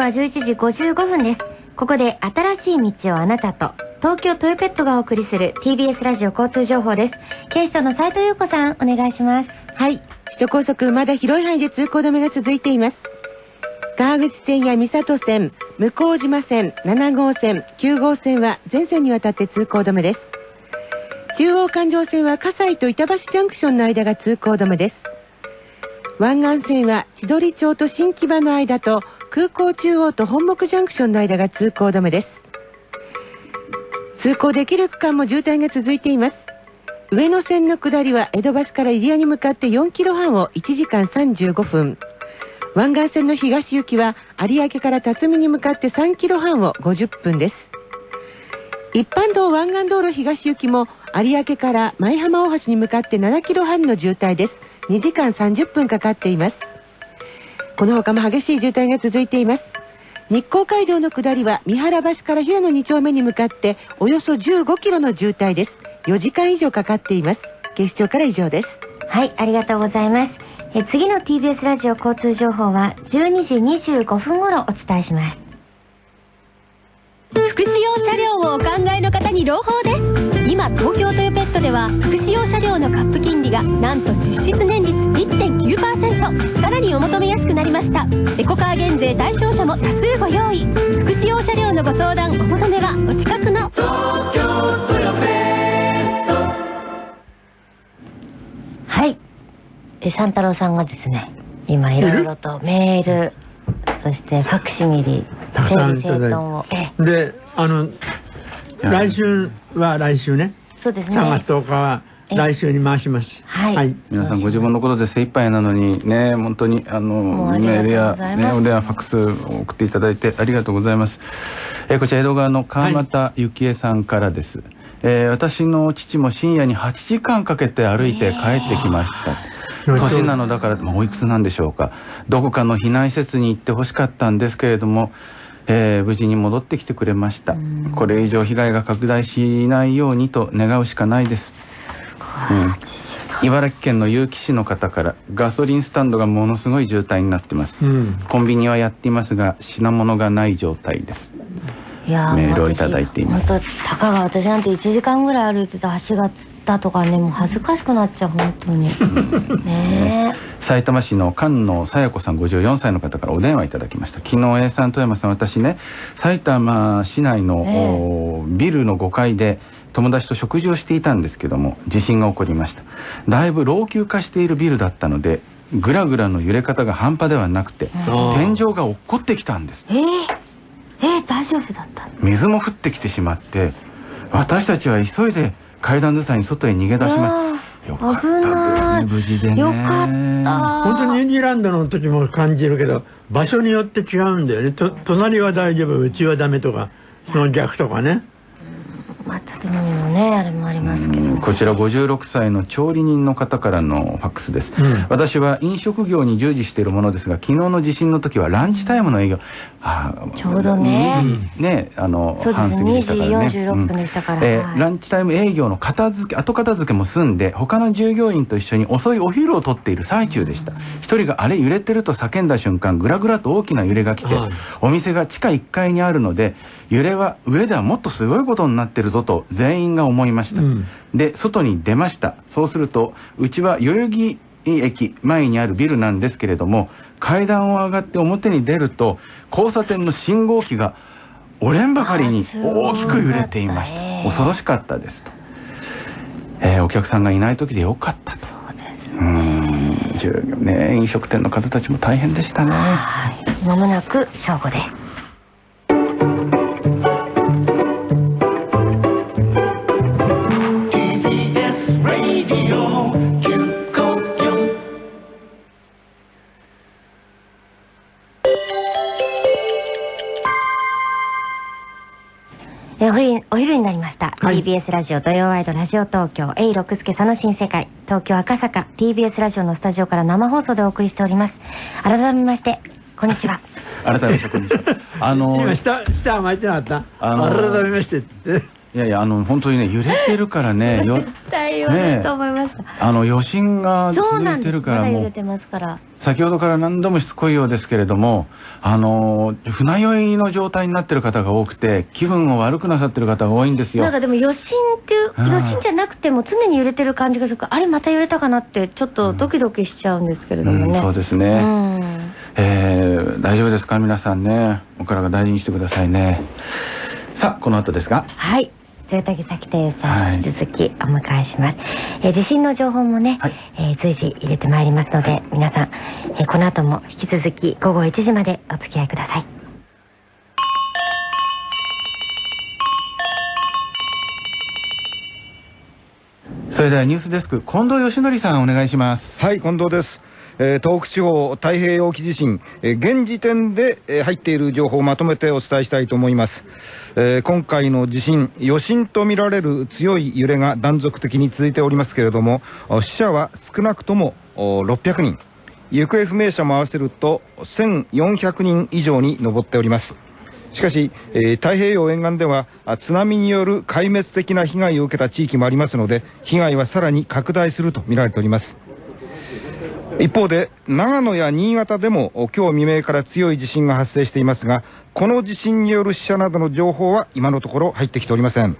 Speaker 6: 11時55分です。ここで新しい道をあなたと、東京トヨペットがお送りする TBS ラジオ交通情報です。警視庁の斉藤優子さん、お願いします。
Speaker 8: はい。首都高速、まだ広い範囲で通行止めが続いています。川口線や三郷線、向島線、7号線、9号線は全線にわたって通行止めです。中央環状線は葛西と板橋ジャンクションの間が通行止めです。湾岸線は千鳥町と新木場の間と空港中央と本木ジャンクションの間が通行止めです。通行できる区間も渋滞が続いています。上野線の下りは江戸橋から入谷に向かって4キロ半を1時間35分。湾岸線の東行きは有明から辰巳に向かって3キロ半を50分です。一般道湾岸道路東行きも有明から舞浜大橋に向かって7キロ半の渋滞です。2時間30分かかっています。この他も激しい渋滞が続いています。日光街道の下りは三原橋から平野2丁目に向かっておよそ15キロの渋滞です。4時間以上かかっています。警視庁から以上です。
Speaker 6: はい、ありがとうございます。え次の TBS ラジオ交通情報は12時25分頃お伝えします。
Speaker 11: 福祉用車両をお考えの方に朗報です。今東京トヨペットでは福祉用車両のカップ金利がなんと実質年率1.9%さらにお求めやすくなりました。エコカー減税対象車も多数ご用意。福祉用車両のご相談お求めはお近くの。東京トヨペ
Speaker 6: はい。え、三太郎さんがですね、今いろいろとメール、そしてファクシミリ、
Speaker 7: たくさんい
Speaker 6: 整
Speaker 7: ただいて。で、あの、来週は来週ね。
Speaker 6: そうですね。
Speaker 7: 3月10日は来週に回します。
Speaker 6: はい。
Speaker 9: 皆さんご自分のことで精一杯なのにね、本当にあのメールや、ね、お電話、ファックスを送っていただいてありがとうございます。えーこちら江戸川の川又幸恵さんからです。えー私の父も深夜に8時間かけて歩いて帰ってきました。年なのだから、まあおいくつなんでしょうか。どこかの避難施設に行ってほしかったんですけれども、えー無事に戻ってきてくれました。これ以上被害が拡大しないようにと願うしかないです。うん茨城県の結城市の方からガソリンスタンドがものすごい渋滞になってます、
Speaker 7: うん。
Speaker 9: コンビニはやっていますが品物がない状態です
Speaker 6: いや
Speaker 9: メールをいただいています
Speaker 6: 本当たかが私なんて1時間ぐらい歩いてた足がつったとかね、もう恥ずかしくなっちゃう、本当に。ね
Speaker 9: 埼玉市の菅野さや子さん54歳の方からお電話いただきました。昨日 A さん富山さん私ね埼玉市内の、おビルの5階で友達と食事をしていたんですけども地震が起こりました。だいぶ老朽化しているビルだったのでぐらぐらの揺れ方が半端ではなくて天井が落っこってきたんです。
Speaker 6: え。えー、えー、大丈夫だった
Speaker 9: 水も降ってきてしまって私たちは急いで階段伝いに外へ逃げ出しま
Speaker 6: 危ない。
Speaker 9: 無事でね
Speaker 6: よかった。
Speaker 7: 本当にニュージーランドの時も感じるけど、場所によって違うんだよね。と隣は大丈夫、うちはダメとか、その逆とかね。
Speaker 6: まあ、建物のね、あれもありますけど。
Speaker 9: こちら56歳の調理人の方からのファックスです、
Speaker 7: うん。
Speaker 9: 私は飲食業に従事しているものですが昨日の地震の時はランチタイムの営業。あー
Speaker 6: ちょうどね。
Speaker 9: 2時ねあの
Speaker 6: そうです
Speaker 9: 半過ぎでしたからね。
Speaker 6: 2時46分でしたから
Speaker 9: うん。えー
Speaker 6: はい。
Speaker 9: ランチタイム営業の片付け後片付けも済んで他の従業員と一緒に遅いお昼をとっている最中でした。一人があれ揺れてると叫んだ瞬間ぐらぐらと大きな揺れが来て、
Speaker 7: はい。
Speaker 9: お店が地下1階にあるので揺れは上ではもっとすごいことになってるぞと全員が思いました、で外に出ました。そうするとうちは代々木駅前にあるビルなんですけれども階段を上がって表に出ると交差点の信号機が折れんばかりに大きく揺れていました。恐ろしかったですと、えーお客さんがいない時でよかったと。そうですね。従業ね飲食店の方たちも大変でしたね。
Speaker 6: まもなく正午です。お昼になりました、TBS ラジオ土曜ワイドラジオ東京 A 六輔さんの新世界。東京赤坂 TBS ラジオのスタジオから生放送でお送りしております。改めましてこんにちは。
Speaker 9: 改めましてこんにちは。あの
Speaker 7: 今下、下は巻いてなかった。
Speaker 9: あの
Speaker 7: 改めましてって。
Speaker 9: いやいや、あの、本当にね、揺れてるからね、よ、
Speaker 6: 絶対揺れると思います。
Speaker 9: あの、余震が続
Speaker 6: そうなんです。
Speaker 9: いてるから、もう、
Speaker 6: まだ揺れてますから。
Speaker 9: 先ほどから何度もしつこいようですけれども、あの、船酔いの状態になってる方が多くて、気分を悪くなさってる方が多いんですよ。
Speaker 6: なんかでも余震っていう、
Speaker 9: うん
Speaker 6: 余震じゃなくても常に揺れてる感じがするから、あれまた揺れたかなってちょっとドキドキしちゃうんですけれどもね。
Speaker 9: うんそうですね。
Speaker 6: うん
Speaker 9: えー大丈夫ですか？皆さんね。お体大事にしてくださいね。さあ、この後ですが。
Speaker 6: はい。豊田崎亭さん、引き続きお迎えします。えー地震の情報もね、えー随時入れてまいりますので、皆さん、えーこの後も引き続き午後1時までお付き合いください。
Speaker 9: それではニュースデスク、近藤義則さんお願いします。
Speaker 57: はい、近藤です。えー東北地方太平洋沖地震、えー現時点で、えー入っている情報をまとめてお伝えしたいと思います。えー今回の地震、余震とみられる強い揺れが断続的に続いておりますけれども、死者は少なくとも600人、行方不明者も合わせると1400人以上に上っております。しかし、えー太平洋沿岸では津波による壊滅的な被害を受けた地域もありますので、被害はさらに拡大すると見られております。一方で、長野や新潟でも今日未明から強い地震が発生していますが、この地震による死者などの情報は今のところ入ってきておりません。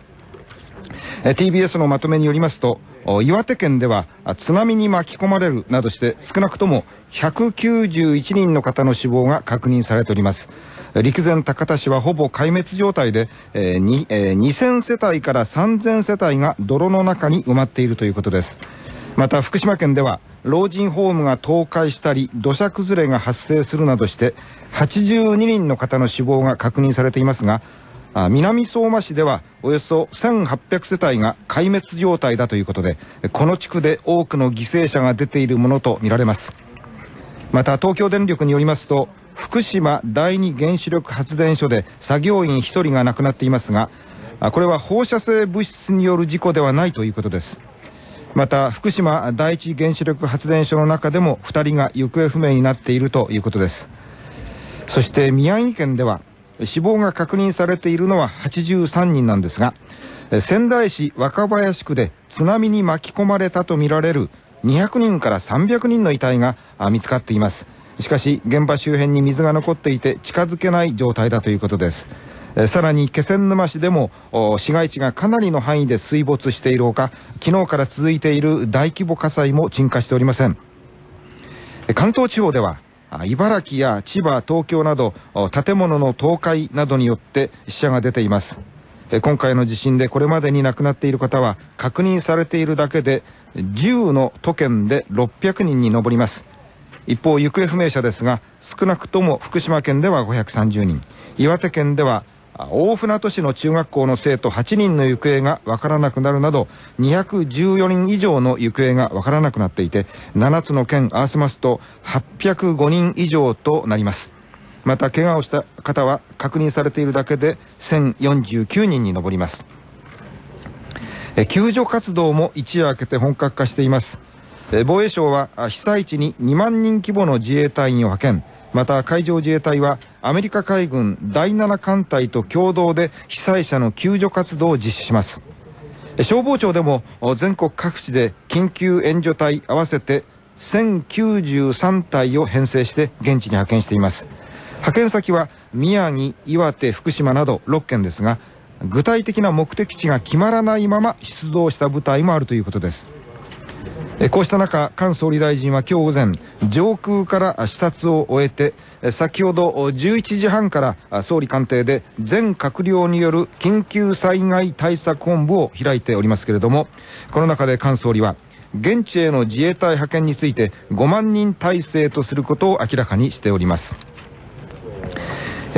Speaker 57: え TBS のまとめによりますと、岩手県では津波に巻き込まれるなどして少なくとも191人の方の死亡が確認されております。陸前高田市はほぼ壊滅状態で、えーえー、2000世帯から3000世帯が泥の中に埋まっているということです。また福島県では老人ホームが倒壊したり土砂崩れが発生するなどして82人の方の死亡が確認されていますが南相馬市ではおよそ1800世帯が壊滅状態だということでこの地区で多くの犠牲者が出ているものとみられます。また東京電力によりますと福島第二原子力発電所で作業員1人が亡くなっていますがこれは放射性物質による事故ではないということです。また福島第一原子力発電所の中でも2人が行方不明になっているということです。そして宮城県では死亡が確認されているのは83人なんですが仙台市若林区で津波に巻き込まれたとみられる200人から300人の遺体が見つかっています。しかし現場周辺に水が残っていて近づけない状態だということです。さらに気仙沼市でも市街地がかなりの範囲で水没しているほか昨日から続いている大規模火災も鎮火しておりません。関東地方では茨城や千葉、東京など建物の倒壊などによって死者が出ています。今回の地震でこれまでに亡くなっている方は確認されているだけで10の都県で600人に上ります。一方行方不明者ですが少なくとも福島県では530人岩手県では大船渡市の中学校の生徒8人の行方がわからなくなるなど214人以上の行方がわからなくなっていて7つの県合わせますと805人以上となります。また怪我をした方は確認されているだけで1049人に上ります。救助活動も一夜明けて本格化しています。防衛省は被災地に2万人規模の自衛隊員を派遣。また海上自衛隊はアメリカ海軍第7艦隊と共同で被災者の救助活動を実施します。消防庁でも全国各地で緊急援助隊合わせて1093隊を編成して現地に派遣しています。派遣先は宮城、岩手、福島など6県ですが具体的な目的地が決まらないまま出動した部隊もあるということです。こうした中、菅総理大臣は今日午前、上空から視察を終えて、先ほど11時半から総理官邸で全閣僚による緊急災害対策本部を開いておりますけれども、この中で菅総理は、現地への自衛隊派遣について5万人体制とすることを明らかにしております。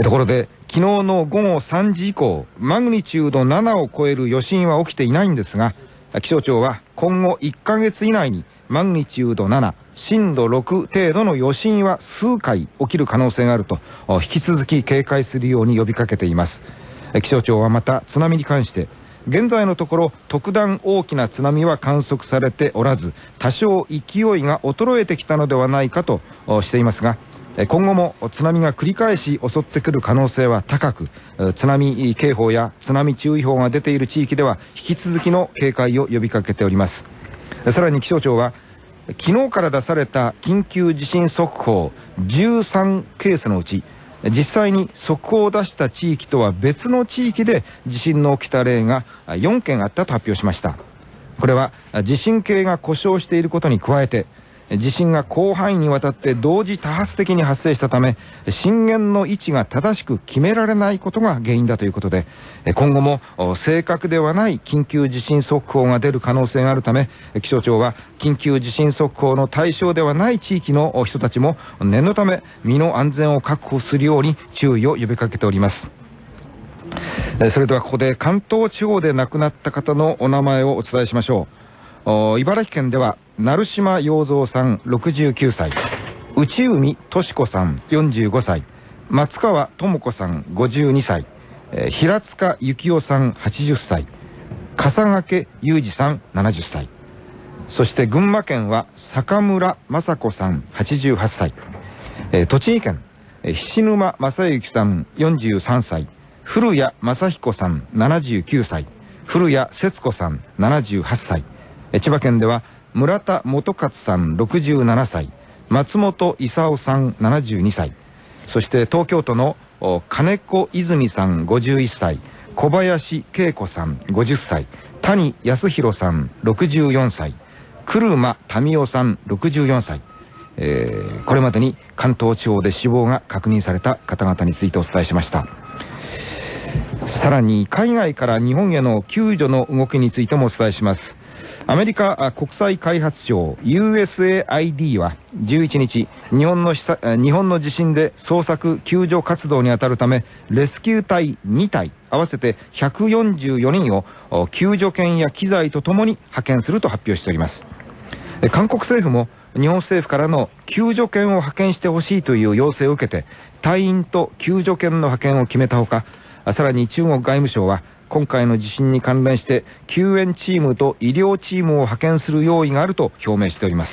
Speaker 57: ところで、昨日の午後3時以降、マグニチュード7を超える余震は起きていないんですが、気象庁は今後1ヶ月以内にマグニチュード7、震度6程度の余震は数回起きる可能性があると、引き続き警戒するように呼びかけています。気象庁はまた津波に関して、現在のところ特段大きな津波は観測されておらず、多少勢いが衰えてきたのではないかとしていますが、今後も津波が繰り返し襲ってくる可能性は高く、津波警報や津波注意報が出ている地域では引き続きの警戒を呼びかけております。さらに気象庁は、昨日から出された緊急地震速報13ケースのうち、実際に速報を出した地域とは別の地域で地震の起きた例が4件あったと発表しました。これは地震計が故障していることに加えて、地震が広範囲にわたって同時多発的に発生したため、震源の位置が正しく決められないことが原因だということで、今後も正確ではない緊急地震速報が出る可能性があるため、気象庁は緊急地震速報の対象ではない地域の人たちも念のため身の安全を確保するように注意を呼びかけております。それではここで関東地方で亡くなった方のお名前をお伝えしましょう。茨城県では成島洋三さん69歳、内海敏子さん45歳、松川智子さん52歳、平塚幸男さん80歳、笠掛裕二さん70歳、そして群馬県は坂村雅子さん88歳、栃木県、菱沼正幸さん43歳、古谷正彦さん79歳、古谷節子さん78歳、千葉県では村田元勝さん67歳、松本勲さん72歳、そして東京都の金子泉さん51歳、小林恵子さん50歳、谷康弘さん64歳、車民夫さん64歳、えー、これまでに関東地方で死亡が確認された方々についてお伝えしました。さらに海外から日本への救助の動きについてもお伝えします。アメリカ国際開発庁 USAID は11日、日本の日本の地震で捜索救助活動に当たるため、レスキュー隊2隊、合わせて144人を救助犬や機材とともに派遣すると発表しております。韓国政府も日本政府からの救助犬を派遣してほしいという要請を受けて、隊員と救助犬の派遣を決めたほか、さらに中国外務省は今回の地震に関連して救援チームと医療チームを派遣する用意があると表明しております。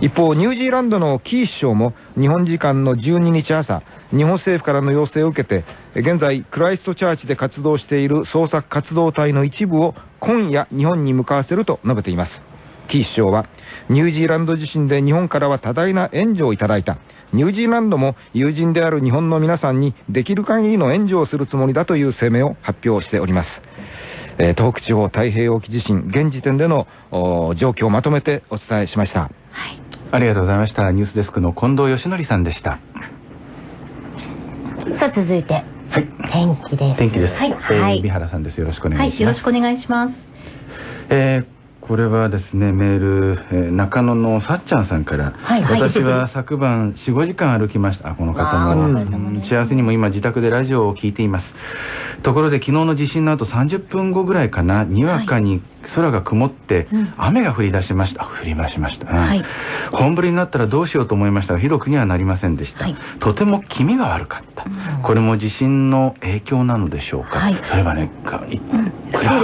Speaker 57: 一方、ニュージーランドのキー首相も日本時間の12日朝、日本政府からの要請を受けて、現在、クライストチャーチで活動している捜索活動隊の一部を今夜日本に向かわせると述べています。キー首相は、ニュージーランド地震で日本からは多大な援助をいただいた。ニュージーランドも友人である日本の皆さんにできる限りの援助をするつもりだという声明を発表しております。えー、東北地方太平洋沖地震、現時点での状況をまとめてお伝えしました。はい。
Speaker 9: ありがとうございました。ニュースデスクの近藤義則さんでした。
Speaker 30: さあ、続いて。はい。天気です。
Speaker 9: 天気です。
Speaker 30: はい。
Speaker 9: はい。美原さんです。よろしくお願いします。はい。よ
Speaker 30: ろしくお願いします。
Speaker 9: えー、これはですね、メール、えー、中野のさっちゃんさんから、はいはい、私は昨晩4、5時間歩きました。あ、この方も、幸せにも今自宅でラジオを聞いています。ところで昨日の地震の後30分後ぐらいかな、にわかに空が曇って、雨が降り出しました。降りましました、ね。はい、本降りになったらどうしようと思いました。が、ひどくにはなりませんでした。はい、とても気味が悪かった。これも地震の影響なのでしょうか。はい、そういえばね、
Speaker 30: 暗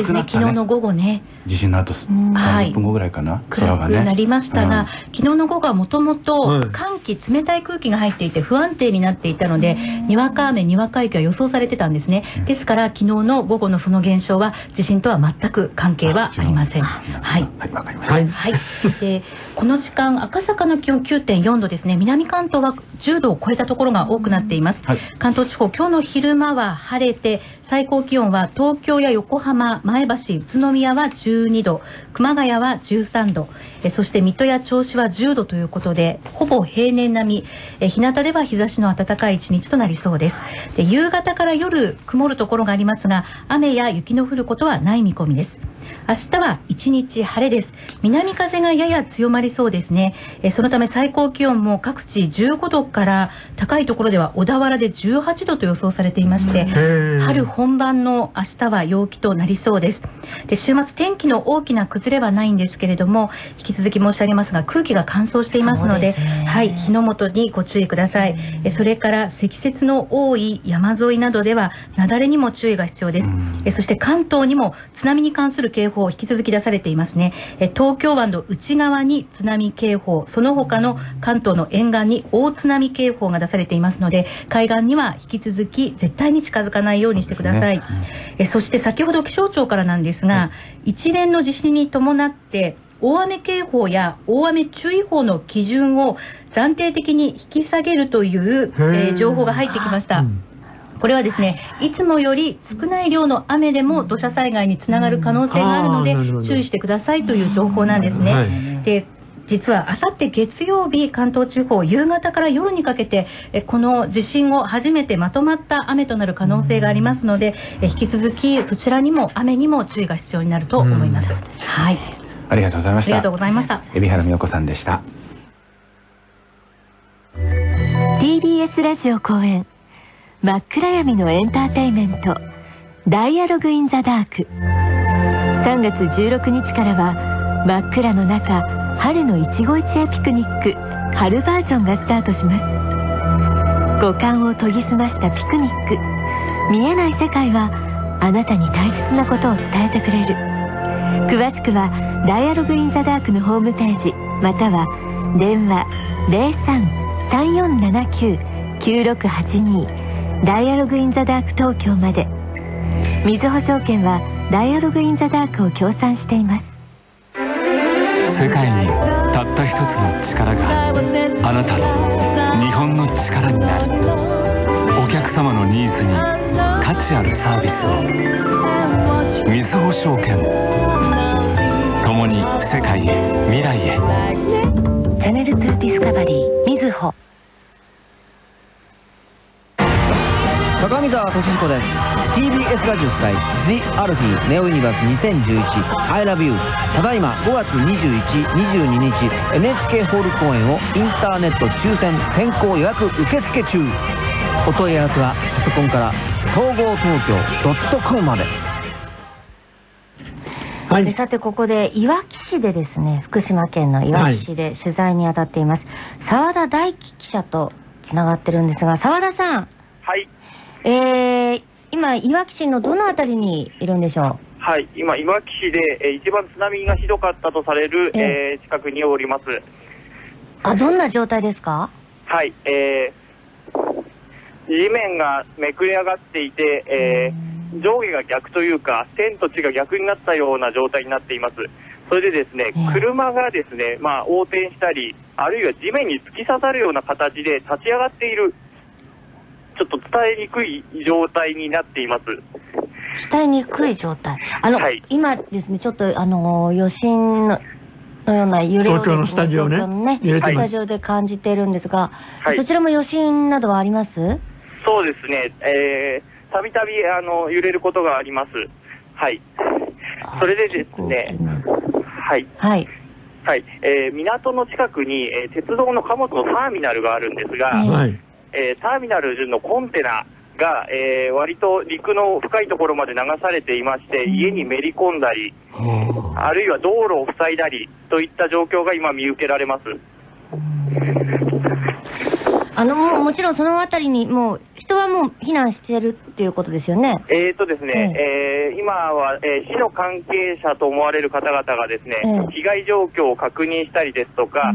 Speaker 30: くなった、ね、昨日の午後ね。
Speaker 9: 地震の後、30分後ぐらいかな、はい、
Speaker 30: 暗くなりましたが、うん、昨日の午後はもともと寒気、冷たい空気が入っていて不安定になっていたので、にわか雨、にわか雪は予想されてたんですね。ですから、昨日の午後のその現象は、地震とは全く関係はありません。はい。
Speaker 9: はい、わかりました。はい。
Speaker 30: で、この時間、赤坂の気温9.4度ですね。南関東は10度を超えたところが多くなっています。はい、関東地方、今日の昼間は晴れて、最高気温は東京や横浜、前橋、宇都宮は12度、熊谷は13度、えそして水戸や銚子は10度ということで、ほぼ平年並み、え日向では日差しの暖かい一日となりそうですで。夕方から夜、曇るところがありますが、雨や雪の降ることはない見込みです。明日は一日晴れです。南風がやや強まりそうですね。えそのため最高気温も各地15度から高いところでは小田原で18度と予想されていまして、春本番の明日は陽気となりそうです。で週末天気の大きな崩れはないんですけれども、引き続き申し上げますが空気が乾燥していますので、でね、はい、火の元にご注意ください。えそれから積雪の多い山沿いなどでは雪崩にも注意が必要です。えそして関東にも津波に関する警報、引き続き出されていますね。え東京湾の内側に津波警報、その他の関東の沿岸に大津波警報が出されていますので、海岸には引き続き絶対に近づかないようにしてください。ね、えそして先ほど気象庁からなんですが、はい、一連の地震に伴って、大雨警報や大雨注意報の基準を暫定的に引き下げるという、えー、情報が入ってきました。これはですね、いつもより少ない量の雨でも土砂災害につながる可能性があるので、注意してくださいという情報なんですね。で実はあさって月曜日、関東地方、夕方から夜にかけて、この地震後、初めてまとまった雨となる可能性がありますので、引き続きそちらにも雨にも注意が必要になると思います。はい。
Speaker 9: ありがとうございました。
Speaker 30: ありがとうございました。
Speaker 9: 海老原美代子さんでした。
Speaker 11: TBS ラジオ公演真っ暗闇のエンターテイメント。ダイアログ・イン・ザ・ダーク。3月16日からは真っ暗の中春の一期一会ピクニック春バージョンがスタートします。五感を研ぎ澄ましたピクニック。見えない世界はあなたに大切なことを伝えてくれる。詳しくはダイアログ・イン・ザ・ダークのホームページまたは電話03-3479-9682ダイアログ・イン・ザ・ダーク東京まで。みずほ証券はダイアログ・イン・ザ・ダークを協賛しています。
Speaker 17: 世界にたった一つの力があなたの日本の力になる。お客様のニーズに価値あるサービスを。みずほ証券。共に世界へ未来へ。
Speaker 11: チャネル2ディスカバリーみずほ
Speaker 58: 高見沢俊彦です。TBS ラジオ主催 The アルフィーネオユニバース 2011I love you ただいま5月21、22日 NHK ホール公演をインターネット抽選先行予約受付中。お問い合わせはパソコンから総合東京 .com まで。
Speaker 6: はい、さてここでいわき市でですね福島県のいわき市で取材に当たっています澤、田大樹記者とつながってるんですが澤田さん。
Speaker 59: はい
Speaker 6: えー、今、いわき市のどの辺りにいるんでしょう？
Speaker 59: はい、今、いわき市で、えー、一番津波がひどかったとされる、えー、近くにおります。
Speaker 6: あ、どんな状態ですか？
Speaker 59: はい、えー、地面がめくれ上がっていて、えー、上下が逆というか、天と地が逆になったような状態になっています。それでですね、車がですね、まあ、横転したり、あるいは地面に突き刺さるような形で立ち上がっているちょっと伝えにくい状態になっています。
Speaker 6: 伝えにくい状態。あの、はい、今ですね、ちょっとあの、余震の、のような揺れを、
Speaker 7: 東京のスタジオね。
Speaker 6: ねスタジオで感じてるんですが、はい、そちらも余震などはあります？
Speaker 59: そうですね、えー、たびたび、あの、揺れることがあります。はい。それでですね、はい。
Speaker 6: はい。
Speaker 59: はい。えー、港の近くに、えー、鉄道の貨物のターミナルがあるんですが、はい。えー、ターミナルのコンテナが、えー、割と陸の深いところまで流されていまして、家にめり込んだり、あるいは道路を塞いだりといった状況が今見受けられます。
Speaker 6: あのももちろんその辺りにもう人はもう避難してるっていうことですよね？
Speaker 59: えーとですね、えー、今は、えー、市の関係者と思われる方々がですね、被害状況を確認したりですとか、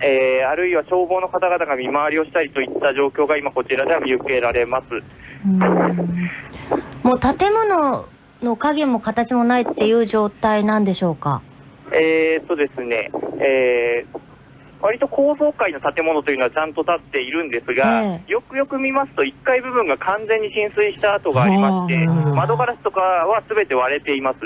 Speaker 59: えー、あるいは消防の方々が見回りをしたりといった状況が今こちらでは見受けられます。
Speaker 6: もう建物の影も形もないっていう状態なんでしょうか？
Speaker 59: えーとですね、えー、割と高層階の建物というのはちゃんと建っているんですが、えー、よくよく見ますと、1階部分が完全に浸水した跡がありまして、窓ガラスとかは全て割れています。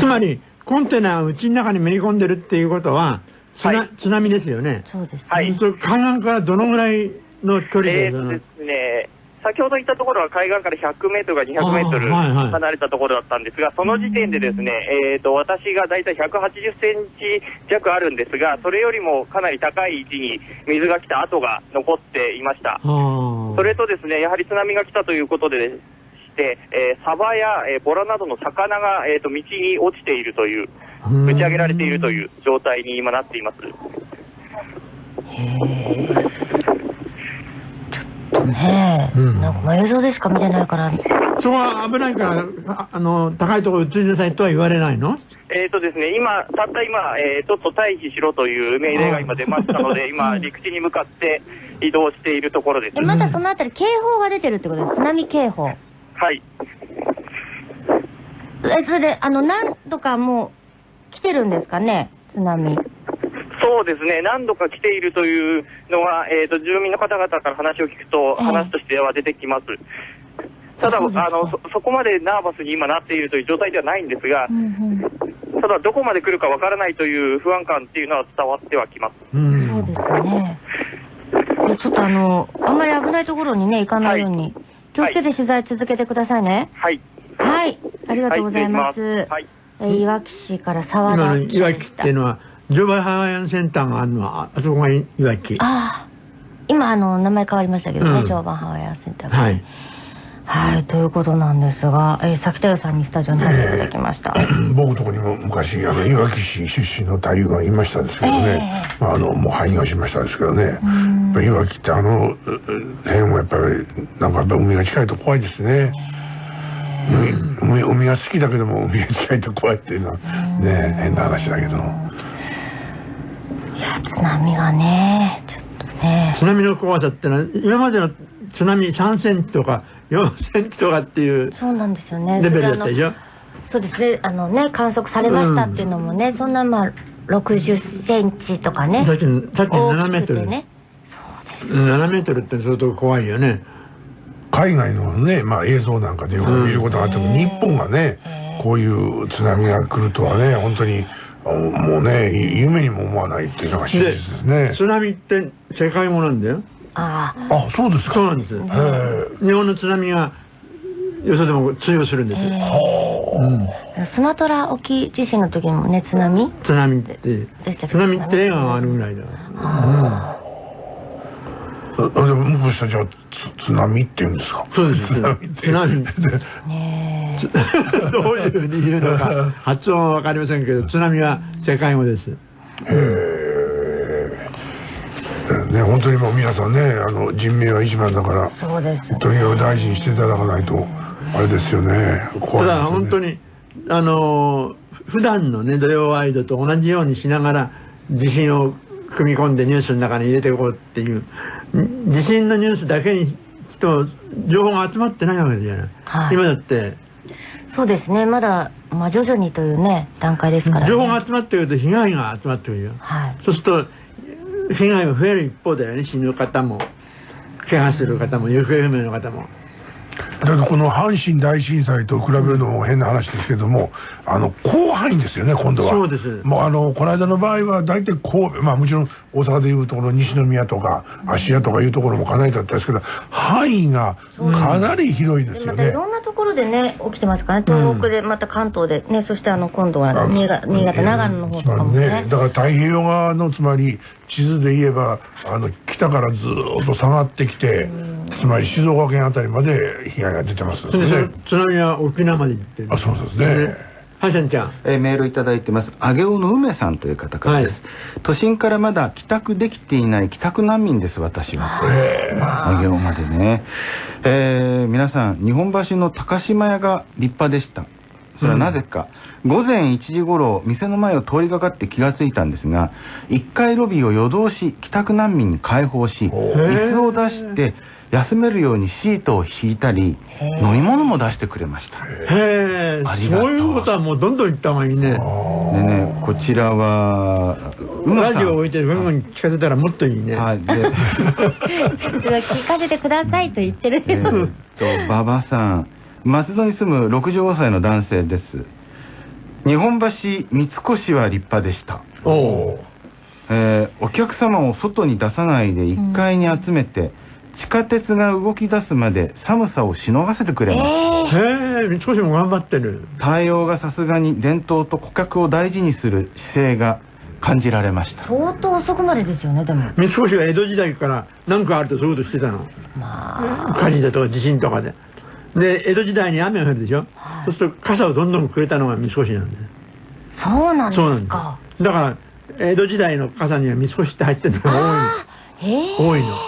Speaker 7: つまり、コンテナがうちの中にめり込んでるっていうことは、津,、はい、津波ですよね。
Speaker 6: そうです、ね。
Speaker 59: はい。
Speaker 7: 海岸からどのぐらいの距離で
Speaker 59: えー、ですね、先ほど言ったところは海岸から100メートルか200メートル離れたところだったんですが、その時点でですね、えっ、ー、と、私が大体180センチ弱あるんですが、それよりもかなり高い位置に水が来た跡が残っていました。それとですね、やはり津波が来たということで、してえー、サバや、えー、ボラなどの魚が、えーと、道に落ちているという、打ち上げられているという状態に今なっています。
Speaker 6: ねえ、なんか映像でしか見てないから。
Speaker 7: そこは危ないからあの高いところ移りなさいとは言われないの？
Speaker 59: えっ、とですね、今、たった今、えー、ちょっと退避しろという命令が今出ましたので、今、陸地に向かって移動しているところです。
Speaker 6: でまだそのあたり警報が出てるってことです？津波警報。
Speaker 59: はい。
Speaker 6: えそれであの何度かもう来てるんですかね？津波
Speaker 59: そうですね、何度か来ているというのは、えー、と住民の方々から話を聞くと、
Speaker 6: ええ
Speaker 59: 話としては出てきます。ただあのそ、そこまでナーバスに今なっているという状態ではないんですが、ただ、どこまで来るかわからないという不安感っていうのは伝わってはきます。
Speaker 6: そうですね。でちょっとあのあんまり危ないところにね行かないように、気をつけて取材続けてくださいね。
Speaker 59: はい。
Speaker 6: はい。ありがとうございます,、
Speaker 59: はいい。
Speaker 6: えーいわき市から沢
Speaker 7: 今
Speaker 6: 田
Speaker 7: のいわきっていうのはジョバハワイアンセンターがあるのはああそこがいいわき。
Speaker 6: ああ今あの名前変わりましたけどね、
Speaker 7: うん。
Speaker 6: 常磐ハワイアンセンター。が
Speaker 7: はい。
Speaker 6: はいということなんですが、えー、崎田さんにスタジオに入っていただきました、
Speaker 36: 僕のとこにも昔あのいわき市出身の太夫がいましたですけどね、まあ、あのもう廃業しましたですけどね、いわきってあの辺はやっぱりなんかやっぱ海が近いと怖いですね。海海海が好きだけども海が近いと怖いっていうのはね変な話だけど。
Speaker 6: いや津波がねちょっとね。
Speaker 7: 津波の怖さってのは今までの津波3センチとか4センチとかっていう
Speaker 6: そうなんですよね。
Speaker 7: レベルだったでしょ？
Speaker 6: そうですね。あのね観測されましたっていうのもね、そんなまあ60センチとかね
Speaker 7: さっきのさっきの7メートル、
Speaker 6: 大きくてね
Speaker 7: 7メートルって相当怖いよね。
Speaker 36: 海外のね、まあ、映像なんかでよく見ることがあっても、日本がね、こういう津波が来るとはね、本当に、あもうね、夢にも思わないっていうのが真実ですね。
Speaker 7: 津波って世界もなんだよ。
Speaker 6: あ
Speaker 36: あそうですか。
Speaker 7: そうなんです。日本の津波がよそでも通用するんです。よ、うん。
Speaker 6: スマトラ沖地震の時もね津波？
Speaker 7: 津波って。津波って映画があるぐらいだ
Speaker 36: あでももしかしたらじゃあつ津波って言うんですか？
Speaker 7: そうです。
Speaker 36: 津波って。
Speaker 7: 津波
Speaker 6: ね
Speaker 7: どういうふうに言うのか。発音は分かりませんけど津波は世界語です。
Speaker 36: ね、本当にもう皆さんね、あの人命は一番だから、
Speaker 6: そうです
Speaker 36: とにかく大事にしていただかないと、あれですよね、怖
Speaker 7: ただ
Speaker 36: いですよね。
Speaker 7: 本当にあの普段のね土曜ワイドと同じようにしながら地震を組み込んでニュースの中に入れていこうっていうん地震のニュースだけにと情報が集まってないわけじゃない、
Speaker 6: はい。
Speaker 7: 今だって。
Speaker 6: そうですね。まだ、まあ、徐々にというね段階ですからね。
Speaker 7: 情報が集まってくると被害が集まってくるよ、
Speaker 6: はい。
Speaker 7: そうすると被害が増える一方だよね死ぬ方も怪我する方も行方不明の方も
Speaker 36: だってこの阪神大震災と比べるのも変な話ですけども、あの広範囲ですよね、今度は。
Speaker 7: そうです。
Speaker 36: もうあのこの間の場合は、大体神戸、まあもちろん大阪でいうところ、西宮とか芦屋とかいうところもかなりだったんですけど、範囲がかなり広いですよね。
Speaker 6: またいろんなところでね起きてますからね。東北でまた関東でね、そしてあの今度は新潟新潟長野の方とかもね。
Speaker 36: ね、だから太平洋側のつまり地図で言えばあの北からずーっと下がってきて、つまり静岡県あたりまで被害が出てます。よ
Speaker 7: それで
Speaker 36: ね。
Speaker 7: 津波は沖縄まで行ってる。
Speaker 36: あそうですね。
Speaker 7: はいせんちゃん。
Speaker 9: えーメールいただいてます。上尾の梅さんという方からです、都心からまだ帰宅できていない帰宅難民です私は。上尾までね。えー皆さん日本橋の高島屋が立派でした。それはなぜか、午前1時頃店の前を通りがかって気がついたんですが1階ロビーを夜通し帰宅難民に開放し椅子を出して休めるようにシートを敷いたり飲み物も出してくれました。
Speaker 7: へえ
Speaker 9: ありがとう。
Speaker 7: そういうことはもうどんどん行った方がいいね。
Speaker 9: でねこちらは
Speaker 7: ラジオを置いてぐんぐん聞かせたらもっといいね。
Speaker 9: はいで
Speaker 6: 聞かせてくださいと言ってる
Speaker 9: えーっと馬場さん。松戸に住む65歳の男性です。日本橋三越は立派でした。
Speaker 7: お
Speaker 9: えーお客様を外に出さないで1階に集めて、地下鉄が動き出すまで寒さをしのがせてくれます、
Speaker 7: へえ三越も頑張ってる。
Speaker 9: 対応がさすがに伝統と顧客を大事にする姿勢が感じられました。
Speaker 6: 相当遅くまでですよねでも。
Speaker 7: 三越は江戸時代から何かあるとそういうことしてたの。火事だとか地震とかで。で江戸時代に雨が降るでしょ、そうすると傘をどんどんくれたのが三越なんだよ
Speaker 6: そうなんで
Speaker 7: そうなん
Speaker 6: す。か
Speaker 7: だだから江戸時代の傘には三越って入ってるのが多い多いの。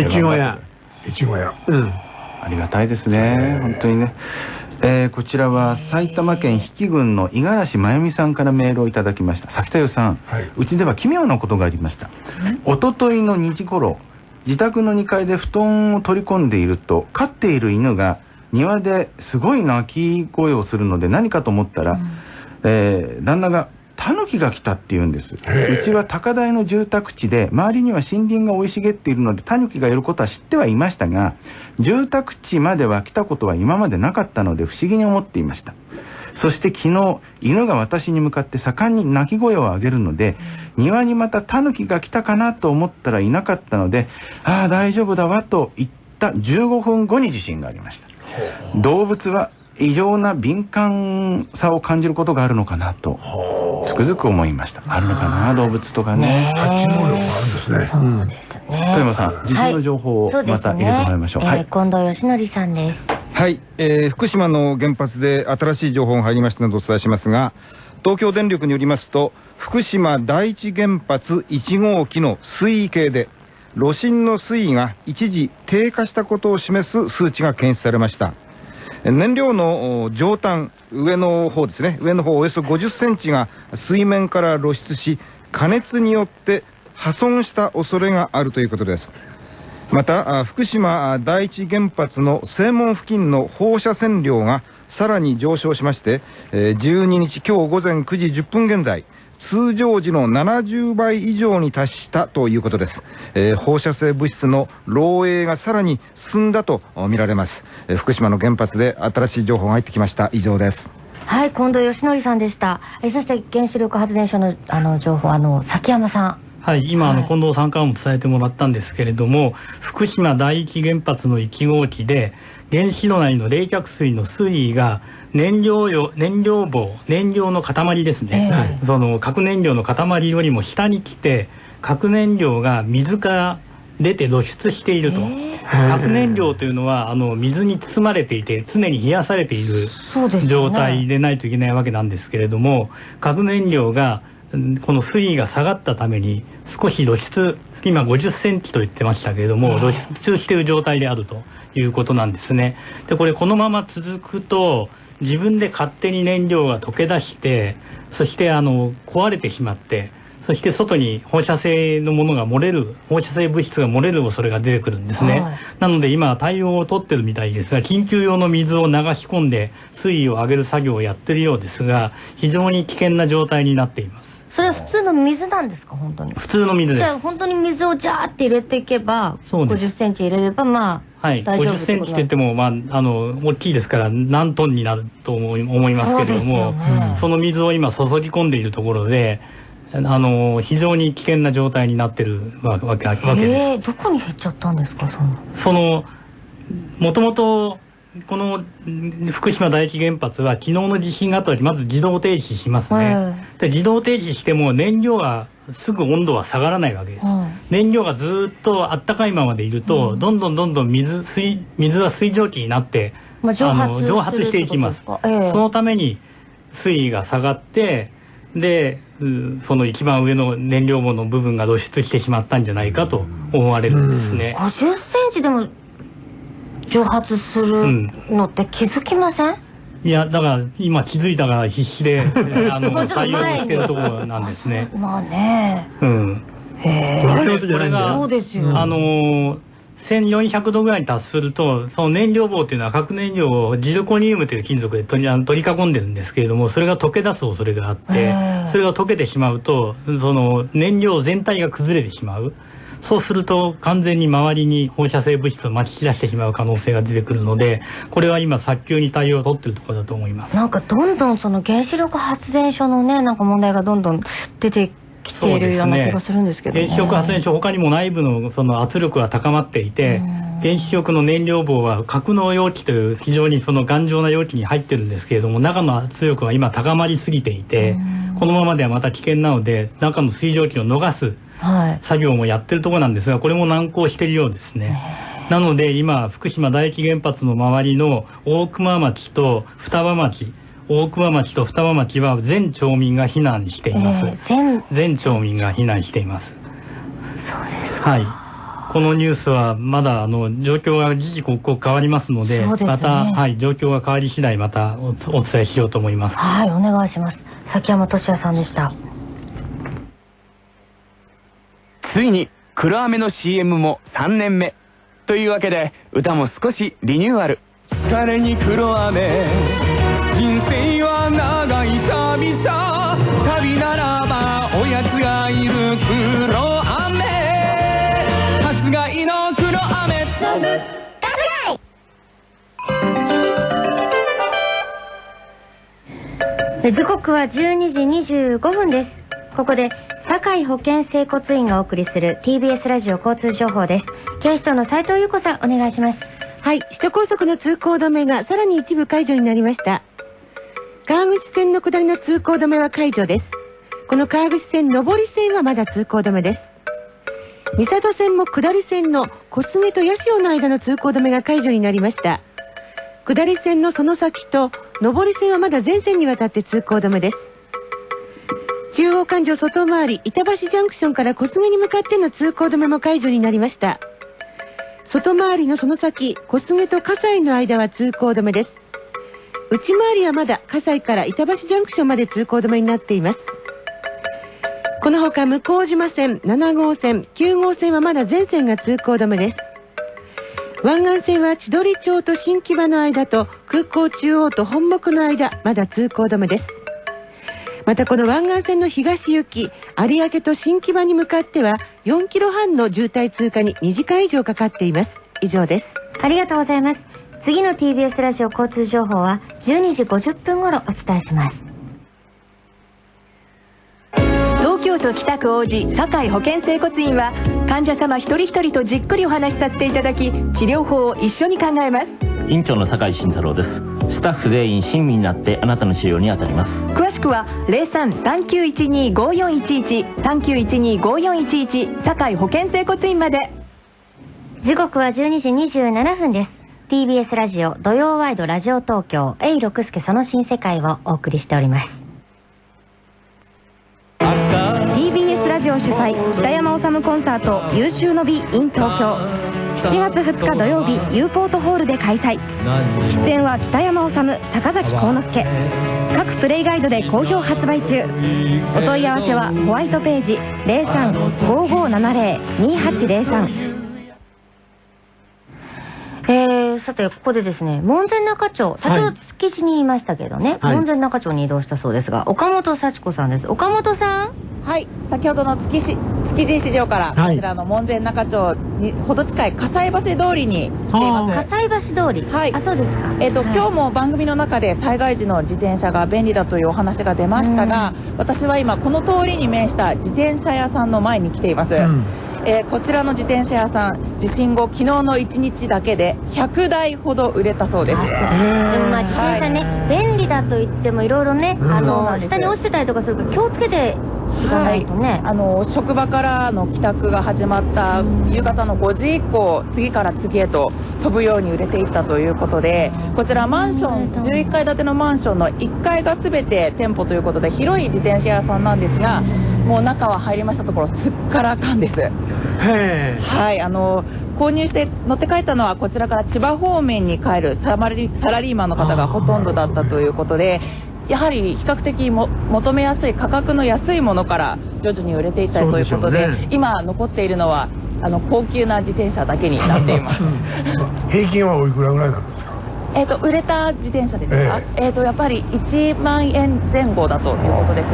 Speaker 7: 越後屋。
Speaker 36: 越後屋。
Speaker 7: うん。
Speaker 9: ありがたいですね。本当にね。えー、こちらは埼玉県比企郡の五十嵐真由美さんからメールをいただきました崎田代さん、はい、うちでは奇妙なことがありましたおとといの2時頃自宅の2階で布団を取り込んでいると飼っている犬が庭ですごい鳴き声をするので何かと思ったら、うん、えー、旦那がタヌキが来たって言うんです。うちは高台の住宅地で、周りには森林が生い茂っているので、タヌキがいることは知ってはいましたが、住宅地までは来たことは今までなかったので不思議に思っていました。そして昨日、犬が私に向かって盛んに鳴き声を上げるので、庭にまたタヌキが来たかなと思ったらいなかったので、ああ、大丈夫だわと言った15分後に地震がありました。動物は異常な敏感さを感じることがあるのかなとつくづく思いました。あるのかな動物とかね。
Speaker 36: 察知能力があるんですね。
Speaker 6: そうですね。
Speaker 9: 富山さん地震の情報をまた入れてもらいましょう、
Speaker 6: はい、近藤義則さんです。
Speaker 57: はい、えー、福島の原発で新しい情報が入りましたのでお伝えしますが東京電力によりますと福島第一原発1号機の水位計で炉心の水位が一時低下したことを示す数値が検出されました燃料の上端、上の方ですね、上の方およそ50センチが水面から露出し、加熱によって破損した恐れがあるということです。また、福島第一原発の正門付近の放射線量がさらに上昇しまして、12日今日午前9時10分現在、通常時の70倍以上に達したということです。え、放射性物質の漏洩がさらに進んだと見られます。えー、福島の原発で新しい情報が入ってきました。以上です。
Speaker 6: はい、近藤義則さんでした。えそして原子力発電所のあの情報、あの、崎山さん。
Speaker 22: はい、今、あの、近藤さんからも伝えてもらったんですけれども、福島第一原発の1号機で、原子炉内の冷却水の水位が燃料よ燃料棒、燃料の塊ですね、えー、その核燃料の塊よりも下に来て、核燃料が水から出て露出していると、えー、核燃料というのはあの水に包まれていて、常に冷やされている状態でないといけないわけなんですけれども、ね、核燃料がこの水位が下がったために、少し露出、今50センチと言ってましたけれども、露出している状態であるということなんですね。で、これこのまま続くと、自分で勝手に燃料が溶け出して、そしてあの壊れてしまって、そして外に放射性のものが漏れる、放射性物質が漏れる恐れが出てくるんですね。はい、なので今対応を取ってるみたいですが、緊急用の水を流し込んで水位を上げる作業をやってるようですが、非常に危険な状態になっています。
Speaker 6: それは普通の水なんですか？本当に。
Speaker 22: 普通の水です。
Speaker 6: じゃあ本当に水をジャーって入れていけば50センチ入れればま
Speaker 22: あはい、50センチって言っても、まあ、あの、大きいですから、何トンになると思い思いますけれども、そ,、ね、その水を今注ぎ込んでいるところで、あの、非常に危険な状態になってるわけわけです。え
Speaker 6: どこに減っちゃったんですか、
Speaker 22: その。その、もともと、この福島第一原発は昨日の地震があった時まず自動停止しますね、で自動停止しても燃料がすぐ温度は下がらないわけです、燃料がずっとあったかいままでいると、うん、どんどんどんどん水水水は水蒸気になって、
Speaker 6: まあ、蒸発
Speaker 22: 蒸発していきます、えー、そのために水位が下がってでその一番上の燃料棒の部分が露出してしまったんじゃないかと思われるんですね、
Speaker 6: うん、50センチでも蒸発するのって気づきません、うん
Speaker 22: いや、だから今気づいたから必死で、あの、対応してるところなんですね。
Speaker 6: まあね。
Speaker 22: うん。
Speaker 6: へ
Speaker 22: え。これが、
Speaker 6: そうですよ。
Speaker 22: あの1400度ぐらいに達すると、その燃料棒っていうのは核燃料をジルコニウムという金属で取り取り囲んでるんですけれども、それが溶け出す恐れがあって、それが溶けてしまうと、その燃料全体が崩れてしまう。そうすると完全に周りに放射性物質をまき散らしてしまう可能性が出てくるので、これは今早急に対応を取ってるところだと思います。
Speaker 6: なんかどんどんその原子力発電所のね、なんか問題がどんどん出てきているような気がするんですけど、ね、
Speaker 22: 原子力発電所他にも内部のその圧力が高まっていて、原子力の燃料棒は格納容器という非常にその頑丈な容器に入ってるんですけれども、中の圧力は今高まりすぎていて、このままではまた危険なので、中の水蒸気を逃す作業もやってるところなんですが、これも難航しているようですね。なので今、福島第一原発の周りの大熊町と双葉町、大熊町と双葉町は全町民が避難しています。えー、全
Speaker 6: 全
Speaker 22: 町民が避難しています。はい。このニュースはまだあの状況が時々刻々変わりますので、
Speaker 6: そうですね
Speaker 22: また、はい、状況が変わり次第またおお伝えしようと思います。
Speaker 6: はい、お願いします。崎山俊也さんでした。
Speaker 56: ついに黒飴の CM も3年目というわけで歌も少しリニューアル疲れに黒飴旅さ旅ならばおやつがいる黒飴春日井の黒飴
Speaker 6: え時刻は12時25分です。ここで、堺保健整骨院がお送りする TBS ラジオ交通情報です。警視庁の斉藤優子さん、お願いします。
Speaker 8: はい、首都高速の通行止めがさらに一部解除になりました。川口線の下りの通行止めは解除です。この川口線上り線はまだ通行止めです。三郷線も下り線の小菅と八潮の間の通行止めが解除になりました。下り線のその先と上り線はまだ全線にわたって通行止めです。中央環状外回り板橋ジャンクションから小菅に向かっての通行止めも解除になりました。外回りのその先、小菅と葛西の間は通行止めです。内回りはまだ葛西から板橋ジャンクションまで通行止めになっています。このほか向島線、7号線、9号線はまだ全線が通行止めです。湾岸線は千鳥町と新木場の間と空港中央と本木の間、まだ通行止めです。またこの湾岸線の東行き、有明と新木場に向かっては4キロ半の渋滞通過に2時間以上かかっています。以上です。
Speaker 6: ありがとうございます。次の TBS ラジオ交通情報は12時50分頃お伝えします。
Speaker 60: 東京都北区王子堺保健整骨院は患者様一人一人とじっくりお話しさせていただき治療法を一緒に考えます
Speaker 61: 院長の酒井慎太郎ですスタッフ全員親身になってあなたの治療に当たります
Speaker 60: 詳しくは03-3912-5411 3912-5411堺保健整骨院まで
Speaker 6: 時刻は12時27分です。TBS ラジオ土曜ワイドラジオ東京 A 六輔その新世界をお送りしております。
Speaker 55: TBS ラジオ主催北山治コンサート優秀の美 in 東京。7月2日土曜日 U ポートホールで開催。出演は北山治坂崎幸之助。各プレイガイドで好評発売中。お問い合わせはホワイトページ0355702803
Speaker 6: えー、さて、ここでですね、門前仲町、先ほど築地に言いましたけどね、
Speaker 43: はい
Speaker 6: 門前仲町に移動したそうですが、岡本幸子さんです。岡本さん？
Speaker 43: はい、先ほどの築地築地市場から、
Speaker 6: はい
Speaker 43: こちらの門前仲町にほど近い葛西橋通りに来ています。
Speaker 6: 葛西橋通り？
Speaker 43: はい。
Speaker 6: あ、そうですか。
Speaker 43: えっ、と、
Speaker 6: はい
Speaker 43: 今日も番組の中で災害時の自転車が便利だというお話が出ましたが、私は今この通りに面した自転車屋さんの前に来ています。えーこちらの自転車屋さん、地震後、昨日の1日だけで100台ほど売れたそうです。
Speaker 6: でもまあ自転車ね、便利だと言ってもいろいろね、あの下に落ちてたりとかするから気をつけていかない。とね。
Speaker 43: あの職場からの帰宅が始まった夕方の5時以降次から次へと飛ぶように売れていったということでこちらマンション11階建てのマンションの1階が全て店舗ということで広い自転車屋さんなんですがもう中は入りましたところすっからかんです。はい。あの購入して乗って帰ったのはこちらから千葉方面に帰るサラリーマンの方がほとんどだったということでやはり比較的も求めやすい価格の安いものから徐々に売れていったということで
Speaker 36: ね。
Speaker 43: 今残っているのはあの高級な自転車だけになっています。
Speaker 36: 平均はおいくらぐらいなんですか？
Speaker 43: えっと売れた自転車ですか、えっとやっぱり1万円前後だということです、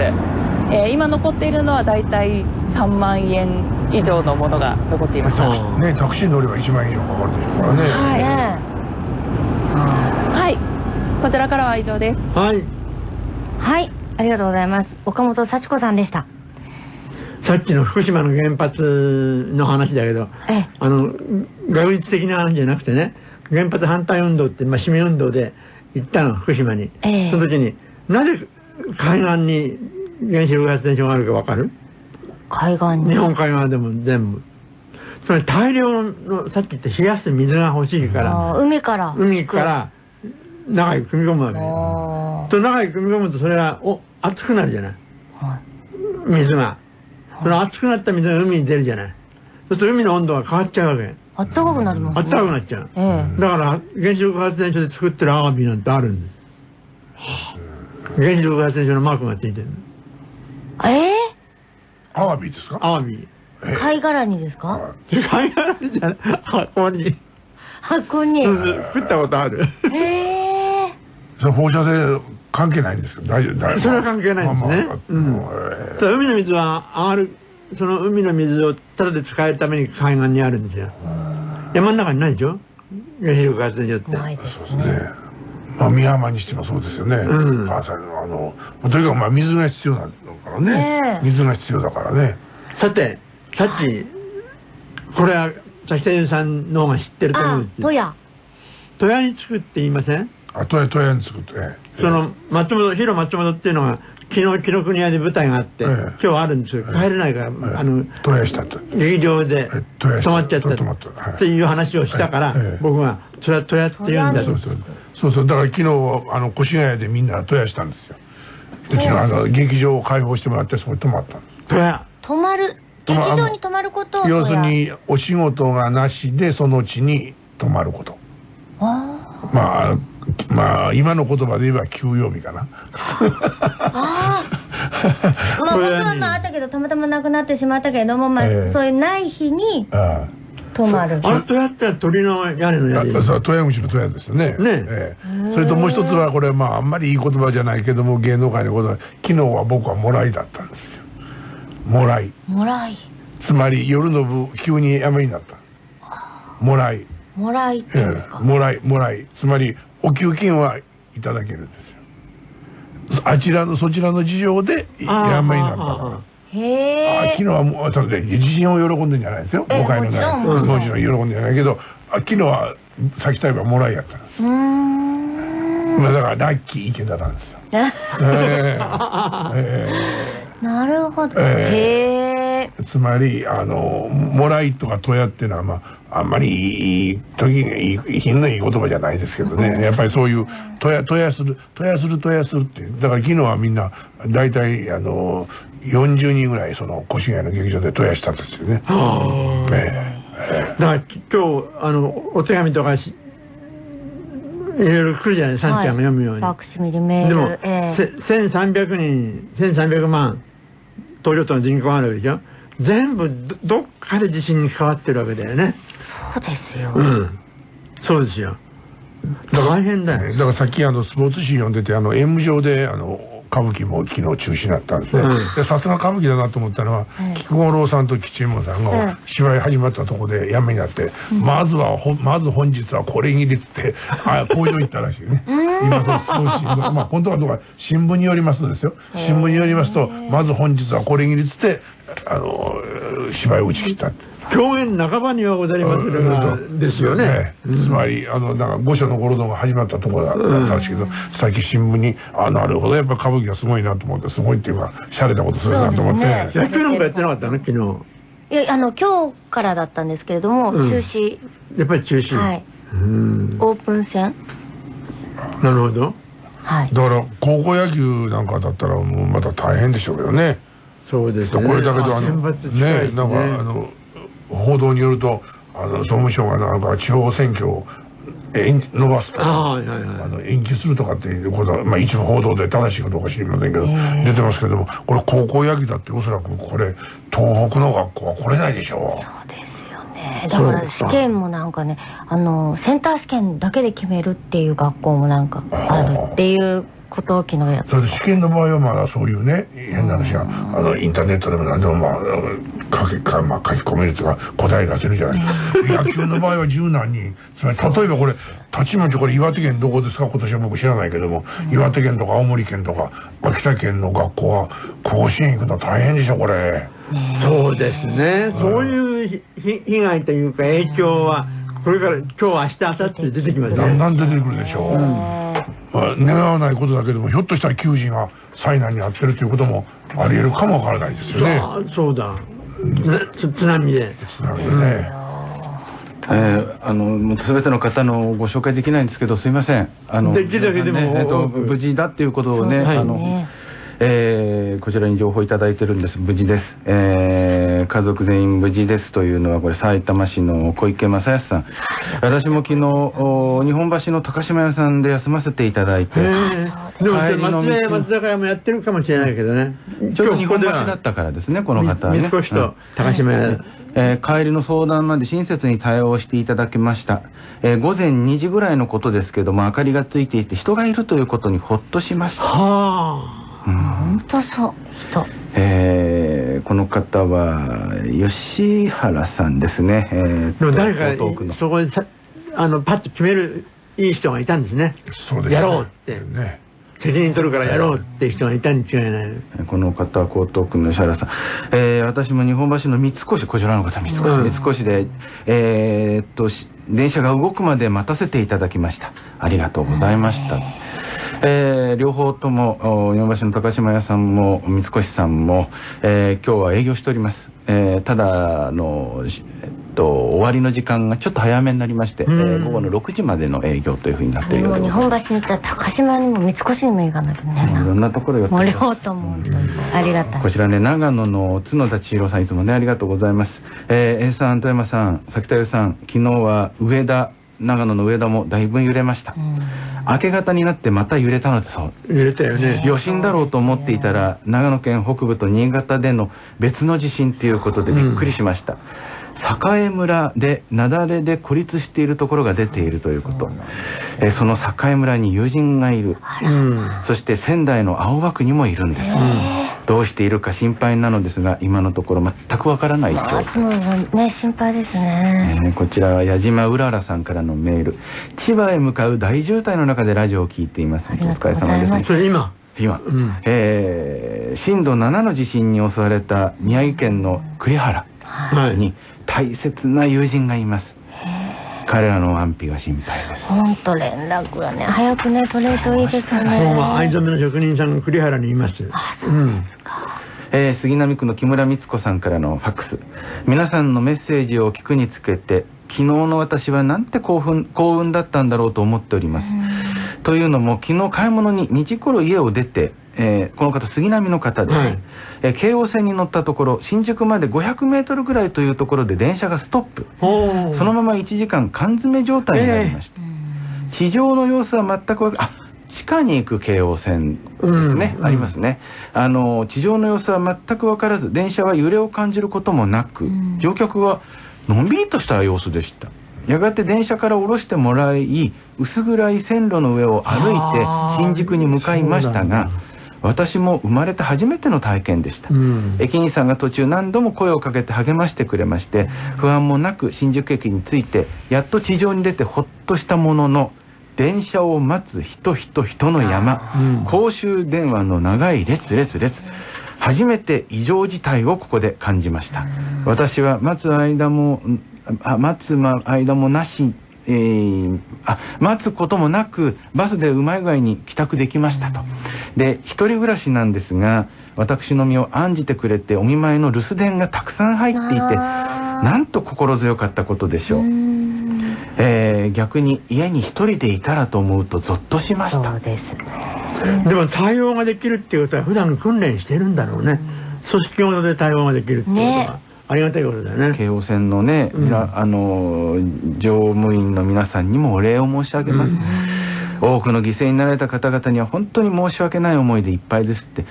Speaker 43: えー今残っているのはだいたい3万円以上のものが残っています。
Speaker 36: ねタクシー乗れば1万円以上かかるんですからね。
Speaker 43: はい、はい、こちらからは以上です。
Speaker 7: はい。
Speaker 6: はい、ありがとうございます。岡本幸子さんでした。
Speaker 7: さっきの福島の原発の話だけど、
Speaker 6: え
Speaker 7: あの、学術的な話じゃなくてね、原発反対運動って、まあ、市民運動で行ったの、福島に。
Speaker 6: ええ
Speaker 7: その時に、なぜ海岸に原子力発電所があるかわかる？
Speaker 6: 海岸に。
Speaker 7: 日本海側でも全部。つまり大量の、さっき言った冷やす水が欲しいから、
Speaker 6: 海から。
Speaker 7: 海から中に組み込むわけ。と中に組み込むとそれがお熱くなるじゃない。水が。その熱くなった水が海に出るじゃない。そうすると海の温度が変わっちゃうわけ。
Speaker 6: あったかくなります
Speaker 7: あったかくなっちゃう。
Speaker 6: え
Speaker 7: だから、原子力発電所で作ってるアワビなんてあるんです。原子力発電所のマークがついてる。
Speaker 6: え。え
Speaker 36: アワビですか？
Speaker 7: アワビ。
Speaker 6: ー、貝殻にですか？
Speaker 7: 貝殻じゃない、箱に。
Speaker 6: 箱に。
Speaker 7: 食ったことある。
Speaker 6: へえ。
Speaker 36: それ放射性関係ないんですか大丈夫、大丈夫。
Speaker 7: それは関係ないんですね。うん。そう海の水は上がる、その海の水をただで使えるために海岸にあるんですよ。山の中にないでしょ？原子力発電所って。
Speaker 6: ないです
Speaker 36: ね。まあ、美浜にしてもそうですよね。
Speaker 7: うん
Speaker 36: 関西のあの、とにかくまあ水が必要なんだからね
Speaker 7: ね。え
Speaker 36: 水が必要だからね。
Speaker 7: さて、さっき、これは、崎田優さんの方が知ってると思うんです、よ。
Speaker 6: とや。
Speaker 7: 戸屋に作って言いません？
Speaker 36: あ、とや、とやに作って。
Speaker 7: その、松本、広松本っていうのが、昨日、紀ノ国屋で舞台があって、今日はあるんですけど、帰れないから、あの、
Speaker 36: とやしたと。
Speaker 7: 劇場で止まっちゃった
Speaker 36: 止まっ
Speaker 7: ていう話をしたから、僕は、それは戸屋って言うんだと。
Speaker 36: そうそう。そうそう。だから昨日、あの、越谷でみんなとやしたんですよ。で、昨日、あの、劇場を開放してもらって、そこに泊まったの。
Speaker 7: 戸屋。
Speaker 6: 泊まる、劇場に泊まることを
Speaker 36: 要するに、お仕事がなしで、その地に泊まること。
Speaker 6: あ
Speaker 36: まあ、まあ、今の言葉で言えば休養日かな。
Speaker 6: あー。まあ、僕はまああったけど、たまたまなくなってしまったけれども、まあ、
Speaker 36: ええ
Speaker 6: そういうない日に
Speaker 36: あ
Speaker 6: 泊まる。
Speaker 7: あれ、戸屋って鳥の屋根の屋根
Speaker 36: あそう、富山口の富山ですよね。
Speaker 7: ね
Speaker 36: ええそれともう一つは、これ、まあ、あんまりいい言葉じゃないけども、芸能界のことは、昨日は僕はもらいだったんですよ。もらい。
Speaker 6: もらい。
Speaker 36: つまり、夜の部、急に雨になった。もらい。
Speaker 6: もらいって
Speaker 36: え
Speaker 6: 言うんですか。
Speaker 36: えもらい、もらい。つまり、お給金はいただけるんですよ。あちらの、そちらの事情で、雨になったから。
Speaker 6: へえ。
Speaker 36: あ昨日はもう、それで、地震を喜んでんじゃないですよ。
Speaker 6: ええ
Speaker 36: 誤解のない。
Speaker 6: もちろん
Speaker 36: 喜んでんじゃないけど、あ昨日は、先タイプはもらいやったんです。
Speaker 6: うーん。
Speaker 36: まあだから、ラッキー池田なんですよ。えええ
Speaker 6: なるほど。
Speaker 36: え
Speaker 6: へえ。
Speaker 36: えつまり、あの、もらいとかとやっていうのは、まあ、あんまりいい、時いい、品のいい言葉じゃないですけどね。やっぱりそういう、とや、とやする、とやする、とやするっていう。だから昨日はみんな、大体、あの、40人ぐらい、その、越谷の劇場でとやしたんですよね。ええ
Speaker 7: だから今日、あの、お手紙とかし、いろいろ来るじゃない、サンちゃんが読むように。
Speaker 6: ファクシミリメー
Speaker 7: でも、
Speaker 6: ル。ええ
Speaker 7: せ1300人、1300万、東京都の人口があるわけでしょ？全部ど、どっかで地震に関わってるわけだよね。
Speaker 6: そうですよ。
Speaker 7: うん。そうですよ。大変だよ。
Speaker 36: だからさっきあのスポーツ紙読んでてあの演舞場であの歌舞伎も昨日中止になったんですね、
Speaker 7: うん
Speaker 36: でさすが歌舞伎だなと思ったのは、菊五郎さんと吉右衛門さん
Speaker 7: うん
Speaker 36: が芝居始まったとこでやめになって、まずはほまず本日はこれに入れつって あ工場行ったらしいね今そうスポーツ紙のまあ本当かどうか新聞によりますとですよ新聞によりますとまず本日はこれに入れつってあの芝居を打ち切った
Speaker 7: 共演半ばにはござりまするが、ですよね。
Speaker 36: つまり、あの、なんか、御所のゴロドンが始まったところだったらしいけど、最近新聞に、あ、なるほど、やっぱ歌舞伎がすごいなと思って、すごいっていうか、洒落たことするなと思って。
Speaker 7: 野球なんかやってなかったの？昨日。
Speaker 6: いや、あの、今日からだったんですけれども、
Speaker 7: うん
Speaker 6: 中止。
Speaker 7: やっぱり中止。
Speaker 6: はい。
Speaker 7: うん。
Speaker 6: オープン戦。
Speaker 7: なるほど。
Speaker 6: はい。
Speaker 36: だから、高校野球なんかだったら、もうまた大変でしょうけどね。
Speaker 7: そうですね。
Speaker 36: これだけど、あ
Speaker 7: あ
Speaker 36: の、ね、
Speaker 7: ね
Speaker 36: なんか、あの、報道によると、あの、総務省がなんか地方選挙を延伸ばすとか、
Speaker 7: あはいはいはい。
Speaker 36: あの延期するとかっていうことは、まあ一部報道で正しいかどうか知りませんけど、出てますけども、これ高校野球だっておそらくこれ、東北の学校は来れないでしょう。
Speaker 6: ねだから試験もなんかね、あの、センター試験だけで決めるっていう学校もなんかあるっていうことを昨日やって。
Speaker 36: それで試験の場合はまだそういうね、変な話が、あの、インターネットでも何でもまあ、書き、かまあ、書き込めるとか、答え出せるじゃないですか。野球の場合は柔軟に、つまり例えばこれ、たちまちこれ岩手県どこですか？今年は僕知らないけども、岩手県とか青森県とか、秋田県の学校は甲子園行くの大変でしょ、これ。
Speaker 7: そうですね。そういうひ被害というか影響は、これから今日、明日、明後日出てきますね。
Speaker 36: だんだん出てくるでしょう。まあ、願わないことだけども、ひょっとしたら球児が災難に遭ってるということもあり得るかもわからないですよね。
Speaker 7: あそうだ。津波で。
Speaker 36: 津波でね。
Speaker 9: えーあの、すべての方のご紹介できないんですけど、すいません。あの、
Speaker 7: できるだけでも
Speaker 9: ねえっと、無事だっていうことをね、
Speaker 7: ね
Speaker 9: あの、えー、こちらに情報いただいてるんです。無事です。えー、家族全員無事ですというのは、これ埼玉市の小池正康さん。私も昨日、日本橋の高島屋さんで休ませていただいて。で
Speaker 7: も、松屋松坂屋もやってるかもしれないけどね。
Speaker 9: ちょうど日本橋だったからですね、この方はね。
Speaker 7: 三越と高島屋。
Speaker 9: えー、帰りの相談まで親切に対応していただきました。えー、午前2時ぐらいのことですけども、明かりがついていて人がいるということにほっとしました。
Speaker 6: はあ。本当そう、人。
Speaker 9: えー、この方は、吉原さんですね。え
Speaker 7: ー、でも誰か、そこでさ、あの、パッと決めるいい人がいたんですね。
Speaker 36: そうです
Speaker 7: ね。やろうって。ね。責任取るからやろうって人がいたに違いない。
Speaker 9: この方は江東区の吉原さん。えー、私も日本橋の三越、こちらの方、三越、うん、三越で、えー、っと、電車が動くまで待たせていただきました。ありがとうございました。えー、両方とも、日本橋の高島屋さんも三越さんも、えー、今日は営業しております。えー、ただ、あの、えっと、終わりの時間がちょっと早めになりまして、えー、午後の6時までの営業というふうになっているようで
Speaker 6: 日本橋に行ったら高島にも三越にも行かなきゃね。
Speaker 9: いろんなところ
Speaker 6: よってもう両ともありがたい。
Speaker 9: こちらね、長野の角田千尋さん、いつもね、ありがとうございます。えー、A さん、富山さん、崎田優さん、昨日は上田、長野の上田もだいぶ揺れました、明け方になってまた揺れたのでそう。
Speaker 7: 揺れたよね。
Speaker 9: 余震だろうと思っていたら長野県北部と新潟での別の地震ということでびっくりしました、栄村で雪崩で孤立しているところが出ているということ、えその栄村に友人がいる、うん、そして仙台の青葉区にもいるんです、どうしているか心配なのですが今のところ全くわからない状
Speaker 6: 況。ね心配ですね、
Speaker 9: えー、こちらは矢島うららさんからのメール。千葉へ向かう大渋滞の中でラジオを聞いています。お疲れ様です。ね
Speaker 7: それ今？
Speaker 9: 今、うん、えー、震度7の地震に襲われた宮城県の栗原に大切な友人がいます。彼らの安否が心配です。
Speaker 6: 本当連絡がね、早くね、取れるといいですね。本
Speaker 7: は藍染めの職人さんが栗原にいます。
Speaker 6: あ、そうですか。
Speaker 9: うん、えー、杉並区の木村光子さんからのファックス。皆さんのメッセージを聞くにつけて、昨日の私はなんて興奮、幸運だったんだろうと思っております。というのも、昨日買い物に2時頃家を出て、えー、この方杉並の方で、はい、えー、京王線に乗ったところ新宿まで500メートルぐらいというところで電車がストップ。そのまま1時間缶詰状態になりました、えー、地上の様子は全くあ地下に行く京王線ですね、うん、ありますね。あの地上の様子は全く分からず電車は揺れを感じることもなく、うん、乗客はのんびりとした様子でした。やがて電車から降ろしてもらい薄暗い線路の上を歩いて新宿に向かいましたが私も生まれて初めての体験でした、うん、駅員さんが途中何度も声をかけて励ましてくれまして不安もなく新宿駅に着いてやっと地上に出てほっとしたものの電車を待つ人人人の山、うん、公衆電話の長い列列列。初めて異常事態をここで感じました。私は待つ間も待つ間もなしえー、あ待つこともなくバスでうまい具合に帰宅できましたと。で一人暮らしなんですが私の身を案じてくれてお見舞いの留守電がたくさん入っていてなんと心強かったことでしょう。えー、逆に家に一人でいたらと思うとゾッとしました。
Speaker 6: そうです
Speaker 7: ね。でも対応ができるっていうことは普段訓練してるんだろうね。組織ごとで対応ができるっていうことは、ねありがたいことだよね。
Speaker 9: 京王線のね、うん、あの、乗務員の皆さんにもお礼を申し上げます。うん、多くの犠牲になられた方々には本当に申し訳ない思いでいっぱいですって。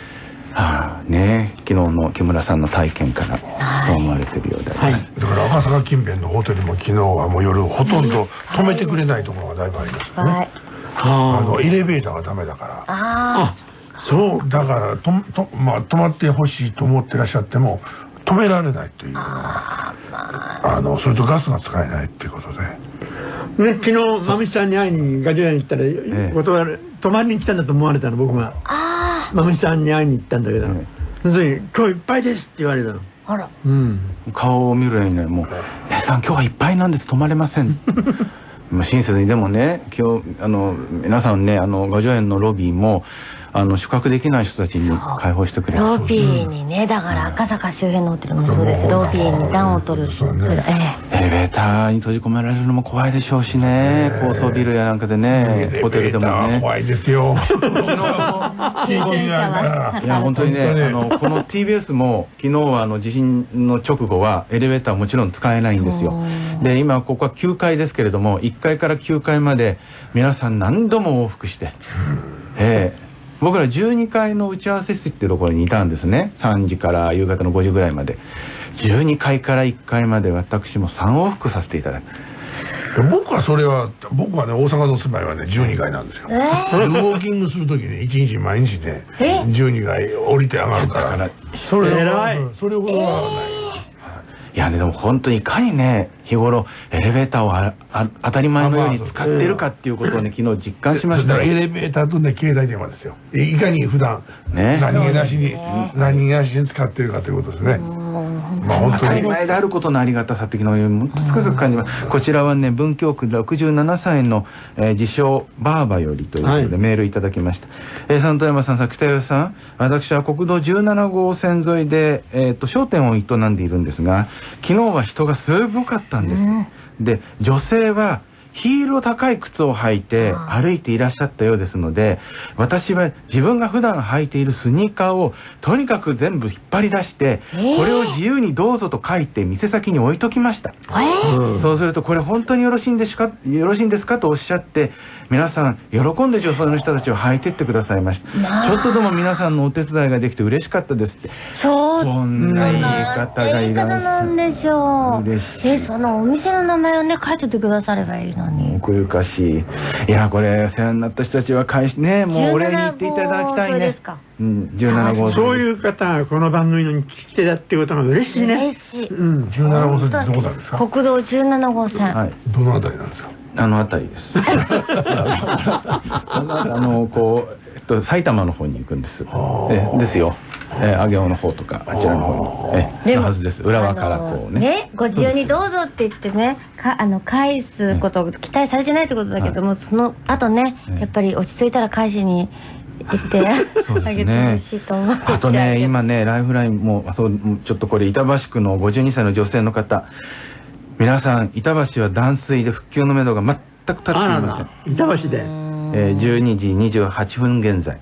Speaker 9: はあ、ね昨日の木村さんの体験からそう思われてるようであります、
Speaker 36: はい、だから赤坂近辺のホテルも昨日はもう夜ほとんど止めてくれないところがだいぶありますよね、はい、あのエレベーターがダメだから。
Speaker 6: ああ
Speaker 36: そうだからとと、まあ、止まってほしいと思ってらっしゃっても止められないというあ、まあ、のそれとガスが使えないっていうことで。
Speaker 7: ね、昨日、まみさんに会いにガジュアに行ったら、ええ、断る、泊まりに来たんだと思われたの、僕が。まみさんに会いに行ったんだけど、えその時、今日いっぱいですって言われたの。
Speaker 6: あら。
Speaker 9: うん。顔を見るにね、もう、えさん、今日はいっぱいなんです、泊まれません。親切にでもね、今日、あの、皆さんね、あの、五条園のロビーも、あの、宿泊できない人たちに開放してくれる。
Speaker 6: ロビーにね、だから赤坂周辺のホテルもそうです。ロビーに暖を取る。
Speaker 9: ええ。エレベーターに閉じ込められるのも怖いでしょうしね。高層ビルやなんかでね、ホテルでもね。
Speaker 36: 怖いですよ。
Speaker 9: いや、本当にね、あの、この TBS も昨日はあの地震の直後はエレベーターもちろん使えないんですよ。で、今ここは9階ですけれども、1階から9階まで皆さん何度も往復して、えー僕ら12階の打ち合わせ室っていうところにいたんですね。3時から夕方の5時ぐらいまで。12階から1階まで私も3往復させていただく。
Speaker 36: 僕はそれは、僕はね、大阪の住まいはね、12階なんですよ。えー、ウォーキングするときに、1日毎日ね、12階降りて上がるから。それ偉い。それほどはない。
Speaker 9: いやね、でも本当にいかにね、日頃エレベーターをああ当たり前のように使ってるかっていうことをね、昨日実感しました
Speaker 36: エレベーターとね、携帯電話ですよ。いかに普段、ね、何気なしに、何気なしに使ってるかということですね。
Speaker 9: まあ本当に。当たり前であることのありがたさ的なもつくづく感じます。こちらはね、文京区67歳の、えー、自称バーバよりということでメールいただきました。えー、三戸山さん、さ北吉さん、私は国道17号線沿いで、えっ、と、商店を営んでいるんですが、昨日は人がすごかったんです。で、女性は、ヒールを高い靴を履いて歩いていらっしゃったようですので、私は自分が普段履いているスニーカーをとにかく全部引っ張り出して、これを自由にどうぞと書いて店先に置いときました。そうすると、これ本当によろしいんですかよろしいんですかとおっしゃって、皆さん喜んで女性の人たちを履いてってくださいました。ちょっとでも皆さんのお手伝いができて嬉しかったですって。
Speaker 6: そ
Speaker 9: んな言い方がいら
Speaker 6: っしゃる。なんでしょう。嬉しい。え、そのお店の名前をね、書いててくださればいいのに。
Speaker 9: 奥ゆかしい。いや、これ、世話になった人たちは返し、ね、もうお礼に言っていただきたいね。うん、17号
Speaker 7: そういう方がこの番組の聞き手だっていうことが嬉しいね。
Speaker 6: 嬉しい。
Speaker 36: うん、17号線ってどこなんですか？
Speaker 6: 国道17号線。はい。
Speaker 36: どのあたりなんですか？
Speaker 9: あの辺りです。あの、こう、えっと、埼玉の方に行くんです。えですよ。えー、上尾の方とか、あちらの方に。え、はずです。浦和からこうね。
Speaker 6: ね、ご自由にどうぞって言ってね、か、あの、返すことを期待されてないってことだけども、その後ね、やっぱり落ち着いたら返しに、言ってあげてほしいと思って、
Speaker 9: あとね、今ね、ライフラインも、そう、ちょっとこれ、板橋区の52歳の女性の方、皆さん、板橋は断水で復旧のめどが全く立っていま
Speaker 7: せん。板橋で。
Speaker 9: えー、12時28分現在。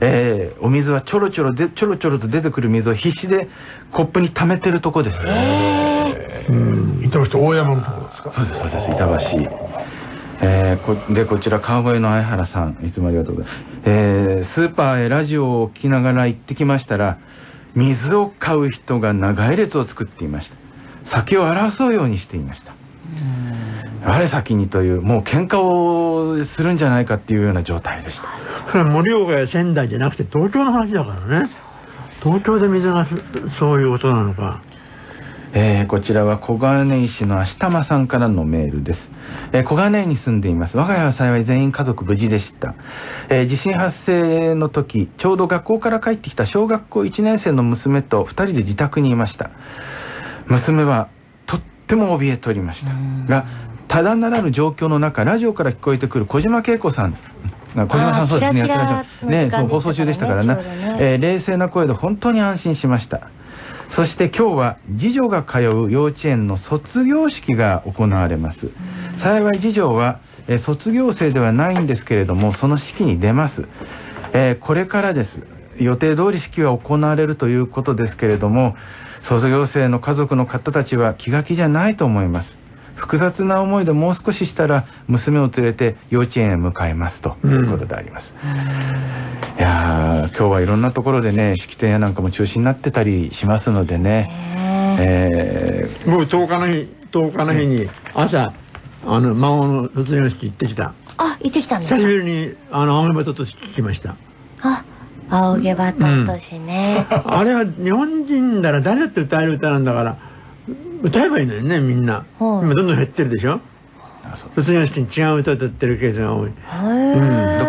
Speaker 9: えー、お水はちょろちょろで、ちょろちょろと出てくる水を必死でコップに溜めてるとこです。
Speaker 36: えー、うん。板橋大山のところですか？
Speaker 9: そうです、そうです、板橋。えー、こで、こちら、川越の相原さん、いつもありがとうございます。えー、スーパーへラジオを聞きながら行ってきましたら、水を買う人が長い列を作っていました。先を争うようにしていました。我先にという、もう喧嘩をするんじゃないかっていうような状態でし
Speaker 7: た。盛岡や仙台じゃなくて東京の話だからね。東京で水がそういうことなのか。
Speaker 9: えー、こちらは小金井市の足玉さんからのメールです。えー、小金井に住んでいます。我が家は幸い全員家族無事でした。えー、地震発生の時、ちょうど学校から帰ってきた小学校1年生の娘と2人で自宅にいました。娘はとっても怯えておりました。がただならぬ状況の中ラジオから聞こえてくる小島恵子さん。小島さんそうですねやってらっしゃる。ねそう放送中でしたからな、ね。えー、冷静な声で本当に安心しましたそして今日は次女が通う幼稚園の卒業式が行われます。幸い次女は、え、卒業生ではないんですけれどもその式に出ます、えー、これからです。予定通り式は行われるということですけれども卒業生の家族の方たちは気が気じゃないと思います。複雑な思いでもう少ししたら娘を連れて幼稚園へ向かいますということであります。うん、いや今日はいろんなところでね、式典やなんかも中止になってたりしますのでね。
Speaker 7: えー、僕10日の日、10日の日に朝、あの、孫の卒業式行ってきた。
Speaker 6: あ、行ってきたんですか？
Speaker 7: 久しぶりに、あの、青梅とと聞きました。
Speaker 6: あ、青毛バトンとしね、
Speaker 7: うん、あれは日本人なら誰だって歌える歌なんだから歌えばいいのよねみんな、今どんどん減ってるでしょ？卒業式に違う歌を歌ってるケースが多い。うん。
Speaker 9: 徳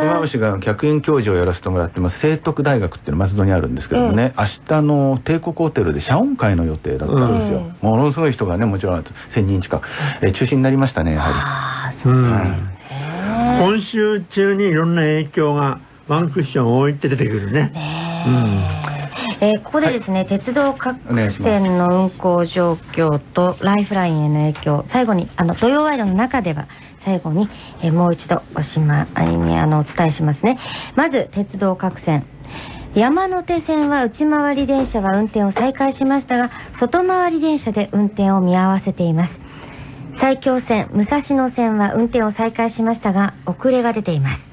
Speaker 9: 川市が客員教授をやらせてもらってます、聖徳大学っていうの松戸にあるんですけどもね、うん、明日の帝国ホテルで謝恩会の予定だったんですよ。うん、ものすごい人がね、もちろん1000人近く、え中止になりましたね、やはり。あ
Speaker 7: あ、そう、うん、今週中にいろんな影響がワンクッション置いて出てくるね。
Speaker 6: えーここでですね、鉄道各線の運行状況とライフラインへの影響、最後に、あの、土曜ワイドの中では、最後に、えーもう一度おしまいに、あの、お伝えしますね。まず、鉄道各線。山手線は内回り電車は運転を再開しましたが、外回り電車で運転を見合わせています。埼京線、武蔵野線は運転を再開しましたが、遅れが出ています。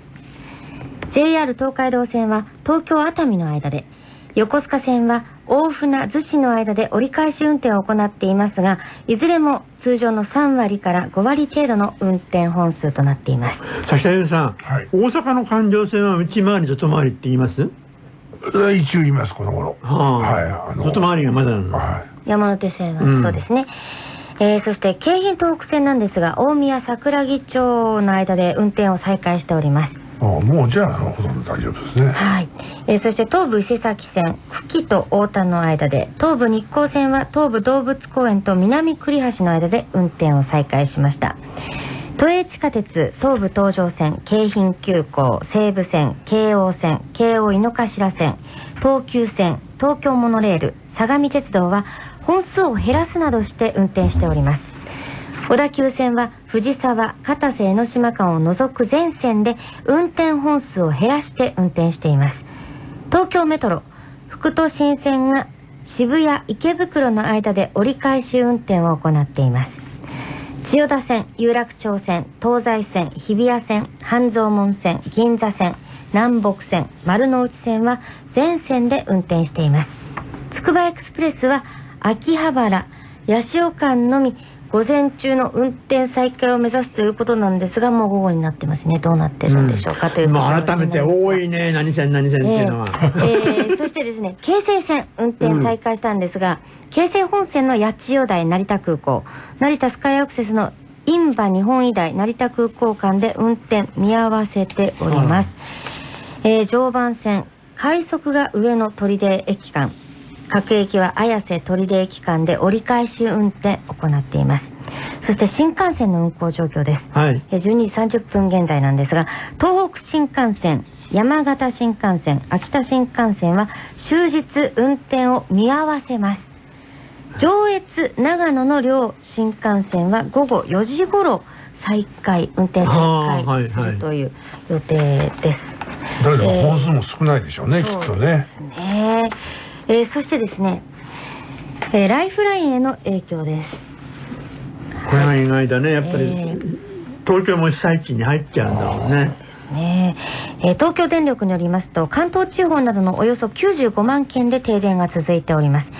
Speaker 6: JR 東海道線は東京熱海の間で、横須賀線は大船逗子の間で折り返し運転を行っていますが、いずれも通常の3割から5割程度の運転本数となっています。
Speaker 7: さ北優さん、大阪の環状線は内回り、外回りって言います？
Speaker 36: 一応言います、この頃。
Speaker 7: はい。あの外回りがまだなの？
Speaker 6: 山手線
Speaker 7: うん
Speaker 6: はそうですね。えーそして京浜東北線なんですが、大宮桜木町の間で運転を再開しております。
Speaker 36: あもうじゃあ、ほとんど大丈夫ですね。
Speaker 6: はい。えーそして東武伊勢崎線、久喜と太田の間で、東武日光線は東武動物公園と南栗橋の間で運転を再開しました。都営地下鉄、東武東上線、京浜急行、西武線、京王線、京王井の頭線、東急線、東京モノレール、相模鉄道は本数を減らすなどして運転しております。小田急線は藤沢、片瀬江ノ島間を除く全線で運転本数を減らして運転しています。東京メトロ、副都心線が渋谷、池袋の間で折り返し運転を行っています。千代田線、有楽町線、東西線、日比谷線、半蔵門線、銀座線、南北線、丸の内線は全線で運転しています。つくばエクスプレスは秋葉原、八潮間のみ午前中の運転再開を目指すということなんですが、もう午後になってますね。どうなってるんでしょうか、という
Speaker 7: まあ改めて多いね、何線何線っていうのは。
Speaker 6: えーそしてですね、京成線運転再開したんですが、京成本線の八千代台成田空港、成田スカイアクセスの印馬日本医大成田空港間で運転見合わせております。えー常磐線、快速が上野砦駅間、各駅は綾瀬砦駅間で折り返し運転を行っています。そして新幹線の運行状況です。
Speaker 7: はい。
Speaker 6: えー12時30分現在なんですが、東北新幹線、山形新幹線、秋田新幹線は終日運転を見合わせます。上越長野の両新幹線は午後4時頃再開、運転再開するという予定です。
Speaker 36: だけど
Speaker 6: えー
Speaker 36: 本数も少ないでしょうね、きっとね。
Speaker 6: ねえーそしてですね、えーライフラインへの影響です。
Speaker 7: これが意外だね、やっぱり、
Speaker 6: え
Speaker 7: 東京も被災地に入っちゃうんだろうね。
Speaker 6: ね。えー東京電力によりますと関東地方などのおよそ95万件で停電が続いております。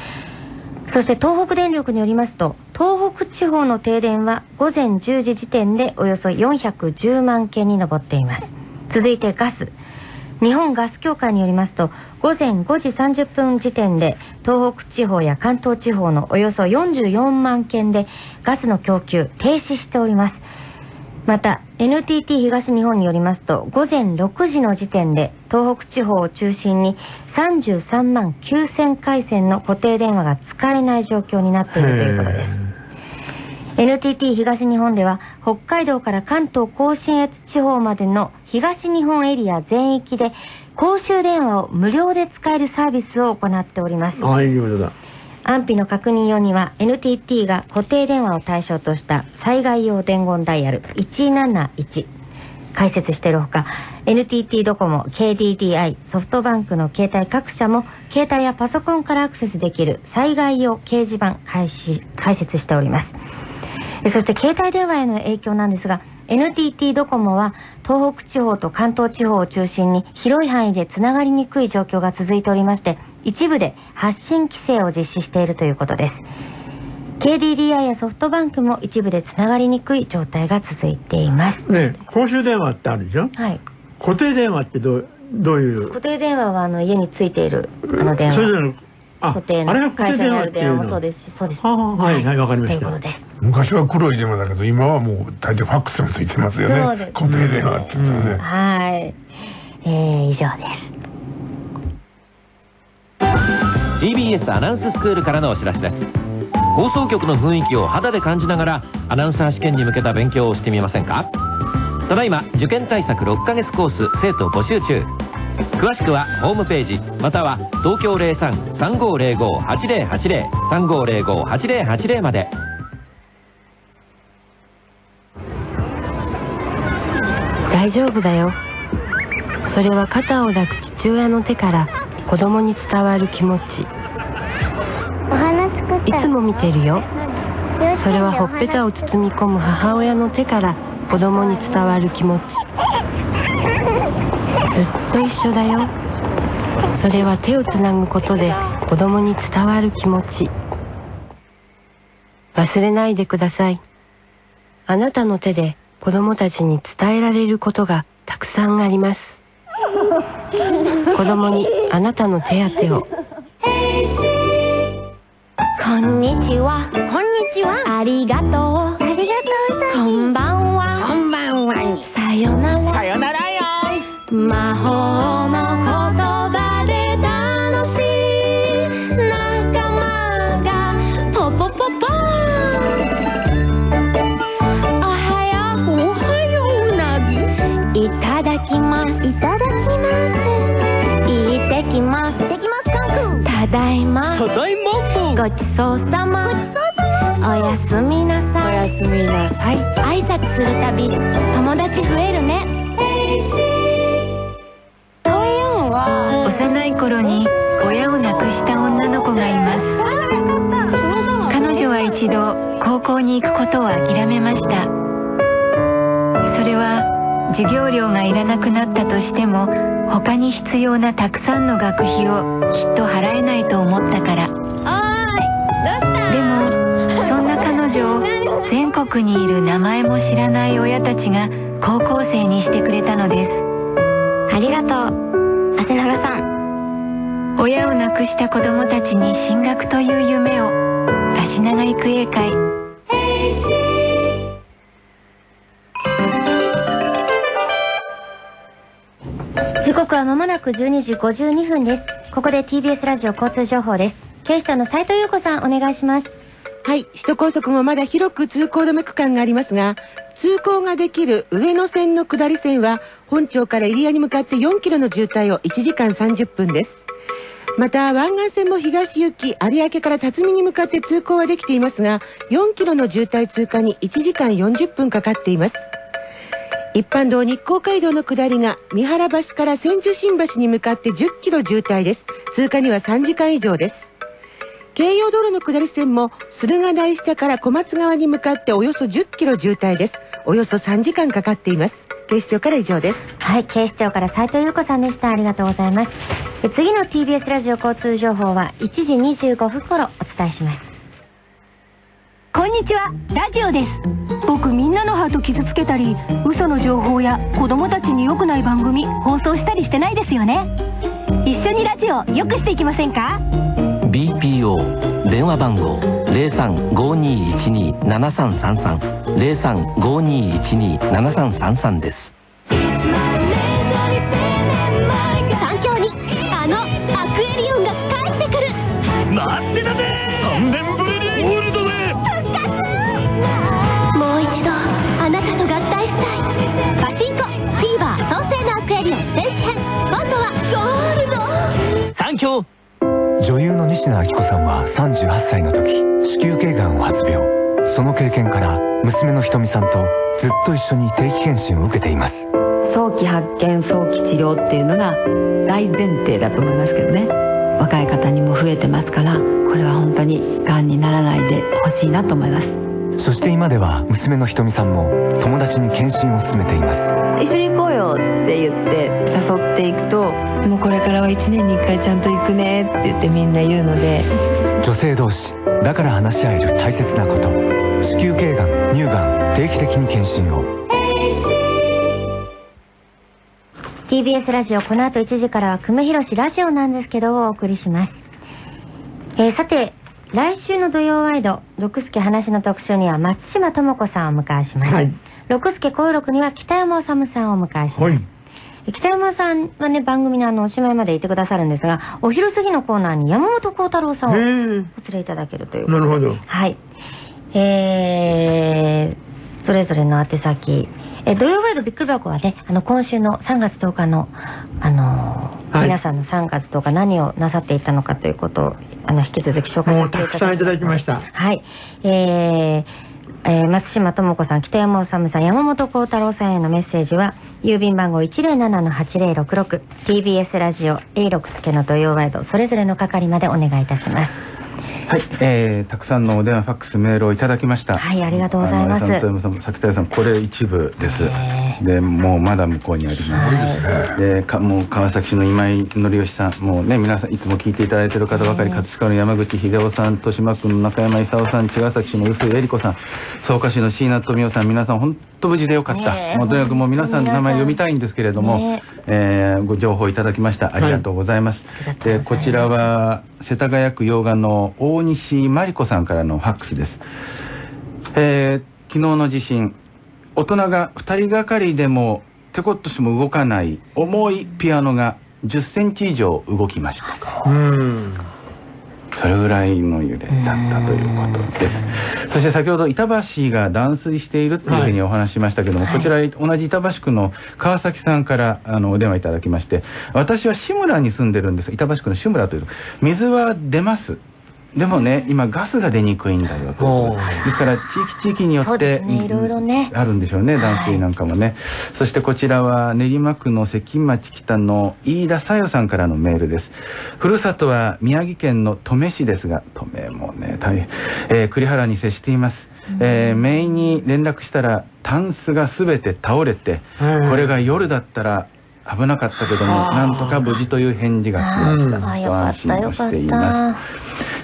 Speaker 6: そして東北電力によりますと東北地方の停電は午前10時時点でおよそ410万件に上っています。続いてガス。日本ガス協会によりますと午前5時30分時点で東北地方や関東地方のおよそ44万件でガスの供給停止しております。また NTT 東日本によりますと午前6時の時点で東北地方を中心に33万9000回線の固定電話が使えない状況になっているということです。NTT 東日本では北海道から関東甲信越地方までの東日本エリア全域で公衆電話を無料で使えるサービスを行っております。
Speaker 7: ああ、いいことだ。
Speaker 6: 安否の確認用には NTT が固定電話を対象とした災害用伝言ダイヤル171開設しているほか NTT ドコモ KDDI ソフトバンクの携帯各社も携帯やパソコンからアクセスできる災害用掲示板開始開設しております。えそして携帯電話への影響なんですが NTT ドコモは東北地方と関東地方を中心に広い範囲でつながりにくい状況が続いておりまして一部で発信規制を実施しているということです。KDDI やソフトバンクも一部でつながりにくい状態が続いています。
Speaker 7: ね公衆電話ってあるでしょ？
Speaker 6: はい。
Speaker 7: 固定電話ってどうどういう？
Speaker 6: 固定電話はあの家についているあの電話。
Speaker 7: それぞれ
Speaker 6: 固定の会社にある電話もそうですしそうです。
Speaker 7: はいはいわかりました。
Speaker 6: ということです
Speaker 36: 昔は黒い電話だけど、今はもう大抵ファックスもついてますよ
Speaker 6: そうです。
Speaker 36: ね。固定電話って言ったらね。
Speaker 6: はい。えー、以上です。
Speaker 62: TBS アナウンススクールからのお知らせです。放送局の雰囲気を肌で感じながらアナウンサー試験に向けた勉強をしてみませんか？ただいま受験対策6ヶ月コース生徒募集中詳しくはホームページまたは東京03-3505-8080 3505-8080まで。
Speaker 63: 大丈夫だよ。それは肩を抱く父親の手から子供に伝わる気持ち。いつも見てるよ。それはほっぺたを包み込む母親の手から子供に伝わる気持ち。ずっと一緒だよそれは手をつなぐことで子供に伝わる気持ち忘れないでくださいあなたの手で子供たちに伝えられることがたくさんあります子供にあなたの手当を
Speaker 6: こんにちは。こんにちは。ありがとう。ありがとうこんばんは。ごちそうさま。ごちそうさま。おやすみなさい。おやすみなさい。挨拶するたび友達増えるね。というのは
Speaker 54: 幼い頃に親を亡くした女の子がいます彼女は一度高校に行くことを諦めましたそれは授業料がいらなくなったとしても他に必要なたくさんの学費をきっと払えないと思ったから。でもそんな彼女を全国にいる名前も知らない親たちが高校生にしてくれたのです。ありがとう汗長さん。親を亡くした子供たちに進学という夢を足長育英会
Speaker 6: 時刻は間もなく12時52分です。ここで TBS ラジオ交通情報です。警視庁の斉藤優子さん、お願いします。
Speaker 8: はい、首都高速もまだ広く通行止め区間がありますが、通行ができる上野線の下り線は、本町から入谷に向かって4キロの渋滞を1時間30分です。また、湾岸線も東行き、有明から辰巳に向かって通行はできていますが、4キロの渋滞通過に1時間40分かかっています。一般道日光街道の下りが三原橋から千住新橋に向かって10キロ渋滞です。通過には3時間以上です。京葉道路の下り線も駿河台下から小松川に向かっておよそ10キロ渋滞です。およそ3時間かかっています。警視庁から以上です。
Speaker 6: はい、警視庁から斉藤優子さんでした。ありがとうございます。次の TBS ラジオ交通情報は1時25分頃お伝えします。
Speaker 64: こんにちは、ラジオです。僕みんなのハート傷つけたり、嘘の情報や子供たちに良くない番組放送したりしてないですよね。一緒にラジオ良くしていきませんか
Speaker 62: ？BPO 電話番号0352127333 0352127333です
Speaker 65: 女優の西野明子さんは38歳の時子宮頸がんを発病。その経験から娘のひとみさんとずっと一緒に定期検診を受けています。
Speaker 66: 早期発見早期治療っていうのが大前提だと思いますけどね。若い方にも増えてますからこれは本当にがんにならないでほしいなと思います。
Speaker 65: そして今では娘のひとみさんも友達に検診を進めています。
Speaker 66: 一緒に行こうよって言って誘っていくともうこれからは1年に1回ちゃんと行くねって言ってみんな言うので。
Speaker 65: 女性同士だから話し合える大切なこと。子宮頸がん乳がん定期的に検診を。
Speaker 6: TBS ラジオ、この後1時からは、久米宏ラジオなんですけど、お送りします。えーさて、来週の土曜ワイド、六助話の特集には、松島智子さんをお迎えします。
Speaker 7: はい
Speaker 6: 六助恋録には、北山治さんをお迎えします。
Speaker 7: はい。
Speaker 6: 北山さんはね、番組のあの、おしまいまでいてくださるんですが、お昼過ぎのコーナーに山本幸太郎さんをお連れいただけるということで。
Speaker 7: なるほど。
Speaker 6: はい。えー、それぞれの宛先。え、土曜ワイドびっくり箱はね、あの、今週の3月10日の、あの皆さんの3月とか何をなさっていたのかということをあの引き続き紹介
Speaker 7: させていただきました。たくさんいただきました。
Speaker 6: はい。えーえー、松島智子さん、北山治さん、山本幸太郎さんへのメッセージは、郵便番号107-8066、TBS ラジオ、A 六助の土曜ワイド、それぞれの係までお願いいたします。
Speaker 9: はい、えー、たくさんのお電話、ファックス、メールをいただきました。
Speaker 6: はい、ありがとうございます。
Speaker 9: 崎田さん、これ一部です。で、もうまだ向こうにあります。で、かもう川崎市の今井則義さん、もうね、皆さんいつも聞いていただいている方ばかり、葛飾の山口秀夫さん、豊島区の中山勲さん、茅ヶ崎市の臼井恵理子さん、草加市の椎名富夫さん、皆さん本当無事でよかった。もうとにかくもう皆さんの名前読みたいんですけれども、ね、えー、ご情報いただきました。ありがとうございます。はい、で、こちらは、世田谷区洋画の大西真理子さんからのファックスです。えー、昨日の地震、大人が2人がかりでもてこっとしても動かない重いピアノが10センチ以上動きました。それぐらいの揺れだったということです。そして先ほど板橋が断水しているというふうにお話しましたけども、はい、こちら同じ板橋区の川崎さんからあのお電話いただきまして、私は志村に住んでるんです。板橋区の志村という。水は出ます。でもね、今ガスが出にくいんだよと。ですから地域地域によって、
Speaker 6: ね、いろいろね。
Speaker 9: あるんでしょうね、断水なんかもね。はい、そしてこちらは練馬区の関町北の飯田さよさんからのメールです。ふるさとは宮城県の登米市ですが、登米もね、大変、えー、栗原に接しています。えー、メインに連絡したら、タンスが全て倒れて、これが夜だったら危なかったけども、なんとか無事という返事が来ました。安心をしていま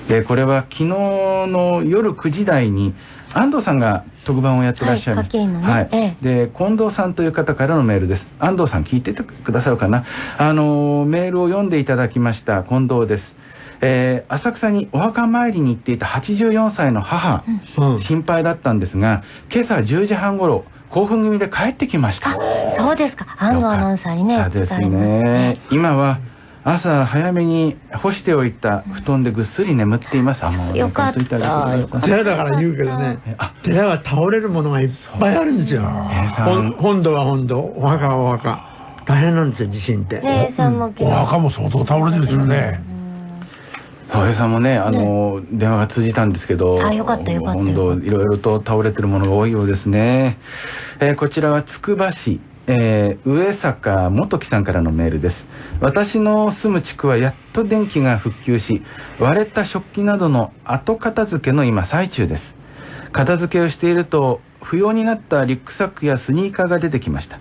Speaker 9: す。で、これは昨日の夜9時台に、安藤さんが特番をやってらっしゃる、はい、
Speaker 6: ね、はい、
Speaker 9: ええ、で近藤さんという方からのメールです。安藤さん聞いててくださるかな？あのメールを読んでいただきました。近藤です。えー、浅草にお墓参りに行っていた84歳の母、うん、心配だったんですが今朝10時半ごろ興奮気味で帰ってきました。
Speaker 6: そうですか。安藤アナウンサーにね、
Speaker 9: ですね。今は朝早めに干しておいた布団でぐっすり眠っています。あ、
Speaker 6: もうよかった。寺
Speaker 7: だから言うけどね、寺は倒れるものがいっぱいあるんですよ。本土は本土、お墓はお墓。大変なんですよ、地震って。
Speaker 36: お墓も相当倒れてるんですよね。
Speaker 9: 沙織さんもね、あの、ね、電話が通じたんですけど、
Speaker 6: あ、よかったよかった。
Speaker 9: 今度、いろいろと倒れてるものが多いようですね。えー、こちらはつくば市、えー、上坂元樹さんからのメールです。私の住む地区はやっと電気が復旧し、割れた食器などの後片付けの今最中です。片付けをしていると、不要になったリュックサックやスニーカーが出てきました。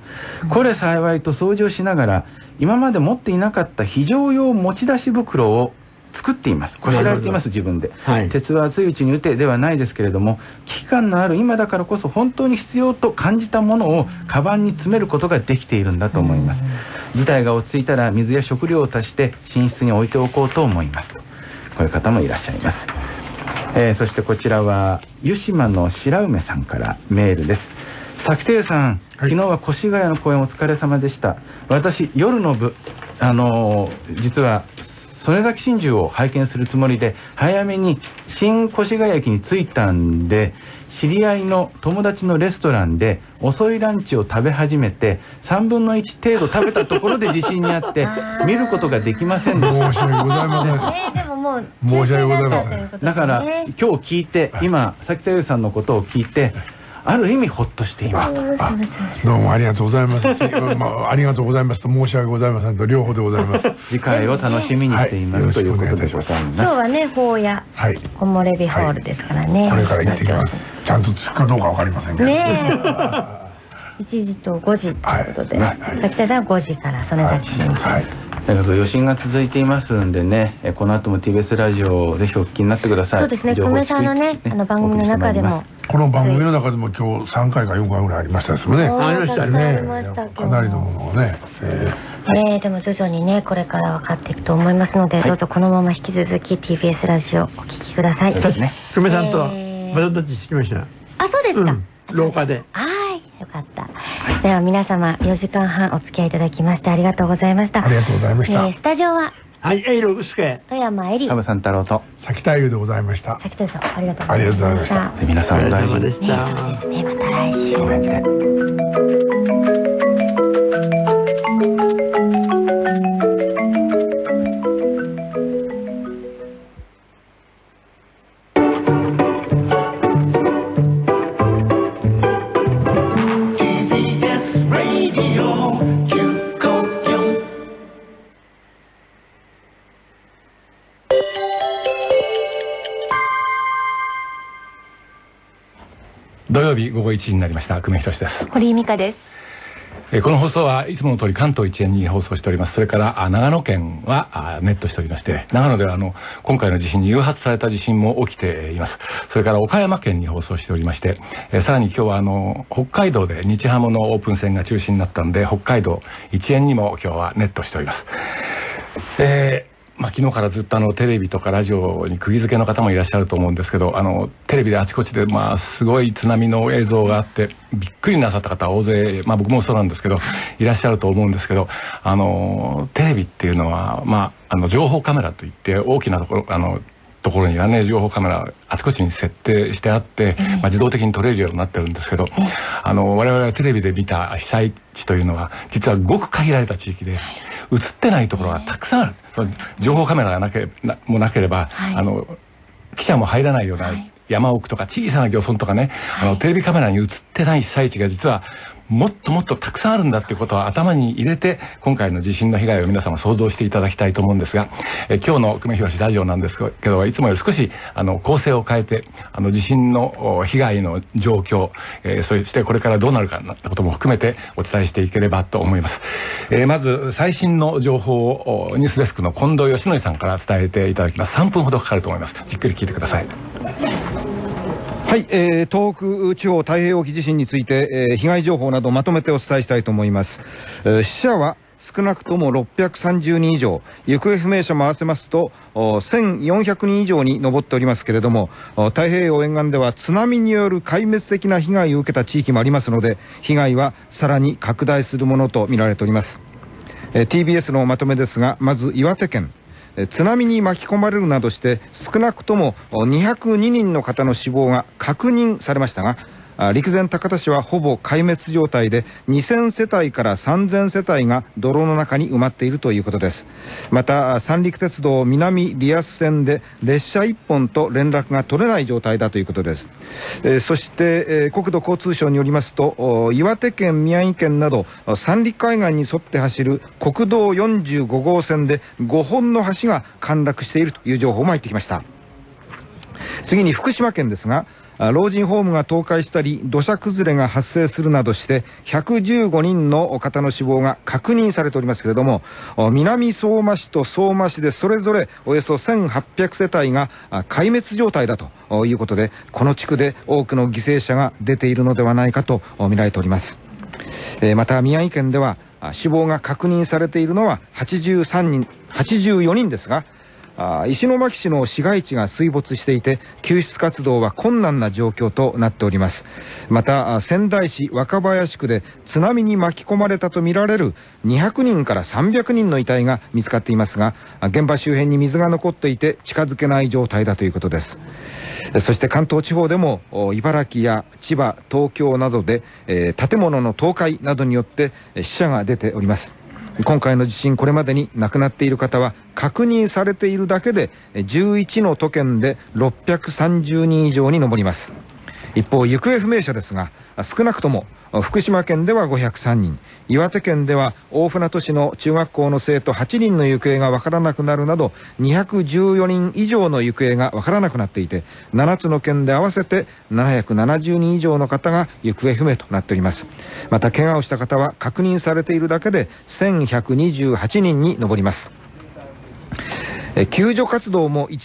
Speaker 9: これ幸いと掃除をしながら、今まで持っていなかった非常用持ち出し袋を作っています。こしられています、自分で。はい、鉄は熱いうちに打てではないですけれども、危機感のある今だからこそ本当に必要と感じたものをカバンに詰めることができているんだと思います。事態が落ち着いたら水や食料を足して寝室に置いておこうと思います。こういう方もいらっしゃいます。えー、そしてこちらは、湯島の白梅さんからメールです。崎亭さん、昨日は越谷の公演お疲れ様でした。私、夜の部、あのー、実は曽根崎真珠を拝見するつもりで早めに新越谷駅に着いたんで知り合いの友達のレストランで遅いランチを食べ始めて3分の1程度食べたところで地震にあって 見ることができませんでした。
Speaker 36: 申し訳ございません、
Speaker 6: えー、でももう
Speaker 36: 申し訳ございま
Speaker 9: せん。だから今日聞いて今崎田優さんのことを聞いてある意味ほっとしています。
Speaker 36: どうもありがとうございます。まあ、ありがとうございますと申し訳ございませんと両方でございます。
Speaker 9: 次回を楽しみにしています、はい、ということでございます。今
Speaker 6: 日はね、法や木漏れ日ホールですからね、
Speaker 36: これから行ってきます。ちゃんと着くかどうかわかりませんけど。
Speaker 6: ね 1時と5時ということで、はい、先田さんは5時から曽根崎新地。はい。
Speaker 9: とにかく余震が続い。てい。ますんでね、この後も TBS ラジオぜひお聞きになってください。
Speaker 6: そうですね、久米さんのね、あの番組の中でも。
Speaker 36: この番組の中でも今日3回か4回ぐらい。ありましたですね。
Speaker 7: ありましたね。
Speaker 36: かなりのものをね。
Speaker 6: えー、ねでも徐々にね、これから分かってい。くと思い。ますので、はい、どうぞこのまま引き続き TBS ラジオお聞きください。
Speaker 7: そうですね。久米さんとはバトンタッチしてきました。
Speaker 6: あ、そうですか。
Speaker 7: うん、廊下で。
Speaker 6: はい。よかった。では皆様4時間半お付き合いいただきましてありがとうございました。
Speaker 36: ありがとうございました。
Speaker 6: えー、スタジオは
Speaker 7: はい、エイログスケ。
Speaker 6: 富山えり。
Speaker 9: 羽さん太郎と。
Speaker 36: 崎田優でございました。
Speaker 6: 崎田さん、ありがとうございました。ありがとうございました。
Speaker 9: 皆さんお大事
Speaker 7: でした。
Speaker 6: ね、そうですね、また来週。
Speaker 67: 曜日午後1時になりました久米仁です
Speaker 68: 堀井美香です
Speaker 67: この放送はいつもの通り関東一円に放送しております。それから長野県はネットしておりまして、長野ではあの今回の地震に誘発された地震も起きています。それから岡山県に放送しておりまして、えさらに今日はあの北海道で日ハムのオープン戦が中止になったんで、北海道一円にも今日はネットしております。えーまあ、昨日からずっとあのテレビとかラジオに釘付けの方もいらっしゃると思うんですけどあのテレビであちこちでまあすごい津波の映像があってびっくりなさった方大勢、まあ、僕もそうなんですけどいらっしゃると思うんですけどあのテレビっていうのは、まあ、あの情報カメラといって大きなところあのところにはね情報カメラあちこちに設定してあって、まあ、自動的に撮れるようになってるんですけど、あの我々がテレビで見た被災地というのは実はごく限られた地域で。映ってないところがたくさんある。その情報カメラがなけなもなければ、はい、あの、記者も入らないような山奥とか小さな漁村とかね、はい、あのテレビカメラに映ってない被災地が実はもっともっとたくさんあるんだってことを頭に入れて、今回の地震の被害を皆様想像していただきたいと思うんですが、え今日の久米宏ラジオなんですけど、いつもより少し、あの、構成を変えて、あの、地震の被害の状況、えー、そしてこれからどうなるかなってことも含めてお伝えしていければと思います。えー、まず、最新の情報をニュースデスクの近藤義則さんから伝えていただきます。3分ほどかかると思います。じっくり聞いてください。
Speaker 57: はい、えー、東北地方太平洋沖地震について、えー、被害情報などまとめてお伝えしたいと思います。えー、死者は少なくとも630人以上、行方不明者も合わせますと、1400人以上に上っておりますけれども、太平洋沿岸では津波による壊滅的な被害を受けた地域もありますので、被害はさらに拡大するものとみられております。えー、TBS のまとめですが、まず岩手県。津波に巻き込まれるなどして少なくとも202人の方の死亡が確認されましたが陸前高田市はほぼ壊滅状態で2000世帯から3000世帯が泥の中に埋まっているということです。また三陸鉄道南リアス線で列車1本と連絡が取れない状態だということです、え、そして、え、国土交通省によりますと岩手県宮城県など三陸海岸に沿って走る国道45号線で5本の橋が陥落しているという情報も入ってきました。次に福島県ですが老人ホームが倒壊したり、土砂崩れが発生するなどして、115人の方の死亡が確認されておりますけれども、南相馬市と相馬市でそれぞれおよそ1800世帯が壊滅状態だということで、この地区で多くの犠牲者が出ているのではないかと見られております。また宮城県では死亡が確認されているのは83人、84人ですが、石巻市の市街地が水没していて、救出活動は困難な状況となっております。また、仙台市若林区で津波に巻き込まれたとみられる200人から300人の遺体が見つかっていますが、現場周辺に水が残っていて近づけない状態だということです。そして関東地方でも茨城や千葉、東京などで、え、建物の倒壊などによって死者が出ております。今回の地震、これまでに亡くなっている方は確認されているだけで11の都県で630人以上に上ります。一方、行方不明者ですが、少なくとも福島県では503人、岩手県では大船渡市の中学校の生徒8人の行方がわからなくなるなど、214人以上の行方がわからなくなっていて、7つの県で合わせて770人以上の方が行方不明となっております。また、怪我をした方は確認されているだけで1128人に上ります。救助活動も一